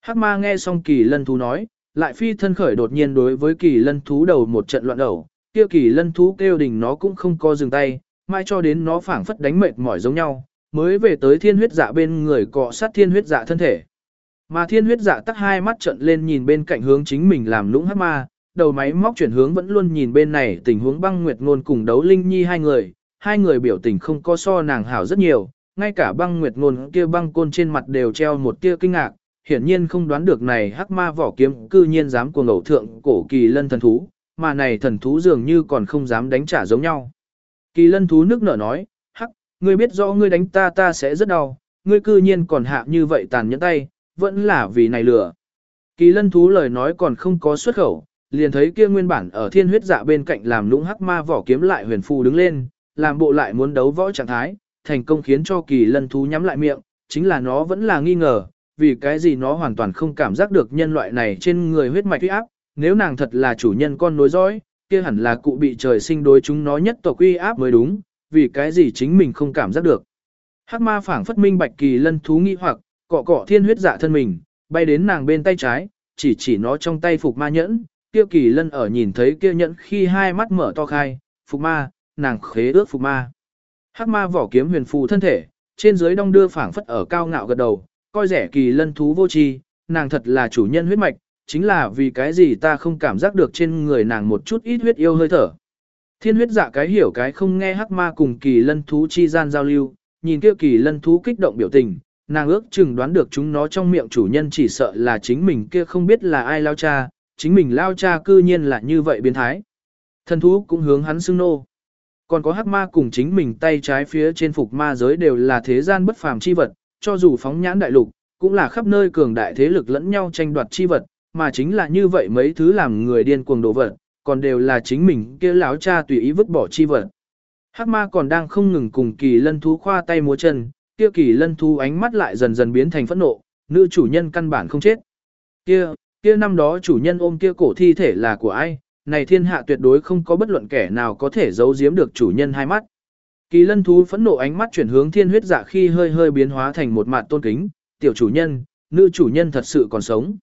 Hắc ma nghe xong kỳ lân thú nói, lại phi thân khởi đột nhiên đối với kỳ lân thú đầu một trận loạn đầu, kia kỳ lân thú kêu đình nó cũng không co dừng tay, mai cho đến nó phảng phất đánh mệt mỏi giống nhau, mới về tới thiên huyết dạ bên người cọ sát thiên huyết dạ thân thể. Mà thiên huyết dạ tắt hai mắt trận lên nhìn bên cạnh hướng chính mình làm lũng hắc ma, đầu máy móc chuyển hướng vẫn luôn nhìn bên này tình huống băng nguyệt ngôn cùng đấu linh nhi hai người, hai người biểu tình không có so nàng hảo rất nhiều, ngay cả băng nguyệt ngôn kia băng côn trên mặt đều treo một tia kinh ngạc, hiển nhiên không đoán được này hắc ma vỏ kiếm cư nhiên dám cuồng ngẫu thượng cổ kỳ lân thần thú, mà này thần thú dường như còn không dám đánh trả giống nhau. Kỳ lân thú nước nở nói, hắc, ngươi biết rõ ngươi đánh ta ta sẽ rất đau, ngươi cư nhiên còn hạ như vậy tàn nhẫn tay, vẫn là vì này lửa. Kỳ lân thú lời nói còn không có xuất khẩu, liền thấy kia nguyên bản ở thiên huyết dạ bên cạnh làm lũng hắc ma vỏ kiếm lại huyền phù đứng lên, làm bộ lại muốn đấu võ trạng thái, thành công khiến cho kỳ lân thú nhắm lại miệng, chính là nó vẫn là nghi ngờ, vì cái gì nó hoàn toàn không cảm giác được nhân loại này trên người huyết mạch uy áp, nếu nàng thật là chủ nhân con nối dõi, kia hẳn là cụ bị trời sinh đối chúng nó nhất tộc uy áp mới đúng, vì cái gì chính mình không cảm giác được. Hắc ma phảng phất minh bạch kỳ lân thú nghi hoặc, cọ cọ thiên huyết dạ thân mình, bay đến nàng bên tay trái, chỉ chỉ nó trong tay phục ma nhẫn, kia kỳ lân ở nhìn thấy kia nhẫn khi hai mắt mở to khai, phục ma, nàng khế ước phục ma. Hắc ma vỏ kiếm huyền phù thân thể, trên dưới đong đưa phảng phất ở cao ngạo gật đầu, coi rẻ kỳ lân thú vô tri, nàng thật là chủ nhân huyết mạch, chính là vì cái gì ta không cảm giác được trên người nàng một chút ít huyết yêu hơi thở. Thiên huyết dạ cái hiểu cái không nghe hắc ma cùng kỳ lân thú chi gian giao lưu, nhìn kia kỳ lân thú kích động biểu tình, nàng ước chừng đoán được chúng nó trong miệng chủ nhân chỉ sợ là chính mình kia không biết là ai lao cha, chính mình lao cha cư nhiên là như vậy biến thái. Thần thú cũng hướng hắn xưng nô. Còn có hắc ma cùng chính mình tay trái phía trên phục ma giới đều là thế gian bất phàm chi vật, cho dù phóng nhãn đại lục, cũng là khắp nơi cường đại thế lực lẫn nhau tranh đoạt chi vật, mà chính là như vậy mấy thứ làm người điên cuồng đổ vật, còn đều là chính mình kia lão cha tùy ý vứt bỏ chi vật. Hắc ma còn đang không ngừng cùng kỳ lân thú khoa tay múa chân, kia kỳ lân thú ánh mắt lại dần dần biến thành phẫn nộ, nữ chủ nhân căn bản không chết. Kia, kia năm đó chủ nhân ôm kia cổ thi thể là của ai, này thiên hạ tuyệt đối không có bất luận kẻ nào có thể giấu giếm được chủ nhân hai mắt. Kỳ lân thú phẫn nộ ánh mắt chuyển hướng thiên huyết dạ khi hơi hơi biến hóa thành một mặt tôn kính, tiểu chủ nhân, nữ chủ nhân thật sự còn sống.